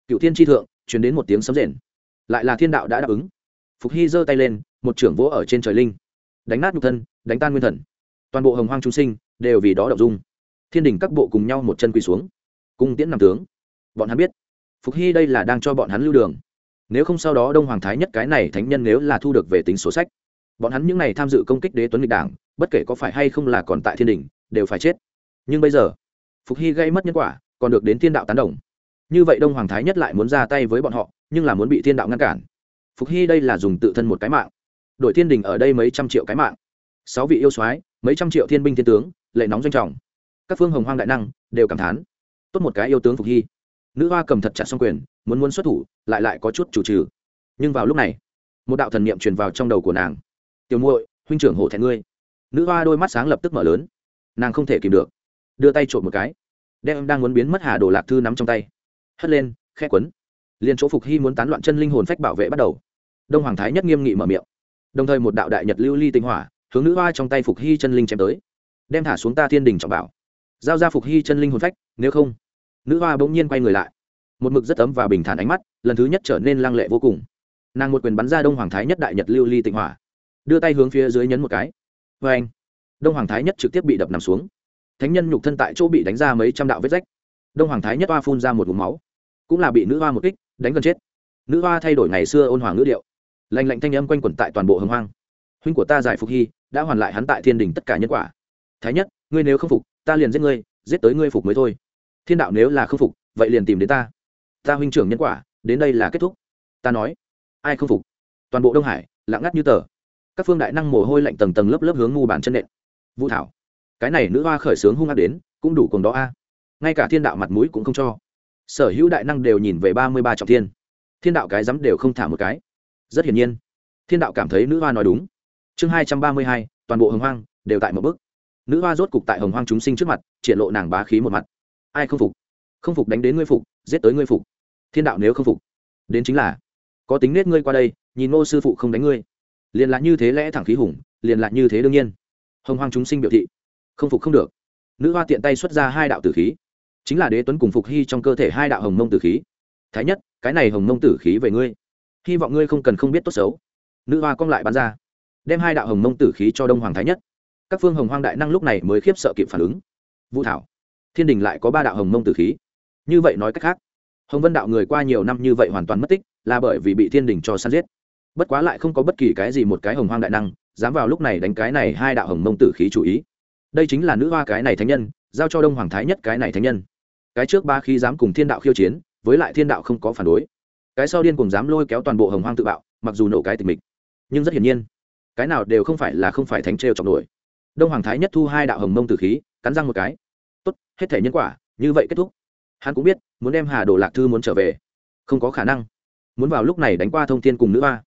cựu thiên tri thượng chuyển đến một tiếng sấm rền. Lại là thiên đạo đã đáp ứng. Phục hy giơ tay lên, một trưởng vỗ ở trên trời linh. Đánh nát nhục thân, đánh tan nguyên thần. Toàn bộ hồng hoang trung sinh, đều vì đó đậu dung. Thiên đình các bộ cùng nhau một chân quỳ xuống. Cung tiễn nằm tướng. Bọn hắn biết, phục hy đây là đang cho bọn hắn lưu đường. Nếu không sau đó đông hoàng thái nhất cái này thánh nhân nếu là thu được về tính số sách bọn hắn những n à y tham dự công kích đế tuấn lịch đảng, bất kể có phải hay không là còn tại thiên đình, đều phải chết. Nhưng bây giờ, phục hy gây mất nhân quả, còn được đến thiên đạo tán đồng. Như vậy đông hoàng thái nhất lại muốn ra tay với bọn họ, nhưng là muốn bị thiên đạo ngăn cản. Phục hy đây là dùng tự thân một cái mạng. Đội thiên đình ở đây mấy trăm triệu cái mạng. Sáu vị yêu soái, mấy trăm triệu thiên binh thiên tướng, lệ nóng doanh trọng. Các phương hồng hoang đại năng đều cảm thán. Tốt một cái yêu tướng phục hy. Nữ hoa cầm thật chặt xong quyền, muốn muốn xuất thủ, lại lại có chút chủ trừ. Nhưng vào lúc này, một đạo thần niệm truyền vào trong đầu của nàng tiểu muội, huynh trưởng hộ thẹn ngươi. Nữ hoa đôi mắt sáng lập tức mở lớn. Nàng không thể kìm được, đưa tay trộm một cái. Đem đang muốn biến mất hà đồ lạc thư nắm trong tay. Hất lên khe quấn. Liền chỗ phục hy muốn tán loạn chân linh hồn phách bảo vệ bắt đầu. Đông hoàng thái nhất nghiêm nghị mở miệng. Đồng thời một đạo đại nhật lưu ly tinh hỏa, hướng nữ hoa trong tay phục hy chân linh chém tới. Đem thả xuống ta thiên đình trọng bảo. Giao ra phục hy chân linh hồn phách, nếu không. Nữ hoa bỗng nhiên quay người lại. Một mực rất ấm và bình thản ánh mắt, lần thứ nhất trở nên lăng lệ vô cùng. Nàng một quyền bắn ra đông hoàng thái nhất đại nhật lưu ly tịnh hỏa đưa tay hướng phía dưới nhấn một cái. Vê anh, đông hoàng thái nhất trực tiếp bị đập nằm xuống. Thánh nhân nhục thân tại chỗ bị đánh ra mấy trăm đạo vết rách. Đông hoàng thái nhất hoa phun ra một vùng máu. Cũng là bị nữ hoa một kích, đánh gần chết. Nữ hoa thay đổi ngày xưa ôn hoàng ngữ điệu. Lành lạnh thanh âm quanh quẩn tại toàn bộ hồng hoang. Huynh của ta giải phục hy, đã hoàn lại hắn tại thiên đình tất cả nhân quả. Thái nhất, ngươi nếu không phục, ta liền giết ngươi, giết tới ngươi phục mới thôi. Thiên đạo nếu là không phục, vậy liền tìm đến ta. Ta huynh trưởng nhân quả, đến đây là kết thúc. Ta nói, ai không phục? Toàn bộ đông hải, lặng ngắt như tờ các phương đại năng mồ hôi lạnh tầng tầng lớp lớp hướng ngu bàn chân nện. Vũ thảo, cái này nữ hoa khởi sướng hung ác đến, cũng đủ cùng đó a. Ngay cả thiên đạo mặt mũi cũng không cho. Sở hữu đại năng đều nhìn về ba mươi ba trọng thiên. Thiên đạo cái dám đều không thả một cái. Rất hiển nhiên, thiên đạo cảm thấy nữ hoa nói đúng. Chương hai trăm ba mươi hai, toàn bộ hồng hoang đều tại một bước. Nữ hoa rốt cục tại hồng hoang chúng sinh trước mặt, triển lộ nàng bá khí một mặt. Ai không phục? Không phục đánh đến ngươi phục, giết tới ngươi phục. Thiên đạo nếu không phục, đến chính là, có tính nết ngươi qua đây, nhìn ngô sư phụ không đánh ngươi liền là như thế lẽ thẳng khí hùng, liền là như thế đương nhiên. Hồng hoang chúng sinh biểu thị, không phục không được. Nữ hoa tiện tay xuất ra hai đạo tử khí, chính là đế tuấn cùng phục hy trong cơ thể hai đạo hồng mông tử khí. Thái nhất, cái này hồng mông tử khí về ngươi. Hy vọng ngươi không cần không biết tốt xấu. Nữ hoa cong lại bắn ra, đem hai đạo hồng mông tử khí cho đông hoàng thái nhất. Các phương hồng hoang đại năng lúc này mới khiếp sợ kịp phản ứng. Vũ thảo, thiên đình lại có ba đạo hồng mông tử khí. Như vậy nói cách khác, hồng vân đạo người qua nhiều năm như vậy hoàn toàn mất tích, là bởi vì bị thiên đình cho săn giết bất quá lại không có bất kỳ cái gì một cái hồng hoang đại năng, dám vào lúc này đánh cái này hai đạo hồng mông tử khí chủ ý. Đây chính là nữ hoa cái này thánh nhân, giao cho đông hoàng thái nhất cái này thánh nhân. Cái trước ba khi dám cùng thiên đạo khiêu chiến, với lại thiên đạo không có phản đối. Cái sau điên cùng dám lôi kéo toàn bộ hồng hoang tự bạo, mặc dù nổ cái tình mình nhưng rất hiển nhiên, cái nào đều không phải là không phải thánh trêu trọng nổi. Đông hoàng thái nhất thu hai đạo hồng mông tử khí, cắn răng một cái. Tốt, hết thể nhân quả, như vậy kết thúc. Hắn cũng biết, muốn đem hà đồ lạc thư muốn trở về. Không có khả năng. Muốn vào lúc này đánh qua thông thiên cùng nữ hoa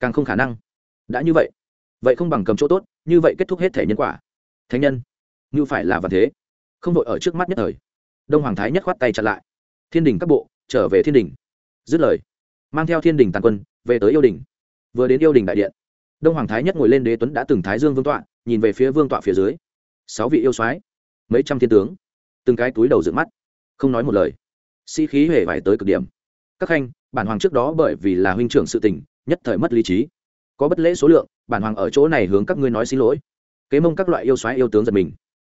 càng không khả năng. Đã như vậy vậy không bằng cầm chỗ tốt, như vậy kết thúc hết thể nhân quả. Thánh nhân, như phải là vạn thế. Không đội ở trước mắt nhất thời. Đông hoàng thái nhất khoát tay chặt lại. Thiên đình các bộ, trở về thiên đình. Dứt lời, mang theo thiên đình tàn quân, về tới yêu đình. Vừa đến yêu đình đại điện, đông hoàng thái nhất ngồi lên đế tuấn đã từng thái dương vương tọa, nhìn về phía vương tọa phía dưới. Sáu vị yêu soái, mấy trăm thiên tướng, từng cái túi đầu dựng mắt, không nói một lời. Sĩ khí hề vải tới cực điểm. Các khanh, bản hoàng trước đó bởi vì là huynh trưởng sự tình nhất thời mất lý trí. Có bất lễ số lượng, bản hoàng ở chỗ này hướng các ngươi nói xin lỗi. Kế mông các loại yêu xoáy yêu tướng giật mình.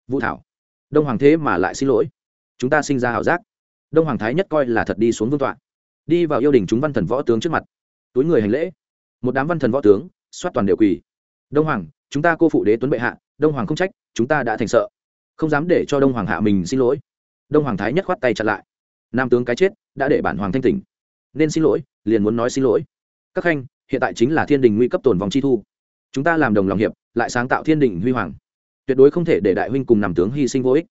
Vũ thảo, đông hoàng thế mà lại xin lỗi. Chúng ta sinh ra h giác. Đông hoàng thái nhất coi là thật đi xuống vương tọa. Đi vào yêu đình chúng văn thần võ tướng trước mặt. Túi người hành lễ. Một đám văn thần võ tướng, soát toàn đều quỳ. Đông hoàng, chúng ta cô phụ đế tuấn bệ hạ, đông hoàng không trách, chúng ta đã thành sợ. Không dám để cho đông hoàng hạ mình xin lỗi. Đông hoàng thái nhất khoát tay chặt lại. Nam tướng cái chết, đã để bản hoàng thanh tỉnh. Nên xin lỗi, liền muốn nói xin lỗi các khanh, hiện tại chính là thiên đình nguy cấp tồn vòng chi thu. Chúng ta làm đồng lòng hiệp, lại sáng tạo thiên đình huy hoàng. Tuyệt đối không thể để đại huynh cùng nằm tướng hy sinh vô ích.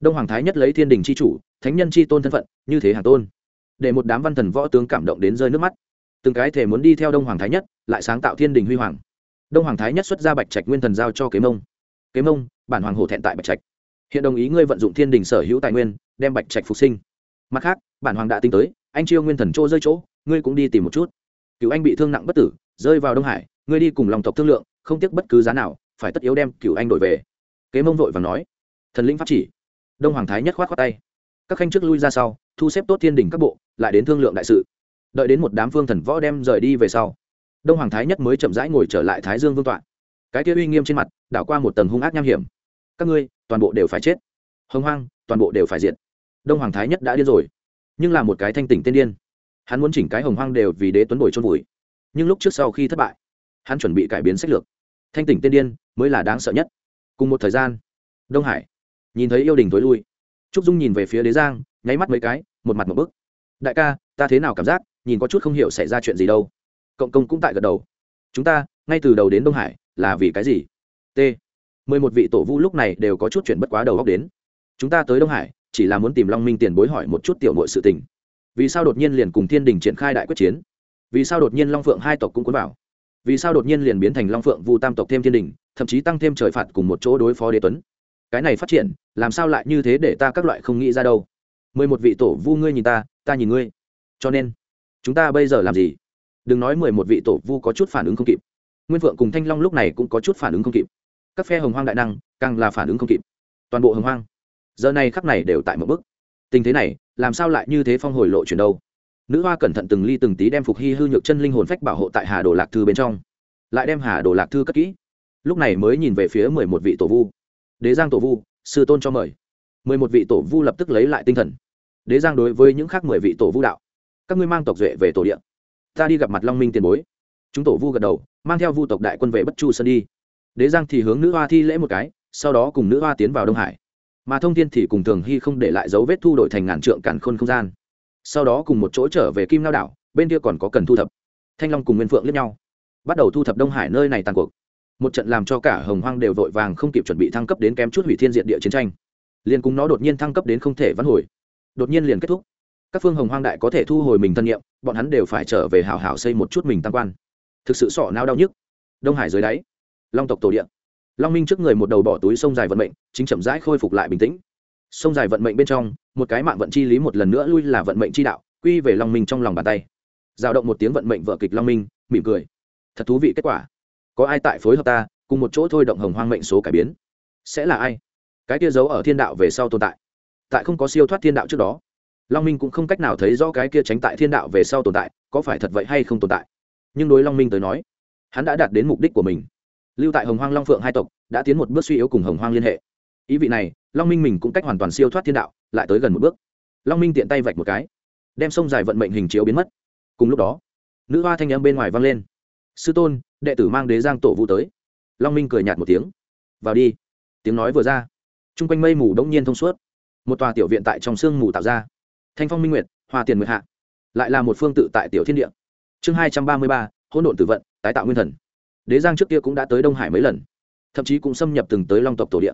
Đông hoàng thái nhất lấy thiên đình c h i chủ, thánh nhân c h i tôn thân phận, như thế hàng tôn. Để một đám văn thần võ tướng cảm động đến rơi nước mắt. Từng cái thể muốn đi theo đông hoàng thái nhất, lại sáng tạo thiên đình huy hoàng. Đông hoàng thái nhất xuất ra bạch trạch nguyên thần giao cho kế mông. Kế mông, bản hoàng hổ thẹn tại bạch trạch. Hiện đồng ý ngươi vận dụng thiên đình sở hữu tài nguyên, đem bạch trạch phục sinh. Mặt khác, bản hoàng đã tính tới, anh chiêu nguyên thần chỗ rơi chỗ, ngươi cũng đi tìm một chút cựu anh bị thương nặng bất tử, rơi vào đông hải, ngươi đi cùng lòng tộc thương lượng, không tiếc bất cứ giá nào, phải tất yếu đem cựu anh đổi về. Kế mông vội và nói, thần lĩnh pháp chỉ. Đông hoàng thái nhất khoát khoát tay. Các khanh trước lui ra sau, thu xếp tốt thiên đình các bộ, lại đến thương lượng đại sự. Đợi đến một đám phương thần võ đem rời đi về sau, đông hoàng thái nhất mới chậm rãi ngồi trở lại thái dương vương tọa. Cái kia uy nghiêm trên mặt, đảo qua một tầng hung ác nham hiểm. Các ngươi, toàn bộ đều phải chết. Hồng hoang, toàn bộ đều phải diệt. Đông hoàng thái nhất đã điên rồi, nhưng là một cái thanh tỉnh tiên điên hắn muốn chỉnh cái hồng hoang đều vì đế tuấn bồi trôn vùi. Nhưng lúc trước sau khi thất bại, hắn chuẩn bị cải biến sách lược. Thanh tỉnh tiên điên mới là đáng sợ nhất. Cùng một thời gian, đông hải nhìn thấy yêu đình tối lui. Trúc dung nhìn về phía đế giang, nháy mắt mấy cái, một mặt một bức. Đại ca, ta thế nào cảm giác, nhìn có chút không hiểu xảy ra chuyện gì đâu. Cộng công cũng tại gật đầu. Chúng ta, ngay từ đầu đến đông hải, là vì cái gì? T. Mười một vị tổ vu lúc này đều có chút chuyện bất quá đầu góc đến. Chúng ta tới đông hải, chỉ là muốn tìm long minh tiền bối hỏi một chút tiểu nội sự tình vì sao đột nhiên liền cùng thiên đình triển khai đại quyết chiến? Vì sao đột nhiên long phượng hai tộc cũng cuốn vào? Vì sao đột nhiên liền biến thành long phượng vu tam tộc thêm thiên đình, thậm chí tăng thêm trời phạt cùng một chỗ đối phó đế tuấn? Cái này phát triển, làm sao lại như thế để ta các loại không nghĩ ra đâu? Mười một vị tổ vu ngươi nhìn ta ta nhìn ngươi. Cho nên, chúng ta bây giờ làm gì? Đừng nói mười một vị tổ vu có chút phản ứng không kịp. Nguyên phượng cùng thanh long lúc này cũng có chút phản ứng không kịp. Các phe hồng hoang đại năng, càng là phản ứng không kịp. Toàn bộ hồng hoang, giờ này khắc này đều tại một bước. Tình thế này làm sao lại như thế phong hồi lộ chuyển đâu? Nữ hoa cẩn thận từng ly từng tí đem phục hy hư nhược chân linh hồn phách bảo hộ tại hà đồ lạc thư bên trong. Lại đem hà đồ lạc thư cất kỹ. Lúc này mới nhìn về phía mười một vị tổ vu. Đế giang tổ vu, sư tôn cho mời. mười một vị tổ vu lập tức lấy lại tinh thần. Đế giang đối với những khác mười vị tổ vu đạo. Các ngươi mang tộc duệ về tổ điện ta đi gặp mặt long minh tiền bối. Chúng tổ vu gật đầu, mang theo vu tộc đại quân về bất chu sơn đi. Đế giang thì hướng nữ hoa thi lễ một cái, sau đó cùng nữ hoa tiến vào đông hải mà thông thiên thì cùng thường hy không để lại dấu vết thu đổi thành ngàn trượng càn khôn không gian. Sau đó cùng một chỗ trở về kim lao đảo, bên kia còn có cần thu thập. Thanh long cùng nguyên phượng lướt nhau. Bắt đầu thu thập đông hải nơi này tàn cuộc. Một trận làm cho cả hồng hoang đều vội vàng không kịp chuẩn bị thăng cấp đến kém chút hủy thiên diện địa chiến tranh. Liền cùng nó đột nhiên thăng cấp đến không thể vãn hồi. Đột nhiên liền kết thúc. Các phương hồng hoang đại có thể thu hồi mình thân nhiệm, bọn hắn đều phải trở về hào hào xây một chút mình tăng quan. Thực sự sọ nao đau nhức. Đông hải dưới đáy. Long tộc tổ điện long minh trước người một đầu bỏ túi sông dài vận mệnh, chính chậm rãi khôi phục lại bình tĩnh. Sông dài vận mệnh bên trong, một cái mạng vận chi lý một lần nữa lui là vận mệnh chi đạo, quy về long minh trong lòng bàn tay. Giao động một tiếng vận mệnh vợ kịch long minh, mỉm cười. Thật thú vị kết quả. Có ai tại phối hợp ta, cùng một chỗ thôi động hồng hoang mệnh số cải biến? Sẽ là ai? Cái kia giấu ở thiên đạo về sau tồn tại. Tại không có siêu thoát thiên đạo trước đó. Long minh cũng không cách nào thấy rõ cái kia tránh tại thiên đạo về sau tồn tại, có phải thật vậy hay không tồn tại. Nhưng đối long minh tới nói, hắn đã đạt đến mục đích của mình lưu tại hồng hoang long phượng hai tộc đã tiến một bước suy yếu cùng hồng hoang liên hệ. Ý vị này, long minh mình cũng cách hoàn toàn siêu thoát thiên đạo, lại tới gần một bước. Long minh tiện tay vạch một cái, đem sông dài vận mệnh hình chiếu biến mất. Cùng lúc đó, nữ hoa thanh âm bên ngoài vang lên. Sư tôn, đệ tử mang đế giang tổ vũ tới. Long minh cười nhạt một tiếng. Vào đi. Tiếng nói vừa ra t r u n g quanh mây mù đông nhiên thông suốt. Một tòa tiểu viện tại trong sương mù tạo ra. Thanh phong minh nguyệt, hoa tiền nguyệt hạ. Lại là một phương tự tại tiểu thiên địa. Chương hai trăm ba mươi ba, hỗn độn tử vận, tái tạo nguyên thần đế giang trước kia cũng đã tới đông hải mấy lần, thậm chí cũng xâm nhập từng tới long tộc tổ địa.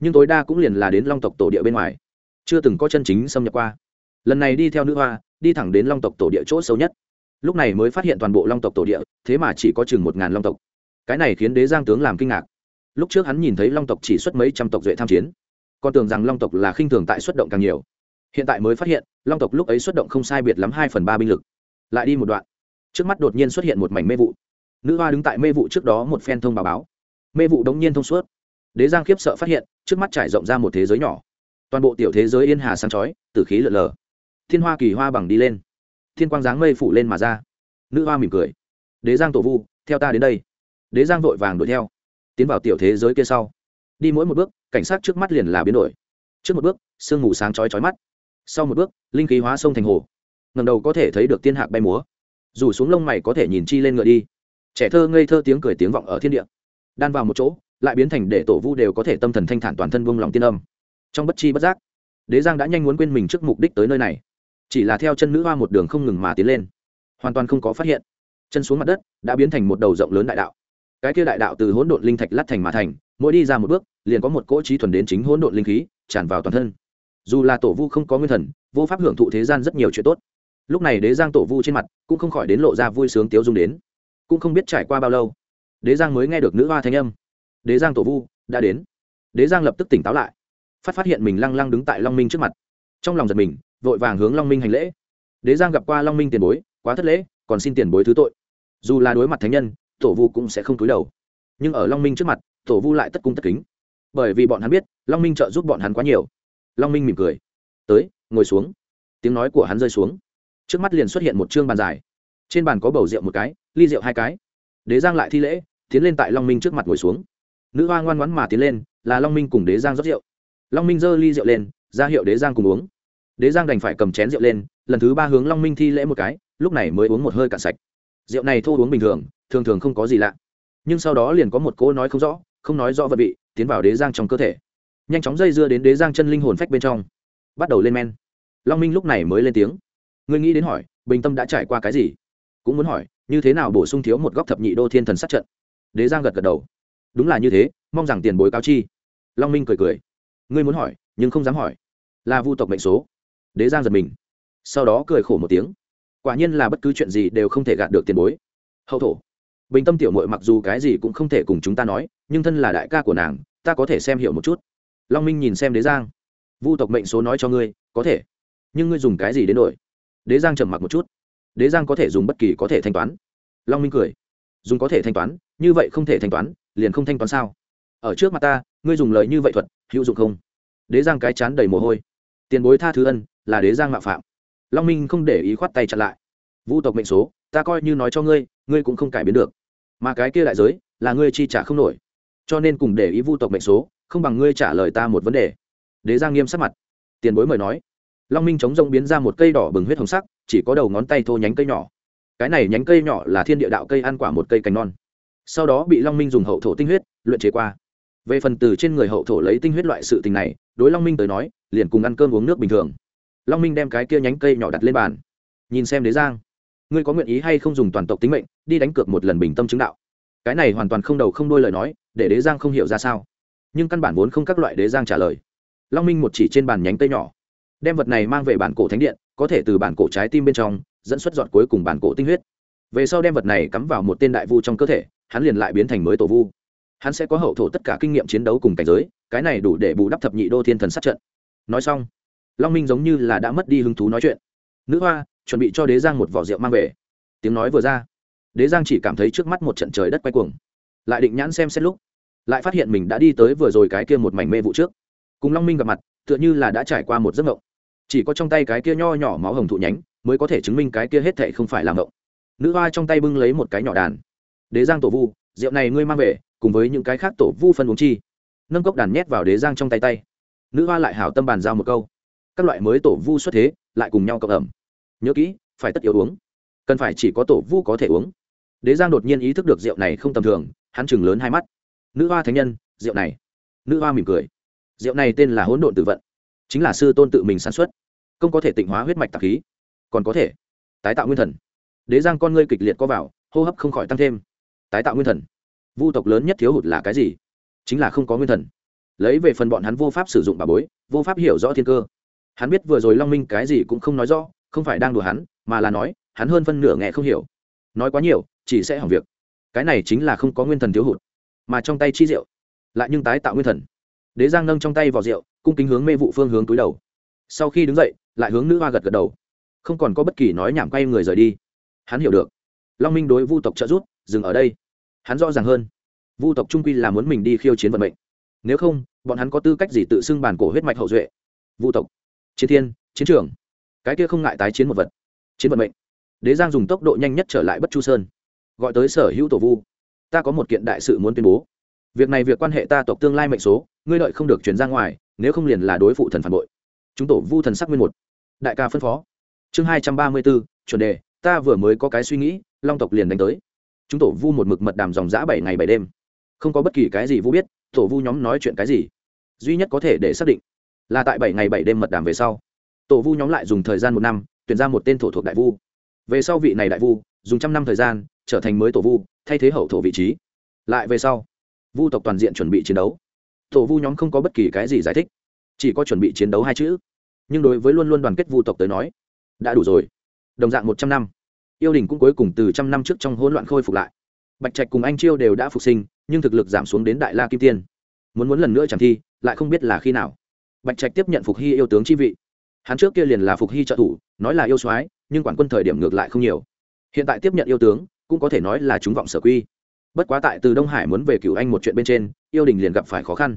Nhưng tối đa cũng liền là đến long tộc tổ địa bên ngoài, chưa từng có chân chính xâm nhập qua. Lần này đi theo nữ hoa, đi thẳng đến long tộc tổ địa chỗ sâu nhất. Lúc này mới phát hiện toàn bộ long tộc tổ địa, thế mà chỉ có chừng một ngàn long tộc. Cái này khiến đế giang tướng làm kinh ngạc. Lúc trước hắn nhìn thấy long tộc chỉ xuất mấy trăm tộc duệ tham chiến, còn tưởng rằng long tộc là khinh thường tại xuất động càng nhiều. Hiện tại mới phát hiện, long tộc lúc ấy xuất động không sai biệt lắm hai phần ba binh lực. Lại đi một đoạn, trước mắt đột nhiên xuất hiện một mảnh mê vụ nữ hoa đứng tại mê vụ trước đó một phen thông báo báo. Mê vụ đống nhiên thông suốt. Đế giang khiếp sợ phát hiện, trước mắt trải rộng ra một thế giới nhỏ. Toàn bộ tiểu thế giới yên hà sáng chói, tử khí lợn lờ. Thiên hoa kỳ hoa bằng đi lên. Thiên quang dáng mây phủ lên mà ra. Nữ hoa mỉm cười. Đế giang tổ vu, theo ta đến đây. Đế giang vội vàng đuổi theo. Tiến vào tiểu thế giới kia sau. Đi mỗi một bước, cảnh sát trước mắt liền là biến đổi. Trước một bước, sương mù sáng chói chói mắt. Sau một bước, linh khí hóa sông thành hồ. Ngầm đầu có thể thấy được tiên hạc bay múa. Dù xuống lông mày có thể nhìn chi lên ngựa đi trẻ thơ ngây thơ tiếng cười tiếng vọng ở thiên địa. Đan vào một chỗ, lại biến thành để tổ vu đều có thể tâm thần thanh thản toàn thân vung lòng tiên âm. Trong bất chi bất giác, đế giang đã nhanh muốn quên mình trước mục đích tới nơi này. Chỉ là theo chân nữ hoa một đường không ngừng mà tiến lên, hoàn toàn không có phát hiện. Chân xuống mặt đất, đã biến thành một đầu rộng lớn đại đạo. Cái kia đại đạo từ hỗn độn linh thạch lát thành mà thành, mỗi đi ra một bước, liền có một cỗ trí thuần đến chính hỗn độn linh khí tràn vào toàn thân. Dù là tổ vu không có nguyên thần, vô pháp hưởng thụ thế gian rất nhiều chuyện tốt. Lúc này đế giang tổ vu trên mặt cũng không khỏi đến lộ ra vui sướng tiếu dung đến cũng không biết trải qua bao lâu. Đế giang mới nghe được nữ hoa thanh âm. Đế giang tổ vu, đã đến. Đế giang lập tức tỉnh táo lại. Phát phát hiện mình lăng lăng đứng tại long minh trước mặt. Trong lòng giật mình, vội vàng hướng long minh hành lễ. Đế giang gặp qua long minh tiền bối, quá thất lễ, còn xin tiền bối thứ tội. Dù là đối mặt thánh nhân, tổ vu cũng sẽ không túi đầu. Nhưng ở long minh trước mặt, tổ vu lại tất cung tất kính. Bởi vì bọn hắn biết, long minh trợ giúp bọn hắn quá nhiều. Long minh mỉm cười. Tới, ngồi xuống. Tiếng nói của hắn rơi xuống. Trước mắt liền xuất hiện một chương bàn dài trên bàn có bầu rượu một cái, ly rượu hai cái. Đế giang lại thi lễ, tiến lên tại long minh trước mặt ngồi xuống. Nữ hoa ngoan ngoãn mà tiến lên, là long minh cùng đế giang rót rượu. Long minh giơ ly rượu lên, ra hiệu đế giang cùng uống. Đế giang đành phải cầm chén rượu lên, lần thứ ba hướng long minh thi lễ một cái, lúc này mới uống một hơi cạn sạch. Rượu này thô uống bình thường thường thường không có gì lạ. Nhưng sau đó liền có một cỗ nói không rõ, không nói rõ vật vị, tiến vào đế giang trong cơ thể. Nhanh chóng dây dưa đến đế giang chân linh hồn phách bên trong. Bắt đầu lên men. Long minh lúc này mới lên tiếng. Ngươi nghĩ đến hỏi, bình tâm đã trải qua cái gì? Cũng muốn hỏi, như thế nào bổ sung thiếu một góc thập nhị đô thiên thần sát trận? Đế giang gật gật đầu. Đúng là như thế, mong rằng tiền bối cáo chi. Long minh cười cười. Ngươi muốn hỏi, nhưng không dám hỏi. Là vu tộc mệnh số. Đế giang giật mình. Sau đó cười khổ một tiếng. Quả nhiên là bất cứ chuyện gì đều không thể gạt được tiền bối. Hậu thổ. Bình tâm tiểu mội mặc dù cái gì cũng không thể cùng chúng ta nói, nhưng thân là đại ca của nàng, ta có thể xem hiểu một chút. Long minh nhìn xem đế giang. Vu tộc mệnh số nói cho ngươi, có thể. Nhưng ngươi dùng cái gì đến đổi? Đế giang trầm mặc một chút đế giang có thể dùng bất kỳ có thể thanh toán. Long minh cười. Dùng có thể thanh toán, như vậy không thể thanh toán, liền không thanh toán sao? Ở trước mặt ta, ngươi dùng lời như vậy thuật, hữu dụng không? Đế giang cái chán đầy mồ hôi. Tiền bối tha thứ ân, là đế giang mạo phạm. Long minh không để ý khoát tay chặn lại. Vu tộc mệnh số, ta coi như nói cho ngươi ngươi cũng không cải biến được. Mà cái kia đại giới, là ngươi chi trả không nổi. Cho nên cùng để ý vu tộc mệnh số, không bằng ngươi trả lời ta một vấn đề. Đế giang nghiêm sắc mặt. Tiền bối mời nói long minh chống rông biến ra một cây đỏ bừng huyết hồng sắc, chỉ có đầu ngón tay thô nhánh cây nhỏ. Cái này nhánh cây nhỏ là thiên địa đạo cây ăn quả một cây cành non. Sau đó bị long minh dùng hậu thổ tinh huyết luyện chế qua. Về phần từ trên người hậu thổ lấy tinh huyết loại sự tình này, đối long minh tới nói, liền cùng ăn cơm uống nước bình thường. Long minh đem cái kia nhánh cây nhỏ đặt lên bàn. Nhìn xem đế giang. Ngươi có nguyện ý hay không dùng toàn tộc tính mệnh, đi đánh cược một lần bình tâm chứng đạo? Cái này hoàn toàn không đầu không đôi lời nói, để đế giang không hiểu ra sao. Nhưng căn bản vốn không các loại đế giang trả lời. Long minh một chỉ trên bàn nhánh cây nhỏ đem vật này mang về bản cổ thánh điện, có thể từ bản cổ trái tim bên trong, dẫn xuất dọn cuối cùng bản cổ tinh huyết. Về sau đem vật này cắm vào một tên đại vu trong cơ thể, hắn liền lại biến thành mới tổ vu. Hắn sẽ có hậu thổ tất cả kinh nghiệm chiến đấu cùng cảnh giới, cái này đủ để bù đắp thập nhị đô thiên thần sát trận. Nói xong, long minh giống như là đã mất đi hứng thú nói chuyện. Nữ hoa, chuẩn bị cho đế giang một vỏ rượu mang về. Tiếng nói vừa ra, đế giang chỉ cảm thấy trước mắt một trận trời đất quay cuồng. Lại định nhãn xem xét lúc, lại phát hiện mình đã đi tới vừa rồi cái kia một mảnh mê vụ trước. Cùng long minh gặp mặt, tựa như là đã trải qua một giấc mộng chỉ có trong tay cái kia nho nhỏ máu hồng thụ nhánh, mới có thể chứng minh cái kia hết thệ không phải là mộng nữ hoa trong tay bưng lấy một cái nhỏ đàn. Đế giang tổ vu, rượu này ngươi mang về, cùng với những cái khác tổ vu phân uống chi. Nâng cốc đàn nhét vào đế giang trong tay tay. Nữ hoa lại hảo tâm bàn giao một câu. Các loại mới tổ vu xuất thế, lại cùng nhau cộng ẩm. Nhớ kỹ, phải tất yếu uống. Cần phải chỉ có tổ vu có thể uống. Đế giang đột nhiên ý thức được rượu này không tầm thường, hắn chừng lớn hai mắt. Nữ hoa thánh nhân, rượu này. Nữ hoa mỉm cười. Rượu này tên là hỗn độn tự vận chính là sư tôn tự mình sản xuất không có thể tịnh hóa huyết mạch tạp khí còn có thể tái tạo nguyên thần. Đế giang con ngươi kịch liệt có vào hô hấp không khỏi tăng thêm. Tái tạo nguyên thần vu tộc lớn nhất thiếu hụt là cái gì? Chính là không có nguyên thần. Lấy về phần bọn hắn vô pháp sử dụng bà bối vô pháp hiểu rõ thiên cơ. Hắn biết vừa rồi long minh cái gì cũng không nói rõ không phải đang đùa hắn mà là nói hắn hơn phân nửa nghe không hiểu. Nói quá nhiều chỉ sẽ hỏng việc. Cái này chính là không có nguyên thần thiếu hụt mà trong tay chi diệu, lại nhưng tái tạo nguyên thần đế giang nâng trong tay vào rượu, cung kính hướng mê vụ phương hướng túi đầu. Sau khi đứng dậy, lại hướng nữ hoa gật gật đầu. Không còn có bất kỳ nói nhảm quay người rời đi. Hắn hiểu được. Long minh đối vu tộc trợ giúp, dừng ở đây. Hắn rõ ràng hơn. Vu tộc trung quy là muốn mình đi khiêu chiến vận mệnh. Nếu không, bọn hắn có tư cách gì tự xưng bản cổ huyết mạch hậu duệ? Vu tộc. Chiến thiên, chiến trường. Cái kia không ngại tái chiến một vật. Chiến vận mệnh. Đế giang dùng tốc độ nhanh nhất trở lại bất chu sơn. Gọi tới sở hữu tổ vu. Ta có một kiện đại sự muốn tuyên bố việc này việc quan hệ ta tộc tương lai mệnh số, ngươi đợi không được chuyển ra ngoài, nếu không liền là đối phụ thần phản bội. Chúng tổ vu thần sắc nguyên một. Đại ca phân phó. Chương hai trăm ba mươi bốn chuẩn đề, ta vừa mới có cái suy nghĩ, long tộc liền đánh tới. Chúng tổ vu một mực mật đàm dòng g bảy ngày bảy đêm. Không có bất kỳ cái gì vu biết, tổ vu nhóm nói chuyện cái gì. Duy nhất có thể để xác định là tại bảy ngày bảy đêm mật đàm về sau. Tổ vu nhóm lại dùng thời gian một năm, tuyển ra một tên thổ thuộc đại vu. Về sau vị này đại vu, dùng trăm năm thời gian, trở thành mới tổ vu, thay thế hậu thổ vị trí. Lại về sau vu tộc toàn diện chuẩn bị chiến đấu. Tổ vu nhóm không có bất kỳ cái gì giải thích, chỉ có chuẩn bị chiến đấu hai chữ. Nhưng đối với luôn luôn đoàn kết vu tộc tới nói, đã đủ rồi. Đồng dạng một trăm năm. Yêu đình cũng cuối cùng từ trăm năm trước trong hỗn loạn khôi phục lại. Bạch trạch cùng anh chiêu đều đã phục sinh, nhưng thực lực giảm xuống đến đại la kim tiên. Muốn muốn lần nữa chẳng thi, lại không biết là khi nào. Bạch trạch tiếp nhận phục hy yêu tướng chi vị. Hắn trước kia liền là phục hy trợ thủ, nói là yêu soái, nhưng quản quân thời điểm ngược lại không nhiều. Hiện tại tiếp nhận yêu tướng, cũng có thể nói là chúng vọng sở quy bất quá tại từ đông hải muốn về cựu anh một chuyện bên trên, yêu đình liền gặp phải khó khăn.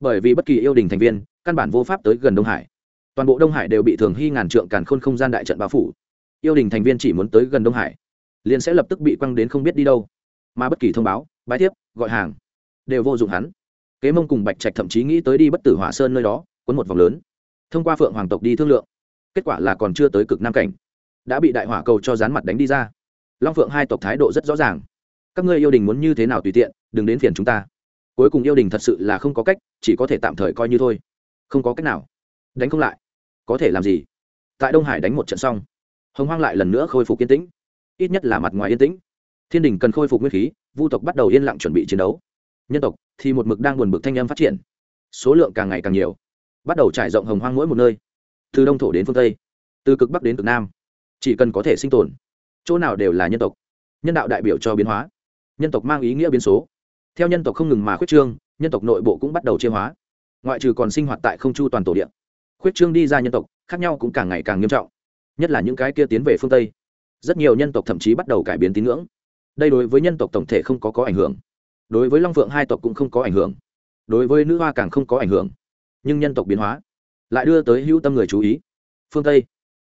Bởi vì bất kỳ yêu đình thành viên, căn bản vô pháp tới gần đông hải. Toàn bộ đông hải đều bị thường hy ngàn trượng càn khôn không gian đại trận bao phủ. Yêu đình thành viên chỉ muốn tới gần đông hải, liền sẽ lập tức bị quăng đến không biết đi đâu. Mà bất kỳ thông báo, bái tiếp gọi hàng, đều vô dụng hắn. Kế mông cùng bạch trạch thậm chí nghĩ tới đi bất tử hỏa sơn nơi đó quấn một vòng lớn. Thông qua phượng hoàng tộc đi thương lượng, kết quả là còn chưa tới cực nam cảnh. Đã bị đại hỏa cầu cho dán mặt đánh đi ra. Long phượng hai tộc thái độ rất rõ ràng các ngươi yêu đình muốn như thế nào tùy tiện, đừng đến phiền chúng ta. Cuối cùng yêu đình thật sự là không có cách, chỉ có thể tạm thời coi như thôi. Không có cách nào. Đánh không lại. Có thể làm gì? Tại đông hải đánh một trận xong, hồng hoang lại lần nữa khôi phục yên tĩnh. Ít nhất là mặt ngoài yên tĩnh. Thiên đình cần khôi phục nguyên khí, vu tộc bắt đầu yên lặng chuẩn bị chiến đấu. Nhân tộc thì một mực đang buồn bực thanh âm phát triển. Số lượng càng ngày càng nhiều. Bắt đầu trải rộng hồng hoang mỗi một nơi. Từ đông thổ đến phương tây, từ cực bắc đến cực nam. Chỉ cần có thể sinh tồn, chỗ nào đều là nhân tộc. Nhân đạo đại biểu cho biến hóa nhân tộc mang ý nghĩa biến số. Theo nhân tộc không ngừng mà khuyết trương, nhân tộc nội bộ cũng bắt đầu chia hóa. Ngoại trừ còn sinh hoạt tại không chu toàn tổ điện khuyết trương đi ra nhân tộc, khác nhau cũng càng ngày càng nghiêm trọng. Nhất là những cái kia tiến về phương tây. Rất nhiều nhân tộc thậm chí bắt đầu cải biến tín ngưỡng. Đây đối với nhân tộc tổng thể không có có ảnh hưởng. Đối với long phượng hai tộc cũng không có ảnh hưởng. Đối với nữ hoa càng không có ảnh hưởng. Nhưng nhân tộc biến hóa lại đưa tới hữu tâm người chú ý. Phương tây,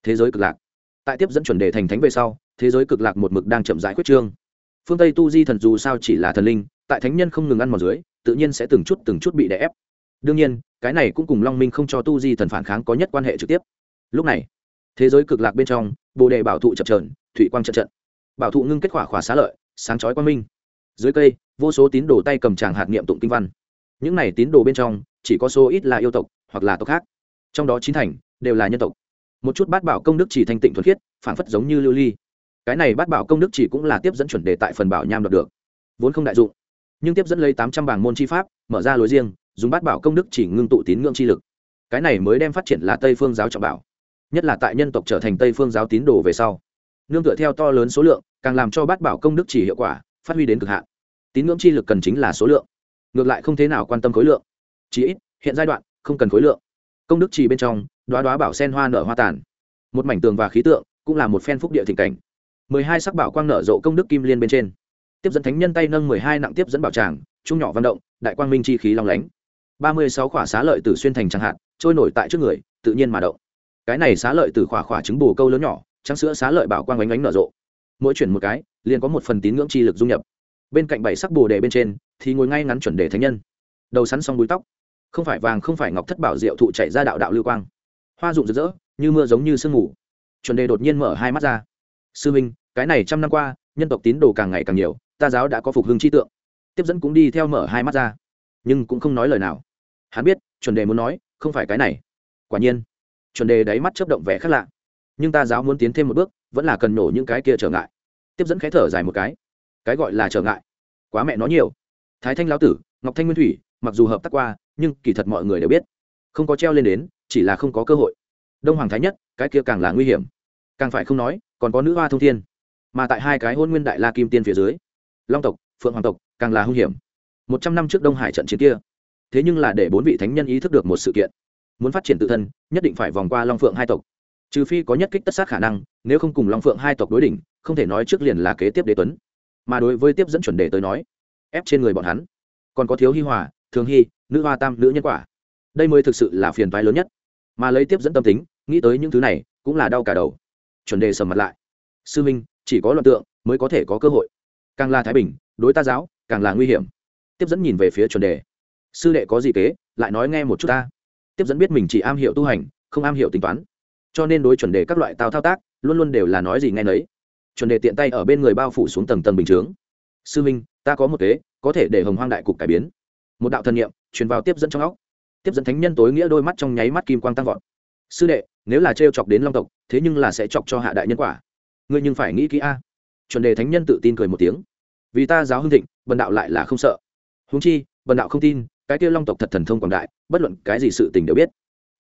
thế giới cực lạc. Tại tiếp dẫn chuẩn đề thành thánh về sau, thế giới cực lạc một mực đang chậm rãi khuyết trương phương tây tu di thần dù sao chỉ là thần linh, tại thánh nhân không ngừng ăn mòn dưới, tự nhiên sẽ từng chút từng chút bị đè ép. Đương nhiên, cái này cũng cùng long minh không cho tu di thần phản kháng có nhất quan hệ trực tiếp. Lúc này, thế giới cực lạc bên trong, bồ đề bảo thụ chập trờn thủy quang trận trận. Bảo thụ ngưng kết quả khỏa xá lợi, sáng chói quang minh. Dưới cây, vô số tín đồ tay cầm tràng hạt niệm tụng kinh văn. Những này tín đồ bên trong, chỉ có số ít là yêu tộc, hoặc là tộc khác. Trong đó chín thành, đều là nhân tộc. Một chút bát bảo công đức chỉ thanh tịnh thuần khiết phản phất giống như lưu ly cái này bát bảo công đức chỉ cũng là tiếp dẫn chuẩn đề tại phần bảo nham đọc được. Vốn không đại dụng, nhưng tiếp dẫn lấy tám trăm bảng môn chi pháp, mở ra lối riêng, dùng bát bảo công đức chỉ ngưng tụ tín ngưỡng chi lực. Cái này mới đem phát triển là tây phương giáo trọng bảo, nhất là tại nhân tộc trở thành tây phương giáo tín đồ về sau. Nương tựa theo to lớn số lượng, càng làm cho bát bảo công đức chỉ hiệu quả, phát huy đến cực hạn. Tín ngưỡng chi lực cần chính là số lượng, ngược lại không thế nào quan tâm khối lượng. Chỉ ít, hiện giai đoạn, không cần khối lượng. Công đức chỉ bên trong đoá đoá bảo sen hoa nở hoa tàn. Một mảnh tường và khí tượng, cũng là một phen phúc địa thịnh cảnh mười hai sắc bảo quang nở rộ công đức kim liên bên trên. Tiếp dẫn thánh nhân tay nâng mười hai nặng tiếp dẫn bảo tràng trung nhỏ văn động, đại quang minh chi khí long lánh. Ba mươi sáu khỏa xá lợi từ xuyên thành chẳng hạn, trôi nổi tại trước người, tự nhiên mà động. Cái này xá lợi từ khỏa khỏa trứng bù câu lớn nhỏ, trắng sữa xá lợi bảo quang ánh ánh nở rộ. Mỗi chuyển một cái, liền có một phần tín ngưỡng chi lực dung nhập. Bên cạnh bảy sắc bồ đề bên trên, thì ngồi ngay ngắn chuẩn đề thánh nhân. Đầu sắn xong búi tóc. Không phải vàng, không phải ngọc thất bảo diệu thụ chạy ra đạo đạo lưu quang. Hoa dụng rực rỡ, như mưa giống như sương mù. Chuẩn đề đột nhiên mở hai mắt ra sư minh cái này trăm năm qua, nhân tộc tín đồ càng ngày càng nhiều, ta giáo đã có phục hưng chi tượng. Tiếp dẫn cũng đi theo mở hai mắt ra. Nhưng cũng không nói lời nào. Hắn biết, chuẩn đề muốn nói, không phải cái này. Quả nhiên, chuẩn đề đáy mắt chớp động vẻ khác lạ. Nhưng ta giáo muốn tiến thêm một bước, vẫn là cần nổ những cái kia trở ngại. Tiếp dẫn khé thở dài một cái. Cái gọi là trở ngại? Quá mẹ nó nhiều. Thái thanh lão tử, ngọc thanh nguyên thủy, mặc dù hợp tác qua, nhưng kỳ thật mọi người đều biết. Không có treo lên đến, chỉ là không có cơ hội. Đông hoàng thái nhất, cái kia càng là nguy hiểm. Càng phải không nói còn có nữ hoa thông thiên, mà tại hai cái hôn nguyên đại la kim tiên phía dưới, long tộc, phượng hoàng tộc càng là hung hiểm. Một trăm năm trước đông hải trận chiến kia, thế nhưng là để bốn vị thánh nhân ý thức được một sự kiện. Muốn phát triển tự thân, nhất định phải vòng qua long phượng hai tộc. Trừ phi có nhất kích tất sát khả năng, nếu không cùng long phượng hai tộc đối đỉnh, không thể nói trước liền là kế tiếp đế tuấn. Mà đối với tiếp dẫn chuẩn đề tới nói, ép trên người bọn hắn, còn có thiếu hi hòa, thường hy nữ hoa tam nữ nhân quả. Đây mới thực sự là phiền toái lớn nhất. Mà lấy tiếp dẫn tâm tính, nghĩ tới những thứ này, cũng là đau cả đầu chuẩn đề sầm mặt lại. Sư minh, chỉ có luận tượng mới có thể có cơ hội. Càng là thái bình, đối ta giáo, càng là nguy hiểm. Tiếp dẫn nhìn về phía chuẩn đề. Sư đệ có gì kế, lại nói nghe một chút ta. Tiếp dẫn biết mình chỉ am hiểu tu hành, không am hiểu tính toán. Cho nên đối chuẩn đề các loại tao thao tác, luôn luôn đều là nói gì nghe nấy. Chuẩn đề tiện tay ở bên người bao phủ xuống tầng tầng bình chướng. Sư minh, ta có một kế, có thể để hồng hoang đại cục cải biến. Một đạo thần niệm truyền vào tiếp dẫn trong óc. Tiếp dẫn thánh nhân tối nghĩa đôi mắt trong nháy mắt kim quang tăng vọt sư đệ, nếu là trêu chọc đến long tộc, thế nhưng là sẽ chọc cho hạ đại nhân quả. Ngươi nhưng phải nghĩ kỹ a. Chuẩn đề thánh nhân tự tin cười một tiếng. Vì ta giáo hưng thịnh, bần đạo lại là không sợ. Húng chi, bần đạo không tin, cái kia long tộc thật thần thông quảng đại, bất luận cái gì sự tình đều biết.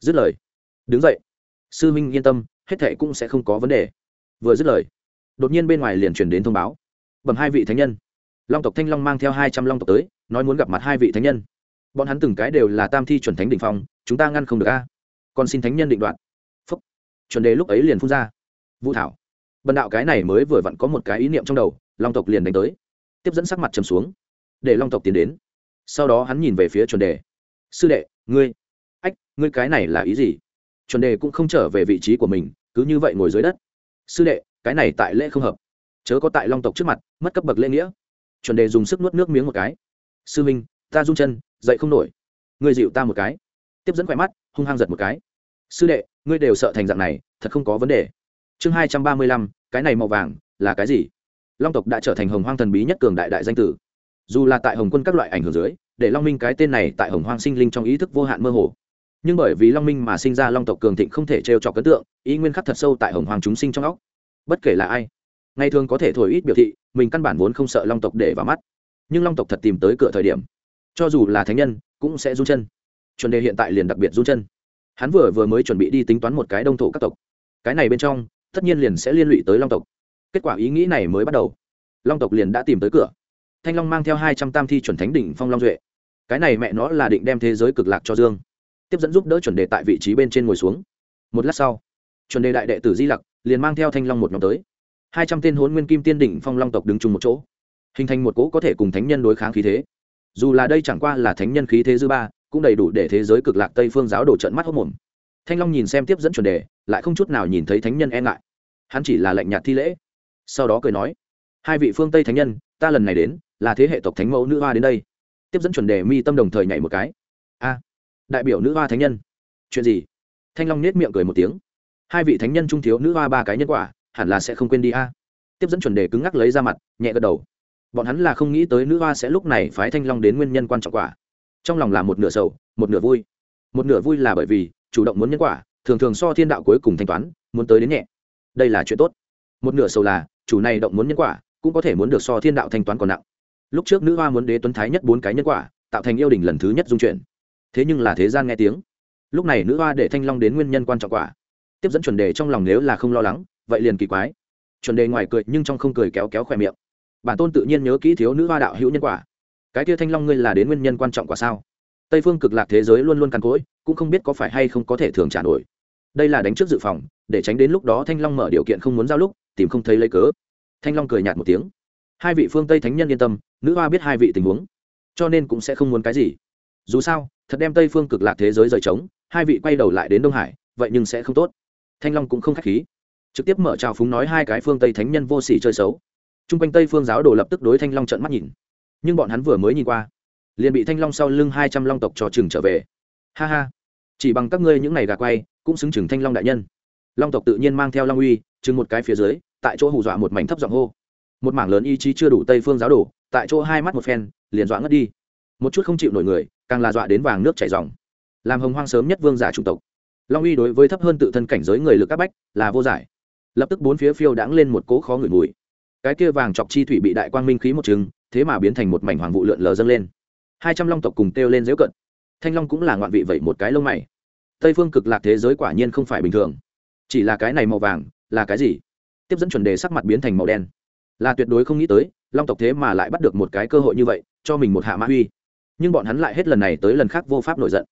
Dứt lời. Đứng dậy. Sư minh yên tâm, hết thệ cũng sẽ không có vấn đề. Vừa dứt lời, đột nhiên bên ngoài liền truyền đến thông báo. Bẩm hai vị thánh nhân. Long tộc thanh long mang theo hai trăm long tộc tới, nói muốn gặp mặt hai vị thánh nhân. Bọn hắn từng cái đều là tam thi chuẩn thánh đ ỉ n h phong, chúng ta ngăn không được a còn xin thánh nhân định đoạt. Phúc. Chuẩn đề lúc ấy liền phun ra. Vũ thảo. Bần đạo cái này mới vừa vặn có một cái ý niệm trong đầu, long tộc liền đánh tới. Tiếp dẫn sắc mặt trầm xuống. Để long tộc tiến đến. Sau đó hắn nhìn về phía chuẩn đề. Sư đệ, ngươi. Ách, ngươi cái này là ý gì? Chuẩn đề cũng không trở về vị trí của mình, cứ như vậy ngồi dưới đất. Sư đệ, cái này tại lễ không hợp. Chớ có tại long tộc trước mặt, mất cấp bậc lễ nghĩa. Chuẩn đề dùng sức nuốt nước miếng một cái. Sư minh, ta run chân, dậy không nổi. Ngươi dịu ta một cái. Tiếp dẫn khỏe mắt hung hăng giật một cái. Sư đệ, ngươi đều sợ thành dạng này, thật không có vấn đề. Chương hai trăm ba mươi lăm, cái này màu vàng, là cái gì? Long tộc đã trở thành hồng hoang thần bí nhất cường đại đại danh tử. Dù là tại hồng quân các loại ảnh hưởng dưới, để long minh cái tên này tại hồng hoang sinh linh trong ý thức vô hạn mơ hồ. Nhưng bởi vì long minh mà sinh ra long tộc cường thịnh không thể trêu trọc ấn tượng, ý nguyên khắc thật sâu tại hồng hoàng chúng sinh trong óc. Bất kể là ai, ngày thường có thể thổi ít biểu thị, mình căn bản vốn không sợ long tộc để vào mắt. Nhưng long tộc thật tìm tới cửa thời điểm, cho dù là thánh nhân, cũng sẽ run chân chuẩn đề hiện tại liền đặc biệt run chân. Hắn vừa vừa mới chuẩn bị đi tính toán một cái đông thổ các tộc. Cái này bên trong, tất nhiên liền sẽ liên lụy tới long tộc. Kết quả ý nghĩ này mới bắt đầu. Long tộc liền đã tìm tới cửa. Thanh long mang theo hai trăm tam thi chuẩn thánh đỉnh phong long duệ. Cái này mẹ nó là định đem thế giới cực lạc cho dương. Tiếp dẫn giúp đỡ chuẩn đề tại vị trí bên trên ngồi xuống. Một lát sau, chuẩn đề đại đệ tử di lặc liền mang theo thanh long một nhóm tới. Hai trăm tên hôn nguyên kim tiên đỉnh phong long tộc đứng chung một chỗ. Hình thành một cỗ có thể cùng thánh nhân đối kháng khí thế. Dù là đây chẳng qua là thánh nhân khí thế dư ba cũng đầy đủ để thế giới cực lạc tây phương giáo đổ trận mắt hốc mồm thanh long nhìn xem tiếp dẫn chuẩn đề lại không chút nào nhìn thấy thánh nhân e ngại hắn chỉ là lệnh nhạt thi lễ sau đó cười nói hai vị phương tây thánh nhân ta lần này đến là thế hệ tộc thánh mẫu nữ hoa đến đây tiếp dẫn chuẩn đề mi tâm đồng thời nhảy một cái a đại biểu nữ hoa thánh nhân chuyện gì thanh long nết miệng cười một tiếng hai vị thánh nhân trung thiếu nữ hoa ba cái nhân quả hẳn là sẽ không quên đi a tiếp dẫn chuẩn đề cứng ngắc lấy ra mặt nhẹ gật đầu bọn hắn là không nghĩ tới nữ hoa sẽ lúc này phái thanh long đến nguyên nhân quan trọng quả trong lòng là một nửa sầu, một nửa vui. Một nửa vui là bởi vì chủ động muốn nhân quả, thường thường so thiên đạo cuối cùng thanh toán, muốn tới đến nhẹ. Đây là chuyện tốt. Một nửa sầu là chủ này động muốn nhân quả, cũng có thể muốn được so thiên đạo thanh toán còn nặng. Lúc trước nữ hoa muốn đế tuấn thái nhất bốn cái nhân quả, tạo thành yêu đình lần thứ nhất dung chuyển. Thế nhưng là thế gian nghe tiếng. Lúc này nữ hoa để thanh long đến nguyên nhân quan trọng quả. Tiếp dẫn chuẩn đề trong lòng nếu là không lo lắng, vậy liền kỳ quái. Chuẩn đề ngoài cười nhưng trong không cười kéo kéo khỏe miệng. Bản tôn tự nhiên nhớ kỹ thiếu nữ hoa đạo hữu nhân quả cái kia thanh long ngươi là đến nguyên nhân quan trọng quả sao? Tây phương cực lạc thế giới luôn luôn cằn cỗi, cũng không biết có phải hay không có thể thường trả nổi. Đây là đánh trước dự phòng, để tránh đến lúc đó thanh long mở điều kiện không muốn giao lúc, tìm không thấy lấy cớ. Thanh long cười nhạt một tiếng. Hai vị phương tây thánh nhân yên tâm, nữ hoa biết hai vị tình huống, cho nên cũng sẽ không muốn cái gì. Dù sao, thật đem tây phương cực lạc thế giới rời trống, hai vị quay đầu lại đến đông hải, vậy nhưng sẽ không tốt. Thanh long cũng không k h á c h khí. Trực tiếp mở trào phúng nói hai cái phương tây thánh nhân vô s ỉ chơi xấu. T r u n g quanh tây phương giáo đồ lập tức đối thanh long trận mắt nhìn nhưng bọn hắn vừa mới nhìn qua liền bị thanh long sau lưng hai trăm long tộc trò chừng trở về. Ha ha chỉ bằng các ngươi những ngày gà quay cũng xứng chừng thanh long đại nhân. Long tộc tự nhiên mang theo long uy chừng một cái phía dưới tại chỗ hù dọa một mảnh thấp giọng hô. Một mảng lớn ý chí chưa đủ tây phương giáo đổ, tại chỗ hai mắt một phen liền dọa ngất đi. Một chút không chịu nổi người càng là dọa đến vàng nước chảy dòng làm hồng hoang sớm nhất vương giả chủng tộc. Long uy đối với thấp hơn tự thân cảnh giới người lực áp bách là vô giải. Lập tức bốn phía phiêu đãng lên một cỗ khó ngửi mùi. Cái kia vàng chọc chi thủy bị đại quang minh khí một chừng thế mà biến thành một mảnh hoàng vụ lượn lờ dâng lên. Hai trăm long tộc cùng kêu lên dễu cận. Thanh long cũng là ngoạn vị vậy một cái lông mày. Tây phương cực lạc thế giới quả nhiên không phải bình thường. Chỉ là cái này màu vàng, là cái gì? Tiếp dẫn chuẩn đề sắc mặt biến thành màu đen. Là tuyệt đối không nghĩ tới, long tộc thế mà lại bắt được một cái cơ hội như vậy, cho mình một hạ mã uy. Nhưng bọn hắn lại hết lần này tới lần khác vô pháp nổi giận.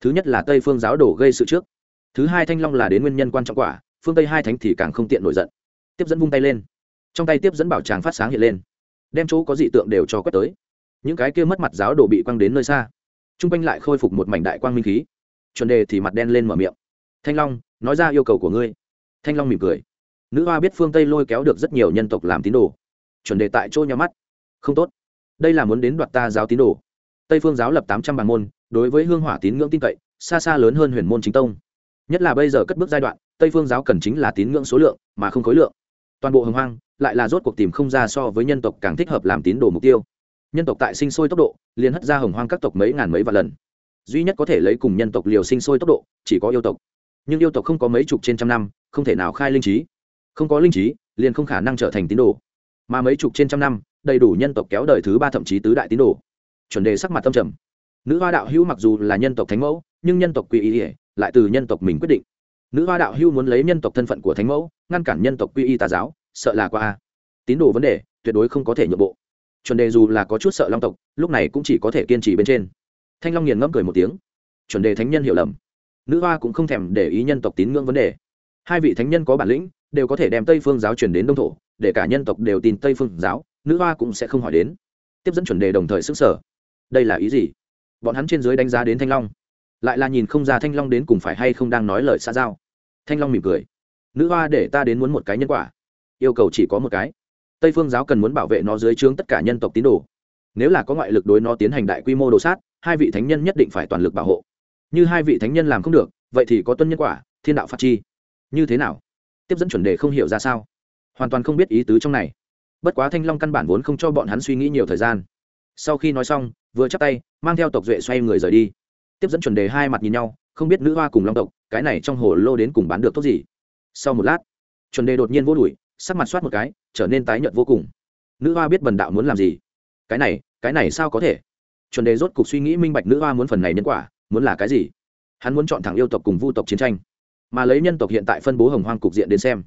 Thứ nhất là tây phương giáo đổ gây sự trước. Thứ hai thanh long là đến nguyên nhân quan trọng quả, phương tây hai thánh thì càng không tiện nổi giận. Tiếp dẫn vung tay lên. Trong tay tiếp dẫn bảo tràng phát sáng hiện lên đem chỗ có dị tượng đều cho quét tới. Những cái kia mất mặt giáo đồ bị quăng đến nơi xa. T r u n g quanh lại khôi phục một mảnh đại quang minh khí. Chuẩn đề thì mặt đen lên mở miệng. Thanh long, nói ra yêu cầu của ngươi. Thanh long mỉm cười. Nữ hoa biết phương tây lôi kéo được rất nhiều nhân tộc làm tín đồ. Chuẩn đề tại chỗ nhau mắt. Không tốt. Đây là muốn đến đoạt ta giáo tín đồ. Tây phương giáo lập tám trăm bàn môn, đối với hương hỏa tín ngưỡng tin cậy, xa xa lớn hơn huyền môn chính tông. Nhất là bây giờ cất bước giai đoạn, tây phương giáo cần chính là tín ngưỡng số lượng, mà không khối lượng toàn bộ hồng hoang lại là rốt cuộc tìm không ra so với nhân tộc càng thích hợp làm tín đồ mục tiêu. Nhân tộc tại sinh sôi tốc độ, liền hất ra hồng hoang các tộc mấy ngàn mấy vạn lần. Duy nhất có thể lấy cùng nhân tộc liều sinh sôi tốc độ, chỉ có yêu tộc. Nhưng yêu tộc không có mấy chục trên trăm năm, không thể nào khai linh trí. Không có linh trí, liền không khả năng trở thành tín đồ. Mà mấy chục trên trăm năm, đầy đủ nhân tộc kéo đời thứ ba thậm chí tứ đại tín đồ. Chuẩn đề sắc mặt tâm trầm. Nữ hoa đạo hữu mặc dù là nhân tộc thánh mẫu, nhưng nhân tộc quy y lại từ nhân tộc mình quyết định nữ hoa đạo hưu muốn lấy nhân tộc thân phận của thánh mẫu, ngăn cản nhân tộc quy y tà giáo, sợ là qua a. Tín đồ vấn đề, tuyệt đối không có thể nhượng bộ. Chuẩn đề dù là có chút sợ long tộc, lúc này cũng chỉ có thể kiên trì bên trên. Thanh long nghiền ngẫm cười một tiếng. Chuẩn đề thánh nhân hiểu lầm. Nữ hoa cũng không thèm để ý nhân tộc tín ngưỡng vấn đề. Hai vị thánh nhân có bản lĩnh, đều có thể đem tây phương giáo truyền đến đông thổ, để cả nhân tộc đều tin tây phương giáo, nữ hoa cũng sẽ không hỏi đến. Tiếp dẫn chuẩn đề đồng thời xứng sở đây là ý gì? Bọn hắn trên dưới đánh giá đến thanh long. Lại là nhìn không ra thanh long đến cùng phải hay không đang nói lời xa giao thanh long mỉm cười. Nữ hoa để ta đến muốn một cái nhân quả. Yêu cầu chỉ có một cái. Tây phương giáo cần muốn bảo vệ nó dưới trướng tất cả nhân tộc tín đồ. Nếu là có ngoại lực đối nó tiến hành đại quy mô đồ sát, hai vị thánh nhân nhất định phải toàn lực bảo hộ. Như hai vị thánh nhân làm không được, vậy thì có tuân nhân quả, thiên đạo phạt chi. Như thế nào? Tiếp dẫn chuẩn đề không hiểu ra sao. Hoàn toàn không biết ý tứ trong này. Bất quá thanh long căn bản vốn không cho bọn hắn suy nghĩ nhiều thời gian. Sau khi nói xong, vừa chắp tay, mang theo tộc duệ xoay người rời đi. Tiếp dẫn chuẩn đề hai mặt nhìn nhau, không biết nữ hoa cùng long tộc cái này trong hồ lô đến cùng bán được tốt gì. Sau một lát, chuẩn đề đột nhiên vô đùi sắc mặt soát một cái, trở nên tái nhợt vô cùng. Nữ hoa biết bần đạo muốn làm gì? Cái này cái này sao có thể? Chuẩn đề rốt cục suy nghĩ minh bạch nữ hoa muốn phần này nhân quả, muốn là cái gì? Hắn muốn chọn thẳng yêu tộc cùng vu tộc chiến tranh, mà lấy nhân tộc hiện tại phân bố hồng hoang cục diện đến xem,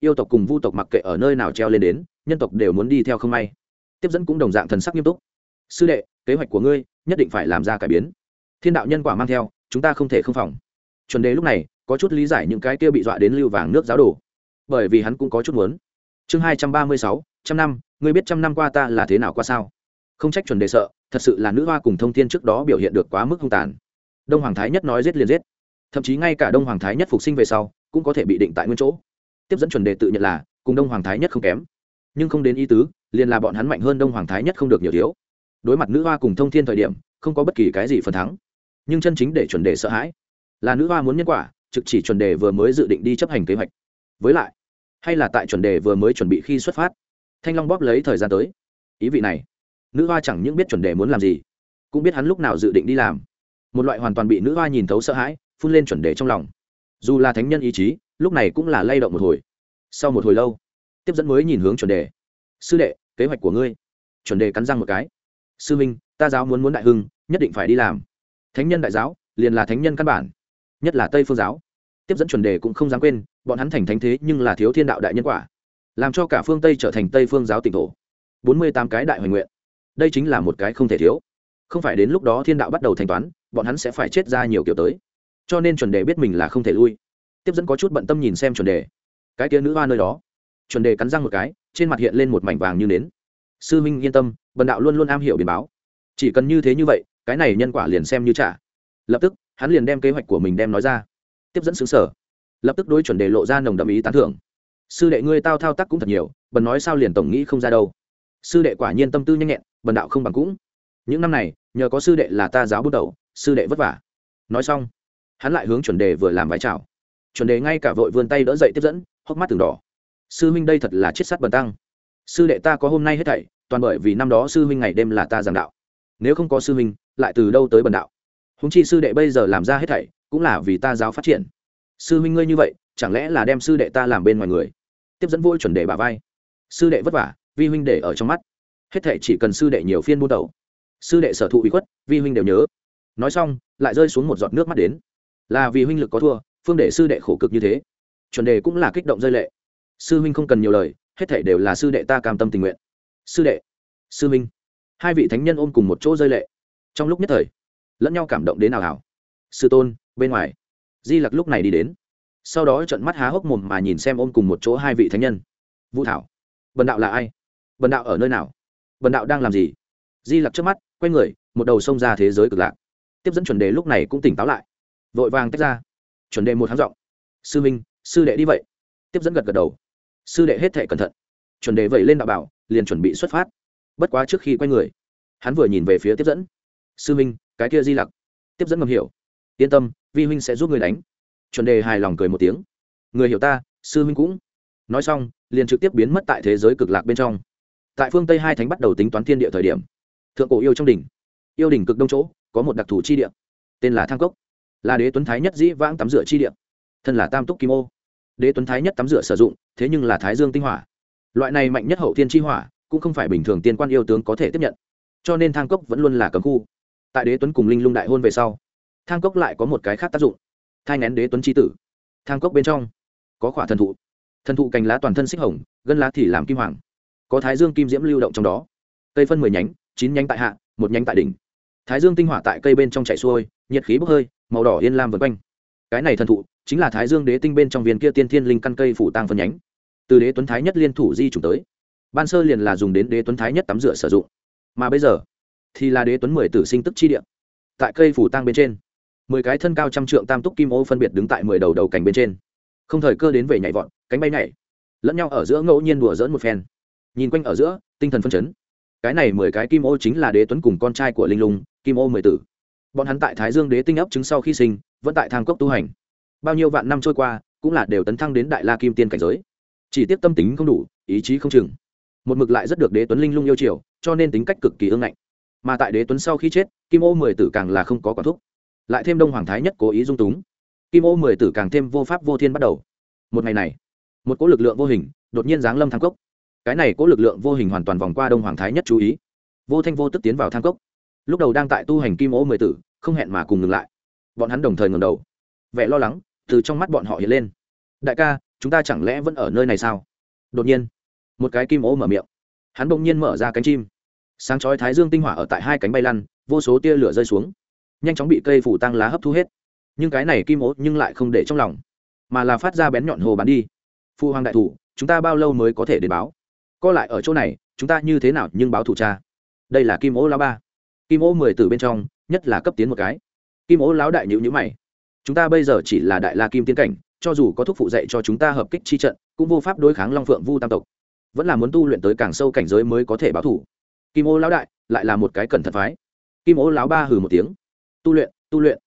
yêu tộc cùng vu tộc mặc kệ ở nơi nào treo lên đến, nhân tộc đều muốn đi theo không may. Tiếp dẫn cũng đồng dạng thần sắc nghiêm túc. Sư đệ, kế hoạch của ngươi nhất định phải làm ra cải biến. Thiên đạo nhân quả mang theo, chúng ta không thể không phòng chuẩn đề lúc này có chút lý giải những cái kia bị dọa đến lưu vàng nước giáo đồ, bởi vì hắn cũng có chút muốn. Chương hai trăm ba mươi sáu, trăm năm, ngươi biết trăm năm qua ta là thế nào qua sao? Không trách chuẩn đề sợ, thật sự là nữ hoa cùng thông tin trước đó biểu hiện được quá mức hung tàn. Đông hoàng thái nhất nói giết liền giết. Thậm chí ngay cả đông hoàng thái nhất phục sinh về sau, cũng có thể bị định tại nguyên chỗ. Tiếp dẫn chuẩn đề tự nhận là, cùng đông hoàng thái nhất không kém. Nhưng không đến ý tứ, liền là bọn hắn mạnh hơn đông hoàng thái nhất không được nhiều thiếu. Đối mặt nữ hoa cùng thông thiên thời điểm, không có bất kỳ cái gì phần thắng. Nhưng chân chính để chuẩn đề sợ hãi là nữ hoa muốn nhân quả, trực chỉ chuẩn đề vừa mới dự định đi chấp hành kế hoạch. Với lại, hay là tại chuẩn đề vừa mới chuẩn bị khi xuất phát? Thanh long bóp lấy thời gian tới. Ý vị này, nữ hoa chẳng những biết chuẩn đề muốn làm gì, cũng biết hắn lúc nào dự định đi làm. Một loại hoàn toàn bị nữ hoa nhìn thấu sợ hãi, phun lên chuẩn đề trong lòng. Dù là thánh nhân ý chí, lúc này cũng là lay động một hồi. Sau một hồi lâu, tiếp dẫn mới nhìn hướng chuẩn đề. Sư đệ, kế hoạch của ngươi. Chuẩn đề cắn răng một cái. Sư minh, ta giáo muốn muốn đại hưng, nhất định phải đi làm. Thánh nhân đại giáo, liền là thánh nhân căn bản nhất là tây phương giáo tiếp dẫn chuẩn đề cũng không dám quên bọn hắn thành thánh thế nhưng là thiếu thiên đạo đại nhân quả làm cho cả phương tây trở thành tây phương giáo tỉnh thổ bốn mươi tám cái đại hoành nguyện đây chính là một cái không thể thiếu không phải đến lúc đó thiên đạo bắt đầu thanh toán bọn hắn sẽ phải chết ra nhiều kiểu tới cho nên chuẩn đề biết mình là không thể lui tiếp dẫn có chút bận tâm nhìn xem chuẩn đề cái kia nữ hoa nơi đó chuẩn đề cắn răng một cái trên mặt hiện lên một mảnh vàng như nến sư minh yên tâm bần đạo luôn luôn am hiểu biển báo chỉ cần như thế như vậy cái này nhân quả liền xem như trả lập tức hắn liền đem kế hoạch của mình đem nói ra. Tiếp dẫn xứng sở. Lập tức đối chuẩn đề lộ ra nồng đậm ý tán thưởng. Sư đệ ngươi tao thao tác cũng thật nhiều, bần nói sao liền tổng nghĩ không ra đâu. Sư đệ quả nhiên tâm tư nhanh nhẹn, bần đạo không bằng cũng. Những năm này, nhờ có sư đệ là ta giáo bút đầu, sư đệ vất vả. Nói xong, hắn lại hướng chuẩn đề vừa làm vái chào. Chuẩn đề ngay cả vội vươn tay đỡ dậy tiếp dẫn, hốc mắt từng đỏ. Sư huynh đây thật là chết sắt bần tăng. Sư đệ ta có hôm nay hết thảy, toàn bởi vì năm đó sư huynh ngày đêm là ta giảng đạo. Nếu không có sư huynh, lại từ đâu tới bần đạo? Húng chi sư đệ bây giờ làm ra hết thảy, cũng là vì ta giáo phát triển. Sư huynh ngươi như vậy, chẳng lẽ là đem sư đệ ta làm bên ngoài người? Tiếp dẫn vội chuẩn đề bà vai. Sư đệ vất vả, vi huynh để ở trong mắt. Hết thảy chỉ cần sư đệ nhiều phiên buôn đầu sư đệ sở thụ ủy khuất, vi huynh đều nhớ. Nói xong, lại rơi xuống một giọt nước mắt đến. Là vì huynh lực có thua, phương để sư đệ khổ cực như thế. Chuẩn đề cũng là kích động rơi lệ. Sư huynh không cần nhiều lời, hết thảy đều là sư đệ ta cam tâm tình nguyện. Sư đệ, sư huynh. Hai vị thánh nhân ôm cùng một chỗ rơi lệ. Trong lúc nhất thời lẫn nhau cảm động đến nào hảo. Sư tôn, bên ngoài. Di lặc lúc này đi đến. Sau đó trận mắt há hốc mồm mà nhìn xem ôm cùng một chỗ hai vị thánh nhân. Vũ thảo, bần đạo là ai? Bần đạo ở nơi nào? Bần đạo đang làm gì? Di lặc trước mắt, quay người, một đầu xông ra thế giới cực lạc. Tiếp dẫn chuẩn đề lúc này cũng tỉnh táo lại. Vội vàng tách ra. Chuẩn đề một tháng giọng. Sư minh, sư đệ đi vậy. Tiếp dẫn gật gật đầu. Sư đệ hết thể cẩn thận. Chuẩn đề vẩy lên đạo bảo, liền chuẩn bị xuất phát. Bất quá trước khi quay người, hắn vừa nhìn về phía tiếp dẫn. Sư minh cái kia di lặc. Tiếp dẫn ngầm hiểu. Yên tâm, vi huynh sẽ giúp người đánh. Chuẩn đề hài lòng cười một tiếng. Người hiểu ta, sư huynh cũng. Nói xong, liền trực tiếp biến mất tại thế giới cực lạc bên trong. Tại phương tây hai thánh bắt đầu tính toán thiên địa thời điểm, thượng cổ yêu trong đỉnh, yêu đỉnh cực đông chỗ, có một đặc thù chi địa, tên là thang cốc. Là đế tuấn thái nhất dĩ vãng tắm rửa chi địa. Thân là tam túc kim ô. Đế tuấn thái nhất tắm rửa sử dụng, thế nhưng là thái dương tinh hỏa. Loại này mạnh nhất hậu thiên chi hỏa, cũng không phải bình thường tiên quan yêu tướng có thể tiếp nhận. Cho nên thang cốc vẫn luôn là cấm khu tại đế tuấn cùng linh lung đại hôn về sau, thang cốc lại có một cái khác tác dụng, thai ngén đế tuấn c tử. Thang cốc bên trong có khỏa thần thụ thần thụ cành lá toàn thân xích hồng, gân lá thì làm kim hoàng, có thái dương kim diễm lưu động trong đó, cây phân mười nhánh, chín nhánh tại hạ, một nhánh tại đỉnh. Thái dương tinh hỏa tại cây bên trong chạy xuôi, nhiệt khí bốc hơi, màu đỏ yên lam vân quanh. Cái này thần thụ chính là thái dương đế tinh bên trong viên kia tiên thiên linh căn cây phủ tăng phân nhánh. Từ đế tuấn thái nhất liên thủ di trùng tới, ban sơ liền là dùng đến đế tuấn thái nhất tắm rửa sử dụng. Mà bây giờ thì là đế tuấn mười tử sinh tức chi địa. Tại cây phủ tăng bên trên, mười cái thân cao trăm trượng tam túc kim ô phân biệt đứng tại mười đầu đầu cành bên trên. Không thời cơ đến về nhảy vọt, cánh bay nhảy, lẫn nhau ở giữa ngẫu nhiên đùa dỡn một phen. Nhìn quanh ở giữa, tinh thần phân chấn. Cái này mười cái kim ô chính là đế tuấn cùng con trai của linh lùng kim ô mười tử. Bọn hắn tại thái dương đế tinh ấp chứng sau khi sinh, vẫn tại thang cốc tu hành. Bao nhiêu vạn năm trôi qua, cũng là đều tấn thăng đến đại la kim tiên cảnh giới. Chỉ tiếp tâm tính không đủ, ý chí không chừng. Một mực lại rất được đế tuấn linh lung yêu chiều, cho nên tính cách cực kỳ ương ngạnh mà tại đế tuấn sau khi chết, kim ô mười tử càng là không có quả thúc. Lại thêm đông hoàng thái nhất cố ý dung túng, kim ô mười tử càng thêm vô pháp vô thiên bắt đầu. Một ngày này, một cỗ lực lượng vô hình đột nhiên giáng lâm thang cốc. Cái này cỗ lực lượng vô hình hoàn toàn vòng qua đông hoàng thái nhất chú ý. Vô thanh vô tức tiến vào thang cốc. Lúc đầu đang tại tu hành kim ô mười tử, không hẹn mà cùng ngừng lại. Bọn hắn đồng thời ngừng đầu, vẻ lo lắng từ trong mắt bọn họ hiện lên. Đại ca, chúng ta chẳng lẽ vẫn ở nơi này sao? Đột nhiên, một cái kim ô mở miệng. Hắn bỗng nhiên mở ra cánh chim sáng chói thái dương tinh hỏa ở tại hai cánh bay lăn, vô số tia lửa rơi xuống. Nhanh chóng bị cây phủ tăng lá hấp thu hết. Nhưng cái này kim ố nhưng lại không để trong lòng, mà là phát ra bén nhọn hồ bắn đi. Phu hoàng đại thủ, chúng ta bao lâu mới có thể đến báo? Co lại ở chỗ này, chúng ta như thế nào nhưng báo thủ cha? Đây là kim ố lão ba. Kim ố mười từ bên trong, nhất là cấp tiến một cái. Kim ố lão đại nhữ nhữ mày. Chúng ta bây giờ chỉ là đại la kim tiến cảnh, cho dù có thuốc phụ dạy cho chúng ta hợp kích chi trận, cũng vô pháp đối kháng long phượng vu tam tộc. Vẫn là muốn tu luyện tới càng sâu cảnh giới mới có thể báo thủ kim ô lão đại, lại là một cái cẩn thận phái. Kim ô lão ba hừ một tiếng. Tu luyện tu luyện.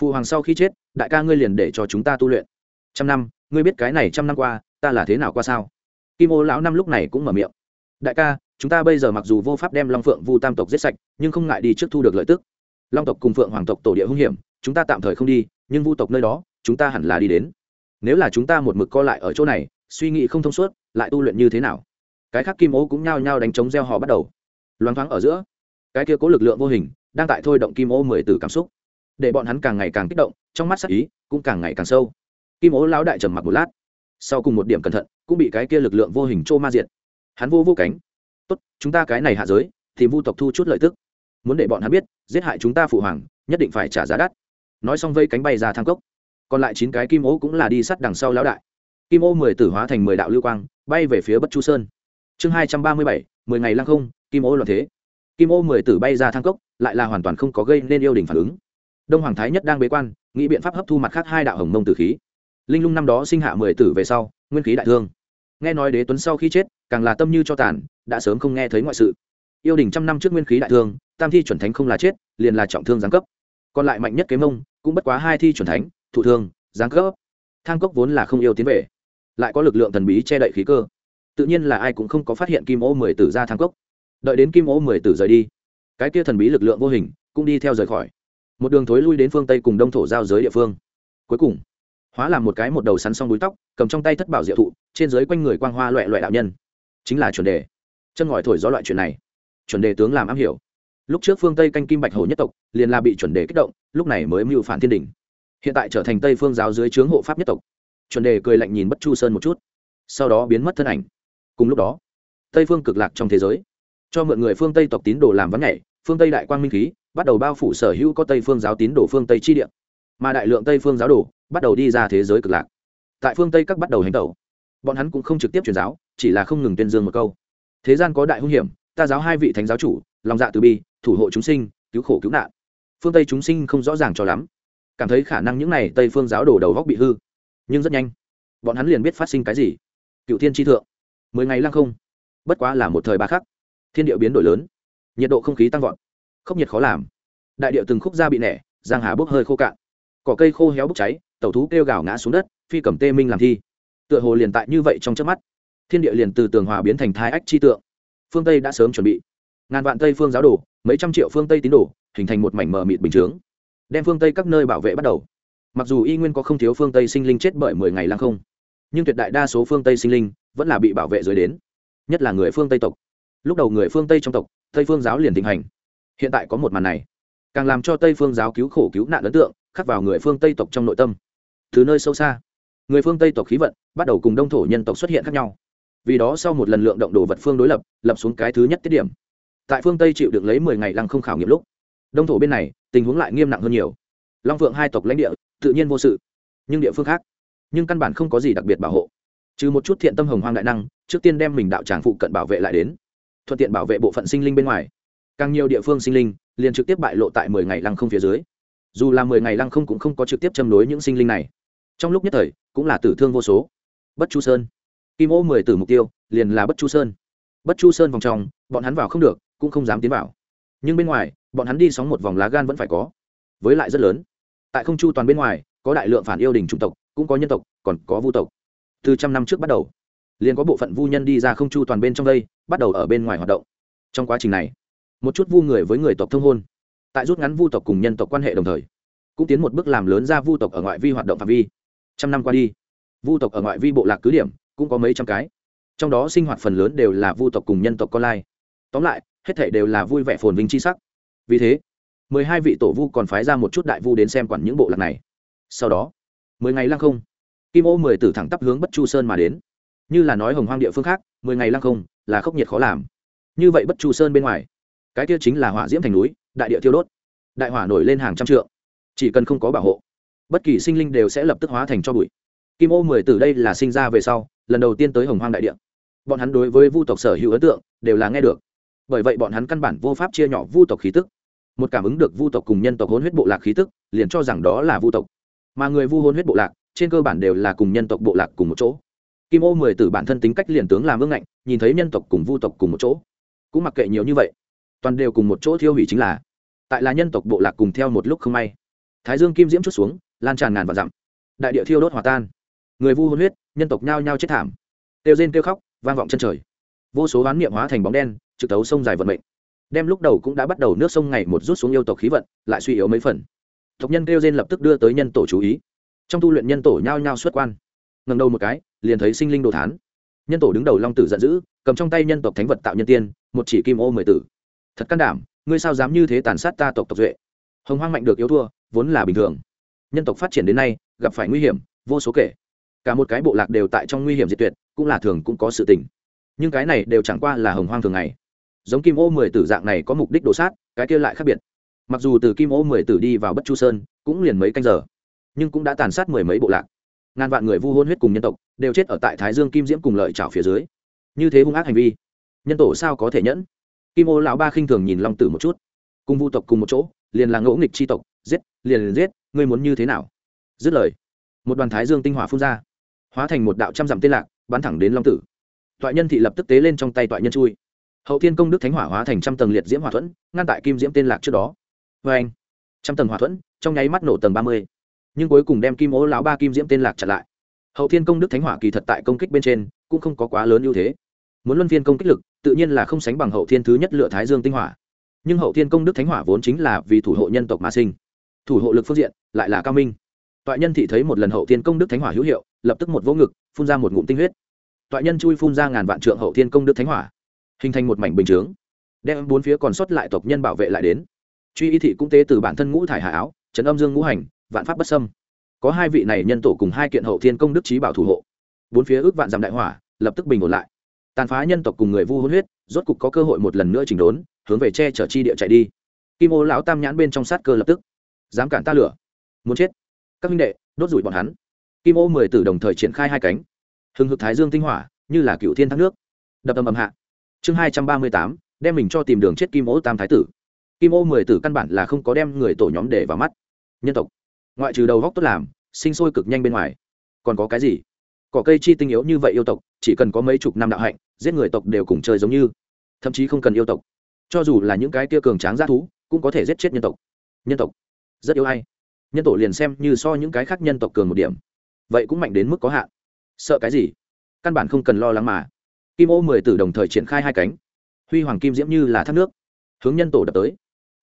Phụ hoàng sau khi chết, đại ca ngươi liền để cho chúng ta tu luyện. Trăm năm, ngươi biết cái này trăm năm qua, ta là thế nào qua sao? Kim ô lão năm lúc này cũng mở miệng. Đại ca, chúng ta bây giờ mặc dù vô pháp đem long phượng vu tam tộc giết sạch, nhưng không ngại đi trước thu được lợi tức. Long tộc cùng phượng hoàng tộc tổ địa hung hiểm, chúng ta tạm thời không đi, nhưng vu tộc nơi đó, chúng ta hẳn là đi đến. Nếu là chúng ta một mực co lại ở chỗ này, suy nghĩ không thông suốt, lại tu luyện như thế nào? Cái khác kim ô cũng nhao nhao đánh chống gieo họ bắt đầu loáng thoáng ở giữa. Cái kia cố lực lượng vô hình, đang tại thôi động kim ô mười từ cảm xúc. Để bọn hắn càng ngày càng kích động, trong mắt sắc ý cũng càng ngày càng sâu. Kim ô lão đại trầm mặc một lát. Sau cùng một điểm cẩn thận, cũng bị cái kia lực lượng vô hình trô ma diệt. Hắn vô vô cánh. Tốt, chúng ta cái này hạ giới, thì vu tộc thu chút lợi tức. Muốn để bọn hắn biết, giết hại chúng ta phụ hoàng, nhất định phải trả giá đắt. Nói xong vây cánh bay ra thang cốc. Còn lại chín cái kim ô cũng là đi sắt đằng sau lão đại. Kim ô mười tử hóa thành mười đạo lưu quang, bay về phía bất chu sơn. Chương hai trăm ba mươi bảy, mười ngày lăng không kim ô loạn thế. Kim ô mười tử bay ra thang cốc, lại là hoàn toàn không có gây nên yêu đình phản ứng. Đông hoàng thái nhất đang bế quan, nghĩ biện pháp hấp thu mặt khác hai đạo hồng mông tử khí. Linh lung năm đó sinh hạ mười tử về sau, nguyên khí đại thương. Nghe nói đế tuấn sau khi chết, càng là tâm như cho tàn, đã sớm không nghe thấy ngoại sự. Yêu đình trăm năm trước nguyên khí đại thương, tam thi chuẩn thánh không là chết, liền là trọng thương giáng cấp. Còn lại mạnh nhất kế mông, cũng bất quá hai thi chuẩn thánh, thụ thương, giáng cấp. Thang cốc vốn là không yêu tiến về, lại có lực lượng thần bí che đậy khí cơ. Tự nhiên là ai cũng không có phát hiện kim ô mười tử ra thang cốc đợi đến kim ô mười tử rời đi, cái kia thần bí lực lượng vô hình cũng đi theo rời khỏi. Một đường thối lui đến phương tây cùng đông thổ giao giới địa phương. Cuối cùng, hóa làm một cái một đầu sắn xong búi tóc, cầm trong tay thất bảo diệu thụ, trên dưới quanh người quang hoa loại loại đạo nhân. Chính là chuẩn đề. Chân ngòi thổi gió loại chuyện này, chuẩn đề tướng làm am hiểu. Lúc trước phương tây canh kim bạch hồ nhất tộc, liền là bị chuẩn đề kích động, lúc này mới mưu phản thiên đình hiện tại trở thành tây phương giáo dưới trướng hộ pháp nhất tộc. Chuẩn đề cười lạnh nhìn bất chu sơn một chút, sau đó biến mất thân ảnh. Cùng lúc đó, tây phương cực lạc trong thế giới cho mượn người phương tây tộc tín đồ làm vắng nhảy, phương tây đại quang minh khí, bắt đầu bao phủ sở hữu có tây phương giáo tín đồ phương tây chi địa. Mà đại lượng tây phương giáo đồ bắt đầu đi ra thế giới cực lạc. Tại phương tây các bắt đầu hành tẩu. Bọn hắn cũng không trực tiếp truyền giáo, chỉ là không ngừng tuyên dương một câu. Thế gian có đại hung hiểm, ta giáo hai vị thánh giáo chủ lòng dạ từ bi, thủ hộ chúng sinh, cứu khổ cứu nạn. Phương tây chúng sinh không rõ ràng cho lắm. Cảm thấy khả năng những n à y tây phương giáo đồ đầu góc bị hư. Nhưng rất nhanh, bọn hắn liền biết phát sinh cái gì. Cựu thiên tri thượng, mười ngày lăng không. Bất quá là một thời ba khắc thiên điệu biến đổi lớn, nhiệt độ không khí tăng vọt, khốc nhiệt khó làm. Đại điệu từng khúc da bị nẻ, giang hà bốc hơi khô cạn. Cỏ cây khô héo bốc cháy tẩu thú kêu gào ngã xuống đất, phi cầm tê minh làm thi. Tựa hồ liền tại như vậy trong trước mắt, thiên địa liền từ tường hòa biến thành thái ách chi tượng. Phương tây đã sớm chuẩn bị. Ngàn vạn tây phương giáo đồ, mấy trăm triệu phương tây tín đồ, hình thành một mảnh mờ mịt bình chướng. Đem phương tây các nơi bảo vệ bắt đầu. Mặc dù y nguyên có không thiếu phương tây sinh linh chết bởi mười ngày lang không, nhưng tuyệt đại đa số phương tây sinh linh vẫn là bị bảo vệ dưới đến, nhất là người phương tây tộc lúc đầu người phương tây trong tộc tây phương giáo liền thịnh hành hiện tại có một màn này càng làm cho tây phương giáo cứu khổ cứu nạn ấn tượng khắc vào người phương tây tộc trong nội tâm từ nơi sâu xa người phương tây tộc khí vận bắt đầu cùng đông thổ nhân tộc xuất hiện khác nhau vì đó sau một lần lượng động đồ vật phương đối lập lập xuống cái thứ nhất tiết điểm tại phương tây chịu được lấy mười ngày lăng không khảo nghiệm lúc đông thổ bên này tình huống lại nghiêm nặng hơn nhiều long phượng hai tộc lãnh địa tự nhiên vô sự nhưng địa phương khác nhưng căn bản không có gì đặc biệt bảo hộ trừ một chút thiện tâm hồng hoang đại năng trước tiên đem mình đạo tràng phụ cận bảo vệ lại đến thuận tiện bảo vệ bộ phận sinh linh bên ngoài. Càng nhiều địa phương sinh linh, liền trực tiếp bại lộ tại mười ngày lăng không phía dưới. Dù là mười ngày lăng không cũng không có trực tiếp châm đối những sinh linh này. Trong lúc nhất thời, cũng là tử thương vô số. Bất chu sơn. Kim ô mười tử mục tiêu, liền là bất chu sơn. Bất chu sơn vòng trong, bọn hắn vào không được, cũng không dám tiến vào. Nhưng bên ngoài, bọn hắn đi sóng một vòng lá gan vẫn phải có. Với lại rất lớn. Tại không chu toàn bên ngoài, có đại lượng phản yêu đình chủng tộc, cũng có nhân tộc, còn có vu tộc. Từ trăm năm trước bắt đầu, liền có bộ phận vu nhân đi ra không chu toàn bên trong đây bắt đầu ở bên ngoài hoạt động. Trong quá trình này, một chút vu người với người tộc thông hôn, tại rút ngắn vu tộc cùng nhân tộc quan hệ đồng thời, cũng tiến một bước làm lớn ra vu tộc ở ngoại vi hoạt động phạm vi. Trăm năm qua đi, vu tộc ở ngoại vi bộ lạc cứ điểm cũng có mấy trăm cái. Trong đó sinh hoạt phần lớn đều là vu tộc cùng nhân tộc con lai. Tóm lại, hết thể đều là vui vẻ phồn vinh c h i sắc. Vì thế, mười hai vị tổ vu còn phái ra một chút đại vu đến xem quản những bộ lạc này. Sau đó, mười ngày lăng không, kim ô mười tử thẳng tắp hướng bất chu sơn mà đến như là nói hồng hoang địa phương khác, mười ngày lăng không, là khốc nhiệt khó làm. Như vậy bất chu sơn bên ngoài, cái kia chính là hỏa diễm thành núi, đại địa thiêu đốt. Đại hỏa nổi lên hàng trăm trượng. Chỉ cần không có bảo hộ, bất kỳ sinh linh đều sẽ lập tức hóa thành cho bụi. Kim ô mười từ đây là sinh ra về sau, lần đầu tiên tới hồng hoang đại địa. Bọn hắn đối với vu tộc sở hữu ấn tượng đều là nghe được. Bởi vậy bọn hắn căn bản vô pháp chia nhỏ vu tộc khí tức. Một cảm ứng được vu tộc cùng nhân tộc hôn huyết bộ lạc khí tức, liền cho rằng đó là vu tộc. Mà người vu hôn huyết bộ lạc, trên cơ bản đều là cùng nhân tộc bộ lạc cùng một chỗ kim ô mười tử bản thân tính cách liền tướng làm ương ngạnh, nhìn thấy nhân tộc cùng vu tộc cùng một chỗ, cũng mặc kệ nhiều như vậy, toàn đều cùng một chỗ thiêu hủy chính là. Tại là nhân tộc bộ lạc cùng theo một lúc không may. Thái dương kim diễm chút xuống, lan tràn ngàn và dặm. Đại địa thiêu đốt hòa tan. Người vu hôn huyết, nhân tộc nhao nhao chết thảm. Kêu rên kêu khóc, vang vọng chân trời. Vô số oán niệm hóa thành bóng đen, trực tấu sông dài vận mệnh. Đem lúc đầu cũng đã bắt đầu nước sông ngày một rút xuống yêu tộc khí vận, lại suy yếu mấy phần. Tộc nhân kêu rên lập tức đưa tới nhân tổ chú ý. Trong tu luyện nhân tổ nhao nhao xuất quan ngần đầu một cái, liền thấy sinh linh đồ thán. Nhân tổ đứng đầu long tử giận dữ, cầm trong tay nhân tộc thánh vật tạo nhân tiên, một chỉ kim ô mười tử. Thật can đảm, ngươi sao dám như thế tàn sát ta tộc tộc duệ? Hồng hoang mạnh được yếu thua, vốn là bình thường. Nhân tộc phát triển đến nay, gặp phải nguy hiểm, vô số kể. Cả một cái bộ lạc đều tại trong nguy hiểm diệt tuyệt, cũng là thường cũng có sự tình. Nhưng cái này đều chẳng qua là hồng hoang thường ngày. Giống kim ô mười tử dạng này có mục đích đổ sát, cái kia lại khác biệt. Mặc dù từ kim ô mười tử đi vào bất chu sơn, cũng liền mấy canh giờ, nhưng cũng đã tàn sát mười mấy bộ lạc ngàn vạn người vu hôn huyết cùng nhân tộc, đều chết ở tại thái dương kim diễm cùng lợi trào phía dưới. Như thế hung ác hành vi, nhân tổ sao có thể nhẫn? Kim ô lão ba khinh thường nhìn long tử một chút. Cùng vu tộc cùng một chỗ, liền là ngỗ nghịch c tộc, giết, liền liền giết, ngươi muốn như thế nào? Dứt lời, một đoàn thái dương tinh hỏa phun ra, hóa thành một đạo trăm dặm tên lạc, bắn thẳng đến long tử. Toại nhân thị lập tức tế lên trong tay toại nhân chui. Hậu thiên công đức thánh hỏa hóa thành trăm tầng liệt diễm hỏa thuẫn, ngăn tại kim diễm tên lạc trước đó. Vê anh trăm tầng hỏa thuẫn, trong nháy mắt nổ tầng ba mươi nhưng cuối cùng đem kim ố lão ba kim diễm tên lạc chặn lại. Hậu thiên công đức thánh hỏa kỳ thật tại công kích bên trên cũng không có quá lớn ưu thế. Muốn luân phiên công kích lực, tự nhiên là không sánh bằng hậu thiên thứ nhất lựa thái dương tinh hỏa. Nhưng hậu thiên công đức thánh hỏa vốn chính là vì thủ hộ nhân tộc mà sinh. Thủ hộ lực phương diện lại là cao minh. Toại nhân thị thấy một lần hậu thiên công đức thánh hỏa hữu hiệu, lập tức một vỗ ngực, phun ra một ngụm tinh huyết. Toại nhân chui phun ra ngàn vạn trượng hậu thiên công đức thánh hỏa, hình thành một mảnh bình chướng, đem bốn phía còn sót lại tộc nhân bảo vệ lại đến. Truy y thị cũng tế từ bản thân ngũ thải hạ áo, trấn âm dương ngũ hành vạn pháp bất sâm có hai vị này nhân tổ cùng hai kiện hậu thiên công đức trí bảo thủ hộ. Bốn phía ước vạn dặm đại hỏa, lập tức bình ổn lại. Tàn phá nhân tộc cùng người vu hôn huyết, rốt cục có cơ hội một lần nữa chỉnh đốn, hướng về che chở chi địa chạy đi. Kim ô lão tam nhãn bên trong sát cơ lập tức. Dám cản ta lửa. Muốn chết. Các minh đệ, đốt rủi bọn hắn. Kim ô mười tử đồng thời triển khai hai cánh. Hừng hực thái dương tinh hỏa, như là cựu thiên thác nước. Đập âm ầm hạ. Chương hai trăm ba mươi tám, đem mình cho tìm đường chết kim ô tam thái tử. Kim ô mười tử căn bản là không có đem người tổ nhóm để vào mắt. Nhân tộc ngoại trừ đầu góc tốt làm, sinh sôi cực nhanh bên ngoài. Còn có cái gì? Cỏ cây chi tinh yếu như vậy yêu tộc, chỉ cần có mấy chục năm đạo hạnh, giết người tộc đều cùng chơi giống như. Thậm chí không cần yêu tộc. Cho dù là những cái kia cường tráng g thú, cũng có thể giết chết nhân tộc. Nhân tộc. Rất yếu hay nhân tổ liền xem như so những cái khác nhân tộc cường một điểm. Vậy cũng mạnh đến mức có hạn. Sợ cái gì? Căn bản không cần lo lắng mà. Kim ô mười tử đồng thời triển khai hai cánh. Huy hoàng kim diễm như là thác nước. Hướng nhân tổ đập tới.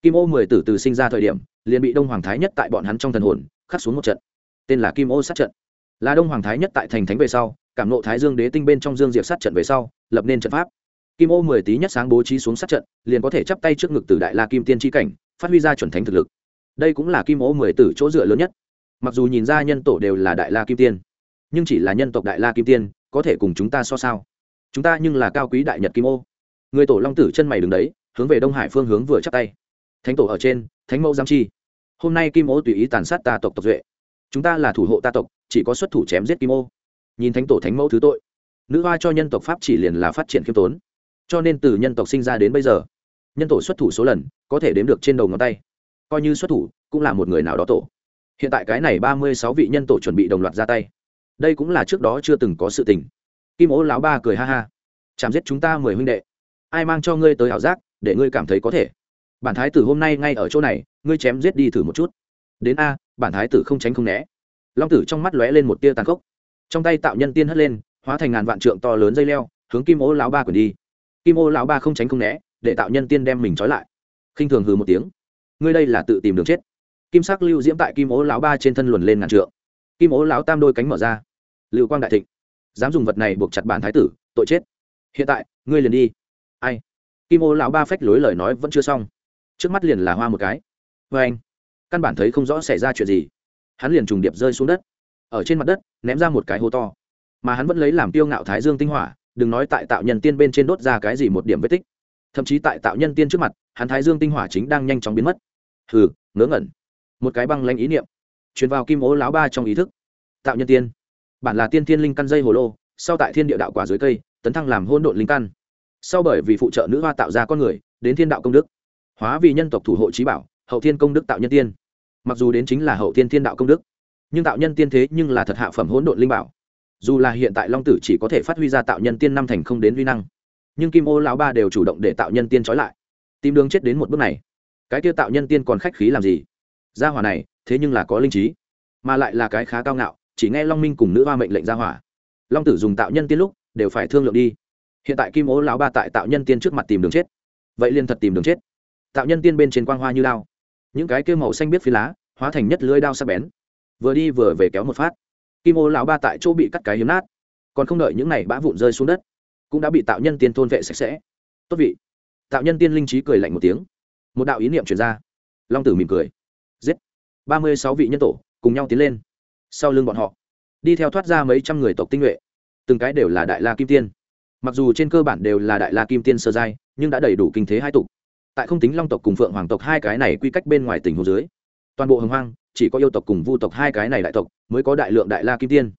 Kim ô mười tử từ sinh ra thời điểm liền bị đông hoàng thái nhất tại bọn hắn trong thần hồn, khắc xuống một trận. Tên là kim ô sát trận. Là đông hoàng thái nhất tại thành thánh về sau, cảm nộ thái dương đế tinh bên trong dương diệp sát trận về sau, lập nên trận pháp. Kim ô mười tí nhất sáng bố trí xuống sát trận, liền có thể chắp tay trước ngực từ đại la kim tiên tri cảnh, phát huy ra chuẩn thánh thực lực. Đây cũng là kim ô mười tử chỗ dựa lớn nhất. Mặc dù nhìn ra nhân tổ đều là đại la kim tiên, nhưng chỉ là nhân tộc đại la kim tiên, có thể cùng chúng ta so sao? Chúng ta nhưng là cao quý đại nhật kim ô. Người tổ long tử chân mày đứng đấy, hướng về đông hải phương hướng vừa chắp tay. Thánh tổ ở trên, thánh mẫu giam chi hôm nay kim ô tùy ý tàn sát ta tộc tộc duệ. Chúng ta là thủ hộ ta tộc, chỉ có xuất thủ chém giết kim ô. Nhìn thánh tổ thánh mẫu thứ tội, nữ hoa cho nhân tộc pháp chỉ liền là phát triển khiêm tốn. Cho nên từ nhân tộc sinh ra đến bây giờ, nhân tổ xuất thủ số lần, có thể đếm được trên đầu ngón tay. Coi như xuất thủ, cũng là một người nào đó tổ. Hiện tại cái này ba mươi sáu vị nhân tổ chuẩn bị đồng loạt ra tay. Đây cũng là trước đó chưa từng có sự tình. Kim ố lão ba cười ha ha. Chạm giết chúng ta mười huynh đệ. Ai mang cho ngươi tới ảo giác, để ngươi cảm thấy có thể. Bản thái tử hôm nay ngay ở chỗ này ngươi chém giết đi thử một chút. Đến a, bản thái tử không tránh không né. Long tử trong mắt lóe lên một tia tàn khốc. Trong tay tạo nhân tiên hất lên, hóa thành ngàn vạn trượng to lớn dây leo, hướng kim ô lão ba quyển đi. Kim ô lão ba không tránh không né, để tạo nhân tiên đem mình trói lại. Khinh thường hừ một tiếng. Ngươi đây là tự tìm đường chết. Kim sắc lưu diễm tại kim ô lão ba trên thân luồn lên ngàn trượng. Kim ô lão tam đôi cánh mở ra. Lưu quang đại thịnh. Dám dùng vật này buộc chặt bản thái tử, tội chết. Hiện tại, ngươi liền đi. Ai? Kim ô lão ba phách lối lời nói vẫn chưa xong. Trước mắt liền là hoa một cái vê anh, căn bản thấy không rõ xảy ra chuyện gì. Hắn liền trùng điệp rơi xuống đất. Ở trên mặt đất, ném ra một cái hố to. Mà hắn vẫn lấy làm tiêu ngạo thái dương tinh hỏa, đừng nói tại tạo nhân tiên bên trên đốt ra cái gì một điểm vết tích. Thậm chí tại tạo nhân tiên trước mặt, hắn thái dương tinh hỏa chính đang nhanh chóng biến mất. Hừ, ngớ ngẩn. Một cái băng lanh ý niệm, truyền vào kim ố lão ba trong ý thức. Tạo nhân tiên. Bản là tiên thiên linh căn dây hồ lô, sau tại thiên địa đạo quả dưới cây, tấn thăng làm hôn độn linh căn. Sau bởi vì phụ trợ nữ hoa tạo ra con người, đến thiên đạo công đức. Hóa vì nhân tộc thủ hộ trí bảo hậu thiên công đức tạo nhân tiên. Mặc dù đến chính là hậu thiên thiên đạo công đức, nhưng tạo nhân tiên thế nhưng là thật hạ phẩm hỗn độn linh bảo. Dù là hiện tại long tử chỉ có thể phát huy ra tạo nhân tiên năm thành không đến vi năng, nhưng kim ô lão ba đều chủ động để tạo nhân tiên trói lại. Tìm đường chết đến một bước này, cái kia tạo nhân tiên còn khách khí làm gì? Gia hỏa này, thế nhưng là có linh trí, mà lại là cái khá cao ngạo, chỉ nghe long minh cùng nữ hoa mệnh lệnh gia hỏa. Long tử dùng tạo nhân tiên lúc đều phải thương lượng đi. Hiện tại kim ô lão ba tại tạo nhân tiên trước mặt tìm đường chết, vậy liền thật tìm đường chết. Tạo nhân tiên bên trên quang hoa như lao những cái kêu màu xanh biết phi lá, hóa thành nhất lưới đao sắc bén. Vừa đi vừa về kéo một phát. Kim ô lão ba tại chỗ bị cắt cái hiếm nát. Còn không đợi những này bã vụn rơi xuống đất, cũng đã bị tạo nhân tiên thôn vệ sạch sẽ. Tốt vị. Tạo nhân tiên linh trí cười lạnh một tiếng. Một đạo ý niệm chuyển ra. Long tử mỉm cười. Giết. Ba mươi sáu vị nhân tổ cùng nhau tiến lên. Sau lưng bọn họ, đi theo thoát ra mấy trăm người tộc tinh nhuệ. Từng cái đều là đại la kim tiên. Mặc dù trên cơ bản đều là đại la kim tiên sơ giai, nhưng đã đầy đủ kinh thế hai tục tại không tính long tộc cùng phượng hoàng tộc hai cái này quy cách bên ngoài tỉnh hồ dưới, toàn bộ hồng hoang, chỉ có yêu tộc cùng vu tộc hai cái này đại tộc mới có đại lượng đại la kim tiên.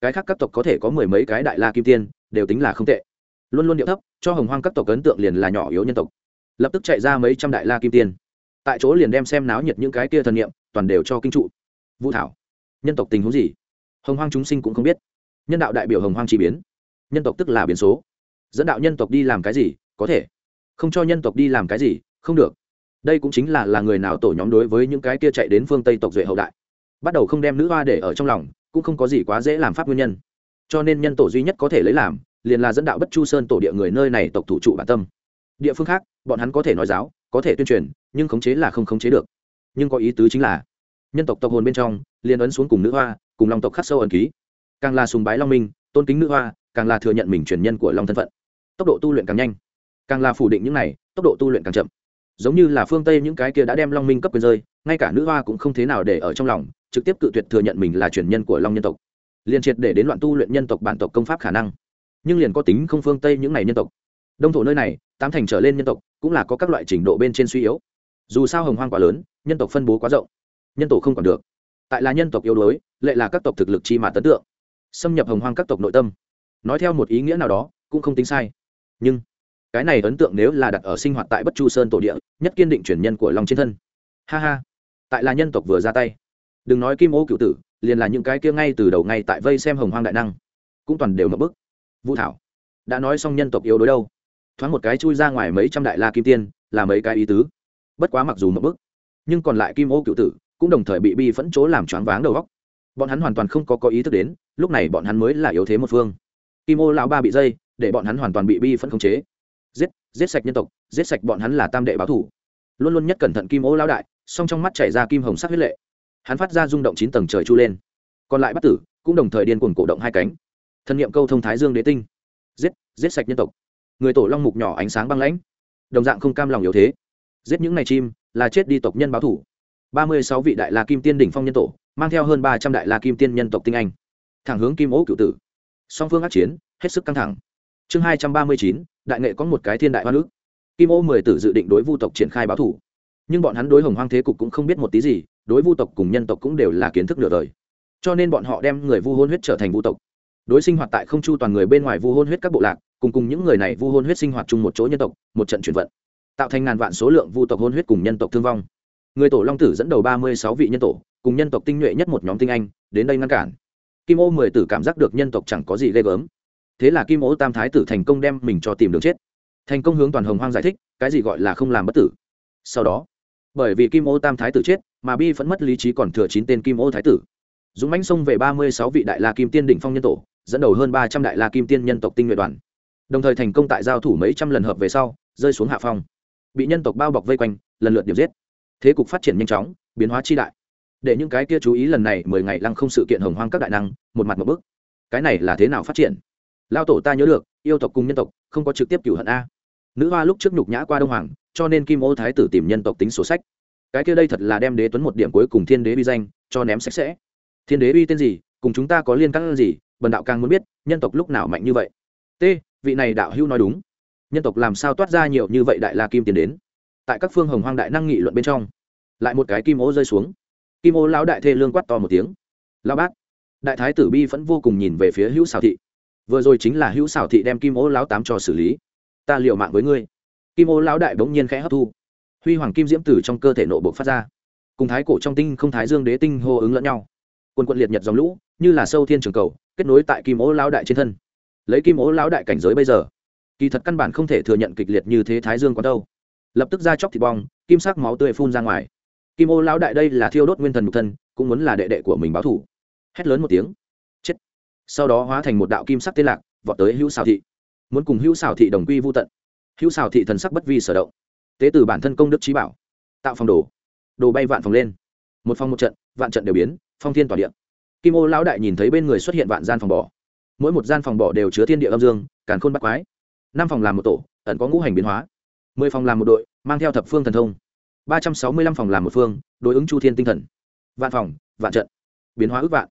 Cái khác các tộc có thể có mười mấy cái đại la kim tiên, đều tính là không tệ. Luôn luôn điệu thấp, cho hồng hoang các tộc ấn tượng liền là nhỏ yếu nhân tộc. Lập tức chạy ra mấy trăm đại la kim tiên. Tại chỗ liền đem xem náo nhiệt những cái kia thần niệm, toàn đều cho kinh trụ. Vũ thảo, nhân tộc tình huống gì? Hồng hoang chúng sinh cũng không biết. Nhân đạo đại biểu hồng hoang chỉ biến. Nhân tộc tức là biến số. Dẫn đạo nhân tộc đi làm cái gì, có thể không cho nhân tộc đi làm cái gì, không được. Đây cũng chính là là người nào tổ nhóm đối với những cái kia chạy đến phương tây tộc duệ hậu đại. Bắt đầu không đem nữ hoa để ở trong lòng, cũng không có gì quá dễ làm pháp nguyên nhân. Cho nên nhân tổ duy nhất có thể lấy làm, liền là dẫn đạo bất chu sơn tổ địa người nơi này tộc thủ trụ bản tâm. Địa phương khác, bọn hắn có thể nói giáo, có thể tuyên truyền, nhưng khống chế là không khống chế được. Nhưng có ý tứ chính là, nhân tộc tộc hồn bên trong, liền ấn xuống cùng nữ hoa, cùng long tộc khắc sâu ẩn ký. Càng là sùng bái long minh, tôn kính nữ hoa, càng là thừa nhận mình truyền nhân của long thân phận. Tốc độ tu luyện càng nhanh càng là phủ định những này, tốc độ tu luyện càng chậm. Giống như là phương tây những cái kia đã đem long minh cấp quyền rơi, ngay cả nữ hoa cũng không thế nào để ở trong lòng, trực tiếp cự tuyệt thừa nhận mình là truyền nhân của long nhân tộc. Liền triệt để đến loạn tu luyện nhân tộc bản tộc công pháp khả năng. Nhưng liền có tính không phương tây những này nhân tộc. Đông thổ nơi này, tám thành trở lên nhân tộc cũng là có các loại trình độ bên trên suy yếu. Dù sao hồng hoang quá lớn, nhân tộc phân bố quá rộng. Nhân tổ không còn được. Tại là nhân tộc yếu đuối lệ là các tộc thực lực chi mà tấn tượng. Xâm nhập hồng hoang các tộc nội tâm. Nói theo một ý nghĩa nào đó, cũng không tính sai. Nhưng cái này ấn tượng nếu là đặt ở sinh hoạt tại bất chu sơn tổ địa, nhất kiên định chuyển nhân của long trên thân. Ha ha. Tại là nhân tộc vừa ra tay. Đừng nói kim ô cựu tử, liền là những cái kia ngay từ đầu ngay tại vây xem hồng hoang đại năng, cũng toàn đều mập bức. Vũ thảo, đã nói xong nhân tộc yếu đối đâu? Thoáng một cái chui ra ngoài mấy trăm đại la kim tiên, là mấy cái ý tứ. Bất quá mặc dù mập bức, nhưng còn lại kim ô cựu tử cũng đồng thời bị bi phẫn chỗ làm choáng váng đầu góc bọn hắn hoàn toàn không có có ý thức đến, lúc này bọn hắn mới là yếu thế một phương. Kim ô lão ba bị dây, để bọn hắn hoàn toàn bị bi phẫn khống chế giết sạch nhân tộc, giết sạch bọn hắn là tam đệ báo thủ. Luôn luôn nhất cẩn thận kim ô lão đại, song trong mắt chảy ra kim hồng sắc huyết lệ. Hắn phát ra rung động chín tầng trời chu lên. Còn lại bắt tử cũng đồng thời điên cuồng cổ động hai cánh. Thân nhiệm câu thông thái dương đế tinh. Giết giết sạch nhân tộc. Người tổ long mục nhỏ ánh sáng băng lãnh. Đồng dạng không cam lòng yếu thế. Giết những này chim, là chết đi tộc nhân báo thủ. Ba mươi sáu vị đại la kim tiên đỉnh phong nhân tổ, mang theo hơn ba trăm đại la kim tiên nhân tộc tinh anh. Thẳng hướng kim ố cựu tử. Song phương ác chiến, hết sức căng thẳng. Chương hai trăm ba mươi chín đại nghệ có một cái thiên đại hoa nước. Kim ô mười tử dự định đối vu tộc triển khai báo thủ. Nhưng bọn hắn đối hồng hoang thế cục cũng không biết một tí gì, đối vu tộc cùng nhân tộc cũng đều là kiến thức nửa đời. Cho nên bọn họ đem người vu hôn huyết trở thành vu tộc. Đối sinh hoạt tại không chu toàn người bên ngoài vu hôn huyết các bộ lạc, cùng cùng những người này vu hôn huyết sinh hoạt chung một chỗ nhân tộc, một trận chuyển vận. Tạo thành ngàn vạn số lượng vu tộc hôn huyết cùng nhân tộc thương vong. Người tổ long tử dẫn đầu ba mươi sáu vị nhân tổ, cùng nhân tộc tinh nhuệ nhất một nhóm tinh anh, đến đây ngăn cản. Kim ô mười tử cảm giác được nhân tộc chẳng có gì ghê gớm thế là kim ố tam thái tử thành công đem mình cho tìm đường chết. Thành công hướng toàn hồng hoang giải thích, cái gì gọi là không làm bất tử. Sau đó, bởi vì kim ô tam thái tử chết, mà bi vẫn mất lý trí còn thừa chín tên kim ô thái tử. Dũng mãnh xông về ba mươi sáu vị đại la kim tiên đỉnh phong nhân tổ, dẫn đầu hơn ba trăm đại la kim tiên nhân tộc tinh nguyện đoàn. Đồng thời thành công tại giao thủ mấy trăm lần hợp về sau, rơi xuống hạ phong. Bị nhân tộc bao bọc vây quanh, lần lượt điểm giết. Thế cục phát triển nhanh chóng, biến hóa chi đại. Để những cái kia chú ý lần này mười ngày lăng không sự kiện hồng hoang các đại năng, một mặt một bức cái này là thế nào phát triển? Lao tổ ta nhớ được, yêu tộc cùng nhân tộc, không có trực tiếp cửu hận a. Nữ hoa lúc trước nhục nhã qua đông hoàng, cho nên kim ô thái tử tìm nhân tộc tính sổ sách. Cái kia đây thật là đem đế tuấn một điểm cuối cùng thiên đế uy danh, cho ném sạch sẽ. Thiên đế uy tên gì, cùng chúng ta có liên căn gì, bần đạo càng muốn biết, nhân tộc lúc nào mạnh như vậy. T, vị này đạo hữu nói đúng. Nhân tộc làm sao toát ra nhiều như vậy đại la kim tiến đến? Tại các phương hồng hoang đại năng nghị luận bên trong, lại một cái kim ô rơi xuống. Kim ô lão đại thê lương quát to một tiếng. Lao bác, đại thái tử bi vẫn vô cùng nhìn về phía hữu xào thị vừa rồi chính là hữu xảo thị đem kim ô lão tám cho xử lý. Ta liều mạng với ngươi. Kim ô lão đại bỗng nhiên khẽ hấp thu. Huy hoàng kim diễm tử trong cơ thể nội bộ phát ra. Cùng thái cổ trong tinh không thái dương đế tinh hô ứng lẫn nhau. Quân quận liệt nhật dòng lũ, như là sâu thiên trường cầu, kết nối tại kim ô lão đại trên thân. Lấy kim ô lão đại cảnh giới bây giờ, kỳ thật căn bản không thể thừa nhận kịch liệt như thế thái dương có đâu. Lập tức ra chóc thịt bong, kim sắc máu tươi phun ra ngoài. Kim ô lão đại đây là thiêu đốt nguyên thần nhục thân, cũng muốn là đệ đệ của mình báo thủ hét lớn một tiếng sau đó hóa thành một đạo kim sắc tên lạc, vọt tới hữu xào thị. Muốn cùng hữu xào thị đồng quy vô tận. Hữu xào thị thần sắc bất vi sở động. Tế từ bản thân công đức trí bảo, tạo phòng đồ. Đồ bay vạn phòng lên. Một phòng một trận, vạn trận đều biến, phong thiên tỏa điện kim ô lão đại nhìn thấy bên người xuất hiện vạn gian phòng bỏ mỗi một gian phòng bỏ đều chứa thiên địa âm dương, càn khôn bắt quái. Năm phòng làm một tổ, ẩn có ngũ hành biến hóa. Mười phòng làm một đội, mang theo thập phương thần thông. Ba trăm sáu mươi lăm phòng làm một phương, đối ứng chu thiên tinh thần. Vạn phòng, vạn trận. Biến hóa ước vạn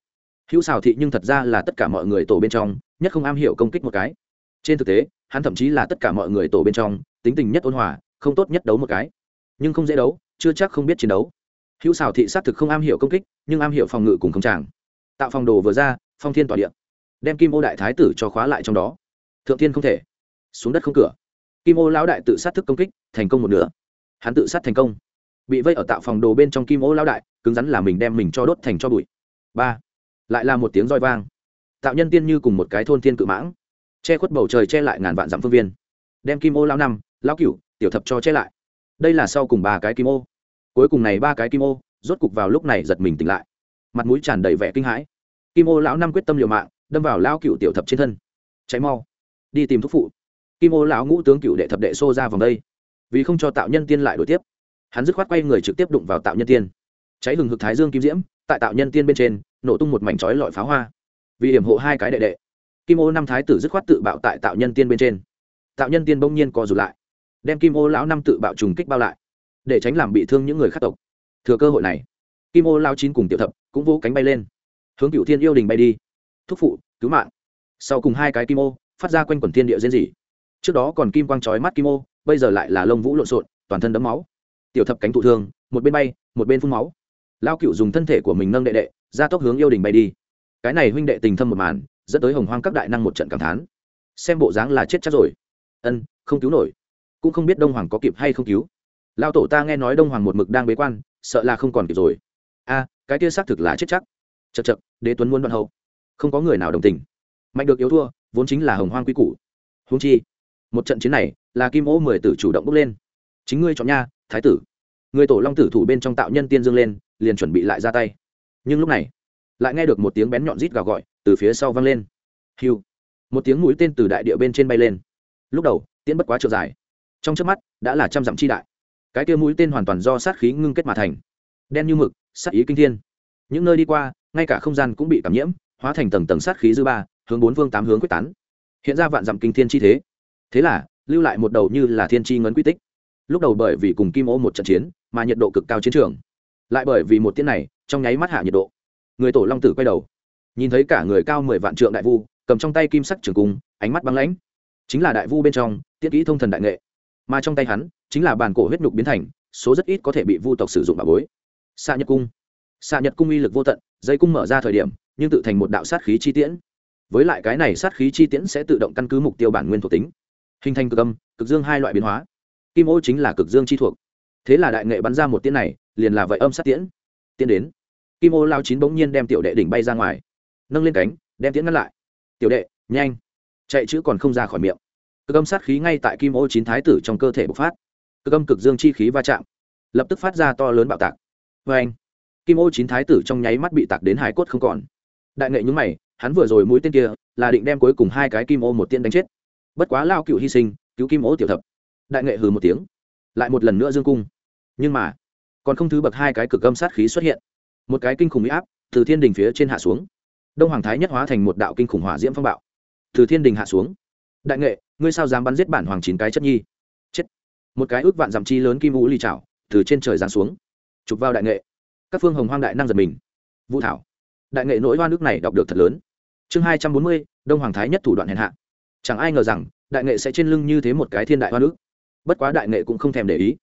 hữu xào thị nhưng thật ra là tất cả mọi người tổ bên trong, nhất không am hiểu công kích một cái. Trên thực tế, hắn thậm chí là tất cả mọi người tổ bên trong, tính tình nhất ôn hòa, không tốt nhất đấu một cái. Nhưng không dễ đấu, chưa chắc không biết chiến đấu. Hữu xào thị xác thực không am hiểu công kích, nhưng am hiểu phòng ngự cùng không tràng tạo phòng đồ vừa ra, phong thiên tỏa điện đem kim ô đại thái tử cho khóa lại trong đó. Thượng thiên không thể. Xuống đất không cửa. Kim ô lão đại tự sát thức công kích, thành công một nửa. Hắn tự sát thành công. Bị vây ở tạo phòng đồ bên trong kim ô lão đại, cứng rắn là mình đem mình cho đốt thành cho bụi. Ba lại là một tiếng roi vang. Tạo nhân tiên như cùng một cái thôn thiên cự mãng. Che khuất bầu trời che lại ngàn vạn dặm phương viên. Đem kim ô lao năm lao cửu, tiểu thập cho che lại. Đây là sau cùng ba cái kim ô. Cuối cùng này ba cái kim ô, rốt cục vào lúc này giật mình tỉnh lại. Mặt mũi tràn đầy vẻ kinh hãi. Kim ô lão năm quyết tâm liều mạng, đâm vào lao cựu tiểu thập trên thân. Cháy mau, đi tìm thúc phụ. Kim ô lão ngũ tướng cựu đệ thập đệ xô ra vòng đây. Vì không cho tạo nhân tiên lại đổi tiếp, hắn dứt khoát quay người trực tiếp đụng vào tạo nhân tiên. Cháy hừng hực thái dương kim diễm, tại tạo nhân tiên bên trên nổ tung một mảnh trói lọi pháo hoa. Vì hiểm hộ hai cái đệ đệ, kim ô năm thái tử dứt khoát tự bạo tại tạo nhân tiên bên trên. Tạo nhân tiên bỗng nhiên co rụt lại, đem kim ô lão năm tự bạo trùng kích bao lại, để tránh làm bị thương những người khác tộc. Thừa cơ hội này, kim ô lao chín cùng tiểu thập cũng vỗ cánh bay lên, hướng cựu thiên yêu đình bay đi. Thúc phụ, cứu mạng. Sau cùng hai cái kim ô phát ra quanh quần thiên địa diễn dị trước đó còn kim quang trói mắt kim ô, bây giờ lại là lông vũ lộn xộn, toàn thân đấm máu. Tiểu thập cánh thụ thương, một bên bay, một bên phun máu. Lao cựu dùng thân thể của mình nâng đệ đệ ra tốc hướng yêu đình bay đi. Cái này huynh đệ tình thâm một màn, dẫn tới hồng hoang các đại năng một trận cảm thán. Xem bộ dáng là chết chắc rồi. Ân, không cứu nổi. Cũng không biết đông hoàng có kịp hay không cứu. Lao tổ ta nghe nói đông hoàng một mực đang bế quan, sợ là không còn kịp rồi. A, cái kia xác thực là chết chắc. Chật chật đế tuấn muốn đoạn hậu. Không có người nào đồng tình. Mạnh được yếu thua, vốn chính là hồng hoang quy củ. Húng chi, một trận chiến này, là kim ô mười tử chủ động bước lên. Chính ngươi chọn nha, thái tử. Người tổ long tử thủ bên trong tạo nhân tiên dương lên, liền chuẩn bị lại ra tay nhưng lúc này, lại nghe được một tiếng bén nhọn rít gào gọi từ phía sau vang lên. Hiu! Một tiếng mũi tên từ đại địa bên trên bay lên. Lúc đầu, tiễn bất quá trượng dài. Trong trước mắt, đã là trăm dặm chi đại. Cái kia mũi tên hoàn toàn do sát khí ngưng kết mà thành. Đen như mực, sát ý kinh thiên. Những nơi đi qua, ngay cả không gian cũng bị cảm nhiễm, hóa thành tầng tầng sát khí dư ba, hướng bốn phương tám hướng quyết tán. Hiện ra vạn dặm kinh thiên chi thế. Thế là, lưu lại một đầu như là thiên chi ngấn quy tích. Lúc đầu bởi vì cùng kim ô một trận chiến, mà nhiệt độ cực cao chiến trường. Lại bởi vì một tiếng này trong nháy mắt hạ nhiệt độ. Người tổ long tử quay đầu, nhìn thấy cả người cao mười vạn trượng đại vu, cầm trong tay kim sắc trường cung, ánh mắt băng lãnh. Chính là đại vu bên trong tiết kỹ thông thần đại nghệ. Mà trong tay hắn, chính là bản cổ huyết nhục biến thành, số rất ít có thể bị vu tộc sử dụng bà bối. Xạ nhật cung. Xạ nhật cung uy lực vô tận, dây cung mở ra thời điểm, nhưng tự thành một đạo sát khí chi tiễn. Với lại cái này sát khí chi tiễn sẽ tự động căn cứ mục tiêu bản nguyên thuộc tính. Hình thành cực âm, cực dương hai loại biến hóa. Kim ô chính là cực dương chi thuộc. Thế là đại nghệ bắn ra một tiễn này, liền là vậy âm sát tiễn tiến đến. Kim ô lao chín bỗng nhiên đem tiểu đệ đỉnh bay ra ngoài. Nâng lên cánh, đem tiễn ngăn lại. Tiểu đệ, nhanh. Chạy chữ còn không ra khỏi miệng. Cực âm sát khí ngay tại kim ô chín thái tử trong cơ thể bộc phát. Cực âm cực dương chi khí va chạm. Lập tức phát ra to lớn bạo tạc. Vê anh, kim ô chín thái tử trong nháy mắt bị tạc đến hải cốt không còn. Đại nghệ nhúng mày, hắn vừa rồi mũi tên kia là định đem cuối cùng hai cái kim ô một tiên đánh chết. Bất quá lao cựu hy sinh, cứu kim ô tiểu thập. Đại nghệ hừ một tiếng, lại một lần nữa dương cung. Nhưng mà còn không thứ bậc hai cái cực âm sát khí xuất hiện. Một cái kinh khủng huy áp từ thiên đình phía trên hạ xuống. Đông hoàng thái nhất hóa thành một đạo kinh khủng hỏa diễm phong bạo. Từ thiên đình hạ xuống. Đại nghệ, ngươi sao dám bắn giết bản hoàng chín cái chất nhi? Chết. Một cái ước vạn dặm chi lớn kim vũ ly trào từ trên trời giáng xuống. Chụp vào đại nghệ. Các phương hồng hoang đại năng giật mình. Vũ thảo. Đại nghệ nỗi hoa nước này đọc được thật lớn. Chương hai trăm bốn mươi, đông hoàng thái nhất thủ đoạn hèn hạ. Chẳng ai ngờ rằng, đại nghệ sẽ trên lưng như thế một cái thiên đại hoa nước bất quá đại nghệ cũng không thèm để ý.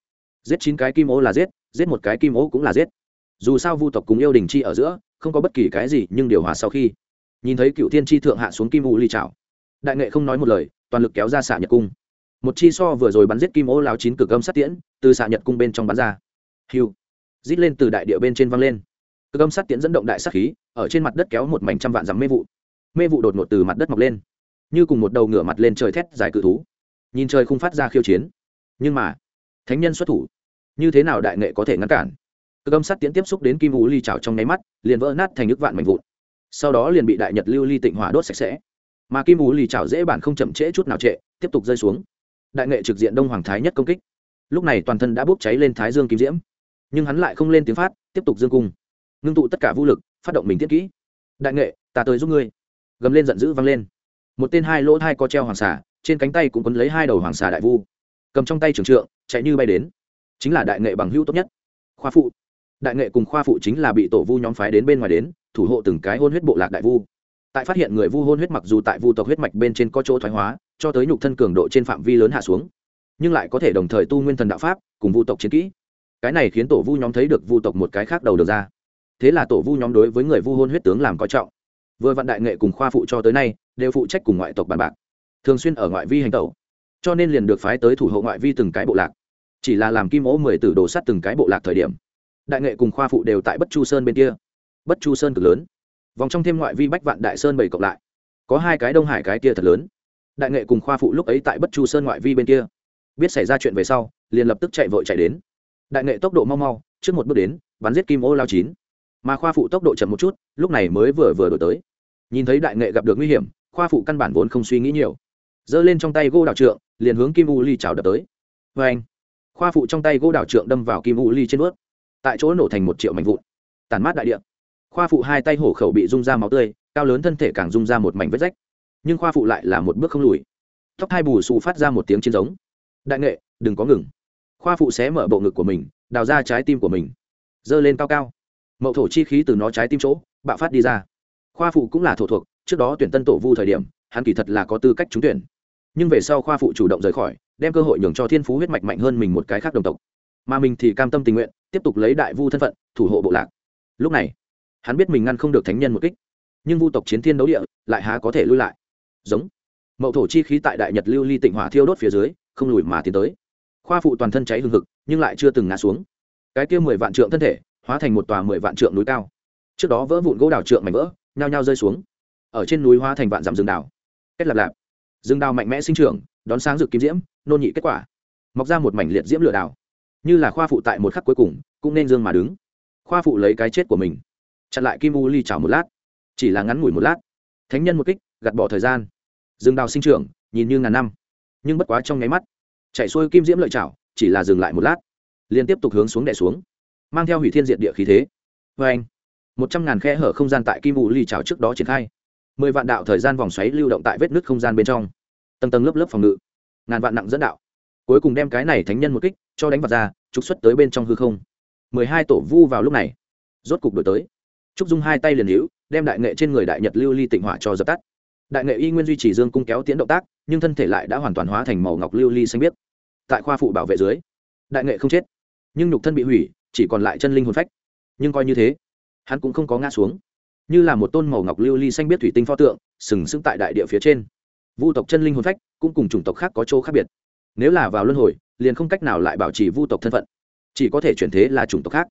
Giết chín cái kim ô là giết giết một cái kim ô cũng là giết. Dù sao vu tộc cùng yêu đình chi ở giữa, không có bất kỳ cái gì, nhưng điều hòa sau khi, nhìn thấy cựu thiên chi thượng hạ xuống kim u ly trào đại nghệ không nói một lời, toàn lực kéo ra xạ nhật cung. Một chi so vừa rồi bắn giết kim ô lao chín cực âm sát tiễn, từ xạ nhật cung bên trong bắn ra. Hiu. Rít lên từ đại địa bên trên văng lên. Cực âm sát tiễn dẫn động đại sát khí, ở trên mặt đất kéo một mảnh trăm vạn dặm mê vụ. Mê vụ đột ngột từ mặt đất mọc lên. Như cùng một đầu ngửa mặt lên trời thét dài cự thú. Nhìn trời không phát ra khiêu chiến. Nhưng mà, thánh nhân xuất thủ như thế nào đại nghệ có thể ngăn cản? Cực âm sắt tiễn tiếp xúc đến kim u ly trào trong nháy mắt, liền vỡ nát thành nước vạn mảnh vụn. Sau đó liền bị đại nhật lưu ly tịnh hỏa đốt sạch sẽ. Mà kim u ly trào dễ bản không chậm trễ chút nào trệ, tiếp tục rơi xuống. Đại nghệ trực diện đông hoàng thái nhất công kích. Lúc này toàn thân đã bốc cháy lên thái dương kim diễm. Nhưng hắn lại không lên tiếng phát, tiếp tục dương cung. Ngưng tụ tất cả vũ lực, phát động mình tiết kỹ. Đại nghệ, ta tới giúp ngươi. Gầm lên giận dữ vang lên. Một tên hai lỗ thai có treo hoàng xà, trên cánh tay cũng quấn lấy hai đầu hoàng xà đại vu. Cầm trong tay trường trượng, chạy như bay đến chính là đại nghệ bằng hữu tốt nhất. Khoa phụ. Đại nghệ cùng khoa phụ chính là bị tổ vu nhóm phái đến bên ngoài đến, thủ hộ từng cái hôn huyết bộ lạc đại vu. Tại phát hiện người vu hôn huyết mặc dù tại vu tộc huyết mạch bên trên có chỗ thoái hóa, cho tới nhục thân cường độ trên phạm vi lớn hạ xuống, nhưng lại có thể đồng thời tu nguyên thần đạo pháp, cùng vu tộc chiến kỹ. Cái này khiến tổ vu nhóm thấy được vu tộc một cái khác đầu được ra. Thế là tổ vu nhóm đối với người vu hôn huyết tướng làm coi trọng. Vừa vạn đại nghệ cùng khoa phụ cho tới nay, đều phụ trách cùng ngoại tộc bàn bạc, thường xuyên ở ngoại vi hành tẩu, cho nên liền được phái tới thủ hộ ngoại vi từng cái bộ lạc chỉ là làm kim ố mười tử đồ sắt từng cái bộ lạc thời điểm, đại nghệ cùng khoa phụ đều tại bất chu sơn bên kia. Bất chu sơn cực lớn, vòng trong thêm ngoại vi bách vạn đại sơn bảy cộng lại, có hai cái đông hải cái kia thật lớn. Đại nghệ cùng khoa phụ lúc ấy tại bất chu sơn ngoại vi bên kia. Biết xảy ra chuyện về sau, liền lập tức chạy vội chạy đến. Đại nghệ tốc độ mau mau, trước một bước đến, bắn giết kim ô lao chín. Mà khoa phụ tốc độ chậm một chút, lúc này mới vừa vừa đổi tới. Nhìn thấy đại nghệ gặp được nguy hiểm, khoa phụ căn bản vốn không suy nghĩ nhiều. Giơ lên trong tay gô đảo trượng, liền hướng kim u ly chào đập tới. Vê anh khoa phụ trong tay gỗ đảo trượng đâm vào kim u ly trên ướt tại chỗ nổ thành một triệu mảnh vụn. Tàn mát đại địa. Khoa phụ hai tay hổ khẩu bị rung ra máu tươi, cao lớn thân thể càng rung ra một mảnh vết rách. Nhưng khoa phụ lại là một bước không lùi. Tóc hai bù xù phát ra một tiếng chiến giống. Đại nghệ, đừng có ngừng. Khoa phụ xé mở bộ ngực của mình, đào ra trái tim của mình. Giơ lên cao cao. Mậu thổ chi khí từ nó trái tim chỗ, bạo phát đi ra. Khoa phụ cũng là thổ thuộc, trước đó tuyển tân tổ vu thời điểm, hắn kỳ thật là có tư cách trúng tuyển. Nhưng về sau khoa phụ chủ động rời khỏi đem cơ hội nhường cho thiên phú huyết mạch mạnh hơn mình một cái khác đồng tộc. Mà mình thì cam tâm tình nguyện, tiếp tục lấy đại vu thân phận, thủ hộ bộ lạc. Lúc này, hắn biết mình ngăn không được thánh nhân một kích. Nhưng vu tộc chiến thiên đấu địa, lại há có thể lui lại. Giống. Mậu thổ chi khí tại đại nhật lưu ly tịnh hỏa thiêu đốt phía dưới, không lùi mà tiến tới. Khoa phụ toàn thân cháy hừng hực, nhưng lại chưa từng ngã xuống. Cái kia mười vạn trượng thân thể, hóa thành một tòa mười vạn trượng núi cao. Trước đó vỡ vụn gỗ đào trượng mảnh vỡ, nhao nhao rơi xuống. Ở trên núi hóa thành vạn dặm rừng đào. Kết lạp lạp. Rừng đào mạnh mẽ sinh trưởng đón sáng rực kim diễm, nôn nhị kết quả. Mọc ra một mảnh liệt diễm lửa đào như là khoa phụ tại một khắc cuối cùng, cũng nên dương mà đứng. Khoa phụ lấy cái chết của mình. Chặn lại kim u ly chảo một lát. Chỉ là ngắn ngủi một lát. Thánh nhân một kích, gạt bỏ thời gian. Rừng đào sinh trưởng, nhìn như ngàn năm. Nhưng bất quá trong nháy mắt, chạy xuôi kim diễm lợi chảo, chỉ là dừng lại một lát. Liền tiếp tục hướng xuống đẻ xuống. Mang theo hủy thiên diện địa khí thế. Vê anh, một trăm ngàn khe hở không gian tại kim u ly chảo trước đó triển khai. Mười vạn đạo thời gian vòng xoáy lưu động tại vết nứt không gian bên trong tầng tầng lớp lớp phòng ngự. Ngàn vạn nặng dẫn đạo. Cuối cùng đem cái này thánh nhân một kích cho đánh vật ra, trục xuất tới bên trong hư không. Mười hai tổ vu vào lúc này, rốt cục đổi tới. Trúc dung hai tay liền hữu, đem đại nghệ trên người đại nhật lưu ly tịnh hỏa cho dập tắt. Đại nghệ y nguyên duy trì dương cung kéo tiến động tác, nhưng thân thể lại đã hoàn toàn hóa thành màu ngọc lưu ly xanh biếc. Tại khoa phụ bảo vệ dưới, đại nghệ không chết, nhưng nhục thân bị hủy, chỉ còn lại chân linh hồn phách. Nhưng coi như thế, hắn cũng không có ngã xuống. Như là một tôn màu ngọc lưu ly xanh biếc thủy tinh pho tượng, sừng sững tại đại địa phía trên vu tộc chân linh hồn phách cũng cùng chủng tộc khác có chỗ khác biệt. Nếu là vào luân hồi, liền không cách nào lại bảo trì vu tộc thân phận, chỉ có thể chuyển thế là chủng tộc khác.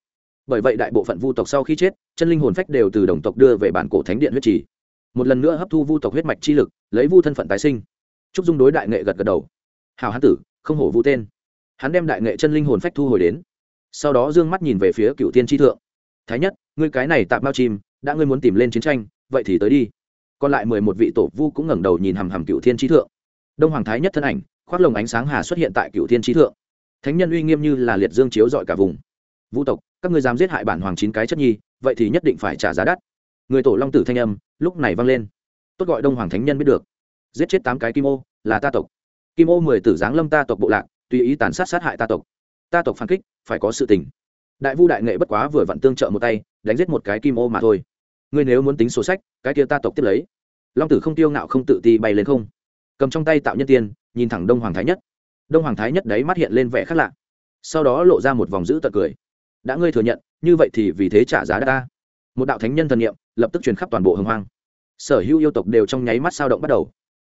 Bởi vậy đại bộ phận vu tộc sau khi chết, chân linh hồn phách đều từ đồng tộc đưa về bản cổ thánh điện huyết trì. Một lần nữa hấp thu vu tộc huyết mạch chi lực, lấy vu thân phận tái sinh. Trúc dung đối đại nghệ gật gật đầu. Hào hán tử, không hổ vu tên. Hắn đem đại nghệ chân linh hồn phách thu hồi đến. Sau đó d ư ơ n g mắt nhìn về phía cựu tiên tri thượng. Thái nhất, ngươi cái này tạm bao chim, đã ngươi muốn tìm lên chiến tranh, vậy thì tới đi còn lại mười một vị tổ vu cũng ngẩng đầu nhìn hằm hằm cựu thiên trí thượng. Đông hoàng thái nhất thân ảnh, khoác lồng ánh sáng hà xuất hiện tại cựu thiên trí thượng. Thánh nhân uy nghiêm như là liệt dương chiếu dọi cả vùng. Vũ tộc, các ngươi dám giết hại bản hoàng chín cái chất nhi, vậy thì nhất định phải trả giá đắt. Người tổ long tử thanh âm, lúc này vang lên. Tốt gọi đông hoàng thánh nhân biết được. Giết chết tám cái kim ô, là ta tộc. Kim ô mười tử giáng lâm ta tộc bộ lạc, tùy ý tàn sát sát hại ta tộc. Ta tộc phản kích, phải có sự tình. Đại vu đại nghệ bất quá vừa vặn tương trợ một tay, đánh giết một cái kim ô mà thôi ngươi nếu muốn tính sổ sách, cái kia ta tộc tiếp lấy. Long tử không tiêu ngạo không tự ti bay lên không. Cầm trong tay tạo nhân tiên, nhìn thẳng đông hoàng thái nhất. Đông hoàng thái nhất đấy mắt hiện lên vẻ khác lạ. Sau đó lộ ra một vòng giữ tật cười. Đã ngươi thừa nhận, như vậy thì vì thế trả giá đã ta. Một đạo thánh nhân thần nghiệm lập tức truyền khắp toàn bộ hồng hoang. Sở hữu yêu tộc đều trong nháy mắt sao động bắt đầu.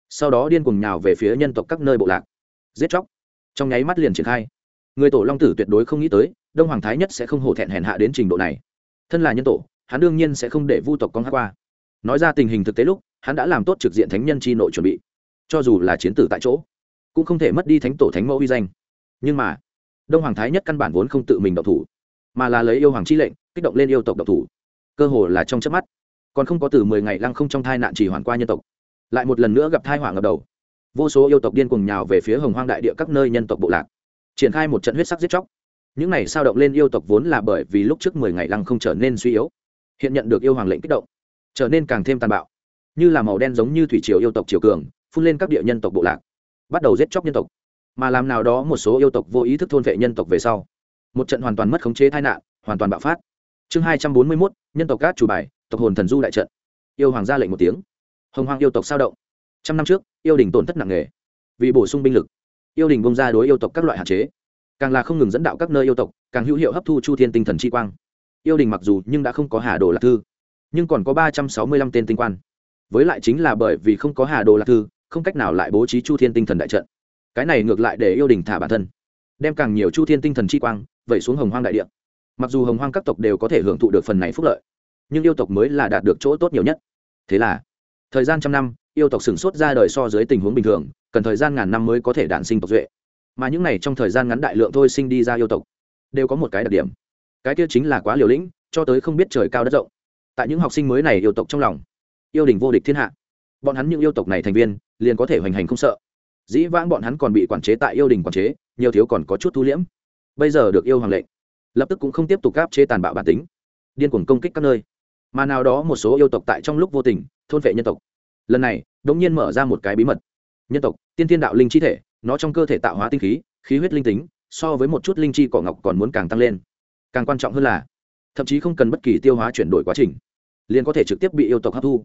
Sau đó điên cuồng nhào về phía nhân tộc các nơi bộ lạc. Giết chóc. Trong nháy mắt liền triển khai. Người tổ long tử tuyệt đối không nghĩ tới, đông hoàng thái nhất sẽ không hổ thẹn hèn hạ đến trình độ này. Thân là nhân tổ hắn đương nhiên sẽ không để vu tộc con hát qua. Nói ra tình hình thực tế lúc, hắn đã làm tốt trực diện thánh nhân chi nội chuẩn bị. Cho dù là chiến tử tại chỗ, cũng không thể mất đi thánh tổ thánh mẫu uy danh. Nhưng mà, đông hoàng thái nhất căn bản vốn không tự mình độc thủ, mà là lấy yêu hoàng chi lệnh, kích động lên yêu tộc độc thủ. Cơ hồ là trong chớp mắt. Còn không có từ mười ngày lăng không trong thai nạn chỉ hoàn qua nhân tộc, lại một lần nữa gặp thai hoàng ngập đầu. Vô số yêu tộc điên cuồng nhào về phía hồng hoang đại địa các nơi nhân tộc bộ lạc, triển khai một trận huyết sắc giết chóc. Những này sao động lên yêu tộc vốn là bởi vì lúc trước mười ngày lăng không trở nên suy yếu hiện nhận được yêu hoàng lệnh kích động, trở nên càng thêm tàn bạo. Như là màu đen giống như thủy triều yêu tộc triều cường, phun lên các địa nhân tộc bộ lạc, bắt đầu giết chóc nhân tộc. Mà làm nào đó một số yêu tộc vô ý thức thôn vệ nhân tộc về sau, một trận hoàn toàn mất khống chế tai nạn, hoàn toàn bạo phát. Chương hai trăm bốn mươi mốt, nhân tộc cát chủ bài, tộc hồn thần du đại trận. Yêu hoàng ra lệnh một tiếng. Hồng hoàng yêu tộc sao động. Trăm năm trước, yêu đình tổn thất nặng nề, vì bổ sung binh lực, yêu đình bông ra đối yêu tộc các loại hạn chế. Càng là không ngừng dẫn đạo các nơi yêu tộc, càng hữu hiệu hấp thu chu thiên tinh thần chi quang yêu đình mặc dù nhưng đã không có hà đồ lạc thư, nhưng còn có ba trăm sáu mươi lăm tên tinh quan. Với lại chính là bởi vì không có hà đồ lạc thư, không cách nào lại bố trí chu thiên tinh thần đại trận. Cái này ngược lại để yêu đình thả bản thân, đem càng nhiều chu thiên tinh thần chi quang vẩy xuống hồng hoang đại địa. Mặc dù hồng hoang các tộc đều có thể hưởng thụ được phần này phúc lợi, nhưng yêu tộc mới là đạt được chỗ tốt nhiều nhất. Thế là, thời gian trăm năm, yêu tộc sửng sốt ra đời so dưới tình huống bình thường, cần thời gian ngàn năm mới có thể đản sinh tộc duệ. Mà những này trong thời gian ngắn đại lượng thôi sinh đi ra yêu tộc, đều có một cái đặc điểm cái kia chính là quá liều lĩnh, cho tới không biết trời cao đất rộng. Tại những học sinh mới này yêu tộc trong lòng, yêu đình vô địch thiên hạ. Bọn hắn những yêu tộc này thành viên, liền có thể hoành hành không sợ. Dĩ vãng bọn hắn còn bị quản chế tại yêu đình quản chế, nhiều thiếu còn có chút thu liễm. Bây giờ được yêu hoàng lệnh, lập tức cũng không tiếp tục gáp chế tàn bạo bản tính, điên cuồng công kích các nơi. Mà nào đó một số yêu tộc tại trong lúc vô tình, thôn vệ nhân tộc. Lần này, đống nhiên mở ra một cái bí mật. Nhân tộc, tiên thiên đạo linh chi thể, nó trong cơ thể tạo hóa tinh khí khí huyết linh tính, so với một chút linh chi cỏ ngọc còn muốn càng tăng lên càng quan trọng hơn là, thậm chí không cần bất kỳ tiêu hóa chuyển đổi quá trình, liền có thể trực tiếp bị yêu tộc hấp thu.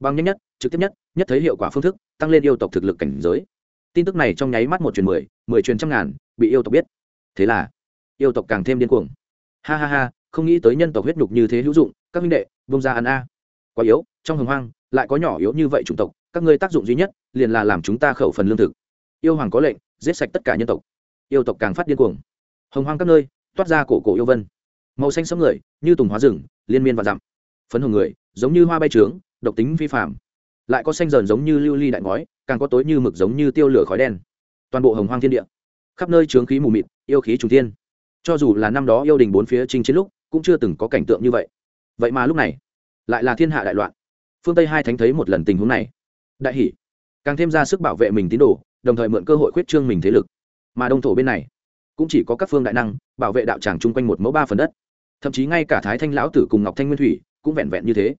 Bằng nhanh nhất, trực tiếp nhất nhất thấy hiệu quả phương thức, tăng lên yêu tộc thực lực cảnh giới. Tin tức này trong nháy mắt một truyền mười mười truyền trăm ngàn, bị yêu tộc biết. Thế là, yêu tộc càng thêm điên cuồng. Ha ha ha, không nghĩ tới nhân tộc huyết nhục như thế hữu dụng, các minh đệ vông ra ăn a. Quá yếu, trong hồng hoang, lại có nhỏ yếu như vậy chủng tộc, các ngươi tác dụng duy nhất, liền là làm chúng ta khẩu phần lương thực. Yêu hoàng có lệnh, giết sạch tất cả nhân tộc. Yêu tộc càng phát điên cuồng. Hồng hoang các nơi toát ra cổ cổ yêu vân. Màu xanh sẫm người, như tùng hóa rừng, liên miên và dặm. Phấn hồng người, giống như hoa bay trướng, độc tính vi phạm lại có xanh dần giống như lưu ly đại ngói, càng có tối như mực giống như tiêu lửa khói đen. Toàn bộ hồng hoang thiên địa, khắp nơi trướng khí mù mịt, yêu khí trùng thiên. Cho dù là năm đó yêu đình bốn phía chinh chiến lúc, cũng chưa từng có cảnh tượng như vậy. Vậy mà lúc này, lại là thiên hạ đại loạn. Phương tây hai thánh thấy một lần tình huống này. Đại hỷ, càng thêm ra sức bảo vệ mình tín đồ, đồng thời mượn cơ hội khuyết trương mình thế lực. Mà đông thổ bên này cũng chỉ có các phương đại năng, bảo vệ đạo tràng chung quanh một mẫu ba phần đất. Thậm chí ngay cả thái thanh lão tử cùng ngọc thanh nguyên thủy cũng vẹn vẹn như thế.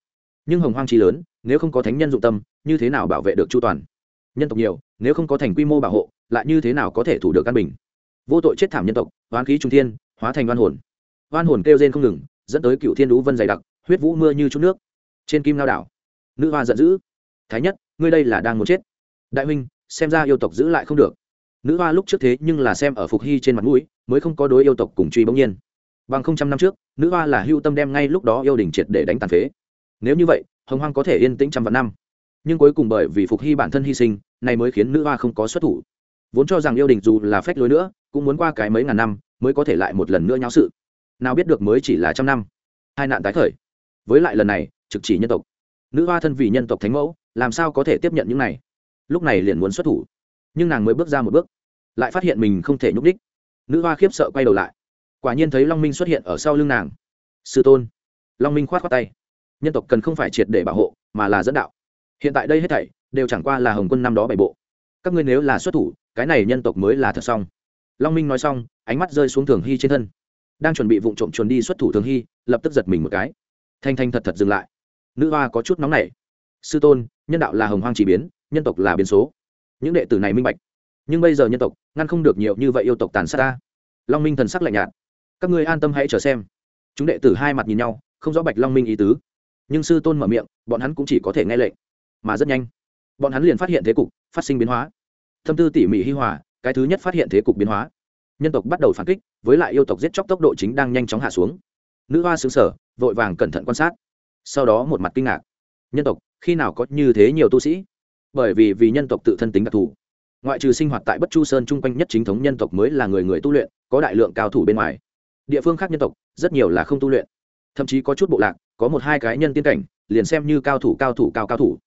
Nhưng hồng hoang trí lớn, nếu không có thánh nhân dụng tâm, như thế nào bảo vệ được chu toàn? Nhân tộc nhiều, nếu không có thành quy mô bảo hộ, lại như thế nào có thể thủ được căn bình? Vô tội chết thảm nhân tộc hoán khí trung thiên, hóa thành oan hồn. Oan hồn kêu rên không ngừng, dẫn tới cựu thiên đũ vân dày đặc, huyết vũ mưa như chút nước. Trên kim lao đảo, nữ hoa giận dữ. Thái nhất, ngươi đây là đang muốn chết. Đại huynh, xem ra yêu tộc giữ lại không được nữ hoa lúc trước thế nhưng là xem ở phục hy trên mặt mũi, mới không có đối yêu tộc cùng truy bỗng nhiên. Bằng không trăm năm trước, nữ hoa là hưu tâm đem ngay lúc đó yêu đình triệt để đánh tàn phế. Nếu như vậy, hồng hoang có thể yên tĩnh trăm vạn năm. Nhưng cuối cùng bởi vì phục hy bản thân hy sinh này mới khiến nữ hoa không có xuất thủ. Vốn cho rằng yêu đình dù là phách lối nữa, cũng muốn qua cái mấy ngàn năm, mới có thể lại một lần nữa nháo sự. Nào biết được mới chỉ là trăm năm. Hai nạn tái khởi. Với lại lần này, trực chỉ nhân tộc. Nữ hoa thân vì nhân tộc thánh mẫu, làm sao có thể tiếp nhận những này? Lúc này liền muốn xuất thủ. Nhưng nàng mới bước ra một bước lại phát hiện mình không thể nhúc đích nữ hoa khiếp sợ quay đầu lại. Quả nhiên thấy long minh xuất hiện ở sau lưng nàng. Sư tôn. Long minh khoát khoát tay. Nhân tộc cần không phải triệt để bảo hộ, mà là dẫn đạo. Hiện tại đây hết thảy đều chẳng qua là hồng quân năm đó bày bộ. Các ngươi nếu là xuất thủ, cái này nhân tộc mới là thật xong. Long minh nói xong, ánh mắt rơi xuống thường hy trên thân. Đang chuẩn bị vụ trộm chuồn đi xuất thủ thường hy, lập tức giật mình một cái. Thanh thanh thật thật dừng lại. Nữ hoa có chút nóng nảy. Sư tôn, nhân đạo là hồng hoang chỉ biến, nhân tộc là biến số. Những đệ tử này minh bạch nhưng bây giờ nhân tộc, ngăn không được nhiều như vậy yêu tộc tàn sát ta. Long minh thần sắc lạnh nhạt. Các ngươi an tâm hãy chờ xem. Chúng đệ tử hai mặt nhìn nhau, không rõ bạch long minh ý tứ. Nhưng sư tôn mở miệng, bọn hắn cũng chỉ có thể nghe lệnh. Mà rất nhanh, bọn hắn liền phát hiện thế cục, phát sinh biến hóa. Thâm tư tỉ mỉ hi hòa, cái thứ nhất phát hiện thế cục biến hóa. Nhân tộc bắt đầu phản kích, với lại yêu tộc giết chóc tốc độ chính đang nhanh chóng hạ xuống. Nữ hoa xứng sở vội vàng cẩn thận quan sát. Sau đó một mặt kinh ngạc. Nhân tộc, khi nào có như thế nhiều tu sĩ? Bởi vì vì nhân tộc tự thân tính đặc thù ngoại trừ sinh hoạt tại bất chu sơn chung quanh nhất chính thống nhân tộc mới là người người tu luyện, có đại lượng cao thủ bên ngoài. Địa phương khác nhân tộc, rất nhiều là không tu luyện. Thậm chí có chút bộ lạc, có một hai cái nhân tiên cảnh, liền xem như cao thủ cao thủ, cao cao thủ.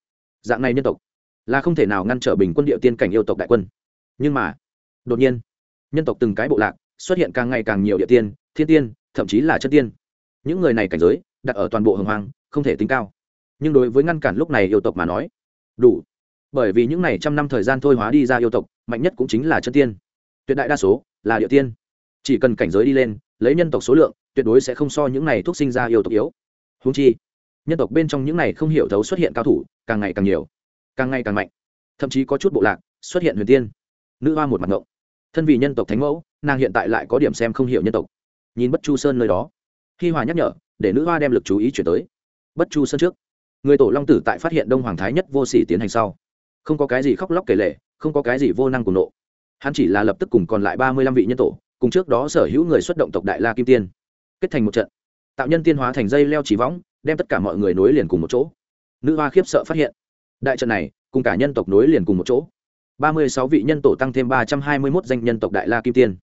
Dạng này nhân tộc, là không thể nào ngăn trở bình quân địa tiên cảnh yêu tộc đại quân. Nhưng mà, đột nhiên, nhân tộc từng cái bộ lạc, xuất hiện càng ngày càng nhiều địa tiên, thiên tiên, thậm chí là chất tiên. Những người này cảnh giới, đặt ở toàn bộ hồng hoang, không thể tính cao. Nhưng đối với ngăn cản lúc này yêu tộc mà nói, đủ bởi vì những n à y trăm năm thời gian thôi hóa đi ra yêu tộc, mạnh nhất cũng chính là chân tiên. Tuyệt đại đa số là địa tiên. Chỉ cần cảnh giới đi lên, lấy nhân tộc số lượng, tuyệt đối sẽ không so những này thuốc sinh ra yêu tộc yếu. Húng chi, nhân tộc bên trong những này không hiểu thấu xuất hiện cao thủ, càng ngày càng nhiều, càng ngày càng mạnh. Thậm chí có chút bộ lạc xuất hiện huyền tiên. Nữ hoa một mặt ngộng. Thân vì nhân tộc thánh mẫu, nàng hiện tại lại có điểm xem không hiểu nhân tộc. Nhìn bất chu sơn nơi đó khi hòa nhắc nhở, để nữ hoa đem lực chú ý chuyển tới. Bất chu sơn trước. Người tổ long tử tại phát hiện đông hoàng thái nhất vô sỉ tiến hành sau không có cái gì khóc lóc kể lể, không có cái gì vô năng cùng nộ. Hắn chỉ là lập tức cùng còn lại ba mươi lăm vị nhân tổ cùng trước đó sở hữu người xuất động tộc đại la kim tiên kết thành một trận. Tạo nhân tiên hóa thành dây leo chỉ võng đem tất cả mọi người nối liền cùng một chỗ. Nữ hoa khiếp sợ phát hiện đại trận này cùng cả nhân tộc nối liền cùng một chỗ. Ba mươi sáu vị nhân tổ tăng thêm ba trăm hai mươi mốt danh nhân tộc đại la kim tiên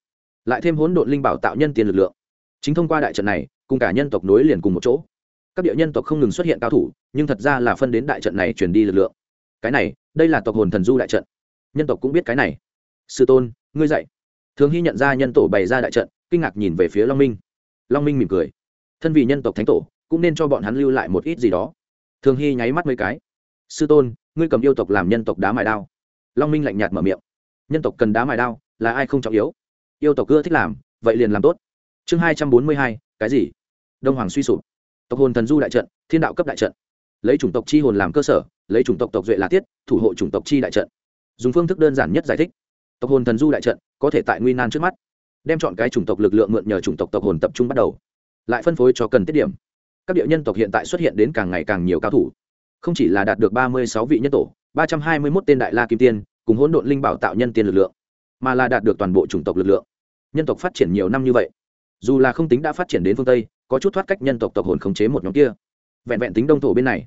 lại thêm hỗn độn linh bảo tạo nhân tiên lực lượng. Chính thông qua đại trận này cùng cả nhân tộc nối liền cùng một chỗ. Các địa nhân tộc không ngừng xuất hiện cao thủ nhưng thật ra là phân đến đại trận này chuyển đi lực lượng. Cái này đây là tộc hồn thần du đại trận. Nhân tộc cũng biết cái này. Sư tôn, ngươi dạy. Thường hy nhận ra nhân tổ bày ra đại trận, kinh ngạc nhìn về phía long minh. Long minh mỉm cười. Thân vì nhân tộc thánh tổ, cũng nên cho bọn hắn lưu lại một ít gì đó. Thường hy nháy mắt mấy cái. Sư tôn, ngươi cầm yêu tộc làm nhân tộc đá mài đao. Long minh lạnh nhạt mở miệng. Nhân tộc cần đá mài đao, là ai không trọng yếu. Yêu tộc ưa thích làm, vậy liền làm tốt. Chương hai trăm bốn mươi hai, cái gì? Đông hoàng suy sụp. Tộc hồn thần du đại trận, thiên đạo cấp đại trận lấy chủng tộc chi hồn làm cơ sở, lấy chủng tộc tộc duệ là tiết, thủ hộ chủng tộc chi đại trận. Dùng phương thức đơn giản nhất giải thích. Tộc hồn thần du đại trận, có thể tại nguy nan trước mắt, đem chọn cái chủng tộc lực lượng mượn nhờ chủng tộc tộc hồn tập trung bắt đầu. Lại phân phối cho cần tiết điểm. Các địa nhân tộc hiện tại xuất hiện đến càng ngày càng nhiều cao thủ. Không chỉ là đạt được ba mươi sáu vị nhân tổ, ba trăm hai mươi mốt tên đại la kim tiên, cùng hỗn độn linh bảo tạo nhân tiên lực lượng, mà là đạt được toàn bộ chủng tộc lực lượng. Nhân tộc phát triển nhiều năm như vậy, dù là không tính đã phát triển đến phương tây, có chút thoát cách nhân tộc tộc hồn khống chế một nhóm kia vẹn vẹn tính đông thổ bên này.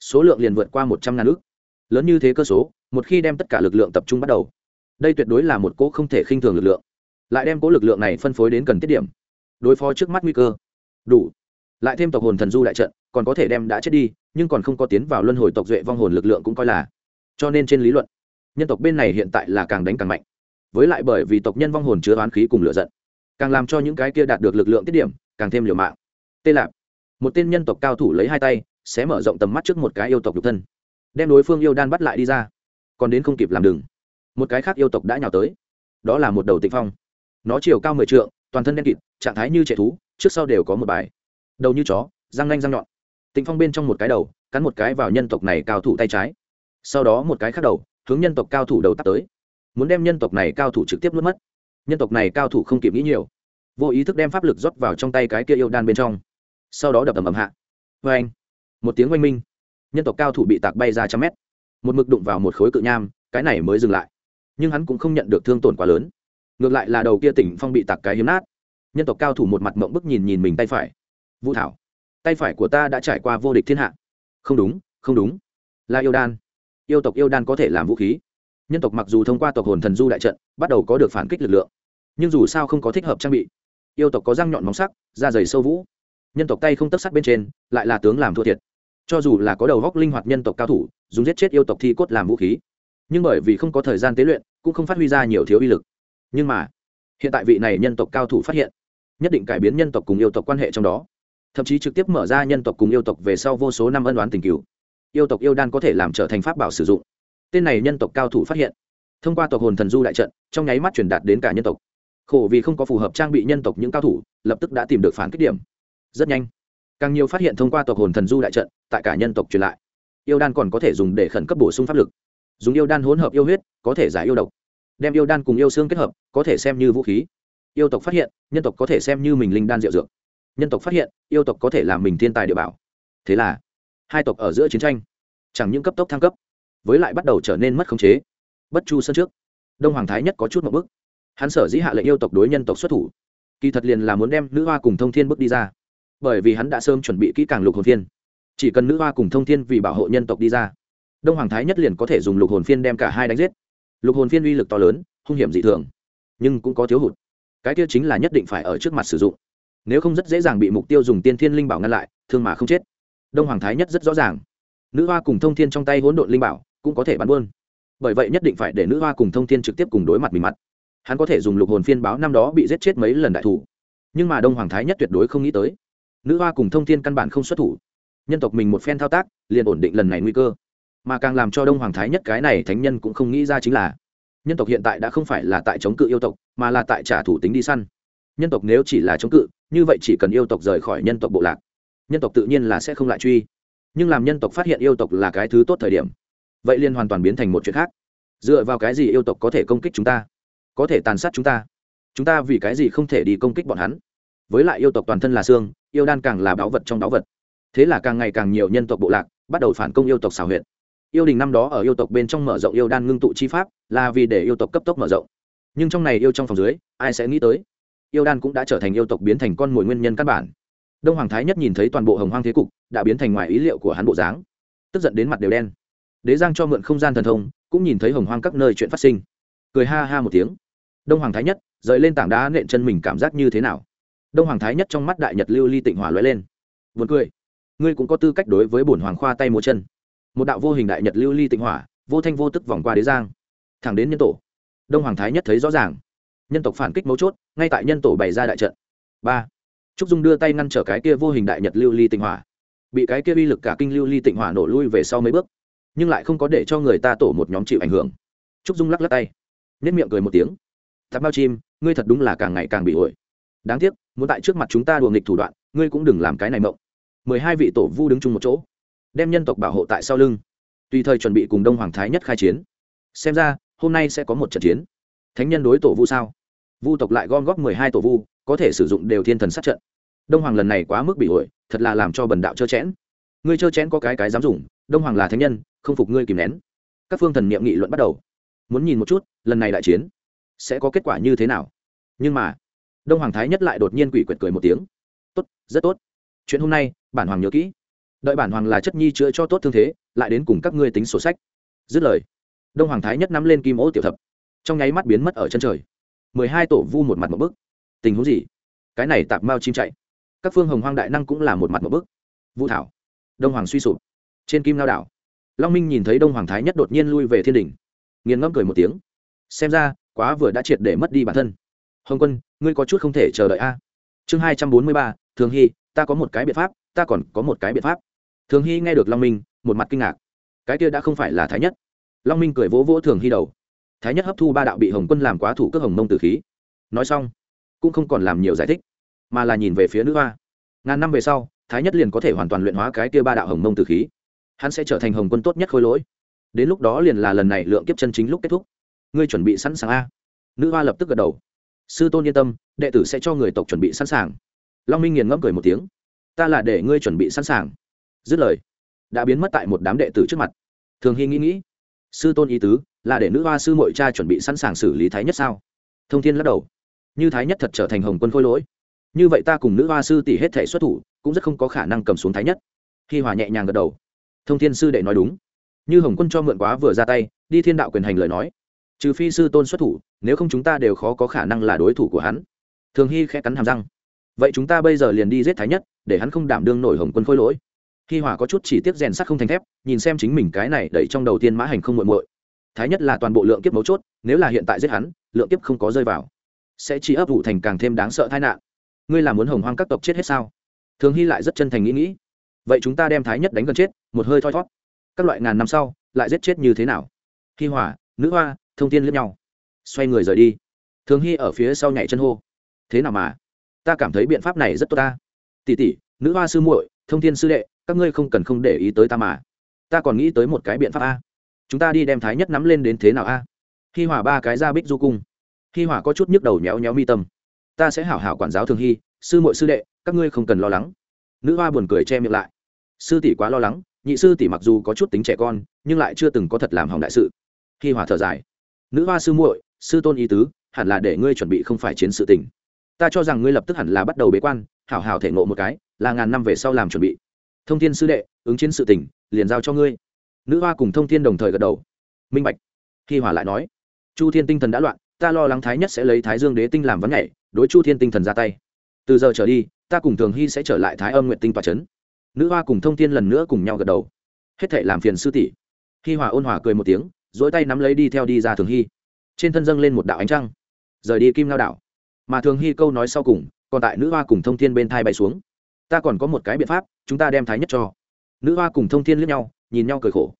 Số lượng liền vượt qua một trăm ngàn ước lớn như thế cơ số, một khi đem tất cả lực lượng tập trung bắt đầu, đây tuyệt đối là một cỗ không thể khinh thường lực lượng. Lại đem cỗ lực lượng này phân phối đến cần tiết điểm, đối phó trước mắt nguy cơ. Đủ. Lại thêm tộc hồn thần du đại trận, còn có thể đem đã chết đi, nhưng còn không có tiến vào luân hồi tộc duệ vong hồn lực lượng cũng coi là. Cho nên trên lý luận, nhân tộc bên này hiện tại là càng đánh càng mạnh. Với lại bởi vì tộc nhân vong hồn chứa oán khí cùng lựa giận, càng làm cho những cái kia đạt được lực lượng tiết điểm, càng thêm liều mạng. Tê lạp một tên nhân tộc cao thủ lấy hai tay sẽ mở rộng tầm mắt trước một cái yêu tộc nhục thân. Đem đối phương yêu đan bắt lại đi ra. Còn đến không kịp làm đừng một cái khác yêu tộc đã nhào tới. Đó là một đầu tịnh phong. Nó chiều cao mười trượng, toàn thân đen kịt, trạng thái như trẻ thú, trước sau đều có một bài. Đầu như chó, răng nanh răng nhọn. Tịnh phong bên trong một cái đầu, cắn một cái vào nhân tộc này cao thủ tay trái. Sau đó một cái khác đầu, hướng nhân tộc cao thủ đầu tắt tới. Muốn đem nhân tộc này cao thủ trực tiếp nuốt mất. Nhân tộc này cao thủ không kịp nghĩ nhiều. Vô ý thức đem pháp lực rót vào trong tay cái kia yêu đan bên trong sau đó đập ầm ầm hạ. Vê anh. Một tiếng oanh minh. Nhân tộc cao thủ bị tạc bay ra trăm mét. Một mực đụng vào một khối cự nham, cái này mới dừng lại. Nhưng hắn cũng không nhận được thương tổn quá lớn. Ngược lại là đầu kia tỉnh phong bị tạc cái hiếm nát. Nhân tộc cao thủ một mặt mộng bức nhìn nhìn mình tay phải. Vũ thảo, tay phải của ta đã trải qua vô địch thiên hạ. Không đúng không đúng. Là yêu đan. Yêu tộc yêu đan có thể làm vũ khí. Nhân tộc mặc dù thông qua tộc hồn thần du đại trận, bắt đầu có được phản kích lực lượng. Nhưng dù sao không có thích hợp trang bị. Yêu tộc có răng nhọn móng sắc, da dày sâu vũ nhân tộc tay không tất sắt bên trên, lại là tướng làm thua thiệt. Cho dù là có đầu góc linh hoạt nhân tộc cao thủ, dùng giết chết yêu tộc thi cốt làm vũ khí. Nhưng bởi vì không có thời gian tế luyện, cũng không phát huy ra nhiều thiếu uy lực. Nhưng mà, hiện tại vị này nhân tộc cao thủ phát hiện, nhất định cải biến nhân tộc cùng yêu tộc quan hệ trong đó. Thậm chí trực tiếp mở ra nhân tộc cùng yêu tộc về sau vô số năm ân đoán tình cứu yêu tộc yêu đan có thể làm trở thành pháp bảo sử dụng. Tên này nhân tộc cao thủ phát hiện, thông qua tộc hồn thần du đại trận, trong nháy mắt truyền đạt đến cả nhân tộc. Khổ vì không có phù hợp trang bị nhân tộc những cao thủ, lập tức đã tìm được phản kích điểm rất nhanh. Càng nhiều phát hiện thông qua tộc hồn thần du đại trận, tại cả nhân tộc truyền lại. Yêu đan còn có thể dùng để khẩn cấp bổ sung pháp lực. Dùng yêu đan hỗn hợp yêu huyết, có thể giải yêu độc. Đem yêu đan cùng yêu xương kết hợp, có thể xem như vũ khí. Yêu tộc phát hiện, nhân tộc có thể xem như mình linh đan diệu dược. Nhân tộc phát hiện, yêu tộc có thể làm mình thiên tài địa bảo. Thế là, hai tộc ở giữa chiến tranh. Chẳng những cấp tốc thăng cấp, với lại bắt đầu trở nên mất khống chế. Bất chu sân trước, đông hoàng thái nhất có chút một bức hắn sở dĩ hạ lệnh yêu tộc đối nhân tộc xuất thủ. Kỳ thật liền là muốn đem nữ hoa cùng thông thiên bước đi ra bởi vì hắn đã sớm chuẩn bị kỹ càng lục hồn phiên. Chỉ cần nữ hoa cùng thông thiên vì bảo hộ nhân tộc đi ra, đông hoàng thái nhất liền có thể dùng lục hồn phiên đem cả hai đánh giết. Lục hồn phiên uy lực to lớn, hung hiểm dị thường, nhưng cũng có thiếu hụt. Cái kia chính là nhất định phải ở trước mặt sử dụng. Nếu không rất dễ dàng bị mục tiêu dùng tiên thiên linh bảo ngăn lại, thương mà không chết. Đông hoàng thái nhất rất rõ ràng, nữ hoa cùng thông thiên trong tay hỗn độn linh bảo cũng có thể bắn buôn. Bởi vậy nhất định phải để nữ hoa cùng thông thiên trực tiếp cùng đối mặt mình mặt. Hắn có thể dùng lục hồn phiên báo năm đó bị giết chết mấy lần đại thủ. Nhưng mà đông hoàng thái nhất tuyệt đối không nghĩ tới nữ hoa cùng thông thiên căn bản không xuất thủ. Nhân tộc mình một phen thao tác, liền ổn định lần này nguy cơ. Mà càng làm cho đông hoàng thái nhất cái này thánh nhân cũng không nghĩ ra chính là, nhân tộc hiện tại đã không phải là tại chống cự yêu tộc, mà là tại trả thủ tính đi săn. Nhân tộc nếu chỉ là chống cự, như vậy chỉ cần yêu tộc rời khỏi nhân tộc bộ lạc, nhân tộc tự nhiên là sẽ không lại truy. Nhưng làm nhân tộc phát hiện yêu tộc là cái thứ tốt thời điểm, vậy liền hoàn toàn biến thành một chuyện khác. Dựa vào cái gì yêu tộc có thể công kích chúng ta? Có thể tàn sát chúng ta? Chúng ta vì cái gì không thể đi công kích bọn hắn? Với lại yêu tộc toàn thân là xương, yêu đan càng là báu vật trong báu vật. Thế là càng ngày càng nhiều nhân tộc bộ lạc bắt đầu phản công yêu tộc xào huyện yêu đình năm đó ở yêu tộc bên trong mở rộng yêu đan ngưng tụ chi pháp, là vì để yêu tộc cấp tốc mở rộng. Nhưng trong này yêu trong phòng dưới, ai sẽ nghĩ tới? Yêu đan cũng đã trở thành yêu tộc biến thành con mồi nguyên nhân căn bản. Đông hoàng thái nhất nhìn thấy toàn bộ hồng hoang thế cục, đã biến thành ngoài ý liệu của hắn bộ dáng. Tức giận đến mặt đều đen. Đế giang cho mượn không gian thần thông, cũng nhìn thấy hồng hoang các nơi chuyện phát sinh. Cười ha ha một tiếng. Đông hoàng thái nhất, rời lên tảng đá nện chân mình cảm giác như thế nào? Đông hoàng thái nhất trong mắt đại nhật lưu ly tịnh hỏa lóe lên. Vượt cười. Ngươi cũng có tư cách đối với bổn hoàng khoa tay múa chân. Một đạo vô hình đại nhật lưu ly tịnh hỏa, vô thanh vô tức vòng qua đế giang. Thẳng đến nhân tổ. Đông hoàng thái nhất thấy rõ ràng. Nhân tộc phản kích mấu chốt, ngay tại nhân tổ bày ra đại trận. Ba. Trúc dung đưa tay ngăn trở cái kia vô hình đại nhật lưu ly tịnh hỏa. Bị cái kia uy lực cả kinh lưu ly tịnh hỏa nổ lui về sau mấy bước, nhưng lại không có để cho người ta tổ một nhóm chịu ảnh hưởng. Trúc dung lắc lắc tay nhất miệng cười một tiếng. Tạp bao chim, ngươi thật đúng là càng ngày càng bị ổi đáng tiếc, muốn tại trước mặt chúng ta đùa nghịch thủ đoạn, ngươi cũng đừng làm cái này mộng. Mười hai vị tổ vu đứng chung một chỗ, đem nhân tộc bảo hộ tại sau lưng. Tùy thời chuẩn bị cùng đông hoàng thái nhất khai chiến. Xem ra, hôm nay sẽ có một trận chiến. Thánh nhân đối tổ vu sao? Vu tộc lại gom góp mười hai tổ vu, có thể sử dụng đều thiên thần sát trận. Đông hoàng lần này quá mức bị ổi thật là làm cho bần đạo trơ chẽn. Ngươi trơ chẽn có cái cái dám dùng, đông hoàng là thánh nhân, không phục ngươi kìm nén. Các phương thần niệm nghị luận bắt đầu. Muốn nhìn một chút, lần này đại chiến sẽ có kết quả như thế nào. Nhưng mà đông hoàng thái nhất lại đột nhiên quỷ quyệt cười một tiếng. Tốt, rất tốt. Chuyện hôm nay, bản hoàng nhớ kỹ. Đợi bản hoàng là chất nhi chữa cho tốt thương thế, lại đến cùng các ngươi tính sổ sách. Dứt lời, đông hoàng thái nhất nắm lên kim ô tiểu thập. Trong nháy mắt biến mất ở chân trời. Mười hai tổ vu một mặt một bức. Tình huống gì? Cái này tạp mao chim chạy. Các phương hồng hoang đại năng cũng là một mặt một bức. Vũ thảo. Đông hoàng suy sụp. Trên kim lao đảo, long minh nhìn thấy đông hoàng thái nhất đột nhiên lui về thiên đình nghiền ngẫm cười một tiếng. Xem ra, quá vừa đã triệt để mất đi bản thân hồng quân, ngươi có chút không thể chờ đợi a. Chương hai trăm bốn mươi ba, thường hy, ta có một cái biện pháp, ta còn có một cái biện pháp. Thường hy nghe được long minh, một mặt kinh ngạc. Cái kia đã không phải là thái nhất. Long minh cười vỗ vỗ thường hy đầu. Thái nhất hấp thu ba đạo bị hồng quân làm quá thủ cước hồng mông từ khí. Nói xong, cũng không còn làm nhiều giải thích, mà là nhìn về phía nữ hoa. Ngàn năm về sau, thái nhất liền có thể hoàn toàn luyện hóa cái kia ba đạo hồng mông từ khí. Hắn sẽ trở thành hồng quân tốt nhất khôi lỗi. Đến lúc đó liền là lần này lượng kiếp chân chính lúc kết thúc. Ngươi chuẩn bị sẵn sàng a? Nữ hoa lập tức gật đầu sư tôn yên tâm, đệ tử sẽ cho người tộc chuẩn bị sẵn sàng. Long minh nghiền ngẫm cười một tiếng. Ta là để ngươi chuẩn bị sẵn sàng. Dứt lời, đã biến mất tại một đám đệ tử trước mặt. Thường hy nghĩ nghĩ, sư tôn ý tứ là để nữ hoa sư mội cha chuẩn bị sẵn sàng xử lý thái nhất sao? Thông thiên lắc đầu. Như thái nhất thật trở thành hồng quân khôi lỗi. Như vậy ta cùng nữ hoa sư tỷ hết thể xuất thủ, cũng rất không có khả năng cầm xuống thái nhất. Khi hòa nhẹ nhàng gật đầu. Thông thiên sư đệ nói đúng. Như hồng quân cho mượn quá vừa ra tay, đi thiên đạo quyền hành lời nói. Trừ phi sư tôn xuất thủ nếu không chúng ta đều khó có khả năng là đối thủ của hắn. Thường hy khẽ cắn hàm răng. Vậy chúng ta bây giờ liền đi giết thái nhất để hắn không đảm đương nổi hồng quân khôi lỗi. Hi hòa có chút chỉ tiếp rèn sắt không thành thép nhìn xem chính mình cái này đẩy trong đầu tiên mã hành không muội muội. Thái nhất là toàn bộ lượng kiếp mấu chốt nếu là hiện tại giết hắn lượng kiếp không có rơi vào. Sẽ chỉ ấp ủ thành càng thêm đáng sợ tai nạn. Ngươi là muốn hồng hoang các tộc chết hết sao? Thường hy lại rất chân thành nghĩ nghĩ. Vậy chúng ta đem thái nhất đánh gần chết một hơi thoi thót các loại ngàn năm sau lại giết chết như thế nào? Hi Hòa, nữ hoa thông tin lẫn nhau xoay người rời đi. Thường hy ở phía sau nhảy chân hô. Thế nào mà? Ta cảm thấy biện pháp này rất tốt ta. Tỷ tỷ, nữ hoa sư muội, thông thiên sư đệ, các ngươi không cần không để ý tới ta mà. Ta còn nghĩ tới một cái biện pháp a. Chúng ta đi đem thái nhất nắm lên đến thế nào a? Hi hỏa ba cái ra bích du cung. Hi hỏa có chút nhức đầu nhéo nhéo mi tâm. Ta sẽ hảo hảo quản giáo thường hy, sư muội sư đệ, các ngươi không cần lo lắng. Nữ hoa buồn cười che miệng lại. Sư tỷ quá lo lắng, nhị sư tỷ mặc dù có chút tính trẻ con, nhưng lại chưa từng có thật làm hỏng đại sự. Hi hỏa thở dài. Nữ hoa sư muội sư tôn ý tứ, hẳn là để ngươi chuẩn bị không phải chiến sự tình. Ta cho rằng ngươi lập tức hẳn là bắt đầu bế quan, hảo hảo thể ngộ một cái, là ngàn năm về sau làm chuẩn bị. Thông thiên sư đệ, ứng chiến sự tình, liền giao cho ngươi. Nữ hoa cùng thông thiên đồng thời gật đầu. Minh bạch. Khi hòa lại nói. Chu thiên tinh thần đã loạn, ta lo lắng thái nhất sẽ lấy thái dương đế tinh làm vấn nhảy, đối chu thiên tinh thần ra tay. Từ giờ trở đi, ta cùng thường hy sẽ trở lại thái âm nguyện tinh tòa c h ấ n nữ hoa cùng thông thiên lần nữa cùng nhau gật đầu. Hết thể làm phiền sư tỷ. Khi hòa ôn hòa cười một tiếng dỗi tay nắm lấy đi theo đi ra thường hy trên thân dâng lên một đạo ánh trăng, rời đi kim lao đảo. Mà thường hy câu nói sau cùng, còn tại nữ hoa cùng thông thiên bên thai bay xuống. Ta còn có một cái biện pháp, chúng ta đem thái nhất cho. Nữ hoa cùng thông thiên lướt nhau, nhìn nhau cười khổ.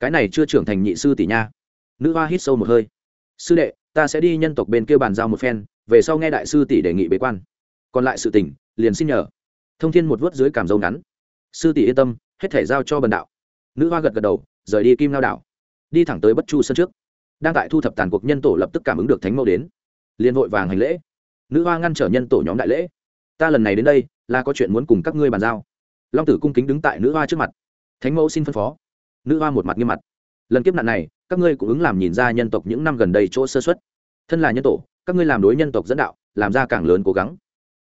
Cái này chưa trưởng thành nhị sư tỷ nha. Nữ hoa hít sâu một hơi. Sư đệ, ta sẽ đi nhân tộc bên kia bàn giao một phen, về sau nghe đại sư tỷ đề nghị bế quan. Còn lại sự tỉnh liền xin nhờ. Thông thiên một vớt dưới cảm dâu ngắn. Sư tỷ yên tâm, hết thể giao cho bần đạo. Nữ hoa gật gật đầu, rời đi kim lao đảo. Đi thẳng tới bất chu sân trước đang tại thu thập tàn cuộc nhân tổ lập tức cảm ứng được thánh mẫu đến. Liền vội vàng hành lễ. Nữ hoa ngăn trở nhân tổ nhóm đại lễ. Ta lần này đến đây, là có chuyện muốn cùng các ngươi bàn giao. Long tử cung kính đứng tại nữ hoa trước mặt. Thánh mẫu xin phân phó. Nữ hoa một mặt nghiêm mặt. Lần kiếp nạn này, các ngươi cũng ứng làm nhìn ra nhân tộc những năm gần đây chỗ sơ xuất thân là nhân tổ, các ngươi làm đối nhân tộc dẫn đạo, làm ra càng lớn cố gắng.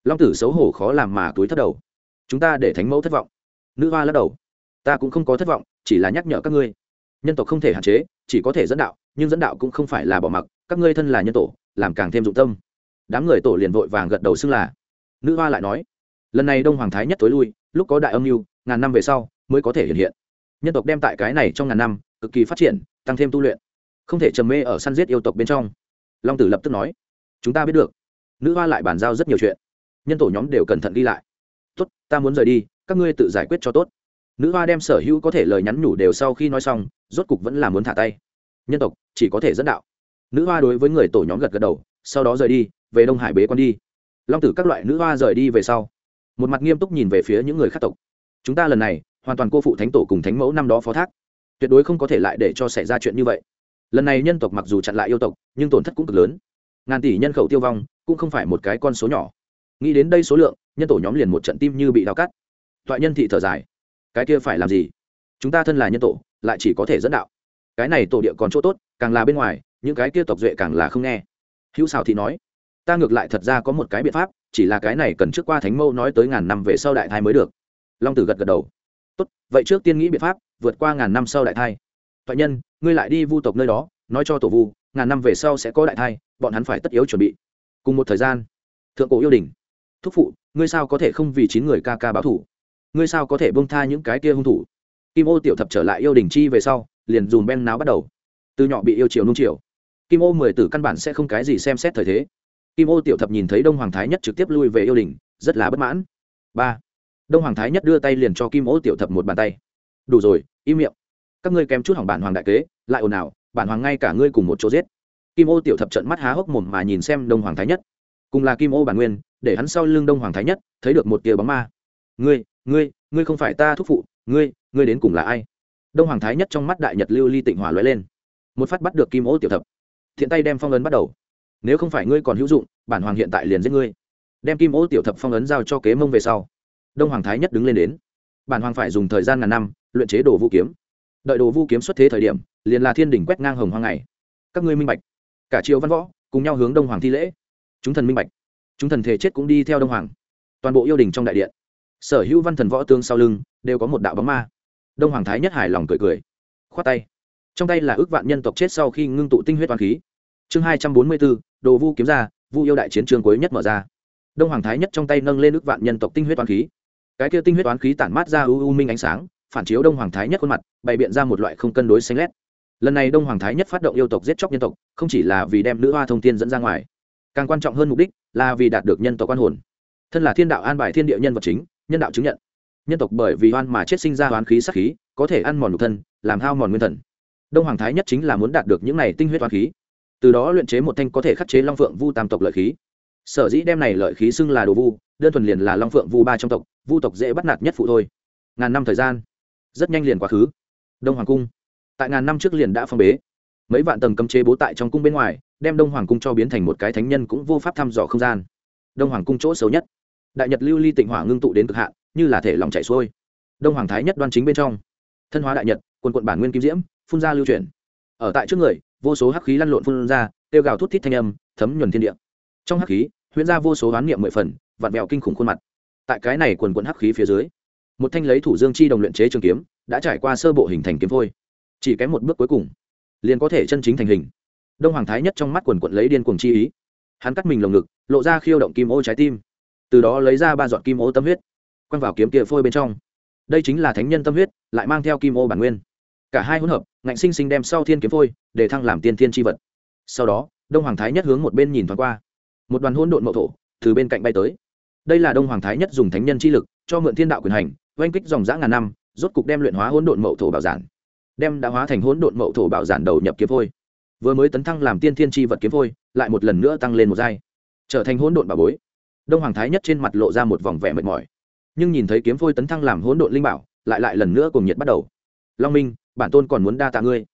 Long tử xấu hổ khó làm mà túi thất đầu. Chúng ta để thánh mẫu thất vọng. Nữ hoa lắc đầu. Ta cũng không có thất vọng, chỉ là nhắc nhở các ngươi. Nhân tộc không thể hạn chế, chỉ có thể dẫn đạo nhưng dẫn đạo cũng không phải là bỏ mặc, các ngươi thân là nhân tổ, làm càng thêm dụng tâm. Đám người tổ liền vội vàng gật đầu xưng là. Nữ hoa lại nói, lần này đông hoàng thái nhất tối lui, lúc có đại âm mưu, ngàn năm về sau mới có thể hiện hiện. Nhân tộc đem tại cái này trong ngàn năm, cực kỳ phát triển, tăng thêm tu luyện. Không thể trầm mê ở săn giết yêu tộc bên trong. Long tử lập tức nói, chúng ta biết được. Nữ hoa lại bàn giao rất nhiều chuyện. Nhân tổ nhóm đều cẩn thận đi lại. Tốt, ta muốn rời đi, các ngươi tự giải quyết cho tốt. Nữ hoa đem sở hữu có thể lời nhắn nhủ đều sau khi nói xong, rốt cục vẫn là muốn thả tay nhân tộc chỉ có thể dẫn đạo. Nữ hoa đối với người tổ nhóm gật gật đầu, sau đó rời đi, về đông hải bế quan đi. Long tử các loại nữ hoa rời đi về sau, một mặt nghiêm túc nhìn về phía những người khác tộc. Chúng ta lần này, hoàn toàn cô phụ thánh tổ cùng thánh mẫu năm đó phó thác. Tuyệt đối không có thể lại để cho xảy ra chuyện như vậy. Lần này nhân tộc mặc dù chặn lại yêu tộc, nhưng tổn thất cũng cực lớn. Ngàn tỷ nhân khẩu tiêu vong cũng không phải một cái con số nhỏ. Nghĩ đến đây số lượng, nhân tổ nhóm liền một trận tim như bị đào cắt. Thoại nhân thị thở dài. Cái kia phải làm gì? Chúng ta thân là nhân tổ, lại chỉ có thể dẫn đạo cái này tổ địa còn chỗ tốt, càng là bên ngoài, những cái kia tộc duệ càng là không nghe. Hữu xào thì nói, ta ngược lại thật ra có một cái biện pháp, chỉ là cái này cần trước qua thánh mâu nói tới ngàn năm về sau đại thai mới được. Long tử gật gật đầu. Tốt, vậy trước tiên nghĩ biện pháp, vượt qua ngàn năm sau đại thai. Thoại nhân, ngươi lại đi vu tộc nơi đó, nói cho tổ vu, ngàn năm về sau sẽ có đại thai, bọn hắn phải tất yếu chuẩn bị. Cùng một thời gian, thượng cổ yêu đình thúc phụ, ngươi sao có thể không vì chín người ca ca báo thủ? Ngươi sao có thể bông tha những cái kia hung thủ? Kim ô tiểu thập trở lại yêu đình chi về sau liền dùm ben náo bắt đầu. Từ nhỏ bị yêu chiều nung chiều. Kim ô mười tử căn bản sẽ không cái gì xem xét thời thế. Kim ô tiểu thập nhìn thấy đông hoàng thái nhất trực tiếp lui về yêu đình, rất là bất mãn. Ba. Đông hoàng thái nhất đưa tay liền cho kim ô tiểu thập một bàn tay. Đủ rồi, im miệng. Các ngươi kém chút hỏng bản hoàng đại kế, lại ồn ào, bản hoàng ngay cả ngươi cùng một chỗ giết. Kim ô tiểu thập trận mắt há hốc mồm mà nhìn xem đông hoàng thái nhất. Cùng là kim ô bản nguyên, để hắn sau lưng đông hoàng thái nhất thấy được một tia bóng ma. Ngươi ngươi ngươi không phải ta thúc phụ, ngươi ngươi đến cùng là ai? Đông hoàng thái nhất trong mắt đại nhật lưu ly tịnh hỏa lóe lên. Một phát bắt được kim ô tiểu thập. Thiện tay đem phong ấn bắt đầu. Nếu không phải ngươi còn hữu dụng, bản hoàng hiện tại liền giết ngươi. Đem kim ô tiểu thập phong ấn giao cho kế mông về sau. Đông hoàng thái nhất đứng lên đến. Bản hoàng phải dùng thời gian ngàn năm, luyện chế đồ vũ kiếm. Đợi đồ vũ kiếm xuất thế thời điểm, liền là thiên đỉnh quét ngang hồng hoang này các ngươi minh bạch. Cả triều văn võ, cùng nhau hướng đông hoàng thi lễ. Chúng thần minh bạch. Chúng thần thể chết cũng đi theo đông hoàng. Toàn bộ yêu đình trong đại điện, sở hữu văn thần võ tướng sau lưng, đều có một đạo bóng ma đông hoàng thái nhất hài lòng cười cười. Khoát tay. Trong tay là ước vạn nhân tộc chết sau khi ngưng tụ tinh huyết toàn khí. Chương hai trăm bốn mươi bốn, đồ vu kiếm ra, vu yêu đại chiến trường cuối nhất mở ra. Đông hoàng thái nhất trong tay nâng lên ước vạn nhân tộc tinh huyết toàn khí. Cái kia tinh huyết toán khí tản mát ra u u minh ánh sáng, phản chiếu đông hoàng thái nhất khuôn mặt, bày biện ra một loại không cân đối xanh lét. Lần này đông hoàng thái nhất phát động yêu tộc giết chóc nhân tộc, không chỉ là vì đem nữ hoa thông tin dẫn ra ngoài, càng quan trọng hơn mục đích là vì đạt được nhân tộc quan hồn. Thân là thiên đạo an bài thiên địa nhân vật chính, nhân đạo chứng nhận nhân tộc bởi vì oan mà chết sinh ra oán khí sắc khí, có thể ăn mòn nhục thân, làm hao mòn nguyên thần. Đông hoàng thái nhất chính là muốn đạt được những này tinh huyết oán khí. Từ đó luyện chế một thanh có thể khắc chế long phượng vu tam tộc lợi khí. Sở dĩ đem này lợi khí xưng là đồ vu, đơn thuần liền là long phượng vu ba trong tộc, vu tộc dễ bắt nạt nhất phụ thôi. Ngàn năm thời gian, rất nhanh liền quá khứ. Đông hoàng cung. Tại ngàn năm trước liền đã phong bế. Mấy vạn tầng cấm chế bố tại trong cung bên ngoài, đem đông hoàng cung cho biến thành một cái thánh nhân cũng vô pháp thăm dò không gian. Đông hoàng cung chỗ xấu nhất. Đại nhật lưu ly tịnh hỏa ngưng tụ đến cực hạn như là thể lòng chảy xuôi. Đông hoàng thái nhất đoan chính bên trong. Thân hóa đại nhật, quần quận bản nguyên kim diễm, phun ra lưu chuyển. Ở tại trước người, vô số hắc khí lăn lộn phun ra tiêu gào thút thít thanh âm, thấm nhuần thiên địa. Trong hắc khí, huyễn ra vô số hoán niệm mười phần, vặn vẹo kinh khủng khuôn mặt. Tại cái này quần quận hắc khí phía dưới, một thanh lấy thủ dương chi đồng luyện chế trường kiếm, đã trải qua sơ bộ hình thành kiếm phôi. Chỉ kém một bước cuối cùng, liền có thể chân chính thành hình. Đông hoàng thái nhất trong mắt quần quận lấy điên cuồng chi ý. Hắn cắt mình lồng ngực, lộ ra khiêu động kim ô trái tim. Từ đó lấy ra ba giọt kim ô tâm huyết quăng vào kiếm kia phôi bên trong. Đây chính là thánh nhân tâm huyết, lại mang theo kim ô bản nguyên. Cả hai hỗn hợp, ngạnh sinh sinh đem sau thiên kiếm phôi, để thăng làm tiên thiên tri vật. Sau đó, đông hoàng thái nhất hướng một bên nhìn thoáng qua. Một đoàn hỗn độn mậu thổ, từ bên cạnh bay tới. Đây là đông hoàng thái nhất dùng thánh nhân chi lực, cho mượn thiên đạo quyền hành, oanh kích dòng dã ngàn năm, rốt cục đem luyện hóa hỗn độn mậu thổ bảo giản. Đem đã hóa thành hỗn độn mậu thổ bảo giản đầu nhập kiếm phôi. Vừa mới tấn thăng làm tiên thiên chi vật kiếm phôi, lại một lần nữa tăng lên một giai, trở thành hỗn độn bảo bối. Đông hoàng thái nhất trên mặt lộ ra một vòng vẻ mệt mỏi nhưng nhìn thấy kiếm phôi tấn thăng làm hỗn độn linh bảo, lại lại lần nữa cùng nhiệt bắt đầu. Long minh, bản tôn còn muốn đa tạ ngươi.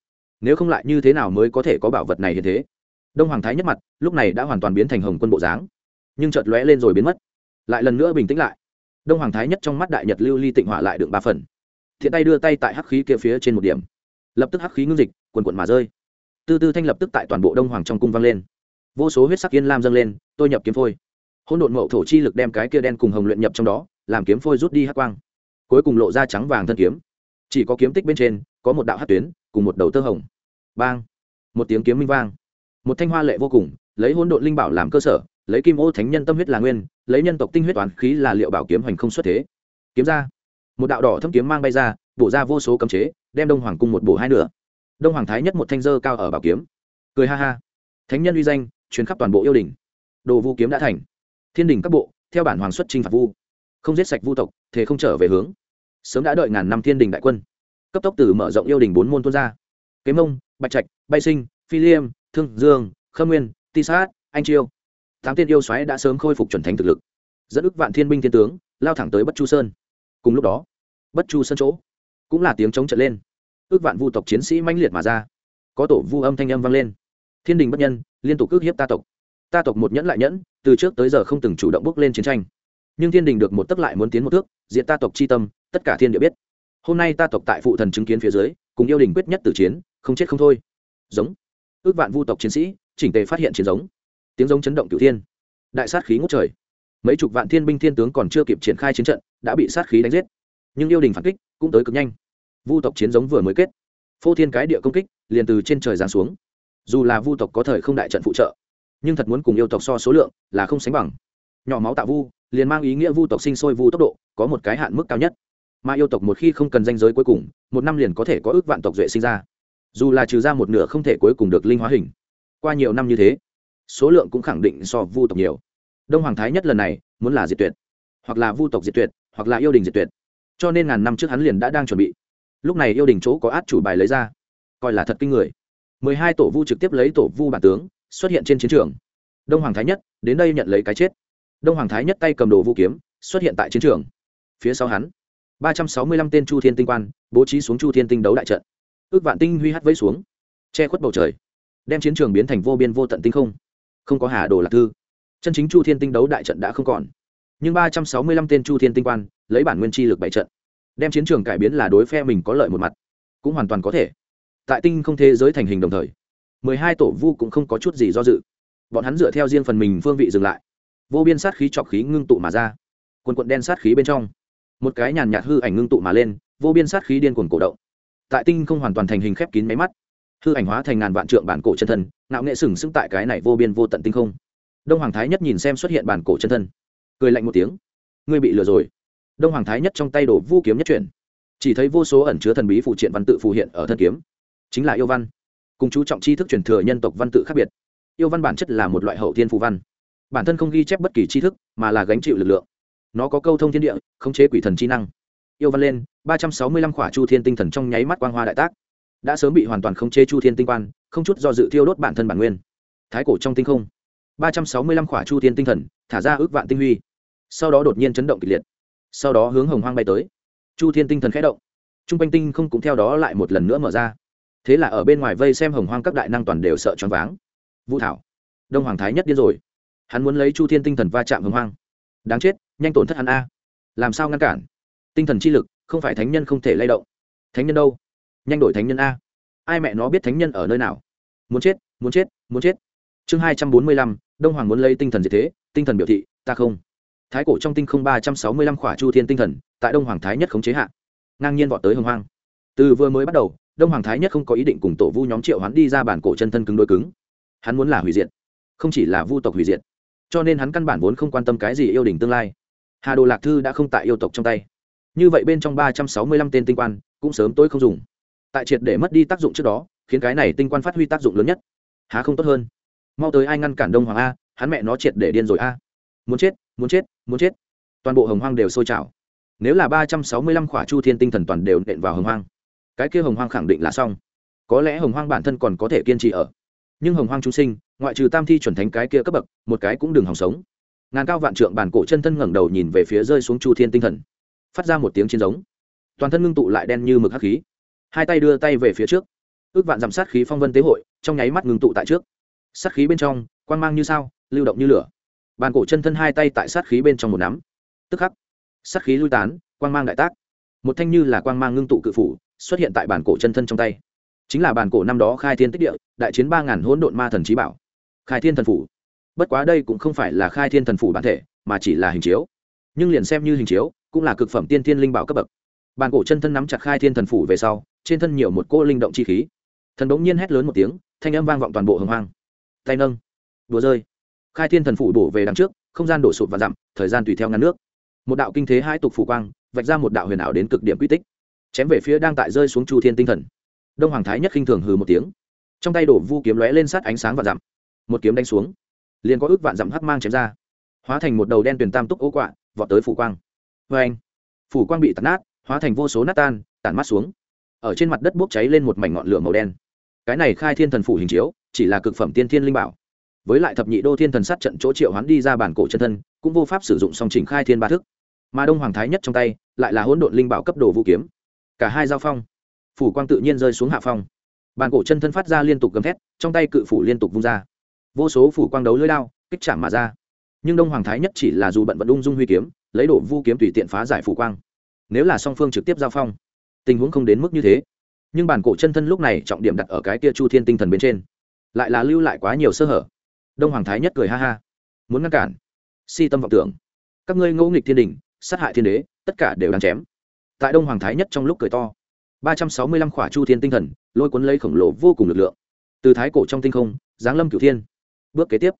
Nếu không lại như thế nào mới có thể có bảo vật này hiện thế? Đông hoàng thái nhất mặt, lúc này đã hoàn toàn biến thành hồng quân bộ dáng, nhưng chợt lóe lên rồi biến mất. Lại lần nữa bình tĩnh lại. Đông hoàng thái nhất trong mắt đại nhật lưu ly tịnh hỏa lại được ba phần. Thiện tay đưa tay tại hắc khí kia phía trên một điểm. Lập tức hắc khí ngưng dịch, quần quần mà rơi. Tư tư thanh lập tức tại toàn bộ đông hoàng trong cung vang lên. Vô số huyết sắc yên lam dâng lên, tôi nhập kiếm phôi. Hỗn độn mậu thổ chi lực đem cái kia đen cùng hồng luyện nhập trong đó làm kiếm phôi rút đi hắc quang. Cuối cùng lộ ra trắng vàng thân kiếm. Chỉ có kiếm tích bên trên, có một đạo hát tuyến, cùng một đầu tơ hồng. Bang! Một tiếng kiếm minh vang. Một thanh hoa lệ vô cùng, lấy hỗn độn linh bảo làm cơ sở, lấy kim ô thánh nhân tâm huyết là nguyên, lấy nhân tộc tinh huyết toán khí là liệu bảo kiếm hoành không xuất thế. Kiếm ra. Một đạo đỏ thâm kiếm mang bay ra, bổ ra vô số cấm chế, đem đông hoàng cung một bổ hai nửa. Đông hoàng thái nhất một thanh dơ cao ở bảo kiếm. Cười ha ha. Thánh nhân uy danh chuyến khắp toàn bộ yêu đình đồ vu kiếm đã thành. Thiên đình các bộ, theo bản hoàng xuất trinh phạt vu không giết sạch vu tộc, thế không trở về hướng. Sớm đã đợi ngàn năm thiên đình đại quân. Cấp tốc từ mở rộng yêu đình bốn môn tuôn ra. Kế mông, bạch trạch, bay sinh, phi liêm, thương dương, khâm nguyên, ti sát, anh chiêu. Tám tiên yêu xoáy đã sớm khôi phục chuẩn thánh thực lực. Dẫn ức vạn thiên binh thiên tướng, lao thẳng tới bất chu sơn. Cùng lúc đó, bất chu sơn chỗ cũng là tiếng chống trận lên. Ước vạn vu tộc chiến sĩ mãnh liệt mà ra. Có tổ vu âm thanh âm vang lên. Thiên đình bất nhân, liên tục ước hiếp ta tộc. Ta tộc một nhẫn lại nhẫn, từ trước tới giờ không từng chủ động bước lên chiến tranh nhưng thiên đình được một tấc lại muốn tiến một thước diện ta tộc c h i tâm, tất cả thiên địa biết. Hôm nay ta tộc tại phụ thần chứng kiến phía dưới, cùng yêu đình quyết nhất tử chiến, không chết không thôi. Giống. Ước vạn vu tộc chiến sĩ, chỉnh tề phát hiện chiến giống. Tiếng giống chấn động cửu thiên. Đại sát khí ngút trời. Mấy chục vạn thiên binh thiên tướng còn chưa kịp triển khai chiến trận, đã bị sát khí đánh giết. Nhưng yêu đình phản kích, cũng tới cực nhanh. Vu tộc chiến giống vừa mới kết. Phô thiên cái địa công kích, liền từ trên trời giáng xuống. Dù là vu tộc có thời không đại trận phụ trợ, nhưng thật muốn cùng yêu tộc so số lượng là không sánh bằng. Nhỏ máu tạ vu liền mang ý nghĩa vu tộc sinh sôi vu tốc độ có một cái hạn mức cao nhất. Mà yêu tộc một khi không cần danh giới cuối cùng, một năm liền có thể có ước vạn tộc duệ sinh ra. Dù là trừ ra một nửa không thể cuối cùng được linh hóa hình. Qua nhiều năm như thế, số lượng cũng khẳng định so vu tộc nhiều. Đông hoàng thái nhất lần này, muốn là diệt tuyệt, hoặc là vu tộc diệt tuyệt, hoặc là yêu đình diệt tuyệt. Cho nên ngàn năm trước hắn liền đã đang chuẩn bị. Lúc này yêu đình chỗ có át chủ bài lấy ra, coi là thật kinh người. Mười hai tổ vu trực tiếp lấy tổ vu bản tướng, xuất hiện trên chiến trường. Đông hoàng thái nhất, đến đây nhận lấy cái chết đông hoàng thái nhất tay cầm đồ vũ kiếm, xuất hiện tại chiến trường. Phía sau hắn, ba trăm sáu mươi lăm tên chu thiên tinh quan, bố trí xuống chu thiên tinh đấu đại trận. Ước vạn tinh huy hắt vẫy xuống, che khuất bầu trời, đem chiến trường biến thành vô biên vô tận tinh không. Không có hà đồ lạc thư. Chân chính chu thiên tinh đấu đại trận đã không còn. Nhưng ba trăm sáu mươi lăm tên chu thiên tinh quan, lấy bản nguyên chi lực bảy trận, đem chiến trường cải biến là đối phe mình có lợi một mặt, cũng hoàn toàn có thể. Tại tinh không thế giới thành hình đồng thời, mười hai tổ vu cũng không có chút gì do dự. Bọn hắn dựa theo riêng phần mình phương vị dừng lại vô biên sát khí trọc khí ngưng tụ mà ra. Quần quận đen sát khí bên trong, một cái nhàn nhạt hư ảnh ngưng tụ mà lên, vô biên sát khí điên cuồng cổ động. Tại tinh không hoàn toàn thành hình khép kín máy mắt, hư ảnh hóa thành ngàn vạn trượng bản cổ chân thân nạo nghệ sừng sững tại cái này vô biên vô tận tinh không. Đông hoàng thái nhất nhìn xem xuất hiện bản cổ chân thân, cười lạnh một tiếng. Ngươi bị lừa rồi. Đông hoàng thái nhất trong tay đổ vu kiếm nhất chuyển, chỉ thấy vô số ẩn chứa thần bí phụ triện văn tự phù hiện ở thân kiếm, chính là yêu văn. Cùng chú trọng tri thức truyền thừa nhân tộc văn tự khác biệt. Yêu văn bản chất là một loại hậu thiên phù văn bản thân không ghi chép bất kỳ tri thức, mà là gánh chịu lực lượng. Nó có câu thông thiên địa, khống chế quỷ thần chi năng. Yêu văn lên, ba trăm sáu mươi lăm khỏa chu thiên tinh thần trong nháy mắt quang hoa đại tác. Đã sớm bị hoàn toàn khống chế chu thiên tinh quan, không chút do dự thiêu đốt bản thân bản nguyên. Thái cổ trong tinh không, ba trăm sáu mươi lăm khỏa chu thiên tinh thần, thả ra ước vạn tinh huy. Sau đó đột nhiên chấn động kịch liệt. Sau đó hướng hồng hoang bay tới. Chu thiên tinh thần khẽ động. T r u n g quanh tinh không cũng theo đó lại một lần nữa mở ra. Thế là ở bên ngoài vây xem hồng hoang các đại năng toàn đều sợ choáng váng. Vũ thảo, đông hoàng thái nhất điên rồi hắn muốn lấy chu thiên tinh thần va chạm hồng hoang. Đáng chết, nhanh tổn thất hắn a. Làm sao ngăn cản? Tinh thần chi lực, không phải thánh nhân không thể lay động. Thánh nhân đâu? Nhanh đổi thánh nhân a. Ai mẹ nó biết thánh nhân ở nơi nào? Muốn chết muốn chết muốn chết. Chương hai trăm bốn mươi lăm, đông hoàng muốn lấy tinh thần gì thế, tinh thần biểu thị, ta không. Thái cổ trong tinh không ba trăm sáu mươi lăm khỏa chu thiên tinh thần, tại đông hoàng thái nhất khống chế hạ. Ngang nhiên vọt tới hồng hoang. Từ vừa mới bắt đầu, đông hoàng thái nhất không có ý định cùng tổ vu nhóm triệu hắn đi ra bản cổ chân thân cứng đôi cứng. Hắn muốn là hủy diệt, không chỉ là vu tộc hủy diệt cho nên hắn căn bản vốn không quan tâm cái gì yêu đình tương lai. Hà đồ lạc thư đã không tại yêu tộc trong tay. Như vậy bên trong ba trăm sáu mươi lăm tên tinh quan cũng sớm tối không dùng. Tại triệt để mất đi tác dụng trước đó, khiến cái này tinh quan phát huy tác dụng lớn nhất. Há không tốt hơn. Mau tới ai ngăn cản đông hoàng a, hắn mẹ nó triệt để điên rồi a. Muốn chết muốn chết muốn chết. Toàn bộ hồng hoang đều sôi trào. Nếu là ba trăm sáu mươi lăm khỏa chu thiên tinh thần toàn đều nện vào hồng hoang, cái kia hồng hoang khẳng định là xong. Có lẽ hồng hoang bản thân còn có thể kiên trì ở nhưng hồng hoang chúng sinh, ngoại trừ tam thi chuẩn thánh cái kia cấp bậc, một cái cũng đừng hòng sống. Ngàn cao vạn trượng bản cổ chân thân ngẩng đầu nhìn về phía rơi xuống chu thiên tinh thần. Phát ra một tiếng chiến giống. Toàn thân ngưng tụ lại đen như mực hắc khí. Hai tay đưa tay về phía trước. Ước vạn giảm sát khí phong vân tế hội, trong nháy mắt ngưng tụ tại trước. Sát khí bên trong, quang mang như sao, lưu động như lửa. Bàn cổ chân thân hai tay tại sát khí bên trong một nắm. Tức khắc, sát khí lui tán, quang mang đại tác. Một thanh như là quang mang ngưng tụ cự phủ, xuất hiện tại bàn cổ chân thân trong tay chính là bàn cổ năm đó khai thiên tích địa, đại chiến ba ngàn hỗn độn ma thần trí bảo. Khai thiên thần phủ. Bất quá đây cũng không phải là khai thiên thần phủ bản thể, mà chỉ là hình chiếu. Nhưng liền xem như hình chiếu, cũng là cực phẩm tiên thiên linh bảo cấp bậc. Bàn cổ chân thân nắm chặt khai thiên thần phủ về sau, trên thân nhiều một cô linh động chi khí. Thần bỗng nhiên hét lớn một tiếng, thanh âm vang vọng toàn bộ hồng hoang. Tay nâng. Đùa rơi. Khai thiên thần phủ đổ về đằng trước, không gian đổ sụt và dặm, thời gian tùy theo ngăn nước. Một đạo kinh thế hai tục phủ quang, vạch ra một đạo huyền ảo đến cực điểm quy tích. Chém về phía đang tại rơi xuống chu thiên tinh thần đông hoàng thái nhất khinh thường hừ một tiếng. Trong tay đổ vu kiếm lóe lên sát ánh sáng và dặm. Một kiếm đánh xuống, liền có ước vạn dặm hắc mang chém ra, hóa thành một đầu đen tuyền tam túc ô quạ, vọt tới phủ quang. Vê anh, phủ quang bị tạt nát, hóa thành vô số nát tan, tản mắt xuống. Ở trên mặt đất bốc cháy lên một mảnh ngọn lửa màu đen. Cái này khai thiên thần phủ hình chiếu, chỉ là cực phẩm tiên thiên linh bảo. Với lại thập nhị đô thiên thần sát trận chỗ triệu hoán đi ra bản cổ chân thân, cũng vô pháp sử dụng song trình khai thiên ba thức. Mà đông hoàng thái nhất trong tay, lại là hỗn độn linh bảo cấp đồ vũ kiếm. Cả hai giao phong phủ quang tự nhiên rơi xuống hạ phong. Bàn cổ chân thân phát ra liên tục gầm thét, trong tay cự phủ liên tục vung ra. Vô số phủ quang đấu lưỡi đao, kích chạm mà ra. Nhưng đông hoàng thái nhất chỉ là dù bận vận ung dung huy kiếm, lấy đổ vu kiếm tùy tiện phá giải phủ quang. Nếu là song phương trực tiếp giao phong, tình huống không đến mức như thế. Nhưng bản cổ chân thân lúc này trọng điểm đặt ở cái kia chu thiên tinh thần bên trên. Lại là lưu lại quá nhiều sơ hở. Đông hoàng thái nhất cười ha ha. Muốn ngăn cản. Si tâm vọng tưởng. Các ngươi ngẫu nghịch thiên đình, sát hại thiên đế, tất cả đều đang chém. Tại đông hoàng thái nhất trong lúc cười to ba trăm sáu mươi lăm khỏa chu thiên tinh thần, lôi cuốn lấy khổng lồ vô cùng lực lượng. Từ thái cổ trong tinh không, giáng lâm cửu thiên. Bước kế tiếp.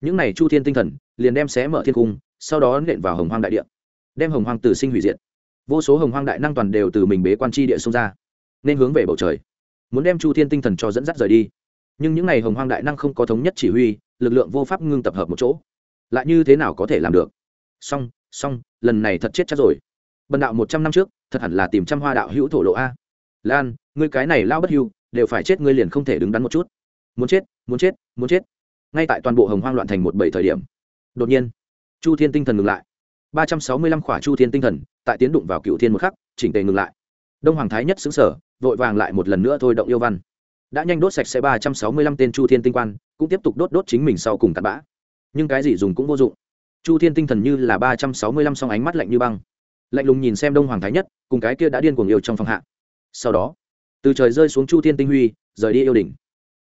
Những này chu thiên tinh thần, liền đem xé mở thiên cung, sau đó nện vào hồng hoang đại địa. Đem hồng hoang tử sinh hủy diệt. Vô số hồng hoang đại năng toàn đều từ mình bế quan tri địa xông ra, nên hướng về bầu trời. Muốn đem chu thiên tinh thần cho dẫn dắt rời đi. Nhưng những này hồng hoang đại năng không có thống nhất chỉ huy, lực lượng vô pháp ngưng tập hợp một chỗ. Lại như thế nào có thể làm được? Song song lần này thật chết chắc rồi. Bần đạo một trăm năm trước, thật hẳn là tìm trăm hoa đạo hữu thổ lộ a lan, ngươi cái này lao bất hưu, đều phải chết ngươi liền không thể đứng đắn một chút. Muốn chết muốn chết muốn chết. Ngay tại toàn bộ hồng hoang loạn thành một bảy thời điểm, đột nhiên, chu thiên tinh thần ngừng lại. Ba trăm sáu mươi lăm khỏa chu thiên tinh thần, tại tiến đụng vào cựu thiên một khắc, chỉnh tề ngừng lại. Đông hoàng thái nhất xứng sở vội vàng lại một lần nữa thôi động yêu văn. Đã nhanh đốt sạch sẽ ba trăm sáu mươi lăm tên chu thiên tinh quan, cũng tiếp tục đốt đốt chính mình sau cùng tạt bã. Nhưng cái gì dùng cũng vô dụng. Chu thiên tinh thần như là ba trăm sáu mươi lăm song ánh mắt lạnh như băng. Lạnh lùng nhìn xem đông hoàng thái nhất, cùng cái kia đã điên cuồng yêu trong phòng hạ sau đó, từ trời rơi xuống chu thiên tinh huy, rời đi yêu đình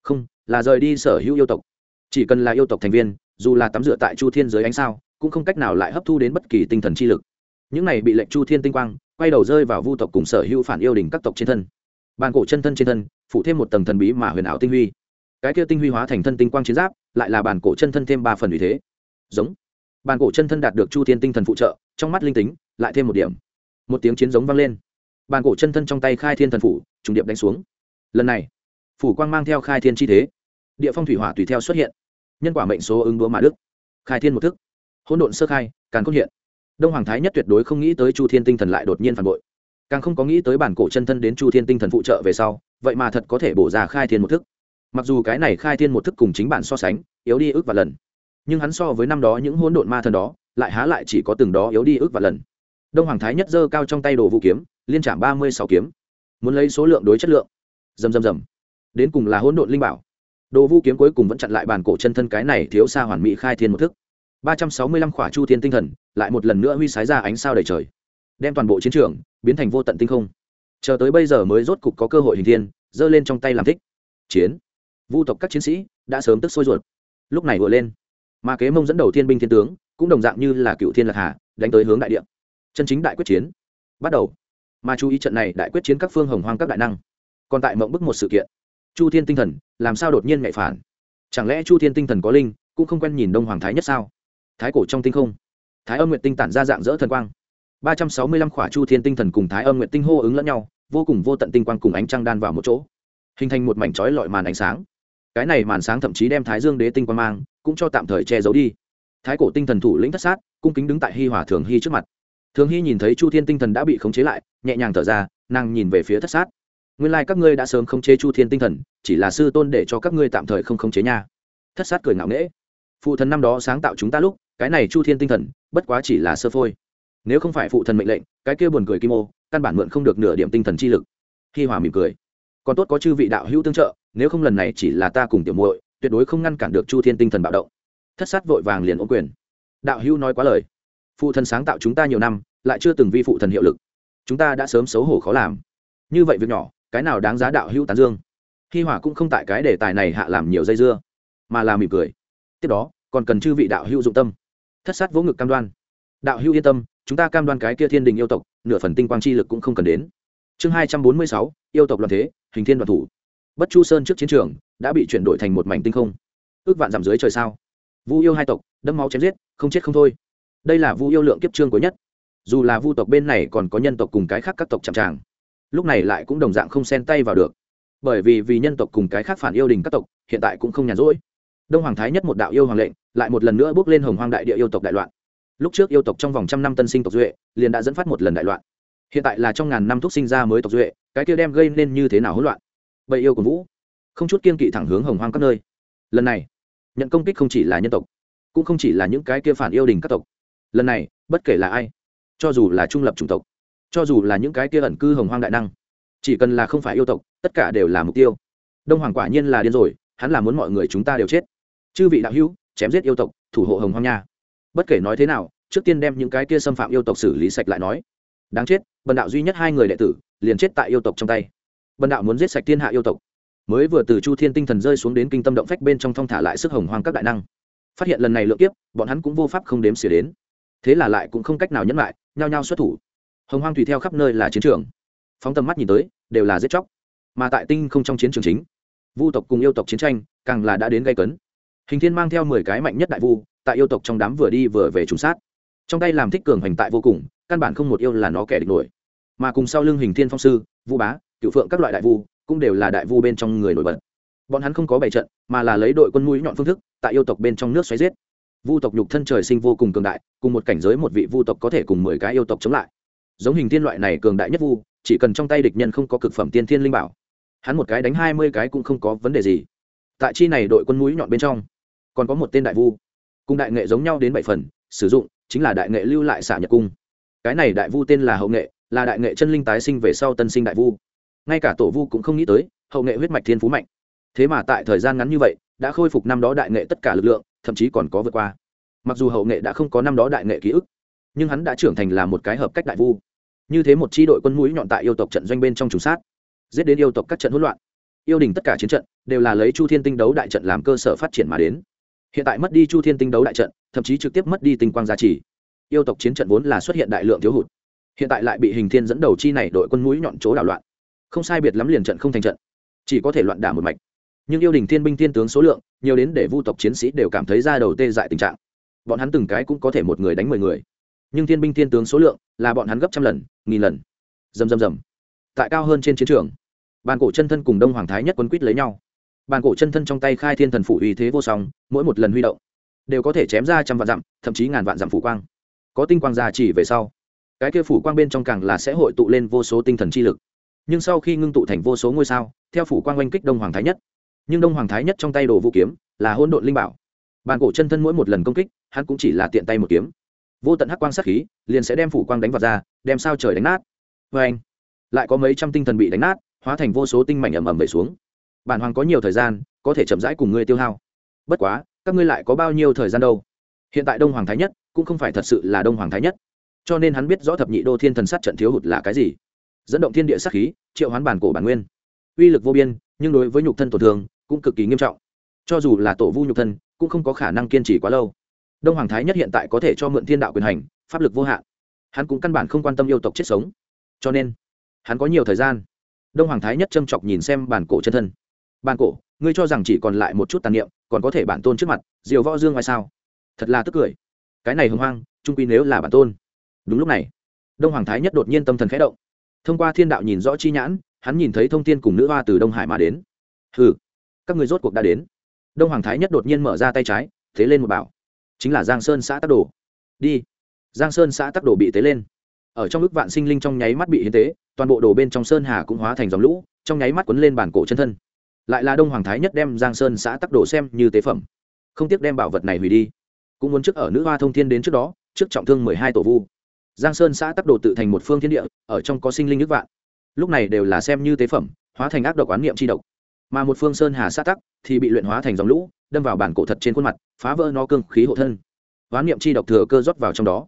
không, là rời đi sở hữu yêu tộc. Chỉ cần là yêu tộc thành viên, dù là tắm rửa tại chu thiên dưới ánh sao, cũng không cách nào lại hấp thu đến bất kỳ tinh thần chi lực. Những này bị lệnh chu thiên tinh quang, quay đầu rơi vào vu tộc cùng sở hữu phản yêu đình các tộc trên thân. Bàn cổ chân thân trên thân phụ thêm một tầng thần bí mà huyền ảo tinh huy. Cái kia tinh huy hóa thành thân tinh quang chiến giáp, lại là bàn cổ chân thân thêm ba phần vì thế. Giống. Bàn cổ chân thân đạt được chu thiên tinh thần phụ trợ, trong mắt linh tính, lại thêm một điểm. Một tiếng chiến giống vang lên bàn cổ chân thân trong tay khai thiên thần phủ, trùng điệp đánh xuống. Lần này, phủ quang mang theo khai thiên chi thế, địa phong thủy hỏa tùy theo xuất hiện. Nhân quả mệnh số ứng đúa mà đức. Khai thiên một thức. Hỗn độn sơ khai càng không hiện. Đông hoàng thái nhất tuyệt đối không nghĩ tới chu thiên tinh thần lại đột nhiên phản bội. Càng không có nghĩ tới bản cổ chân thân đến chu thiên tinh thần phụ trợ về sau, vậy mà thật có thể bổ ra khai thiên một thức. Mặc dù cái này khai thiên một thức cùng chính bản so sánh, yếu đi ước và lần, nhưng hắn so với năm đó những hỗn độn ma thần đó, lại há lại chỉ có từng đó yếu đi ước và lần. Đông hoàng thái nhất giơ cao trong tay đồ vũ kiếm liên trạm ba mươi sáu kiếm. Muốn lấy số lượng đối chất lượng. Dầm dầm dầm. Đến cùng là hỗn độn linh bảo. Đồ vũ kiếm cuối cùng vẫn chặn lại bàn cổ chân thân cái này thiếu xa hoàn mỹ khai thiên một thức. Ba trăm sáu mươi lăm khỏa chu thiên tinh thần, lại một lần nữa huy sái ra ánh sao đầy trời. Đem toàn bộ chiến trường biến thành vô tận tinh không. Chờ tới bây giờ mới rốt cục có cơ hội hình thiên, giơ lên trong tay làm thích. Chiến. Vu tộc các chiến sĩ đã sớm tức sôi ruột. Lúc này vừa lên. Mà kế mông dẫn đầu thiên binh thiên tướng, cũng đồng dạng như là cựu thiên lạc hà, đánh tới hướng đại địa. Chân chính đại quyết chiến. Bắt đầu mà chú ý trận này đại quyết chiến các phương hồng hoang các đại năng. Còn tại mộng bức một sự kiện. Chu thiên tinh thần, làm sao đột nhiên mẹ phản? Chẳng lẽ chu thiên tinh thần có linh, cũng không quen nhìn đông hoàng thái nhất sao? Thái cổ trong tinh không. Thái âm nguyện tinh tản ra dạng dỡ thần quang. Ba trăm sáu mươi lăm khỏa chu thiên tinh thần cùng thái âm nguyện tinh hô ứng lẫn nhau, vô cùng vô tận tinh quang cùng ánh trăng đan vào một chỗ. Hình thành một mảnh trói lọi màn ánh sáng. Cái này màn sáng thậm chí đem thái dương đế tinh quang mang, cũng cho tạm thời che giấu đi. Thái cổ tinh thần thủ lĩnh thất sát, cung kính đứng tại hi hòa thường hy trước mặt thường hy nhìn thấy chu thiên tinh thần đã bị khống chế lại, nhẹ nhàng thở ra, nàng nhìn về phía thất sát. Nguyên lai、like、các ngươi đã sớm khống chế chu thiên tinh thần, chỉ là sư tôn để cho các ngươi tạm thời không khống chế nha. Thất sát cười ngạo nghễ. Phụ thần năm đó sáng tạo chúng ta lúc, cái này chu thiên tinh thần, bất quá chỉ là sơ phôi. Nếu không phải phụ thần mệnh lệnh, cái kia buồn cười kim ô, căn bản mượn không được nửa điểm tinh thần chi lực. Hi hòa mỉm cười. Còn tốt có chư vị đạo hữu tương trợ, nếu không lần này chỉ là ta cùng tiểu muội, tuyệt đối không ngăn cản được chu thiên tinh thần bạo động. Thất sát vội vàng liền ôm quyền. Đạo hữu nói quá lời phụ thần sáng tạo chúng ta nhiều năm, lại chưa từng vi phụ thần hiệu lực. Chúng ta đã sớm xấu hổ khó làm. Như vậy việc nhỏ, cái nào đáng giá đạo hữu tán dương? Hi hòa cũng không tại cái đề tài này hạ làm nhiều dây dưa, mà là mỉm cười. Tiếp đó, còn cần chư vị đạo hữu dụng tâm. Thất sát vỗ ngực cam đoan. Đạo hữu yên tâm, chúng ta cam đoan cái kia thiên đình yêu tộc, nửa phần tinh quang chi lực cũng không cần đến. Chương hai trăm bốn mươi sáu, yêu tộc loạn thế, hình thiên đoàn thủ. Bất chu sơn trước chiến trường, đã bị chuyển đổi thành một mảnh tinh không. Ước vạn giảm dưới trời sao? Vu yêu hai tộc đâm máu chém giết, không chết không thôi đây là vu yêu lượng kiếp trương cuối nhất. Dù là vu tộc bên này còn có nhân tộc cùng cái khác các tộc chạm tràng, lúc này lại cũng đồng dạng không xen tay vào được. Bởi vì vì nhân tộc cùng cái khác phản yêu đình các tộc, hiện tại cũng không nhàn rỗi. Đông hoàng thái nhất một đạo yêu hoàng lệnh, lại một lần nữa bước lên hồng hoang đại địa yêu tộc đại loạn. Lúc trước yêu tộc trong vòng trăm năm tân sinh tộc duệ, liền đã dẫn phát một lần đại loạn. Hiện tại là trong ngàn năm thuốc sinh ra mới tộc duệ, cái kia đem gây nên như thế nào hỗn loạn? Vậy yêu của vũ, không chút kiên kỵ thẳng hướng hồng hoang các nơi. Lần này, nhận công kích không chỉ là nhân tộc, cũng không chỉ là những cái kia phản yêu đình các tộc lần này, bất kể là ai, cho dù là trung lập chủng tộc, cho dù là những cái kia ẩn cư hồng hoang đại năng, chỉ cần là không phải yêu tộc, tất cả đều là mục tiêu. Đông hoàng quả nhiên là điên rồi, hắn là muốn mọi người chúng ta đều chết. Chư vị đạo hữu, chém giết yêu tộc, thủ hộ hồng hoang nha. Bất kể nói thế nào, trước tiên đem những cái kia xâm phạm yêu tộc xử lý sạch lại nói. Đáng chết, bần đạo duy nhất hai người đệ tử, liền chết tại yêu tộc trong tay. Bần đạo muốn giết sạch thiên hạ yêu tộc. Mới vừa từ chu thiên tinh thần rơi xuống đến kinh tâm động phách bên trong thong thả lại sức hồng hoang các đại năng. Phát hiện lần này lượng kiếp, bọn hắn cũng vô pháp không đếm xỉa đến thế là lại cũng không cách nào nhẫn lại, nhao nhao xuất thủ. Hồng hoang tùy theo khắp nơi là chiến trường. Phóng tầm mắt nhìn tới, đều là giết chóc. Mà tại tinh không trong chiến trường chính, vu tộc cùng yêu tộc chiến tranh càng là đã đến gây cấn. Hình thiên mang theo mười cái mạnh nhất đại vu, tại yêu tộc trong đám vừa đi vừa về trùng sát. Trong tay làm thích cường hành tại vô cùng, căn bản không một yêu là nó kẻ địch nổi. Mà cùng sau lưng hình thiên phong sư, vu bá cựu phượng các loại đại vu cũng đều là đại vu bên trong người nổi bật. Bọn hắn không có bảy trận, mà là lấy đội quân mũi nhọn phương thức tại yêu tộc bên trong nước xoáy giết vu tộc nhục thân trời sinh vô cùng cường đại, cùng một cảnh giới một vị vu tộc có thể cùng mười cái yêu tộc chống lại. Giống hình thiên loại này cường đại nhất vu, chỉ cần trong tay địch nhân không có cực phẩm tiên thiên linh bảo, hắn một cái đánh hai mươi cái cũng không có vấn đề gì. Tại chi này đội quân mũi nhọn bên trong, còn có một tên đại vu. Cùng đại nghệ giống nhau đến bảy phần, sử dụng chính là đại nghệ lưu lại xả nhật cung. Cái này đại vu tên là hậu nghệ, là đại nghệ chân linh tái sinh về sau tân sinh đại vu. Ngay cả tổ vu cũng không nghĩ tới, hậu nghệ huyết mạch thiên phú mạnh. Thế mà tại thời gian ngắn như vậy, đã khôi phục năm đó đại nghệ tất cả lực lượng thậm chí còn có vượt qua. Mặc dù hậu nghệ đã không có năm đó đại nghệ ký ức, nhưng hắn đã trưởng thành là một cái hợp cách đại vu. Như thế một c h i đội quân mũi nhọn tại yêu tộc trận doanh bên trong trùng sát, giết đến yêu tộc các trận hỗn loạn. Yêu đình tất cả chiến trận đều là lấy chu thiên tinh đấu đại trận làm cơ sở phát triển mà đến. Hiện tại mất đi chu thiên tinh đấu đại trận, thậm chí trực tiếp mất đi tinh quang gia trì. Yêu tộc chiến trận vốn là xuất hiện đại lượng thiếu hụt, hiện tại lại bị hình thiên dẫn đầu chi này đội quân mũi nhọn chỗ đảo loạn. Không sai biệt lắm liền trận không thành trận, chỉ có thể loạn đả một mạch nhưng yêu đình thiên binh thiên tướng số lượng, nhiều đến để vu tộc chiến sĩ đều cảm thấy ra đầu tê dại tình trạng. Bọn hắn từng cái cũng có thể một người đánh mười người. Nhưng thiên binh thiên tướng số lượng là bọn hắn gấp trăm lần, nghìn lần. Dầm dầm dầm tại cao hơn trên chiến trường, bàn cổ chân thân cùng đông hoàng thái nhất quân quýt lấy nhau. Bàn cổ chân thân trong tay khai thiên thần phủ uy thế vô song, mỗi một lần huy động đều có thể chém ra trăm vạn dặm, thậm chí ngàn vạn dặm phủ quang. Có tinh quang gia chỉ về sau, cái kia phủ quang bên trong càng là sẽ hội tụ lên vô số tinh thần chi lực. Nhưng sau khi ngưng tụ thành vô số ngôi sao, theo phủ quang oanh kích đông hoàng thái nhất nhưng đông hoàng thái nhất trong tay đồ vũ kiếm là hôn độn linh bảo. Bàn cổ chân thân mỗi một lần công kích, hắn cũng chỉ là tiện tay một kiếm. Vô tận hắc quang sát khí liền sẽ đem phủ quang đánh vào ra, đem sao trời đánh nát. Vê anh lại có mấy trăm tinh thần bị đánh nát, hóa thành vô số tinh mảnh ầm ầm về xuống. Bản hoàng có nhiều thời gian, có thể chậm rãi cùng ngươi tiêu hao. Bất quá, các ngươi lại có bao nhiêu thời gian đâu? Hiện tại đông hoàng thái nhất cũng không phải thật sự là đông hoàng thái nhất. Cho nên hắn biết rõ thập nhị đô thiên thần sát trận thiếu hụt là cái gì. Dẫn động thiên địa sát khí, triệu hoán bản cổ bản nguyên. Uy lực vô biên, nhưng đối với nhục thân tổn thương cũng cực kỳ nghiêm trọng. Cho dù là tổ vu nhục thân, cũng không có khả năng kiên trì quá lâu. Đông hoàng thái nhất hiện tại có thể cho mượn thiên đạo quyền hành, pháp lực vô hạn. Hắn cũng căn bản không quan tâm yêu tộc chết sống. Cho nên, hắn có nhiều thời gian. Đông hoàng thái nhất châm chọc nhìn xem bản cổ chân thân. Bản cổ, ngươi cho rằng chỉ còn lại một chút tàn niệm, còn có thể bản tôn trước mặt, diều võ dương ngoài sao? Thật là tức cười. Cái này hưng hoang, trung quy nếu là bản tôn. Đúng lúc này, đông hoàng thái nhất đột nhiên tâm thần khẽ động. Thông qua thiên đạo nhìn rõ chi nhãn, hắn nhìn thấy thông tin cùng nữ hoa từ đông hải mà đến. Hừ các người rốt cuộc đã đến. Đông hoàng thái nhất đột nhiên mở ra tay trái, thế lên một bảo. Chính là giang sơn xã tắc đồ. Đi. Giang sơn xã tắc đồ bị tế lên. Ở trong ước vạn sinh linh trong nháy mắt bị hiến tế, toàn bộ đồ bên trong sơn hà cũng hóa thành dòng lũ, trong nháy mắt quấn lên bản cổ chân thân. Lại là đông hoàng thái nhất đem giang sơn xã tắc đồ xem như tế phẩm. Không tiếc đem bảo vật này hủy đi. Cũng muốn trước ở nữ hoa thông thiên đến trước đó, trước trọng thương mười hai tổ vu. Giang sơn xã tắc đồ tự thành một phương thiên địa, ở trong có sinh linh nước vạn. Lúc này đều là xem như tế phẩm, hóa thành ác độc oán niệm c h i độc mà một phương sơn hà sát tắc thì bị luyện hóa thành dòng lũ, đâm vào bản cổ thật trên khuôn mặt, phá vỡ nó cương khí hộ thân. Hoán niệm chi độc thừa cơ rót vào trong đó.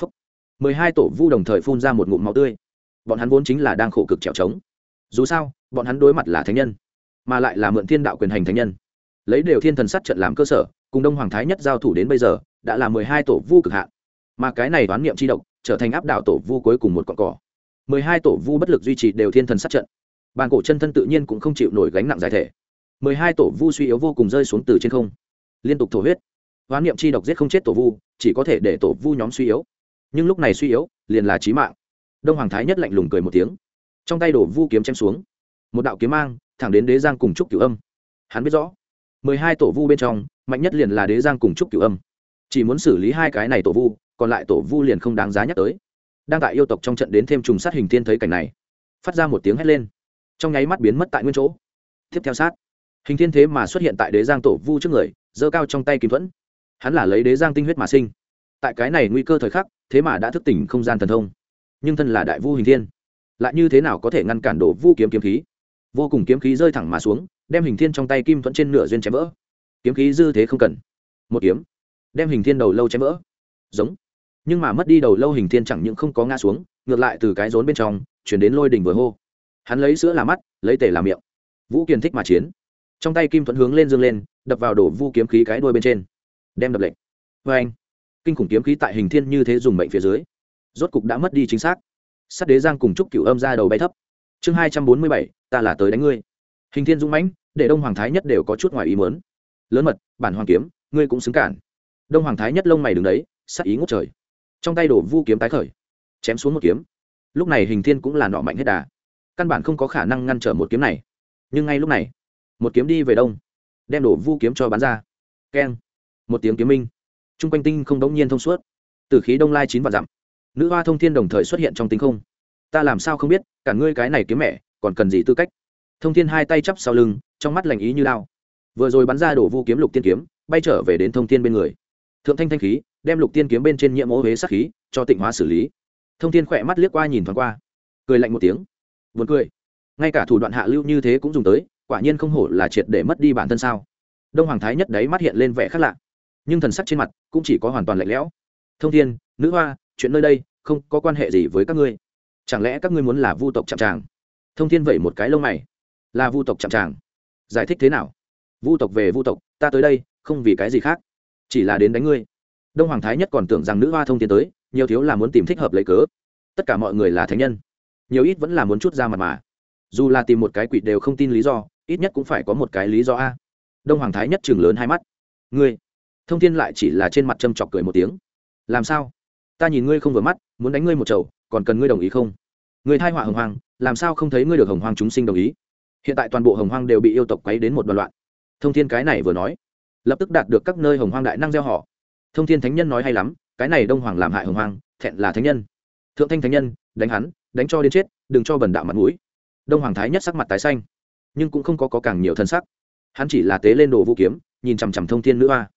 Phúc. mười hai tổ vu đồng thời phun ra một ngụm máu tươi. Bọn hắn vốn chính là đang khổ cực trèo trống. Dù sao, bọn hắn đối mặt là thánh nhân, mà lại là mượn thiên đạo quyền hành thánh nhân. Lấy đều thiên thần sát trận làm cơ sở, cùng đông hoàng thái nhất giao thủ đến bây giờ, đã là mười hai tổ vu cực hạn. Mà cái này đoán niệm c độc trở thành áp đảo tổ vu cuối cùng một cọn cỏ. Mười hai tổ vu bất lực duy trì đều thiên thần sát trận bàn cổ chân thân tự nhiên cũng không chịu nổi gánh nặng giải thể. mười hai tổ vu suy yếu vô cùng rơi xuống từ trên không. Liên tục thổ huyết. Hoán niệm chi độc giết không chết tổ vu, chỉ có thể để tổ vu nhóm suy yếu. Nhưng lúc này suy yếu, liền là trí mạng. Đông hoàng thái nhất lạnh lùng cười một tiếng. Trong tay đổ vu kiếm chém xuống. Một đạo kiếm mang, thẳng đến đế giang cùng trúc cửu âm. Hắn biết rõ, mười hai tổ vu bên trong, mạnh nhất liền là đế giang cùng trúc cửu âm. Chỉ muốn xử lý hai cái này tổ vu, còn lại tổ vu liền không đáng giá nhắc tới. Đang tại yêu tộc trong trận đến thêm trùng sát hình thiên thấy cảnh này, phát ra một tiếng hét lên trong nháy mắt biến mất tại nguyên chỗ. Tiếp theo sát. Hình thiên thế mà xuất hiện tại đế giang tổ vu trước người, giơ cao trong tay kim thuẫn. Hắn là lấy đế giang tinh huyết mà sinh. Tại cái này nguy cơ thời khắc, thế mà đã thức tỉnh không gian thần thông. Nhưng thân là đại vu hình thiên, lại như thế nào có thể ngăn cản đổ vu kiếm kiếm khí? Vô cùng kiếm khí rơi thẳng mà xuống, đem hình thiên trong tay kim thuẫn trên nửa duyên chém vỡ. Kiếm khí dư thế không cần. Một kiếm. Đem hình thiên đầu lâu chém vỡ. Giống. Nhưng mà mất đi đầu lâu hình thiên chẳng những không có ngã xuống, ngược lại từ cái rốn bên trong, chuyển đến lôi đỉnh vừa hô hắn lấy sữa làm mắt, lấy tể làm miệng. Vũ kiên thích mà chiến. Trong tay kim thuẫn hướng lên dương lên, đập vào đổ vu kiếm khí cái đuôi bên trên. Đem đập lệnh. Vê anh, kinh khủng kiếm khí tại hình thiên như thế dùng mệnh phía dưới, rốt cục đã mất đi chính xác. Sắt đế giang cùng chúc cựu âm ra đầu bay thấp. Chương hai trăm bốn mươi bảy, ta là tới đánh ngươi. Hình thiên dũng mãnh, để đông hoàng thái nhất đều có chút ngoài ý muốn. Lớn mật, bản hoàng kiếm, ngươi cũng xứng cản. Đông hoàng thái nhất lông mày đứng đấy sắc ý ngút trời. Trong tay đổ vu kiếm tái khởi, chém xuống một kiếm. Lúc này hình thiên cũng là nọ mạnh hết đà căn bản không có khả năng ngăn trở một kiếm này. Nhưng ngay lúc này, một kiếm đi về đông, đem đổ vu kiếm cho bắn ra. Keng, một tiếng kiếm minh. T r u n g quanh tinh không đống nhiên thông suốt. Từ khí đông lai chín và dặm, nữ hoa thông thiên đồng thời xuất hiện trong tinh không. Ta làm sao không biết, cả ngươi cái này kiếm mẹ, còn cần gì tư cách? Thông thiên hai tay chắp sau lưng, trong mắt lành ý như lao vừa rồi bắn ra đổ vu kiếm lục tiên kiếm, bay trở về đến thông thiên bên người. Thượng thanh thanh khí, đem lục tiên kiếm bên trên nhiễm ô huế sắc khí, cho tịnh hóa xử lý. Thông thiên khỏe mắt liếc qua nhìn thoáng qua. Cười lạnh một tiếng. Buồn cười. Ngay cả thủ đoạn hạ lưu như thế cũng dùng tới, quả nhiên không hổ là triệt để mất đi bản thân sao. Đông hoàng thái nhất đấy mắt hiện lên vẻ khác lạ. Nhưng thần sắc trên mặt cũng chỉ có hoàn toàn lạnh lẽo. Thông thiên, nữ hoa, chuyện nơi đây không có quan hệ gì với các ngươi. Chẳng lẽ các ngươi muốn là vu tộc chạm tràng? Thông thiên vẩy một cái lông mày. Là vu tộc chạm tràng. Giải thích thế nào? Vu tộc về vu tộc, ta tới đây, không vì cái gì khác. Chỉ là đến đánh ngươi. Đông hoàng thái nhất còn tưởng rằng nữ hoa thông thiên tới, nhiều thiếu là muốn tìm thích hợp lấy cớ. Tất cả mọi người là thánh nhân nhiều ít vẫn là muốn chút ra mặt mà. Dù là tìm một cái quỷ đều không tin lý do, ít nhất cũng phải có một cái lý do a. Đông hoàng thái nhất chừng lớn hai mắt. Ngươi, thông thiên lại chỉ là trên mặt châm chọc cười một tiếng. Làm sao? Ta nhìn ngươi không vừa mắt, muốn đánh ngươi một chầu, còn cần ngươi đồng ý không? Người thai họa hồng hoang, làm sao không thấy ngươi được hồng hoang chúng sinh đồng ý? Hiện tại toàn bộ hồng hoang đều bị yêu tộc quấy đến một đoạn loạn. Thông thiên cái này vừa nói, lập tức đạt được các nơi hồng hoang đại năng gieo họ. Thông thiên thánh nhân nói hay lắm, cái này đông hoàng làm hại hồng hoang, thẹn là thánh nhân. Thượng thanh thánh nhân, đánh hắn đánh cho đến chết đừng cho bần đạo mặt mũi. Đông hoàng thái nhất sắc mặt tái xanh nhưng cũng không có, có càng nhiều thân sắc. Hắn chỉ là tế lên đồ vũ kiếm nhìn chằm chằm thông thiên nữ hoa.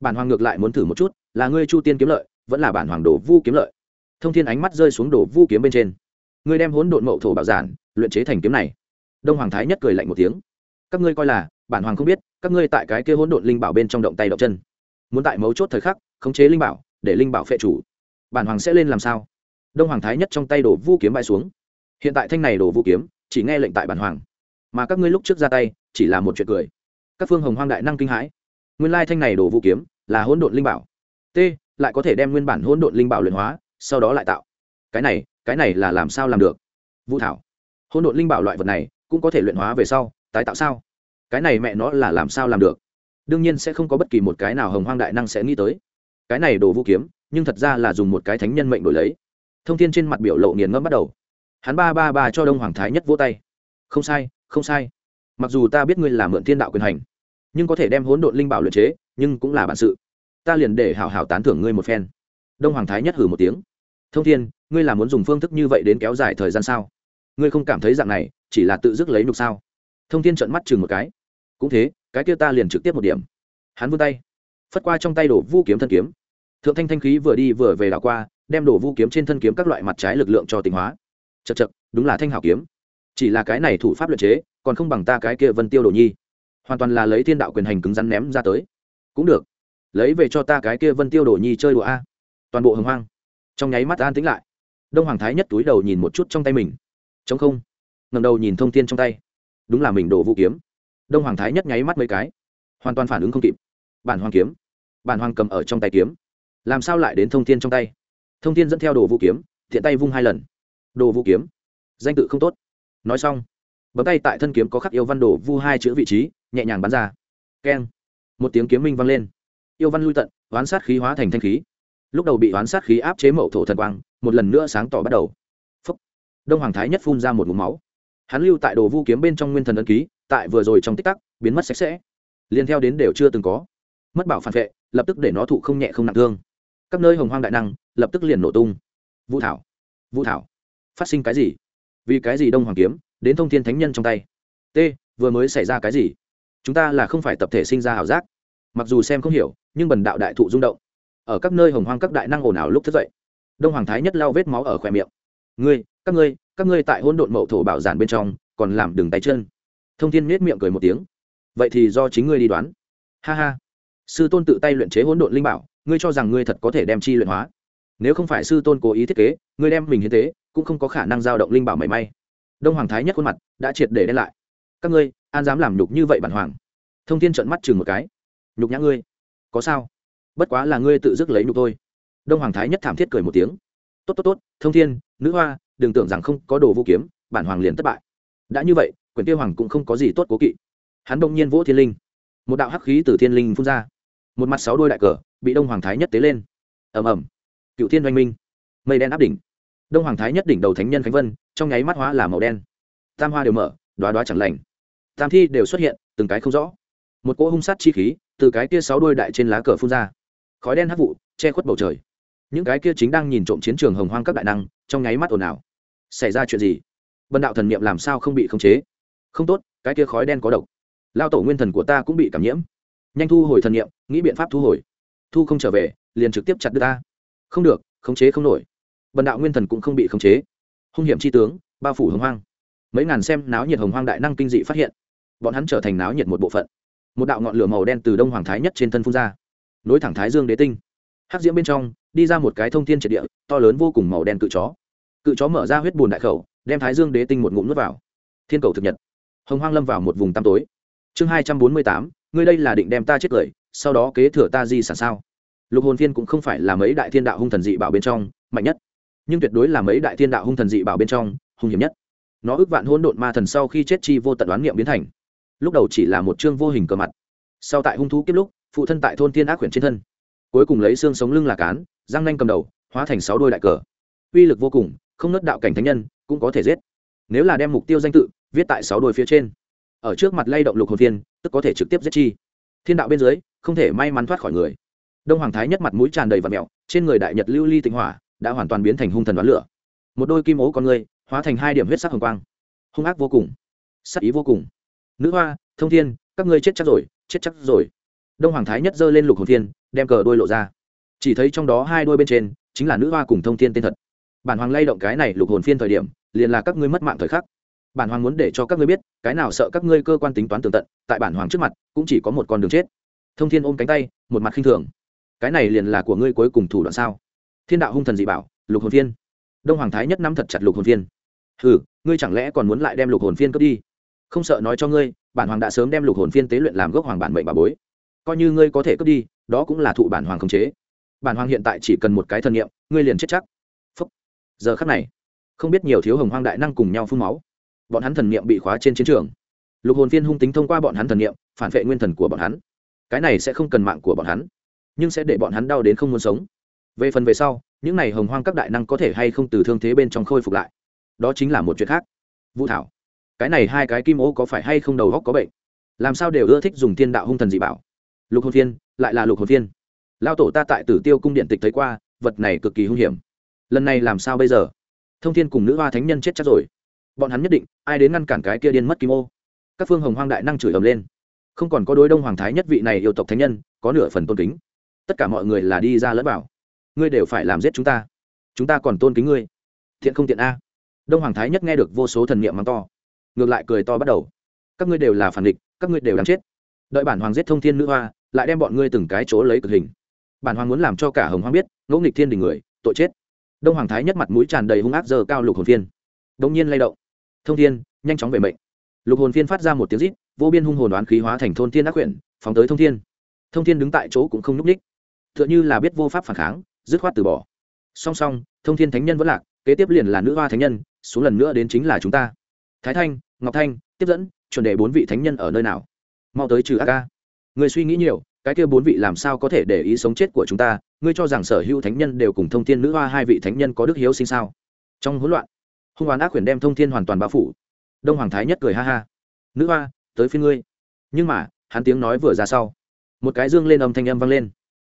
Bản hoàng ngược lại muốn thử một chút là ngươi chu tiên kiếm lợi vẫn là bản hoàng đồ vu kiếm lợi. Thông thiên ánh mắt rơi xuống đồ vu kiếm bên trên. Ngươi đem hỗn độn mậu thổ bảo giản luyện chế thành kiếm này. Đông hoàng thái nhất cười lạnh một tiếng. Các ngươi coi là bản hoàng không biết các ngươi tại cái kia hỗn độn linh bảo bên trong động tay động chân. Muốn tại mấu chốt thời khắc khống chế linh bảo để linh bảo phệ chủ. Bản hoàng sẽ lên làm sao? Đông hoàng thái nhất trong tay đổ vu kiếm bay xuống. Hiện tại thanh này đổ vu kiếm, chỉ nghe lệnh tại bản hoàng. Mà các ngươi lúc trước ra tay, chỉ là một chuyện cười. Các phương hồng hoang đại năng kinh hãi. Nguyên lai thanh này đổ vu kiếm, là hỗn độn linh bảo. T, lại có thể đem nguyên bản hỗn độn linh bảo luyện hóa, sau đó lại tạo. Cái này cái này là làm sao làm được? Vũ thảo. Hỗn độn linh bảo loại vật này, cũng có thể luyện hóa về sau, tái tạo sao? Cái này mẹ nó là làm sao làm được? Đương nhiên sẽ không có bất kỳ một cái nào hồng hoang đại năng sẽ nghĩ tới. Cái này đồ vũ kiếm, nhưng thật ra là dùng một cái thánh nhân mệnh đổi lấy thông Thiên trên mặt biểu lộ nghiền ngẫm bắt đầu. Hắn ba ba ba cho đông hoàng thái nhất vỗ tay. Không sai không sai. Mặc dù ta biết ngươi là mượn thiên đạo quyền hành, nhưng có thể đem hỗn độn linh bảo luyện chế, nhưng cũng là bản sự. Ta liền để hảo hảo tán thưởng ngươi một phen. Đông hoàng thái nhất hử một tiếng. Thông thiên, ngươi là muốn dùng phương thức như vậy đến kéo dài thời gian sao? Ngươi không cảm thấy dạng này, chỉ là tự dứt lấy nhục sao? Thông thiên trợn mắt chừng một cái. Cũng thế, cái kia ta liền trực tiếp một điểm. Hắn vươn tay, phất qua trong tay đổ vu kiếm thân kiếm thượng thanh thanh khí vừa đi vừa về đảo qua, đem đổ vu kiếm trên thân kiếm các loại mặt trái lực lượng cho tỉnh hóa. Chật chật đúng là thanh hảo kiếm. Chỉ là cái này thủ pháp luật chế, còn không bằng ta cái kia vân tiêu đồ nhi. Hoàn toàn là lấy thiên đạo quyền hành cứng rắn ném ra tới. Cũng được, lấy về cho ta cái kia vân tiêu đồ nhi chơi đùa a. Toàn bộ hồng hoang. Trong nháy mắt an tĩnh lại. Đông hoàng thái nhất túi đầu nhìn một chút trong tay mình. Chống không. Ngầm đầu nhìn thông tin trong tay. Đúng là mình đổ vũ kiếm. Đông hoàng thái nhất nháy mắt mấy cái. Hoàn toàn phản ứng không kịp. Bản hoàng kiếm. Bản hoàng cầm ở trong tay kiếm làm sao lại đến thông Thiên trong tay? Thông Thiên dẫn theo đồ vũ kiếm, thiện tay vung hai lần. Đồ vũ kiếm, danh tự không tốt. Nói xong, bấm tay tại thân kiếm có khắc yêu văn đồ vu hai chữ vị trí, nhẹ nhàng bắn ra. Keng. Một tiếng kiếm minh vang lên. Yêu văn lui tận oán sát khí hóa thành thanh khí. Lúc đầu bị oán sát khí áp chế mậu thổ thần quang, một lần nữa sáng tỏ bắt đầu. Phúc. đông hoàng thái nhất phun ra một mũ máu. Hắn lưu tại đồ vu kiếm bên trong nguyên thần ân ký, tại vừa rồi trong tích tắc, biến mất sạch sẽ. Liên theo đến đều chưa từng có. Mất bảo phản vệ, lập tức để nó thụ không nhẹ không nặng thương các nơi hồng hoang đại năng lập tức liền nổ tung. Vũ thảo vũ thảo, phát sinh cái gì? Vì cái gì đông hoàng kiếm đến thông thiên thánh nhân trong tay? T, vừa mới xảy ra cái gì? Chúng ta là không phải tập thể sinh ra ảo giác. Mặc dù xem không hiểu, nhưng bần đạo đại thụ rung động. Ở các nơi hồng hoang các đại năng ồn ào lúc thức dậy, đông hoàng thái nhất lao vết máu ở khỏe miệng. Ngươi, các ngươi các ngươi tại hỗn độn mậu thổ bảo giản bên trong, còn làm đường tay chân. Thông thiên miết miệng cười một tiếng. Vậy thì do chính ngươi đi đoán. Ha ha. Sư tôn tự tay luyện chế hỗn độn linh bảo ngươi cho rằng ngươi thật có thể đem chi luyện hóa. Nếu không phải sư tôn cố ý thiết kế, ngươi đem mình hiến tế, cũng không có khả năng giao động linh bảo mảy may. Đông hoàng thái nhất khuôn mặt đã triệt để đen lại. Các ngươi, an dám làm nhục như vậy bản hoàng? Thông thiên trợn mắt chừng một cái. Nhục nhã ngươi? Có sao? Bất quá là ngươi tự dứt lấy nhục thôi đông hoàng thái nhất thảm thiết cười một tiếng. Tốt tốt tốt, thông thiên, nữ hoa, đừng tưởng rằng không có đồ vũ kiếm, bản hoàng liền thất bại. Đã như vậy, quyền tiêu hoàng cũng không có gì tốt cố kỵ. Hắn đông nhiên vỗ thiên linh. Một đạo hắc khí từ thiên linh phun ra. Một mặt sáu đôi đại cờ bị đông hoàng thái nhất tế lên. Ầm ầm. Cựu thiên oanh minh. Mây đen áp đỉnh. Đông hoàng thái nhất đỉnh đầu thánh nhân khánh vân, trong nháy mắt hóa là màu đen. Tam hoa đều mở đoá đoá chẳng lành. Tam thi đều xuất hiện, từng cái không rõ. Một cỗ hung sát chi khí, từ cái kia sáu đôi đại trên lá cờ phun ra. Khói đen hắc vụ, che khuất bầu trời. Những cái kia chính đang nhìn trộm chiến trường hồng hoang các đại năng, trong nháy mắt ồn ào. Xảy ra chuyện gì? Bần đạo thần niệm làm sao không bị khống chế? Không tốt, cái kia khói đen có độc. Lao tổ nguyên thần của ta cũng bị cảm nhiễm. Nhanh thu hồi thần niệm, nghĩ biện pháp thu hồi thu không trở về, liền trực tiếp chặt đứt ta. Không được, khống chế không nổi. Bần đạo nguyên thần cũng không bị khống chế. Hung hiểm c h i tướng, bao phủ hồng hoang. Mấy ngàn xem náo nhiệt hồng hoang đại năng kinh dị phát hiện. Bọn hắn trở thành náo nhiệt một bộ phận. Một đạo ngọn lửa màu đen từ đông hoàng thái nhất trên thân phun ra. Nối thẳng thái dương đế tinh. Hắc diễm bên trong, đi ra một cái thông thiên triệt địa, to lớn vô cùng màu đen cự chó. Cự chó mở ra huyết bùn đại khẩu, đem thái dương đế tinh một ngụm nước vào. Thiên cầu thực nhật. Hồng hoang lâm vào một vùng tăm tối. Chương hai trăm bốn mươi tám, ngươi đây là định đem ta chết cười sau đó kế thừa ta di sản sao? Lục hồn phiên cũng không phải là mấy đại thiên đạo hung thần dị bảo bên trong, mạnh nhất. Nhưng tuyệt đối là mấy đại thiên đạo hung thần dị bảo bên trong, hung hiểm nhất. Nó ước vạn hôn độn ma thần sau khi chết chi vô tận đoán niệm biến thành. Lúc đầu chỉ là một chương vô hình cờ mặt. Sau tại hung thú kiếp lúc, phụ thân tại thôn thiên ác quyển trên thân. Cuối cùng lấy xương sống lưng là cán, răng nanh cầm đầu, hóa thành sáu đôi đại cờ. Uy lực vô cùng, không nớt đạo cảnh thánh nhân, cũng có thể giết. Nếu là đem mục tiêu danh tự, viết tại sáu đôi phía trên. Ở trước mặt lay động lục hồn phiên tức có thể trực tiếp giết chi. Thiên đạo bên dưới không thể may mắn thoát khỏi người. Đông hoàng thái nhất mặt mũi tràn đầy và mẹo, trên người đại nhật lưu ly tịnh hỏa đã hoàn toàn biến thành hung thần đoán lửa. Một đôi kim ố con người, hóa thành hai điểm huyết sắc hồng quang. Hung ác vô cùng, sắc ý vô cùng. Nữ hoa, thông thiên, các ngươi chết chắc rồi, chết chắc rồi. Đông hoàng thái nhất giơ lên lục hồn thiên, đem cờ đôi lộ ra. Chỉ thấy trong đó hai đôi bên trên, chính là nữ hoa cùng thông thiên tên thật. Bản hoàng lay động cái này lục hồn phiên thời điểm, liền là các ngươi mất mạng thời khắc. Bản hoàng muốn để cho các ngươi biết, cái nào sợ các ngươi cơ quan tính toán tường tận, tại bản hoàng trước mặt, cũng chỉ có một con đường chết thông thiên ôm cánh tay, một mặt khinh thường. Cái này liền là của ngươi cuối cùng thủ đoạn sao? Thiên đạo hung thần dị bảo, lục hồn phiên. Đông hoàng thái nhất nắm thật chặt lục hồn phiên. Ừ ngươi chẳng lẽ còn muốn lại đem lục hồn phiên cướp đi? Không sợ nói cho ngươi, bản hoàng đã sớm đem lục hồn phiên tế luyện làm gốc hoàng bản mệnh bà bối. Coi như ngươi có thể cướp đi, đó cũng là thụ bản hoàng khống chế. Bản hoàng hiện tại chỉ cần một cái thân nhiệm ngươi liền chết chắc. Phúc. giờ khắc này, không biết nhiều thiếu hồng hoang đại năng cùng nhau phun máu. Bọn hắn thần niệm bị khóa trên chiến trường. Lục hồn phiên hung tính thông qua bọn hắn thần niệm, phản vệ nguyên thần của bọn hắn cái này sẽ không cần mạng của bọn hắn, nhưng sẽ để bọn hắn đau đến không muốn sống. Về phần về sau, những n à y hồng hoang các đại năng có thể hay không từ thương thế bên trong khôi phục lại? Đó chính là một chuyện khác. Vũ thảo, cái này hai cái kim ô có phải hay không đầu góc có bệnh? Làm sao đều ưa thích dùng thiên đạo hung thần dị bảo? Lục hồn phiên lại là lục hồn phiên lao tổ ta tại tử tiêu cung điện tịch thấy qua, vật này cực kỳ hung hiểm. Lần này làm sao bây giờ? Thông thiên cùng nữ hoa thánh nhân chết chắc rồi. Bọn hắn nhất định, ai đến ngăn cản cái kia điên mất kim ô? Các phương hồng hoang đại năng chửi ầm lên không còn có đối đông hoàng thái nhất vị này yêu tộc thánh nhân, có nửa phần tôn kính. Tất cả mọi người là đi ra lẫn vào. Ngươi đều phải làm giết chúng ta. Chúng ta còn tôn kính ngươi. Thiện không tiện a. Đông hoàng thái nhất nghe được vô số thần niệm mắng to. Ngược lại cười to bắt đầu. Các ngươi đều là phản địch, các ngươi đều đáng chết. Đợi bản hoàng giết thông thiên nữ hoa, lại đem bọn ngươi từng cái chỗ lấy cực hình. Bản hoàng muốn làm cho cả hồng hoang biết ngẫu nghịch thiên đình người, tội chết. Đông hoàng thái nhất mặt mũi tràn đầy hung ác giờ cao lục hồn phiên. Đông nhiên lay động. Thông thiên, nhanh chóng về mệnh. Lục hồn phiên phát ra một tiếng rít vô biên hung hồn đoán khí hóa thành thôn thiên ác quyển, phóng tới thông thiên. Thông thiên đứng tại chỗ cũng không núp ních tựa như là biết vô pháp phản kháng, dứt khoát từ bỏ. Song song, thông thiên thánh nhân vẫn lạc, kế tiếp liền là nữ hoa thánh nhân, xuống lần nữa đến chính là chúng ta. Thái thanh, ngọc thanh, tiếp dẫn, chuẩn đề bốn vị thánh nhân ở nơi nào? Mau tới trừ ác ca. Người suy nghĩ nhiều, cái kia bốn vị làm sao có thể để ý sống chết của chúng ta? Ngươi cho rằng sở hữu thánh nhân đều cùng thông thiên nữ hoa hai vị thánh nhân có đức hiếu sinh sao? Trong hỗn loạn, hung hoàn ác quyển đem thông thiên hoàn toàn bao phủ. Đông hoàng thái nhất cười ha ha. Nữ hoa tới phía ngươi. Nhưng mà, hắn tiếng nói vừa ra sau, một cái dương lên âm thanh âm vang lên.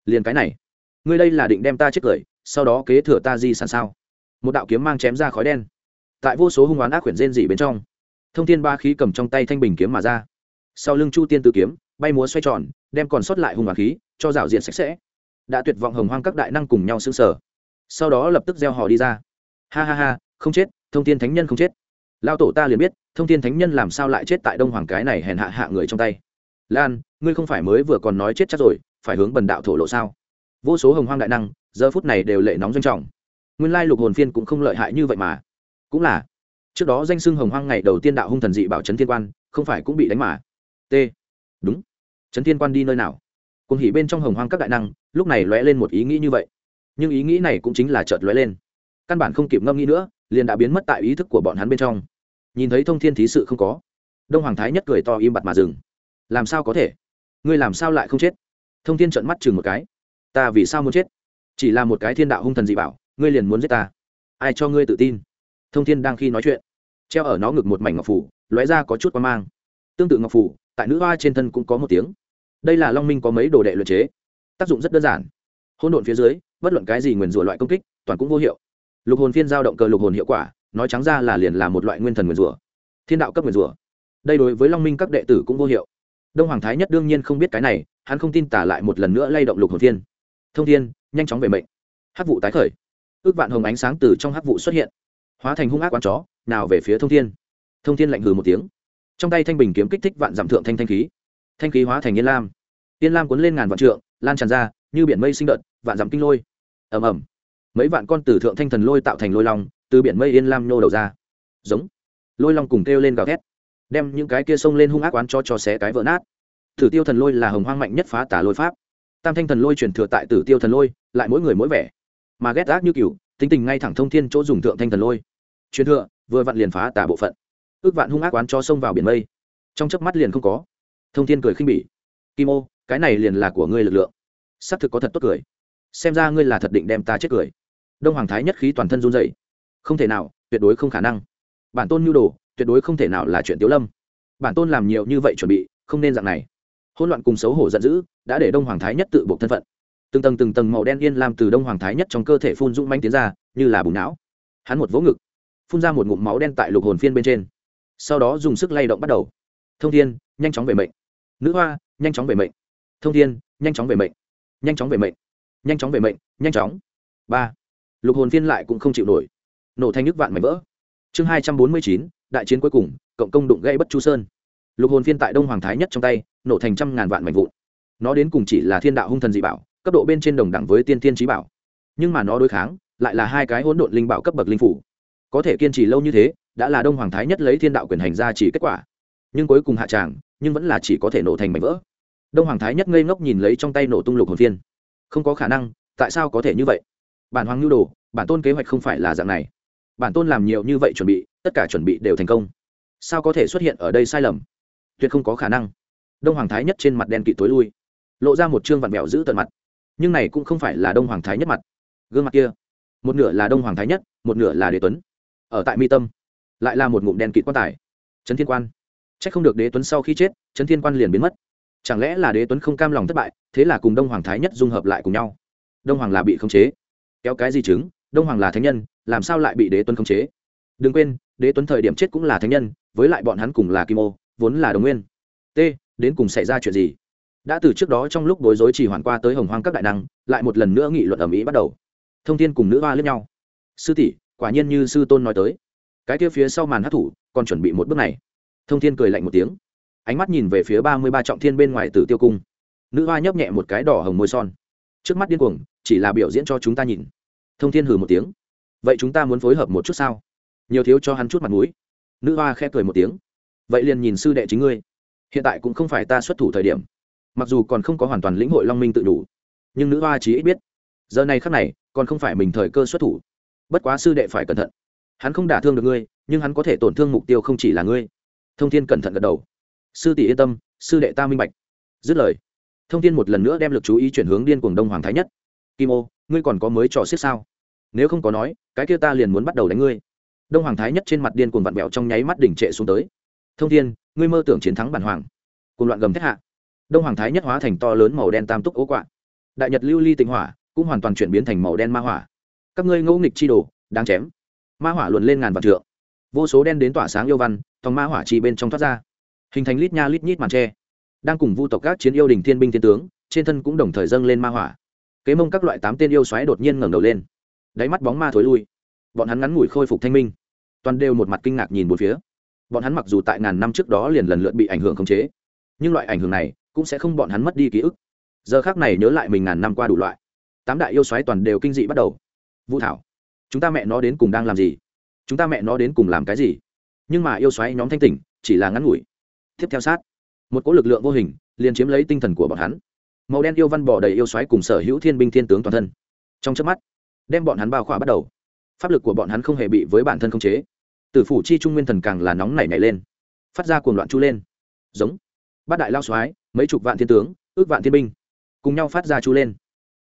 Liền cái này, ngươi đây là định đem ta chết cười, sau đó kế thừa ta di sản sao? Một đạo kiếm mang chém ra khói đen. Tại vô số hung oán ác quyển rên dị bên trong, thông thiên ba khí cầm trong tay thanh bình kiếm mà ra. Sau lưng chu tiên tử kiếm, bay múa xoay tròn, đem còn sót lại hung oán khí, cho rảo diện sạch sẽ. Đã tuyệt vọng hồng hoang các đại năng cùng nhau xứng sở sau đó lập tức gieo hò đi ra. Ha ha ha, không chết, thông tin thánh nhân không chết lao tổ ta liền biết, thông tin thánh nhân làm sao lại chết tại đông hoàng cái này hèn hạ hạ người trong tay. Lan, ngươi không phải mới vừa còn nói chết chắc rồi, phải hướng bần đạo thổ lộ sao? Vô số hồng hoang đại năng, giờ phút này đều lệ nóng doanh trọng. Nguyên lai lục hồn phiên cũng không lợi hại như vậy mà. Cũng là, trước đó danh xưng hồng hoang ngày đầu tiên đạo hung thần dị bảo trấn thiên quan, không phải cũng bị đánh mà. T. Đúng. Trấn thiên quan đi nơi nào? Cùng hỉ bên trong hồng hoang các đại năng, lúc này lóe lên một ý nghĩ như vậy. Nhưng ý nghĩ này cũng chính là chợt lóe lên. Căn bản không kịp ngâm nghĩ nữa liền đã biến mất tại ý thức của bọn hắn bên trong. Nhìn thấy thông thiên thí sự không có, đông hoàng thái nhất cười to im bặt mà dừng. Làm sao có thể? Ngươi làm sao lại không chết? Thông thiên trợn mắt chừng một cái. Ta vì sao muốn chết? Chỉ là một cái thiên đạo hung thần dị bảo, ngươi liền muốn giết ta? Ai cho ngươi tự tin? Thông thiên đang khi nói chuyện, treo ở nó ngực một mảnh ngọc phủ, lóe ra có chút quan mang. Tương tự ngọc phủ, tại nữ hoa trên thân cũng có một tiếng. Đây là long minh có mấy đồ đệ luật chế. Tác dụng rất đơn giản. Hôn độn phía dưới, bất luận cái gì nguyền rủa loại công kích, toàn cũng vô hiệu lục hồn phiên giao động cờ lục hồn hiệu quả, nói trắng ra là liền là một loại nguyên thần nguyền rủa, thiên đạo cấp nguyền rủa. Đây đối với long minh các đệ tử cũng vô hiệu. Đông hoàng thái nhất đương nhiên không biết cái này, hắn không tin tả lại một lần nữa lay động lục hồn phiên. Thông thiên, nhanh chóng về mệnh. Hắc vụ tái khởi. Ước vạn hồng ánh sáng từ trong hắc vụ xuất hiện, hóa thành hung ác quán chó, nào về phía thông thiên. Thông thiên lạnh hừ một tiếng. Trong tay thanh bình kiếm kích thích vạn giảm thượng thanh thanh khí. Thanh khí hóa thành yên lam. Yên lam cuốn lên ngàn vạn trượng, lan tràn ra, như biển mây sinh đợt, vạn dặm kinh lôi. Ầm ầm mấy vạn con tử thượng thanh thần lôi tạo thành lôi long, từ biển mây yên lam nhô đầu ra. Giống. Lôi long cùng kêu lên gào thét, đem những cái kia sông lên hung ác oán cho cho xé cái vỡ nát. Tử tiêu thần lôi là hồng hoang mạnh nhất phá tả lôi pháp. Tam thanh thần lôi truyền thừa tại tử tiêu thần lôi, lại mỗi người mỗi vẻ. Mà ghét ác như cựu tính tình ngay thẳng thông thiên chỗ dùng thượng thanh thần lôi. Truyền thừa, vừa vặn liền phá tả bộ phận. Ước vạn hung ác oán cho sông vào biển mây. Trong chớp mắt liền không có. Thông thiên cười khinh bỉ. Kim ô, cái này liền là của ngươi lực lượng. Xác thực có thật tốt cười. Xem ra ngươi là thật định đem ta chết cười đông hoàng thái nhất khí toàn thân run dậy không thể nào, tuyệt đối không khả năng. Bản tôn nhu đồ, tuyệt đối không thể nào là chuyện tiếu lâm. Bản tôn làm nhiều như vậy chuẩn bị, không nên dạng này. Hôn loạn cùng xấu hổ giận dữ đã để đông hoàng thái nhất tự buộc thân phận. Từng tầng từng tầng màu đen yên làm từ đông hoàng thái nhất trong cơ thể phun dũng manh tiến ra, như là bùn não. Hắn một vỗ ngực, phun ra một ngụm máu đen tại lục hồn phiên bên trên. Sau đó dùng sức lay động bắt đầu. Thông thiên, nhanh chóng về mệnh. Nữ hoa, nhanh chóng về mệnh. Thông thiên, nhanh chóng về mệnh. Nhanh chóng về mệnh. Nhanh chóng về mệnh, nhanh chóng. Ba lục hồn phiên lại cũng không chịu nổi. Nổ thanh nước vạn mảnh vỡ. Chương hai trăm bốn mươi chín, đại chiến cuối cùng, cộng công đụng gây bất chu sơn. Lục hồn phiên tại đông hoàng thái nhất trong tay, nổ thành trăm ngàn vạn mảnh vụn. Nó đến cùng chỉ là thiên đạo hung thần dị bảo, cấp độ bên trên đồng đẳng với tiên thiên trí bảo. Nhưng mà nó đối kháng, lại là hai cái hỗn độn linh bảo cấp bậc linh phủ. Có thể kiên trì lâu như thế, đã là đông hoàng thái nhất lấy thiên đạo quyền hành ra chỉ kết quả. Nhưng cuối cùng hạ tràng, nhưng vẫn là chỉ có thể nổ thành mảnh vỡ. Đông hoàng thái nhất ngây ngốc nhìn lấy trong tay nổ tung lục hồn phiên. Không có khả năng, tại sao có thể như vậy? Bản hoàng nhu đồ, bản tôn kế hoạch không phải là dạng này. Bản tôn làm nhiều như vậy chuẩn bị, tất cả chuẩn bị đều thành công. Sao có thể xuất hiện ở đây sai lầm? Tuyệt không có khả năng. Đông hoàng thái nhất trên mặt đen kịt tối lui. Lộ ra một chương vặn mẹo giữ tận mặt. Nhưng này cũng không phải là đông hoàng thái nhất mặt. Gương mặt kia, một nửa là đông hoàng thái nhất, một nửa là đế tuấn. Ở tại mi tâm, lại là một ngụm đen kịt quan tài. Trấn thiên quan. C h ắ c không được đế tuấn sau khi chết trấn thiên quan liền biến mất. Chẳng lẽ là đế tuấn không cam lòng thất bại, thế là cùng đông hoàng thái nhất dung hợp lại cùng nhau. Đông hoàng là bị khống chế kéo cái gì chứng, đông hoàng là thánh nhân, làm sao lại bị đế tuấn khống chế? Đừng quên, đế tuấn thời điểm chết cũng là thánh nhân, với lại bọn hắn cùng là kim ô, vốn là đồng nguyên. T, đến cùng xảy ra chuyện gì? Đã từ trước đó trong lúc bối rối chỉ hoàn qua tới hồng hoang các đại năng, lại một lần nữa nghị luận ở mỹ bắt đầu. Thông tin cùng nữ hoa lẫn nhau. Sư tỷ, quả nhiên như sư tôn nói tới. Cái kia phía sau màn hát thủ, còn chuẩn bị một bước này. Thông thiên cười lạnh một tiếng. Ánh mắt nhìn về phía ba mươi ba trọng thiên bên ngoài tử tiêu cung. Nữ hoa nhấp nhẹ một cái đỏ hồng môi son. Trước mắt điên cuồng chỉ là biểu diễn cho chúng ta nhìn. Thông thiên hừ một tiếng. Vậy chúng ta muốn phối hợp một chút sao? Nhiều thiếu cho hắn chút mặt mũi. Nữ hoa khẽ cười một tiếng. Vậy liền nhìn sư đệ chính ngươi. Hiện tại cũng không phải ta xuất thủ thời điểm. Mặc dù còn không có hoàn toàn lĩnh hội long minh tự đủ, nhưng nữ hoa chỉ ít biết, giờ này khắc này, còn không phải mình thời cơ xuất thủ. Bất quá sư đệ phải cẩn thận. Hắn không đả thương được ngươi, nhưng hắn có thể tổn thương mục tiêu không chỉ là ngươi. Thông thiên cẩn thận gật đầu. Sư tỷ yên tâm, sư đệ ta minh bạch. Dứt lời, thông thiên một lần nữa đem l ự c chú ý chuyển hướng điên cuồng đông hoàng thái nhất kim ô, ngươi còn có mới trò xiết sao? Nếu không có nói, cái kia ta liền muốn bắt đầu đánh ngươi. Đông hoàng thái nhất trên mặt điên cuồng vặn vẹo trong nháy mắt đỉnh trệ xuống tới. Thông thiên, ngươi mơ tưởng chiến thắng bản hoàng. Cùng loạn gầm thét hạ. Đông hoàng thái nhất hóa thành to lớn màu đen tam túc ố quạ. Đại nhật lưu ly tịnh hỏa, cũng hoàn toàn chuyển biến thành màu đen ma hỏa. Các ngươi ngẫu nghịch chi đồ, đáng chém. Ma hỏa luồn lên ngàn vạn trượng. Vô số đen đến tỏa sáng yêu văn thòng ma hỏa chi bên trong thoát ra. Hình thành lít nha lít nhít màn tre. Đang cùng vu tộc các chiến yêu đình thiên binh thiên tướng, trên thân cũng đồng thời dâng lên ma hỏa kế mông các loại tám tên yêu xoáy đột nhiên ngẩng đầu lên. Đáy mắt bóng ma thối lui. Bọn hắn ngắn ngủi khôi phục thanh minh. Toàn đều một mặt kinh ngạc nhìn một phía. Bọn hắn mặc dù tại ngàn năm trước đó liền lần lượt bị ảnh hưởng khống chế, nhưng loại ảnh hưởng này cũng sẽ không bọn hắn mất đi ký ức. Giờ khác này nhớ lại mình ngàn năm qua đủ loại. Tám đại yêu xoáy toàn đều kinh dị bắt đầu. Vũ thảo, chúng ta mẹ nó đến cùng đang làm gì? Chúng ta mẹ nó đến cùng làm cái gì? Nhưng mà yêu xoáy nhóm thanh tỉnh, chỉ là ngắn ngủi. Tiếp theo sát, một cỗ lực lượng vô hình, liền chiếm lấy tinh thần của bọn hắn màu đen yêu văn bỏ đầy yêu xoáy cùng sở hữu thiên binh thiên tướng toàn thân. Trong trước mắt, đem bọn hắn bao khỏa bắt đầu. Pháp lực của bọn hắn không hề bị với bản thân không chế. Tử phủ chi trung nguyên thần càng là nóng nảy nảy lên. Phát ra cuồng loạn chu lên. Giống. Bát đại lao xoáy mấy chục vạn thiên tướng, ước vạn thiên binh, cùng nhau phát ra chu lên.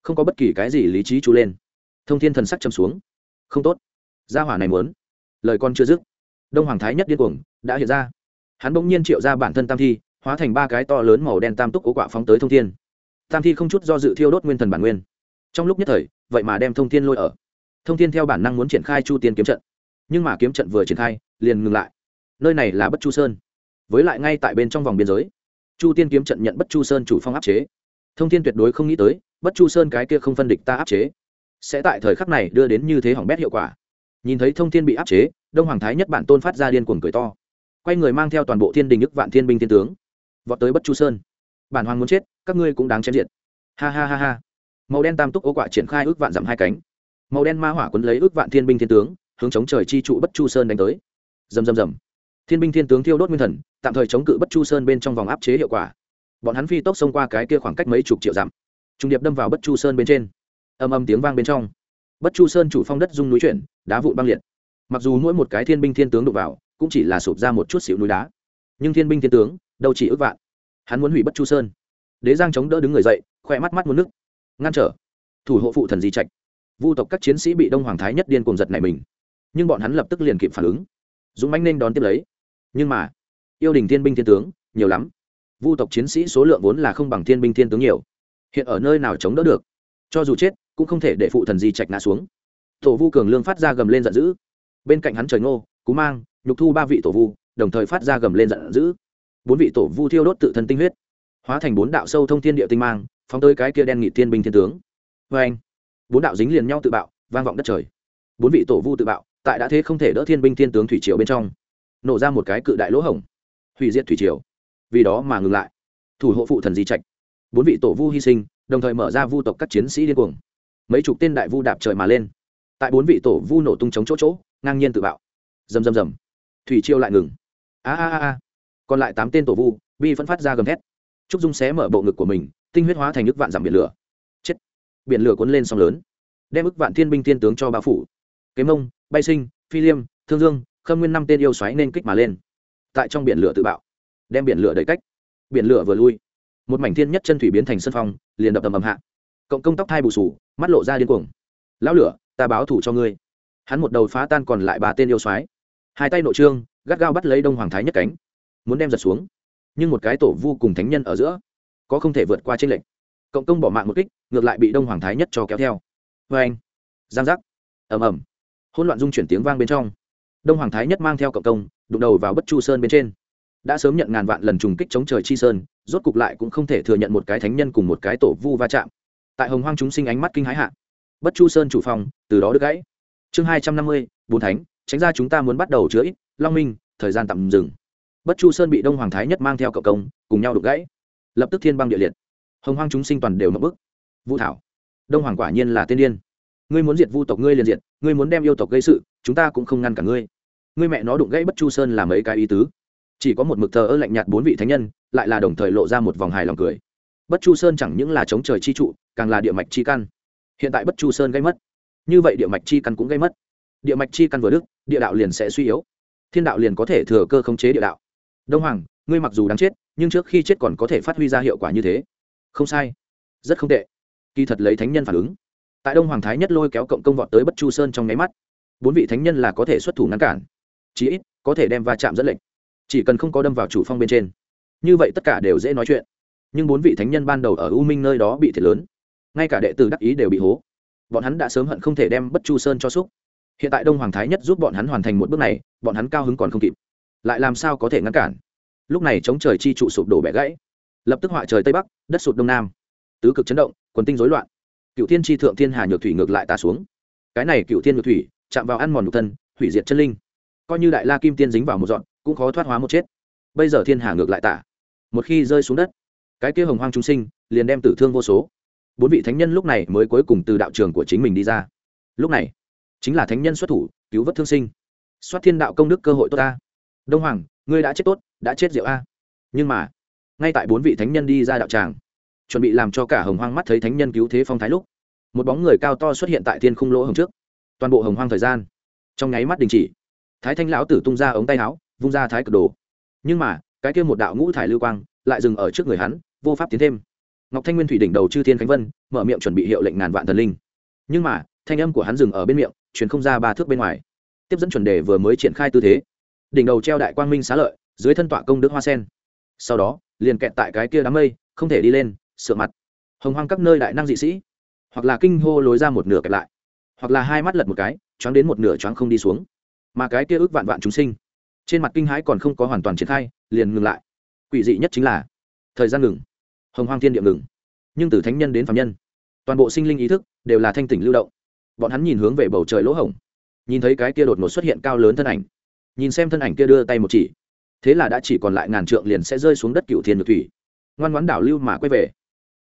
Không có bất kỳ cái gì lý trí chu lên. Thông thiên thần sắc châm xuống. Không tốt. Gia hỏa này muốn. Lời con chưa dứt. Đông hoàng thái nhất điên cuồng, đã hiện ra. Hắn bỗng nhiên triệu ra bản thân tam thi, hóa thành ba cái to lớn màu đen tam túc cố quạ phóng tới thông thiên tam thi không chút do dự thiêu đốt nguyên thần bản nguyên. Trong lúc nhất thời, vậy mà đem thông thiên lôi ở. Thông thiên theo bản năng muốn triển khai chu tiên kiếm trận. Nhưng mà kiếm trận vừa triển khai, liền ngừng lại. Nơi này là bất chu sơn. Với lại ngay tại bên trong vòng biên giới, chu tiên kiếm trận nhận bất chu sơn chủ phong áp chế. Thông thiên tuyệt đối không nghĩ tới, bất chu sơn cái kia không phân địch ta áp chế. Sẽ tại thời khắc này đưa đến như thế hỏng bét hiệu quả. Nhìn thấy thông thiên bị áp chế, đông hoàng thái nhất bản tôn phát ra điên cuồng cười to. Quay người mang theo toàn bộ thiên đình ức vạn thiên binh thiên tướng, vọt tới bất chu sơn bản hoàng muốn chết các ngươi cũng đáng chém diệt. Ha ha ha ha. Màu đen tam túc ô quạ triển khai ước vạn dặm hai cánh. Màu đen ma hỏa quấn lấy ước vạn thiên binh thiên tướng hướng chống trời chi trụ bất chu sơn đánh tới. Dầm dầm dầm, thiên binh thiên tướng thiêu đốt nguyên thần tạm thời chống cự bất chu sơn bên trong vòng áp chế hiệu quả. Bọn hắn phi tốc xông qua cái kia khoảng cách mấy chục triệu dặm. Trung điệp đâm vào bất chu sơn bên trên. Âm âm tiếng vang bên trong. Bất chu sơn chủ phong đất dung núi chuyển đá vụn băng liệt. Mặc dù mỗi một cái thiên binh thiên tướng đụng vào cũng chỉ là sụp ra một chút xịu núi đá. Nhưng thiên binh thiên tướng đâu chỉ ước vạn hắn muốn hủy bất chu sơn. Đế giang chống đỡ đứng người dậy khoe mắt mắt muốn nước. Ngăn trở. Thủ hộ phụ thần di trạch. Vu tộc các chiến sĩ bị đông hoàng thái nhất điên cùng giật này mình. Nhưng bọn hắn lập tức liền kịp phản ứng. Dũng mãnh nên đón tiếp lấy. Nhưng mà, yêu đình thiên binh thiên tướng, nhiều lắm. Vu tộc chiến sĩ số lượng vốn là không bằng thiên binh thiên tướng nhiều. Hiện ở nơi nào chống đỡ được? Cho dù chết, cũng không thể để phụ thần di trạch ngã xuống. Tổ vu cường lương phát ra gầm lên giận dữ. Bên cạnh hắn trời ngô, cú mang, nhục thu ba vị tổ vu, đồng thời phát ra gầm lên giận dữ bốn vị tổ vu thiêu đốt tự thân tinh huyết, hóa thành bốn đạo sâu thông thiên địa tinh mang, phóng tới cái kia đen nghị thiên binh thiên tướng. Vê anh, bốn đạo dính liền nhau tự bạo, vang vọng đất trời. Bốn vị tổ vu tự bạo, tại đã thế không thể đỡ thiên binh thiên tướng thủy triều bên trong, nổ ra một cái cự đại lỗ hổng, hủy diệt thủy triều. Vì đó mà ngừng lại, thủ hộ phụ thần di trạch. Bốn vị tổ vu hy sinh, đồng thời mở ra vu tộc các chiến sĩ điên cuồng. Mấy chục tên đại vu đạp trời mà lên. Tại bốn vị tổ vu nổ tung chống chỗ chỗ, ngang nhiên tự bạo. Rầm rầm rầm. Thủy triều lại ngừng. A a a a còn lại tám tên tổ vu, bi vẫn phát ra gầm thét. Trúc dung xé mở bộ ngực của mình, tinh huyết hóa thành nước vạn giảm biển lửa. Chết! Biển lửa cuốn lên sóng lớn, đem ức vạn thiên binh thiên tướng cho bao phủ. Kế mông, bay sinh, phi liêm, thương dương, khâm nguyên năm tên yêu xoáy nên kích mà lên. Tại trong biển lửa tự bạo, đem biển lửa đẩy cách. Biển lửa vừa lui, một mảnh thiên nhất chân thủy biến thành sân phong, liền đập tầm ầm hạ. Cộng công tóc thai bù sù, mắt lộ ra điên cuồng. Lão lửa, ta báo thủ cho ngươi. Hắn một đầu phá tan còn lại ba tên yêu soái. Hai tay nội trương, gắt gao bắt lấy đông hoàng thái nhất cánh muốn đem giật xuống. Nhưng một cái tổ vu cùng thánh nhân ở giữa, có không thể vượt qua trên lệnh cộng công bỏ mạng một kích, ngược lại bị đông hoàng thái nhất cho kéo theo. Vê anh, giang giác, ầm ầm, hỗn loạn dung chuyển tiếng vang bên trong. Đông hoàng thái nhất mang theo cộng công, đụng đầu vào bất chu sơn bên trên. Đã sớm nhận ngàn vạn lần trùng kích chống trời chi sơn, rốt cục lại cũng không thể thừa nhận một cái thánh nhân cùng một cái tổ vu va chạm. Tại hồng hoang chúng sinh ánh mắt kinh hái hạ, bất chu sơn chủ phòng, từ đó được gãy. Chương hai trăm năm mươi, bốn thánh, tránh ra chúng ta muốn bắt đầu chữa ít, long minh, thời gian tạm dừng bất chu sơn bị đông hoàng thái nhất mang theo cậu công, cùng nhau đục gãy. Lập tức thiên băng địa liệt. Hồng hoang chúng sinh toàn đều mất bức. Vũ thảo, đông hoàng quả nhiên là tiên điên. Ngươi muốn diệt vu tộc ngươi liền diệt, ngươi muốn đem yêu tộc gây sự, chúng ta cũng không ngăn cả ngươi. Ngươi mẹ nó đụng gãy bất chu sơn là mấy cái ý tứ. Chỉ có một mực thờ ơ lạnh nhạt bốn vị thánh nhân, lại là đồng thời lộ ra một vòng hài lòng cười. Bất chu sơn chẳng những là chống trời chi trụ, càng là địa mạch chi căn. Hiện tại bất chu sơn gây mất. Như vậy địa mạch chi căn cũng gây mất. Địa mạch chi căn vừa đức địa đạo liền sẽ suy yếu. Thiên đạo liền có thể thừa cơ khống chế địa đạo đông hoàng, ngươi mặc dù đáng chết, nhưng trước khi chết còn có thể phát huy ra hiệu quả như thế. Không sai. Rất không tệ. Kỳ thật lấy thánh nhân phản ứng. Tại đông hoàng thái nhất lôi kéo cộng công vọt tới bất chu sơn trong nháy mắt, bốn vị thánh nhân là có thể xuất thủ ngăn cản. Chí ít, có thể đem va chạm dẫn lệnh. Chỉ cần không có đâm vào chủ phong bên trên. Như vậy tất cả đều dễ nói chuyện. Nhưng bốn vị thánh nhân ban đầu ở u minh nơi đó bị thiệt lớn. Ngay cả đệ tử đắc ý đều bị hố. Bọn hắn đã sớm hận không thể đem bất chu sơn cho xúc. Hiện tại đông hoàng thái nhất giúp bọn hắn hoàn thành một bước này, bọn hắn cao hứng còn không kịp lại làm sao có thể ngăn cản? Lúc này chống trời chi trụ sụp đổ bẻ gãy. Lập tức họa trời tây bắc, đất sụt đông nam. Tứ cực chấn động, quần tinh rối loạn. Cựu thiên tri thượng thiên hà nhược thủy ngược lại tà xuống. Cái này cựu thiên nhược thủy, chạm vào ăn mòn nhục thân, hủy diệt chân linh. Coi như đại la kim tiên dính vào một dọn, cũng khó thoát hóa một chết. Bây giờ thiên hà ngược lại tả. Một khi rơi xuống đất, cái kia hồng hoang chúng sinh liền đem tử thương vô số. Bốn vị thánh nhân lúc này mới cuối cùng từ đạo trường của chính mình đi ra. Lúc này, chính là thánh nhân xuất thủ, cứu vớt thương sinh. Soát thiên đạo công đức cơ hội tốt ta đông hoàng, ngươi đã chết tốt, đã chết rượu a. Nhưng mà, ngay tại bốn vị thánh nhân đi ra đạo tràng, chuẩn bị làm cho cả hồng hoang mắt thấy thánh nhân cứu thế phong thái lúc, một bóng người cao to xuất hiện tại thiên khung lỗ hồng trước. Toàn bộ hồng hoang thời gian, trong nháy mắt đình chỉ. Thái thanh lão tử tung ra ống tay áo, vung ra thái cực đồ. Nhưng mà, cái kia một đạo ngũ thải lưu quang lại dừng ở trước người hắn, vô pháp tiến thêm. Ngọc thanh nguyên thủy đỉnh đầu chư thiên khánh vân, mở miệng chuẩn bị hiệu lệnh ngàn vạn thần linh. Nhưng mà, thanh âm của hắn dừng ở bên miệng, truyền không ra ba thước bên ngoài. Tiếp dẫn chuẩn đề vừa mới triển khai tư thế đỉnh đầu treo đại quang minh xá lợi, dưới thân tọa công đức hoa sen. Sau đó, liền kẹt tại cái kia đám mây, không thể đi lên, sửa mặt. Hồng hoang các nơi đại năng dị sĩ. Hoặc là kinh hô lối ra một nửa kẹt lại. Hoặc là hai mắt lật một cái, choáng đến một nửa choáng không đi xuống. Mà cái kia ước vạn vạn chúng sinh, trên mặt kinh hãi còn không có hoàn toàn triển khai, liền ngừng lại. Quỷ dị nhất chính là, thời gian ngừng. Hồng hoang thiên địa ngừng. Nhưng từ thánh nhân đến phạm nhân, toàn bộ sinh linh ý thức đều là thanh tỉnh lưu động. Bọn hắn nhìn hướng về bầu trời lỗ hổng, nhìn thấy cái kia đột ngột xuất hiện cao lớn thân ảnh nhìn xem thân ảnh kia đưa tay một chỉ. Thế là đã chỉ còn lại ngàn trượng liền sẽ rơi xuống đất cựu thiên nhược thủy. Ngoan ngoãn đảo lưu mà quay về.